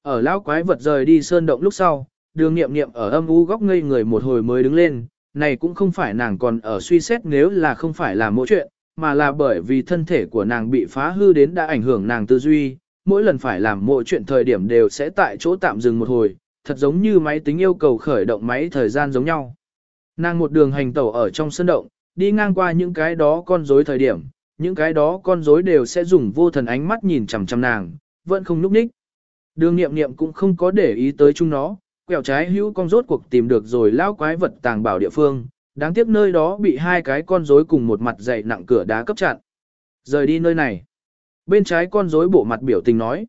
Ở lão quái vật rời đi sơn động lúc sau, đường nghiệm nghiệm ở âm u góc ngây người một hồi mới đứng lên, này cũng không phải nàng còn ở suy xét nếu là không phải là mỗi chuyện, mà là bởi vì thân thể của nàng bị phá hư đến đã ảnh hưởng nàng tư duy, mỗi lần phải làm mỗi chuyện thời điểm đều sẽ tại chỗ tạm dừng một hồi, thật giống như máy tính yêu cầu khởi động máy thời gian giống nhau. Nàng một đường hành tẩu ở trong sân động, đi ngang qua những cái đó con rối thời điểm, những cái đó con rối đều sẽ dùng vô thần ánh mắt nhìn chằm chằm nàng, vẫn không núp ních. Đường nghiệm nghiệm cũng không có để ý tới chúng nó, quẹo trái hữu con rốt cuộc tìm được rồi lao quái vật tàng bảo địa phương, đáng tiếc nơi đó bị hai cái con rối cùng một mặt dày nặng cửa đá cấp chặn. Rời đi nơi này. Bên trái con rối bộ mặt biểu tình nói.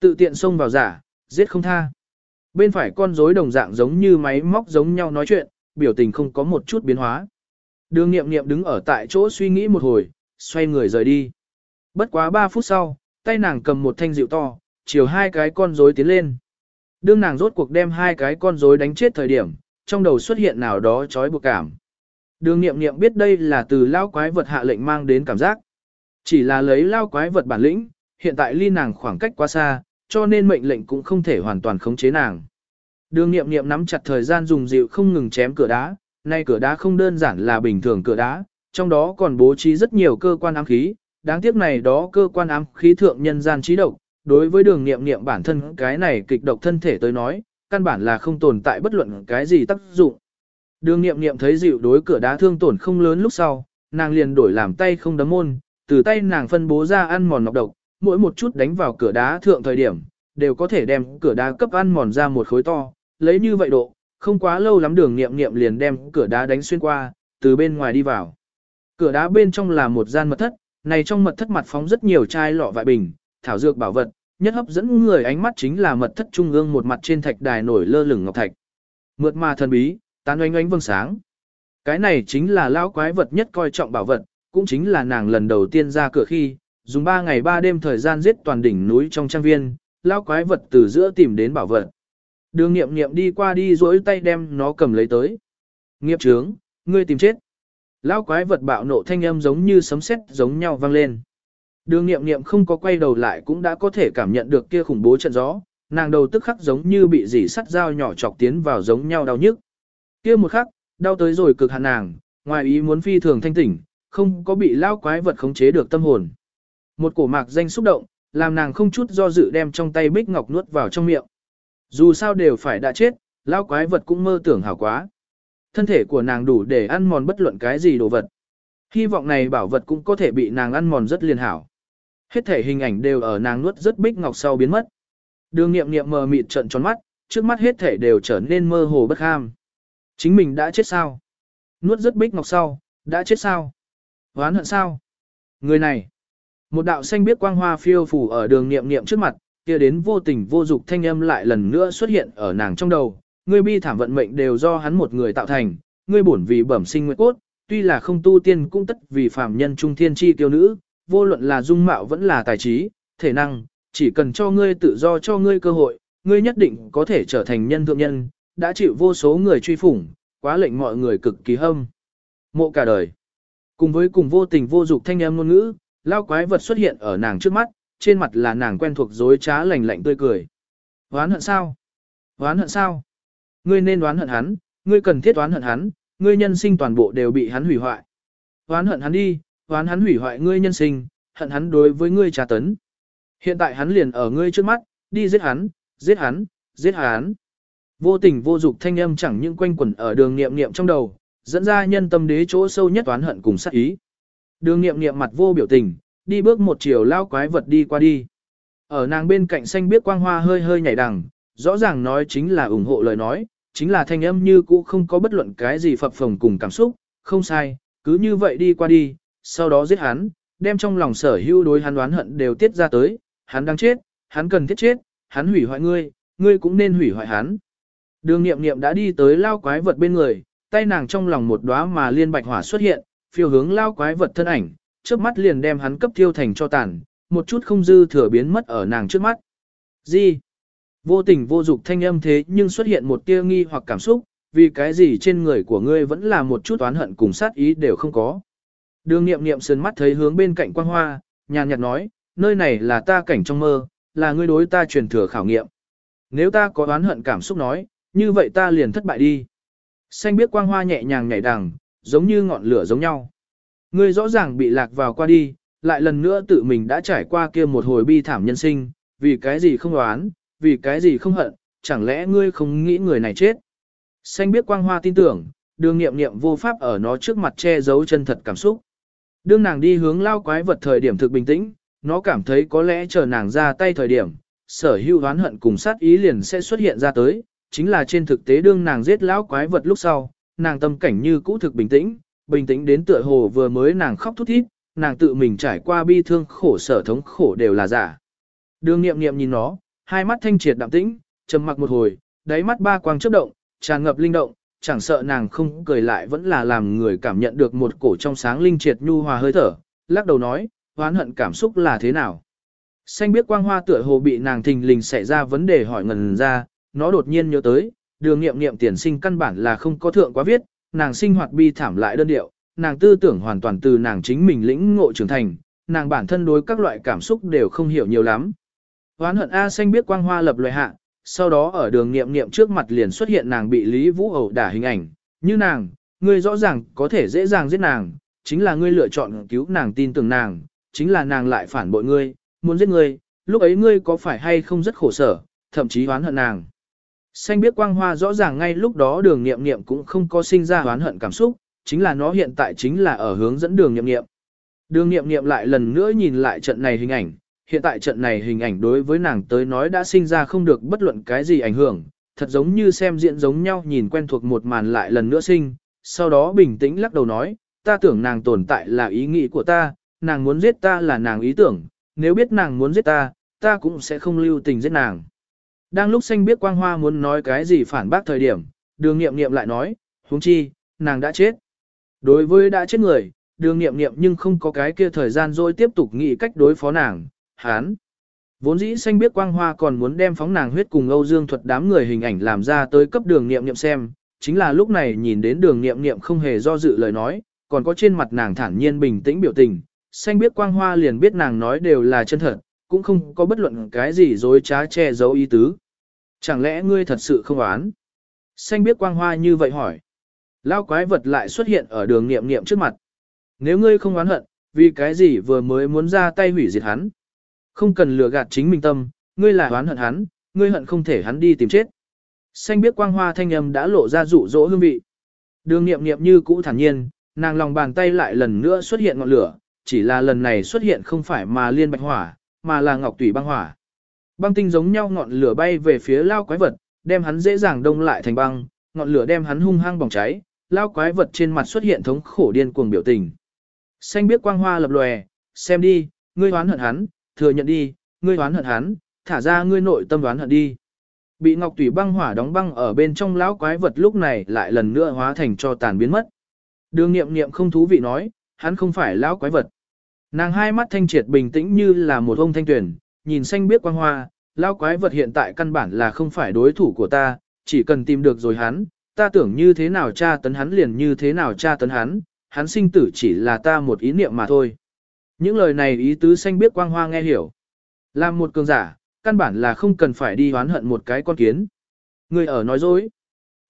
Tự tiện xông vào giả, giết không tha. Bên phải con rối đồng dạng giống như máy móc giống nhau nói chuyện, biểu tình không có một chút biến hóa. Đường nghiệm nghiệm đứng ở tại chỗ suy nghĩ một hồi, xoay người rời đi. Bất quá 3 phút sau, tay nàng cầm một thanh rượu to, chiều hai cái con rối tiến lên. Đương nàng rốt cuộc đem hai cái con rối đánh chết thời điểm, trong đầu xuất hiện nào đó chói buộc cảm. Đường nghiệm nghiệm biết đây là từ lao quái vật hạ lệnh mang đến cảm giác. Chỉ là lấy lao quái vật bản lĩnh, hiện tại ly nàng khoảng cách quá xa, cho nên mệnh lệnh cũng không thể hoàn toàn khống chế nàng. Đường nghiệm nghiệm nắm chặt thời gian dùng dịu không ngừng chém cửa đá, nay cửa đá không đơn giản là bình thường cửa đá, trong đó còn bố trí rất nhiều cơ quan ám khí, đáng tiếc này đó cơ quan ám khí thượng nhân gian trí độc, đối với đường nghiệm nghiệm bản thân cái này kịch độc thân thể tới nói, căn bản là không tồn tại bất luận cái gì tác dụng. Đường nghiệm nghiệm thấy dịu đối cửa đá thương tổn không lớn lúc sau, nàng liền đổi làm tay không đấm môn, từ tay nàng phân bố ra ăn mòn nọc độc, mỗi một chút đánh vào cửa đá thượng thời điểm, đều có thể đem cửa đá cấp ăn mòn ra một khối to, lấy như vậy độ, không quá lâu lắm đường nghiệm nghiệm liền đem cửa đá đánh xuyên qua, từ bên ngoài đi vào. Cửa đá bên trong là một gian mật thất, này trong mật thất mặt phóng rất nhiều chai lọ vại bình, thảo dược bảo vật, nhất hấp dẫn người ánh mắt chính là mật thất trung ương một mặt trên thạch đài nổi lơ lửng ngọc thạch. Mượt mà thần bí, tán oanh oanh vâng sáng. Cái này chính là lão quái vật nhất coi trọng bảo vật, cũng chính là nàng lần đầu tiên ra cửa khi, dùng 3 ngày 3 đêm thời gian giết toàn đỉnh núi trong trang viên, lão quái vật từ giữa tìm đến bảo vật. Đường nghiệm nghiệm đi qua đi rỗi tay đem nó cầm lấy tới. Nghiệp trướng, ngươi tìm chết. Lão quái vật bạo nộ thanh âm giống như sấm sét giống nhau vang lên. Đường nghiệm nghiệm không có quay đầu lại cũng đã có thể cảm nhận được kia khủng bố trận gió, nàng đầu tức khắc giống như bị dỉ sắt dao nhỏ chọc tiến vào giống nhau đau nhức. Kia một khắc, đau tới rồi cực hạn nàng, ngoài ý muốn phi thường thanh tỉnh, không có bị lao quái vật khống chế được tâm hồn. Một cổ mạc danh xúc động, làm nàng không chút do dự đem trong tay bích ngọc nuốt vào trong miệng. Dù sao đều phải đã chết, lao quái vật cũng mơ tưởng hảo quá. Thân thể của nàng đủ để ăn mòn bất luận cái gì đồ vật. Hy vọng này bảo vật cũng có thể bị nàng ăn mòn rất liền hảo. Hết thể hình ảnh đều ở nàng nuốt rất bích ngọc sau biến mất. Đường nghiệm nghiệm mờ mịt trận tròn mắt, trước mắt hết thể đều trở nên mơ hồ bất ham. Chính mình đã chết sao? Nuốt rất bích ngọc sau, đã chết sao? Hoán hận sao? Người này, một đạo xanh biết quang hoa phiêu phủ ở đường nghiệm nghiệm trước mặt, kia đến vô tình vô dục thanh âm lại lần nữa xuất hiện ở nàng trong đầu. Ngươi bi thảm vận mệnh đều do hắn một người tạo thành, ngươi bổn vì bẩm sinh nguyện cốt, tuy là không tu tiên cũng tất vì phàm nhân trung thiên chi tiêu nữ, vô luận là dung mạo vẫn là tài trí, thể năng, chỉ cần cho ngươi tự do cho ngươi cơ hội, ngươi nhất định có thể trở thành nhân thượng nhân, đã chịu vô số người truy phủng, quá lệnh mọi người cực kỳ hâm. Mộ cả đời. Cùng với cùng vô tình vô dục thanh âm ngôn ngữ, lao quái vật xuất hiện ở nàng trước mắt, trên mặt là nàng quen thuộc dối trá lành lạnh tươi cười. Oán hận sao? Oán hận sao? Ngươi nên đoán hận hắn, ngươi cần thiết đoán hận hắn, ngươi nhân sinh toàn bộ đều bị hắn hủy hoại. Oán hận hắn đi, oán hắn hủy hoại ngươi nhân sinh, hận hắn đối với ngươi trà tấn. Hiện tại hắn liền ở ngươi trước mắt, đi giết hắn, giết hắn, giết hắn. Vô tình vô dục thanh âm chẳng những quanh quẩn ở đường niệm niệm trong đầu, dẫn ra nhân tâm đế chỗ sâu nhất oán hận cùng sát ý. Đường niệm niệm mặt vô biểu tình, đi bước một chiều lao quái vật đi qua đi. Ở nàng bên cạnh xanh biết quang hoa hơi hơi nhảy đằng, rõ ràng nói chính là ủng hộ lời nói, chính là thanh âm như cũ không có bất luận cái gì phập phồng cùng cảm xúc, không sai, cứ như vậy đi qua đi, sau đó giết hắn, đem trong lòng sở hữu đối hắn đoán hận đều tiết ra tới, hắn đang chết, hắn cần thiết chết, hắn hủy hoại ngươi, ngươi cũng nên hủy hoại hắn. Đường nghiệm nghiệm đã đi tới lao quái vật bên người, tay nàng trong lòng một đóa mà liên bạch hỏa xuất hiện, phiêu hướng lao quái vật thân ảnh, trước mắt liền đem hắn cấp thiêu thành cho tàn, một chút không dư thừa biến mất ở nàng trước mắt. Gì? Vô tình vô dục thanh âm thế nhưng xuất hiện một tia nghi hoặc cảm xúc, vì cái gì trên người của ngươi vẫn là một chút oán hận cùng sát ý đều không có. Đường nghiệm nghiệm sườn mắt thấy hướng bên cạnh quan hoa, nhàn nhạt nói, nơi này là ta cảnh trong mơ, là ngươi đối ta truyền thừa khảo nghiệm. Nếu ta có oán hận cảm xúc nói, như vậy ta liền thất bại đi. Xanh biết quang hoa nhẹ nhàng nhảy đằng, giống như ngọn lửa giống nhau. Ngươi rõ ràng bị lạc vào qua đi, lại lần nữa tự mình đã trải qua kia một hồi bi thảm nhân sinh, vì cái gì không oán, vì cái gì không hận, chẳng lẽ ngươi không nghĩ người này chết. Xanh biết quang hoa tin tưởng, đường nghiệm nghiệm vô pháp ở nó trước mặt che giấu chân thật cảm xúc. Đương nàng đi hướng lao quái vật thời điểm thực bình tĩnh, nó cảm thấy có lẽ chờ nàng ra tay thời điểm, sở hữu oán hận cùng sát ý liền sẽ xuất hiện ra tới, chính là trên thực tế đương nàng giết lão quái vật lúc sau, nàng tâm cảnh như cũ thực bình tĩnh, bình tĩnh đến tựa hồ vừa mới nàng khóc thút thít, nàng tự mình trải qua bi thương khổ sở thống khổ đều là giả. Đường nghiệm nghiệm nhìn nó, hai mắt thanh triệt đạm tĩnh, trầm mặc một hồi, đáy mắt ba quang chớp động, tràn ngập linh động, chẳng sợ nàng không cười lại vẫn là làm người cảm nhận được một cổ trong sáng linh triệt nhu hòa hơi thở, lắc đầu nói, oán hận cảm xúc là thế nào. Xanh biết quang hoa tựa hồ bị nàng thình lình xảy ra vấn đề hỏi ngần ra, nó đột nhiên nhớ tới, đường nghiệm nghiệm tiền sinh căn bản là không có thượng quá viết, nàng sinh hoạt bi thảm lại đơn điệu, nàng tư tưởng hoàn toàn từ nàng chính mình lĩnh ngộ trưởng thành, nàng bản thân đối các loại cảm xúc đều không hiểu nhiều lắm. Hoán hận A xanh biết quang hoa lập loại hạ, sau đó ở đường nghiệm nghiệm trước mặt liền xuất hiện nàng bị Lý Vũ ẩu đả hình ảnh, như nàng, ngươi rõ ràng có thể dễ dàng giết nàng, chính là ngươi lựa chọn cứu nàng tin tưởng nàng, chính là nàng lại phản bội ngươi, muốn giết ngươi, lúc ấy ngươi có phải hay không rất khổ sở, thậm chí hoán hận nàng. Xanh biết quang hoa rõ ràng ngay lúc đó đường nghiệm nghiệm cũng không có sinh ra oán hận cảm xúc, chính là nó hiện tại chính là ở hướng dẫn đường nghiệm nghiệm. Đường nghiệm nghiệm lại lần nữa nhìn lại trận này hình ảnh, hiện tại trận này hình ảnh đối với nàng tới nói đã sinh ra không được bất luận cái gì ảnh hưởng, thật giống như xem diễn giống nhau nhìn quen thuộc một màn lại lần nữa sinh, sau đó bình tĩnh lắc đầu nói, ta tưởng nàng tồn tại là ý nghĩ của ta, nàng muốn giết ta là nàng ý tưởng, nếu biết nàng muốn giết ta, ta cũng sẽ không lưu tình giết nàng. Đang lúc xanh biết quang hoa muốn nói cái gì phản bác thời điểm, đường nghiệm nghiệm lại nói, huống chi, nàng đã chết. Đối với đã chết người, đường nghiệm nghiệm nhưng không có cái kia thời gian rồi tiếp tục nghĩ cách đối phó nàng, hán. Vốn dĩ xanh biết quang hoa còn muốn đem phóng nàng huyết cùng Âu Dương thuật đám người hình ảnh làm ra tới cấp đường nghiệm nghiệm xem, chính là lúc này nhìn đến đường nghiệm nghiệm không hề do dự lời nói, còn có trên mặt nàng thản nhiên bình tĩnh biểu tình, xanh biết quang hoa liền biết nàng nói đều là chân thật, cũng không có bất luận cái gì dối trá che giấu ý tứ. Chẳng lẽ ngươi thật sự không oán? Xanh biết quang hoa như vậy hỏi. Lao quái vật lại xuất hiện ở đường nghiệm nghiệm trước mặt. Nếu ngươi không oán hận, vì cái gì vừa mới muốn ra tay hủy diệt hắn? Không cần lừa gạt chính mình tâm, ngươi là oán hận hắn, ngươi hận không thể hắn đi tìm chết. Xanh biết quang hoa thanh âm đã lộ ra rụ rỗ hương vị. Đường nghiệm nghiệm như cũ thản nhiên, nàng lòng bàn tay lại lần nữa xuất hiện ngọn lửa, chỉ là lần này xuất hiện không phải mà liên bạch hỏa, mà là ngọc tủy băng hỏa. Băng tinh giống nhau ngọn lửa bay về phía lao quái vật, đem hắn dễ dàng đông lại thành băng, ngọn lửa đem hắn hung hăng bỏng cháy, lao quái vật trên mặt xuất hiện thống khổ điên cuồng biểu tình. Xanh biết quang hoa lập lòe, xem đi, ngươi đoán hận hắn, thừa nhận đi, ngươi đoán hận hắn, thả ra ngươi nội tâm đoán hận đi. Bị ngọc tủy băng hỏa đóng băng ở bên trong lão quái vật lúc này lại lần nữa hóa thành cho tàn biến mất. Đường nghiệm nghiệm không thú vị nói, hắn không phải lão quái vật. Nàng hai mắt thanh triệt bình tĩnh như là một ông thanh tuyển, nhìn xanh biết quang hoa, lão quái vật hiện tại căn bản là không phải đối thủ của ta, chỉ cần tìm được rồi hắn, ta tưởng như thế nào tra tấn hắn liền như thế nào tra tấn hắn, hắn sinh tử chỉ là ta một ý niệm mà thôi. Những lời này ý tứ xanh biết quang hoa nghe hiểu. Làm một cường giả, căn bản là không cần phải đi hoán hận một cái con kiến. Người ở nói dối.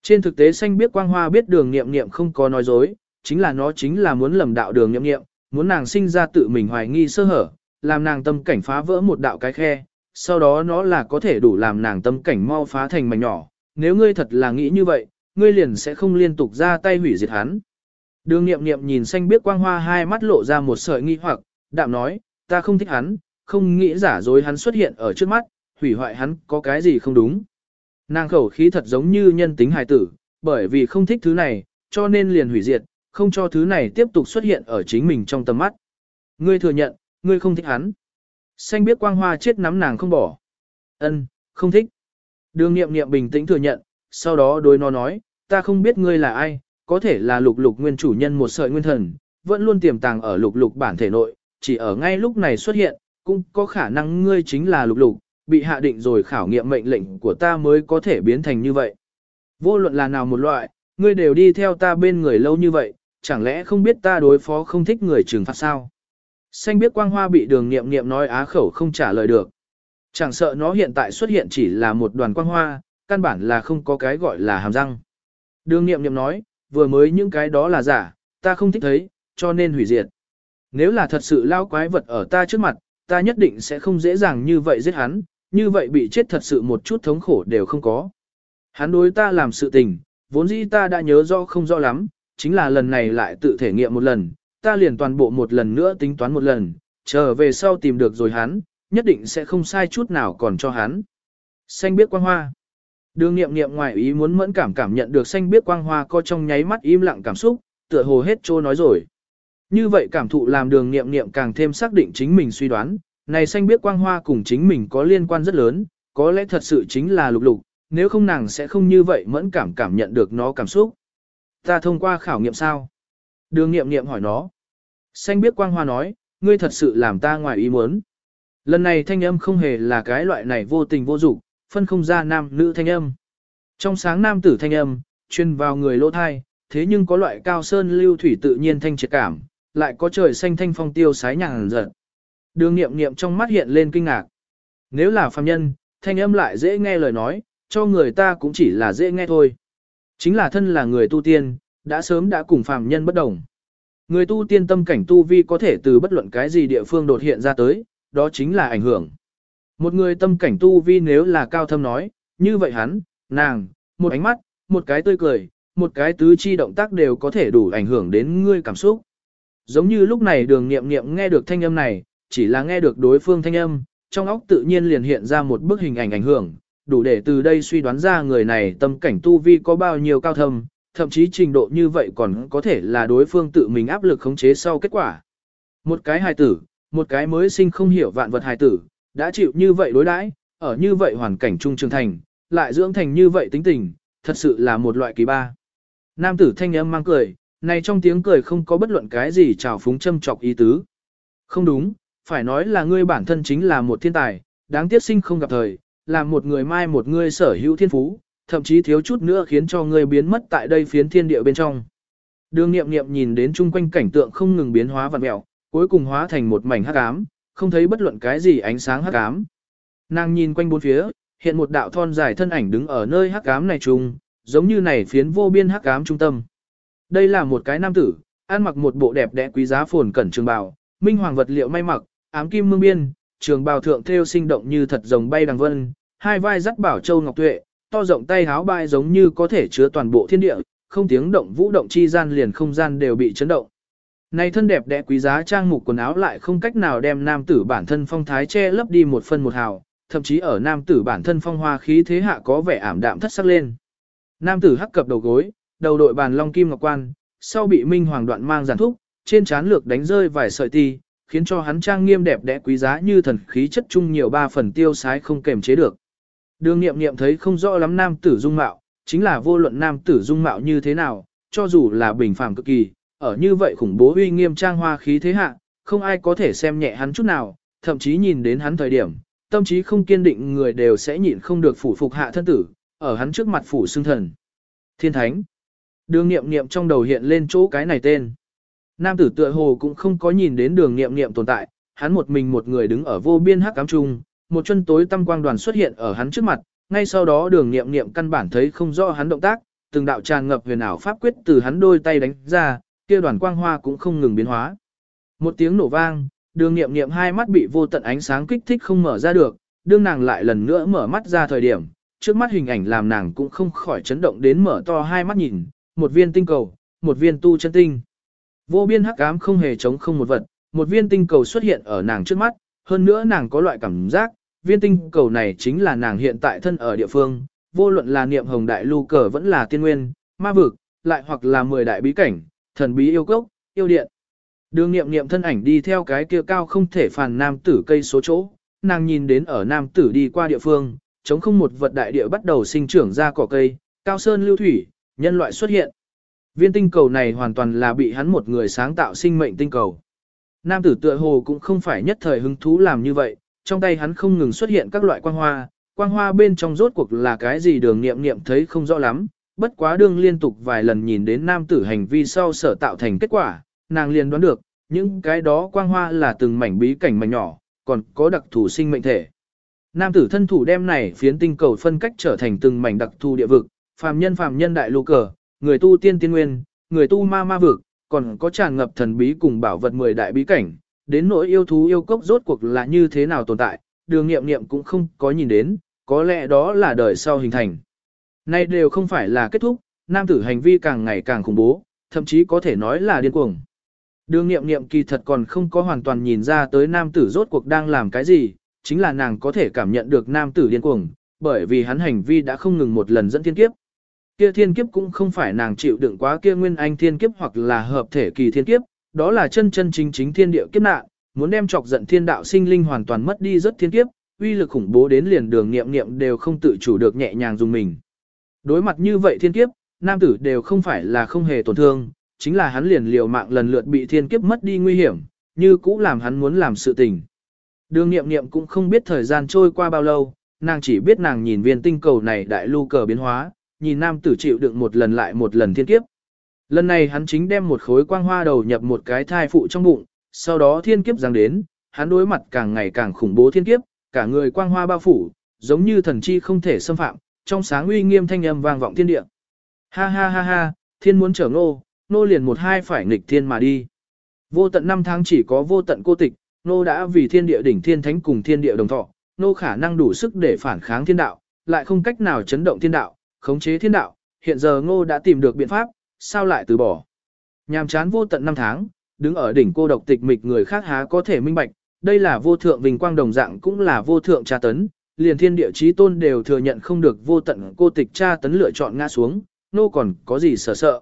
Trên thực tế xanh biết quang hoa biết đường nghiệm nghiệm không có nói dối, chính là nó chính là muốn lầm đạo đường nghiệm nghiệm, muốn nàng sinh ra tự mình hoài nghi sơ hở, làm nàng tâm cảnh phá vỡ một đạo cái khe, sau đó nó là có thể đủ làm nàng tâm cảnh mau phá thành mảnh nhỏ. Nếu ngươi thật là nghĩ như vậy, ngươi liền sẽ không liên tục ra tay hủy diệt hắn. Đường nghiệm nghiệm nhìn xanh biết quang hoa hai mắt lộ ra một sợi nghi hoặc, đạm nói, ta không thích hắn, không nghĩ giả dối hắn xuất hiện ở trước mắt, hủy hoại hắn có cái gì không đúng. Nàng khẩu khí thật giống như nhân tính hài tử, bởi vì không thích thứ này, cho nên liền hủy diệt, không cho thứ này tiếp tục xuất hiện ở chính mình trong tầm mắt. Ngươi thừa nhận, ngươi không thích hắn. Xanh biết quang hoa chết nắm nàng không bỏ. Ân, không thích. Đường nghiệm nghiệm bình tĩnh thừa nhận, sau đó đối nó nói, ta không biết ngươi là ai, có thể là lục lục nguyên chủ nhân một sợi nguyên thần, vẫn luôn tiềm tàng ở lục lục bản thể nội, chỉ ở ngay lúc này xuất hiện, cũng có khả năng ngươi chính là lục lục, bị hạ định rồi khảo nghiệm mệnh lệnh của ta mới có thể biến thành như vậy. Vô luận là nào một loại, ngươi đều đi theo ta bên người lâu như vậy, chẳng lẽ không biết ta đối phó không thích người trừng phạt sao? Xanh biết quang hoa bị đường nghiệm nghiệm nói á khẩu không trả lời được. Chẳng sợ nó hiện tại xuất hiện chỉ là một đoàn quang hoa, căn bản là không có cái gọi là hàm răng. Đường nghiệm nghiệm nói, vừa mới những cái đó là giả, ta không thích thấy, cho nên hủy diệt. Nếu là thật sự lao quái vật ở ta trước mặt, ta nhất định sẽ không dễ dàng như vậy giết hắn, như vậy bị chết thật sự một chút thống khổ đều không có. Hắn đối ta làm sự tình, vốn dĩ ta đã nhớ rõ không rõ lắm, chính là lần này lại tự thể nghiệm một lần, ta liền toàn bộ một lần nữa tính toán một lần, chờ về sau tìm được rồi hắn, nhất định sẽ không sai chút nào còn cho hắn. Xanh biết quang hoa. Đường nghiệm nghiệm ngoài ý muốn mẫn cảm cảm nhận được xanh biết quang hoa co trong nháy mắt im lặng cảm xúc, tựa hồ hết trô nói rồi. Như vậy cảm thụ làm đường nghiệm nghiệm càng thêm xác định chính mình suy đoán, này xanh biết quang hoa cùng chính mình có liên quan rất lớn, có lẽ thật sự chính là lục lục, nếu không nàng sẽ không như vậy mẫn cảm cảm nhận được nó cảm xúc. Ta thông qua khảo nghiệm sao? Đường nghiệm nghiệm hỏi nó. Xanh biết quang hoa nói, ngươi thật sự làm ta ngoài ý muốn. Lần này thanh âm không hề là cái loại này vô tình vô dục, phân không ra nam nữ thanh âm. Trong sáng nam tử thanh âm, chuyên vào người lỗ thai, thế nhưng có loại cao sơn lưu thủy tự nhiên thanh triệt cảm, lại có trời xanh thanh phong tiêu sái nhàng giật. Đường nghiệm nghiệm trong mắt hiện lên kinh ngạc. Nếu là phàm nhân, thanh âm lại dễ nghe lời nói, cho người ta cũng chỉ là dễ nghe thôi. Chính là thân là người tu tiên, đã sớm đã cùng phàm nhân bất đồng. Người tu tiên tâm cảnh tu vi có thể từ bất luận cái gì địa phương đột hiện ra tới, đó chính là ảnh hưởng. Một người tâm cảnh tu vi nếu là cao thâm nói, như vậy hắn, nàng, một ánh mắt, một cái tươi cười, một cái tứ chi động tác đều có thể đủ ảnh hưởng đến ngươi cảm xúc. Giống như lúc này đường nghiệm nghiệm nghe được thanh âm này, chỉ là nghe được đối phương thanh âm, trong óc tự nhiên liền hiện ra một bức hình ảnh ảnh hưởng, đủ để từ đây suy đoán ra người này tâm cảnh tu vi có bao nhiêu cao thâm, thậm chí trình độ như vậy còn có thể là đối phương tự mình áp lực khống chế sau kết quả. Một cái hài tử, một cái mới sinh không hiểu vạn vật hài tử, đã chịu như vậy đối đãi, ở như vậy hoàn cảnh trung trường thành, lại dưỡng thành như vậy tính tình, thật sự là một loại kỳ ba. Nam tử thanh âm mang cười, này trong tiếng cười không có bất luận cái gì trào phúng châm chọc ý tứ. Không đúng, phải nói là ngươi bản thân chính là một thiên tài, đáng tiếc sinh không gặp thời, làm một người mai một người sở hữu thiên phú, thậm chí thiếu chút nữa khiến cho ngươi biến mất tại đây phiến thiên địa bên trong. Đường nghiệm nghiệm nhìn đến chung quanh cảnh tượng không ngừng biến hóa vặn mẹo, cuối cùng hóa thành một mảnh hắc ám, không thấy bất luận cái gì ánh sáng hắc ám. Nàng nhìn quanh bốn phía, hiện một đạo thon dài thân ảnh đứng ở nơi hắc ám này trùng, giống như này phiến vô biên hắc ám trung tâm. Đây là một cái nam tử, ăn mặc một bộ đẹp đẽ quý giá phồn cẩn trường bào, minh hoàng vật liệu may mặc, ám kim mương biên, trường bào thượng thêu sinh động như thật rồng bay đằng vân, hai vai dắt bảo châu ngọc tuệ, to rộng tay háo bại giống như có thể chứa toàn bộ thiên địa, không tiếng động vũ động chi gian liền không gian đều bị chấn động. Này thân đẹp đẽ quý giá trang mục quần áo lại không cách nào đem nam tử bản thân phong thái che lấp đi một phân một hào, thậm chí ở nam tử bản thân phong hoa khí thế hạ có vẻ ảm đạm thất sắc lên. Nam tử hắc cập đầu gối, đầu đội bàn long kim ngọc quan, sau bị minh hoàng đoạn mang giàn thúc, trên trán lược đánh rơi vài sợi ti, khiến cho hắn trang nghiêm đẹp đẽ quý giá như thần khí chất chung nhiều ba phần tiêu sái không kềm chế được. Đường nghiệm nghiệm thấy không rõ lắm nam tử dung mạo, chính là vô luận nam tử dung mạo như thế nào, cho dù là bình phàm cực kỳ, ở như vậy khủng bố uy nghiêm trang hoa khí thế hạ, không ai có thể xem nhẹ hắn chút nào, thậm chí nhìn đến hắn thời điểm, tâm trí không kiên định người đều sẽ nhịn không được phủ phục hạ thân tử, ở hắn trước mặt phủ xương thần. Thiên Thánh. Đường nghiệm nghiệm trong đầu hiện lên chỗ cái này tên. Nam tử tựa hồ cũng không có nhìn đến đường nghiệm nghiệm tồn tại, hắn một mình một người đứng ở vô biên hắc cám trung, một chân tối tâm quang đoàn xuất hiện ở hắn trước mặt, ngay sau đó đường nghiệm nghiệm căn bản thấy không rõ hắn động tác, từng đạo tràn ngập huyền ảo pháp quyết từ hắn đôi tay đánh ra, kia đoàn quang hoa cũng không ngừng biến hóa. Một tiếng nổ vang, đường nghiệm nghiệm hai mắt bị vô tận ánh sáng kích thích không mở ra được, đương nàng lại lần nữa mở mắt ra thời điểm, trước mắt hình ảnh làm nàng cũng không khỏi chấn động đến mở to hai mắt nhìn, một viên tinh cầu, một viên tu chân tinh. Vô biên hắc ám không hề chống không một vật, một viên tinh cầu xuất hiện ở nàng trước mắt, hơn nữa nàng có loại cảm giác, viên tinh cầu này chính là nàng hiện tại thân ở địa phương, vô luận là niệm hồng đại lưu cờ vẫn là tiên nguyên, ma vực, lại hoặc là mười đại bí cảnh, thần bí yêu cốc, yêu điện. Đường niệm niệm thân ảnh đi theo cái kia cao không thể phàn nam tử cây số chỗ, nàng nhìn đến ở nam tử đi qua địa phương, chống không một vật đại địa bắt đầu sinh trưởng ra cỏ cây, cao sơn lưu thủy, nhân loại xuất hiện. Viên tinh cầu này hoàn toàn là bị hắn một người sáng tạo sinh mệnh tinh cầu. Nam tử tựa hồ cũng không phải nhất thời hứng thú làm như vậy, trong tay hắn không ngừng xuất hiện các loại quang hoa, quang hoa bên trong rốt cuộc là cái gì đường nghiệm nghiệm thấy không rõ lắm, bất quá đương liên tục vài lần nhìn đến nam tử hành vi sau sở tạo thành kết quả, nàng liền đoán được, những cái đó quang hoa là từng mảnh bí cảnh mảnh nhỏ, còn có đặc thù sinh mệnh thể. Nam tử thân thủ đem này phiến tinh cầu phân cách trở thành từng mảnh đặc thù địa vực, phàm nhân phàm nhân đại lô cờ, người tu tiên tiên nguyên, người tu ma ma vực, còn có tràn ngập thần bí cùng bảo vật mười đại bí cảnh, đến nỗi yêu thú yêu cốc rốt cuộc là như thế nào tồn tại, đường nghiệm nghiệm cũng không có nhìn đến, có lẽ đó là đời sau hình thành. Nay đều không phải là kết thúc, nam tử hành vi càng ngày càng khủng bố, thậm chí có thể nói là điên cuồng. Đường nghiệm nghiệm kỳ thật còn không có hoàn toàn nhìn ra tới nam tử rốt cuộc đang làm cái gì, chính là nàng có thể cảm nhận được nam tử điên cuồng, bởi vì hắn hành vi đã không ngừng một lần dẫn thiên kiếp. Kia thiên kiếp cũng không phải nàng chịu đựng quá kia nguyên anh thiên kiếp hoặc là hợp thể kỳ thiên kiếp, đó là chân chân chính chính thiên địa kiếp nạn, muốn đem chọc giận thiên đạo sinh linh hoàn toàn mất đi rất thiên kiếp, uy lực khủng bố đến liền đường nghiệm nghiệm đều không tự chủ được nhẹ nhàng dùng mình. Đối mặt như vậy thiên kiếp, nam tử đều không phải là không hề tổn thương, chính là hắn liền liều mạng lần lượt bị thiên kiếp mất đi nguy hiểm, như cũ làm hắn muốn làm sự tình. Đường nghiệm nghiệm cũng không biết thời gian trôi qua bao lâu, nàng chỉ biết nàng nhìn viên tinh cầu này đại lưu cờ biến hóa, nhìn nam tử chịu đựng một lần lại một lần thiên kiếp. Lần này hắn chính đem một khối quang hoa đầu nhập một cái thai phụ trong bụng, sau đó thiên kiếp giáng đến, hắn đối mặt càng ngày càng khủng bố thiên kiếp, cả người quang hoa bao phủ, giống như thần chi không thể xâm phạm, trong sáng uy nghiêm thanh âm vang vọng thiên địa. Ha ha ha ha, thiên muốn trở ngô, nô liền một hai phải nghịch thiên mà đi. Vô tận năm tháng chỉ có vô tận cô tịch, nô đã vì thiên địa đỉnh thiên thánh cùng thiên địa đồng thọ, nô khả năng đủ sức để phản kháng thiên đạo, lại không cách nào chấn động thiên đạo, khống chế thiên đạo, hiện giờ ngô đã tìm được biện pháp, sao lại từ bỏ. Nhàm chán vô tận năm tháng, đứng ở đỉnh cô độc tịch mịch người khác há có thể minh bạch, đây là vô thượng vinh quang đồng dạng cũng là vô thượng tra tấn, liền thiên địa chí tôn đều thừa nhận không được vô tận cô tịch tra tấn lựa chọn ngã xuống, nô còn có gì sợ sợ.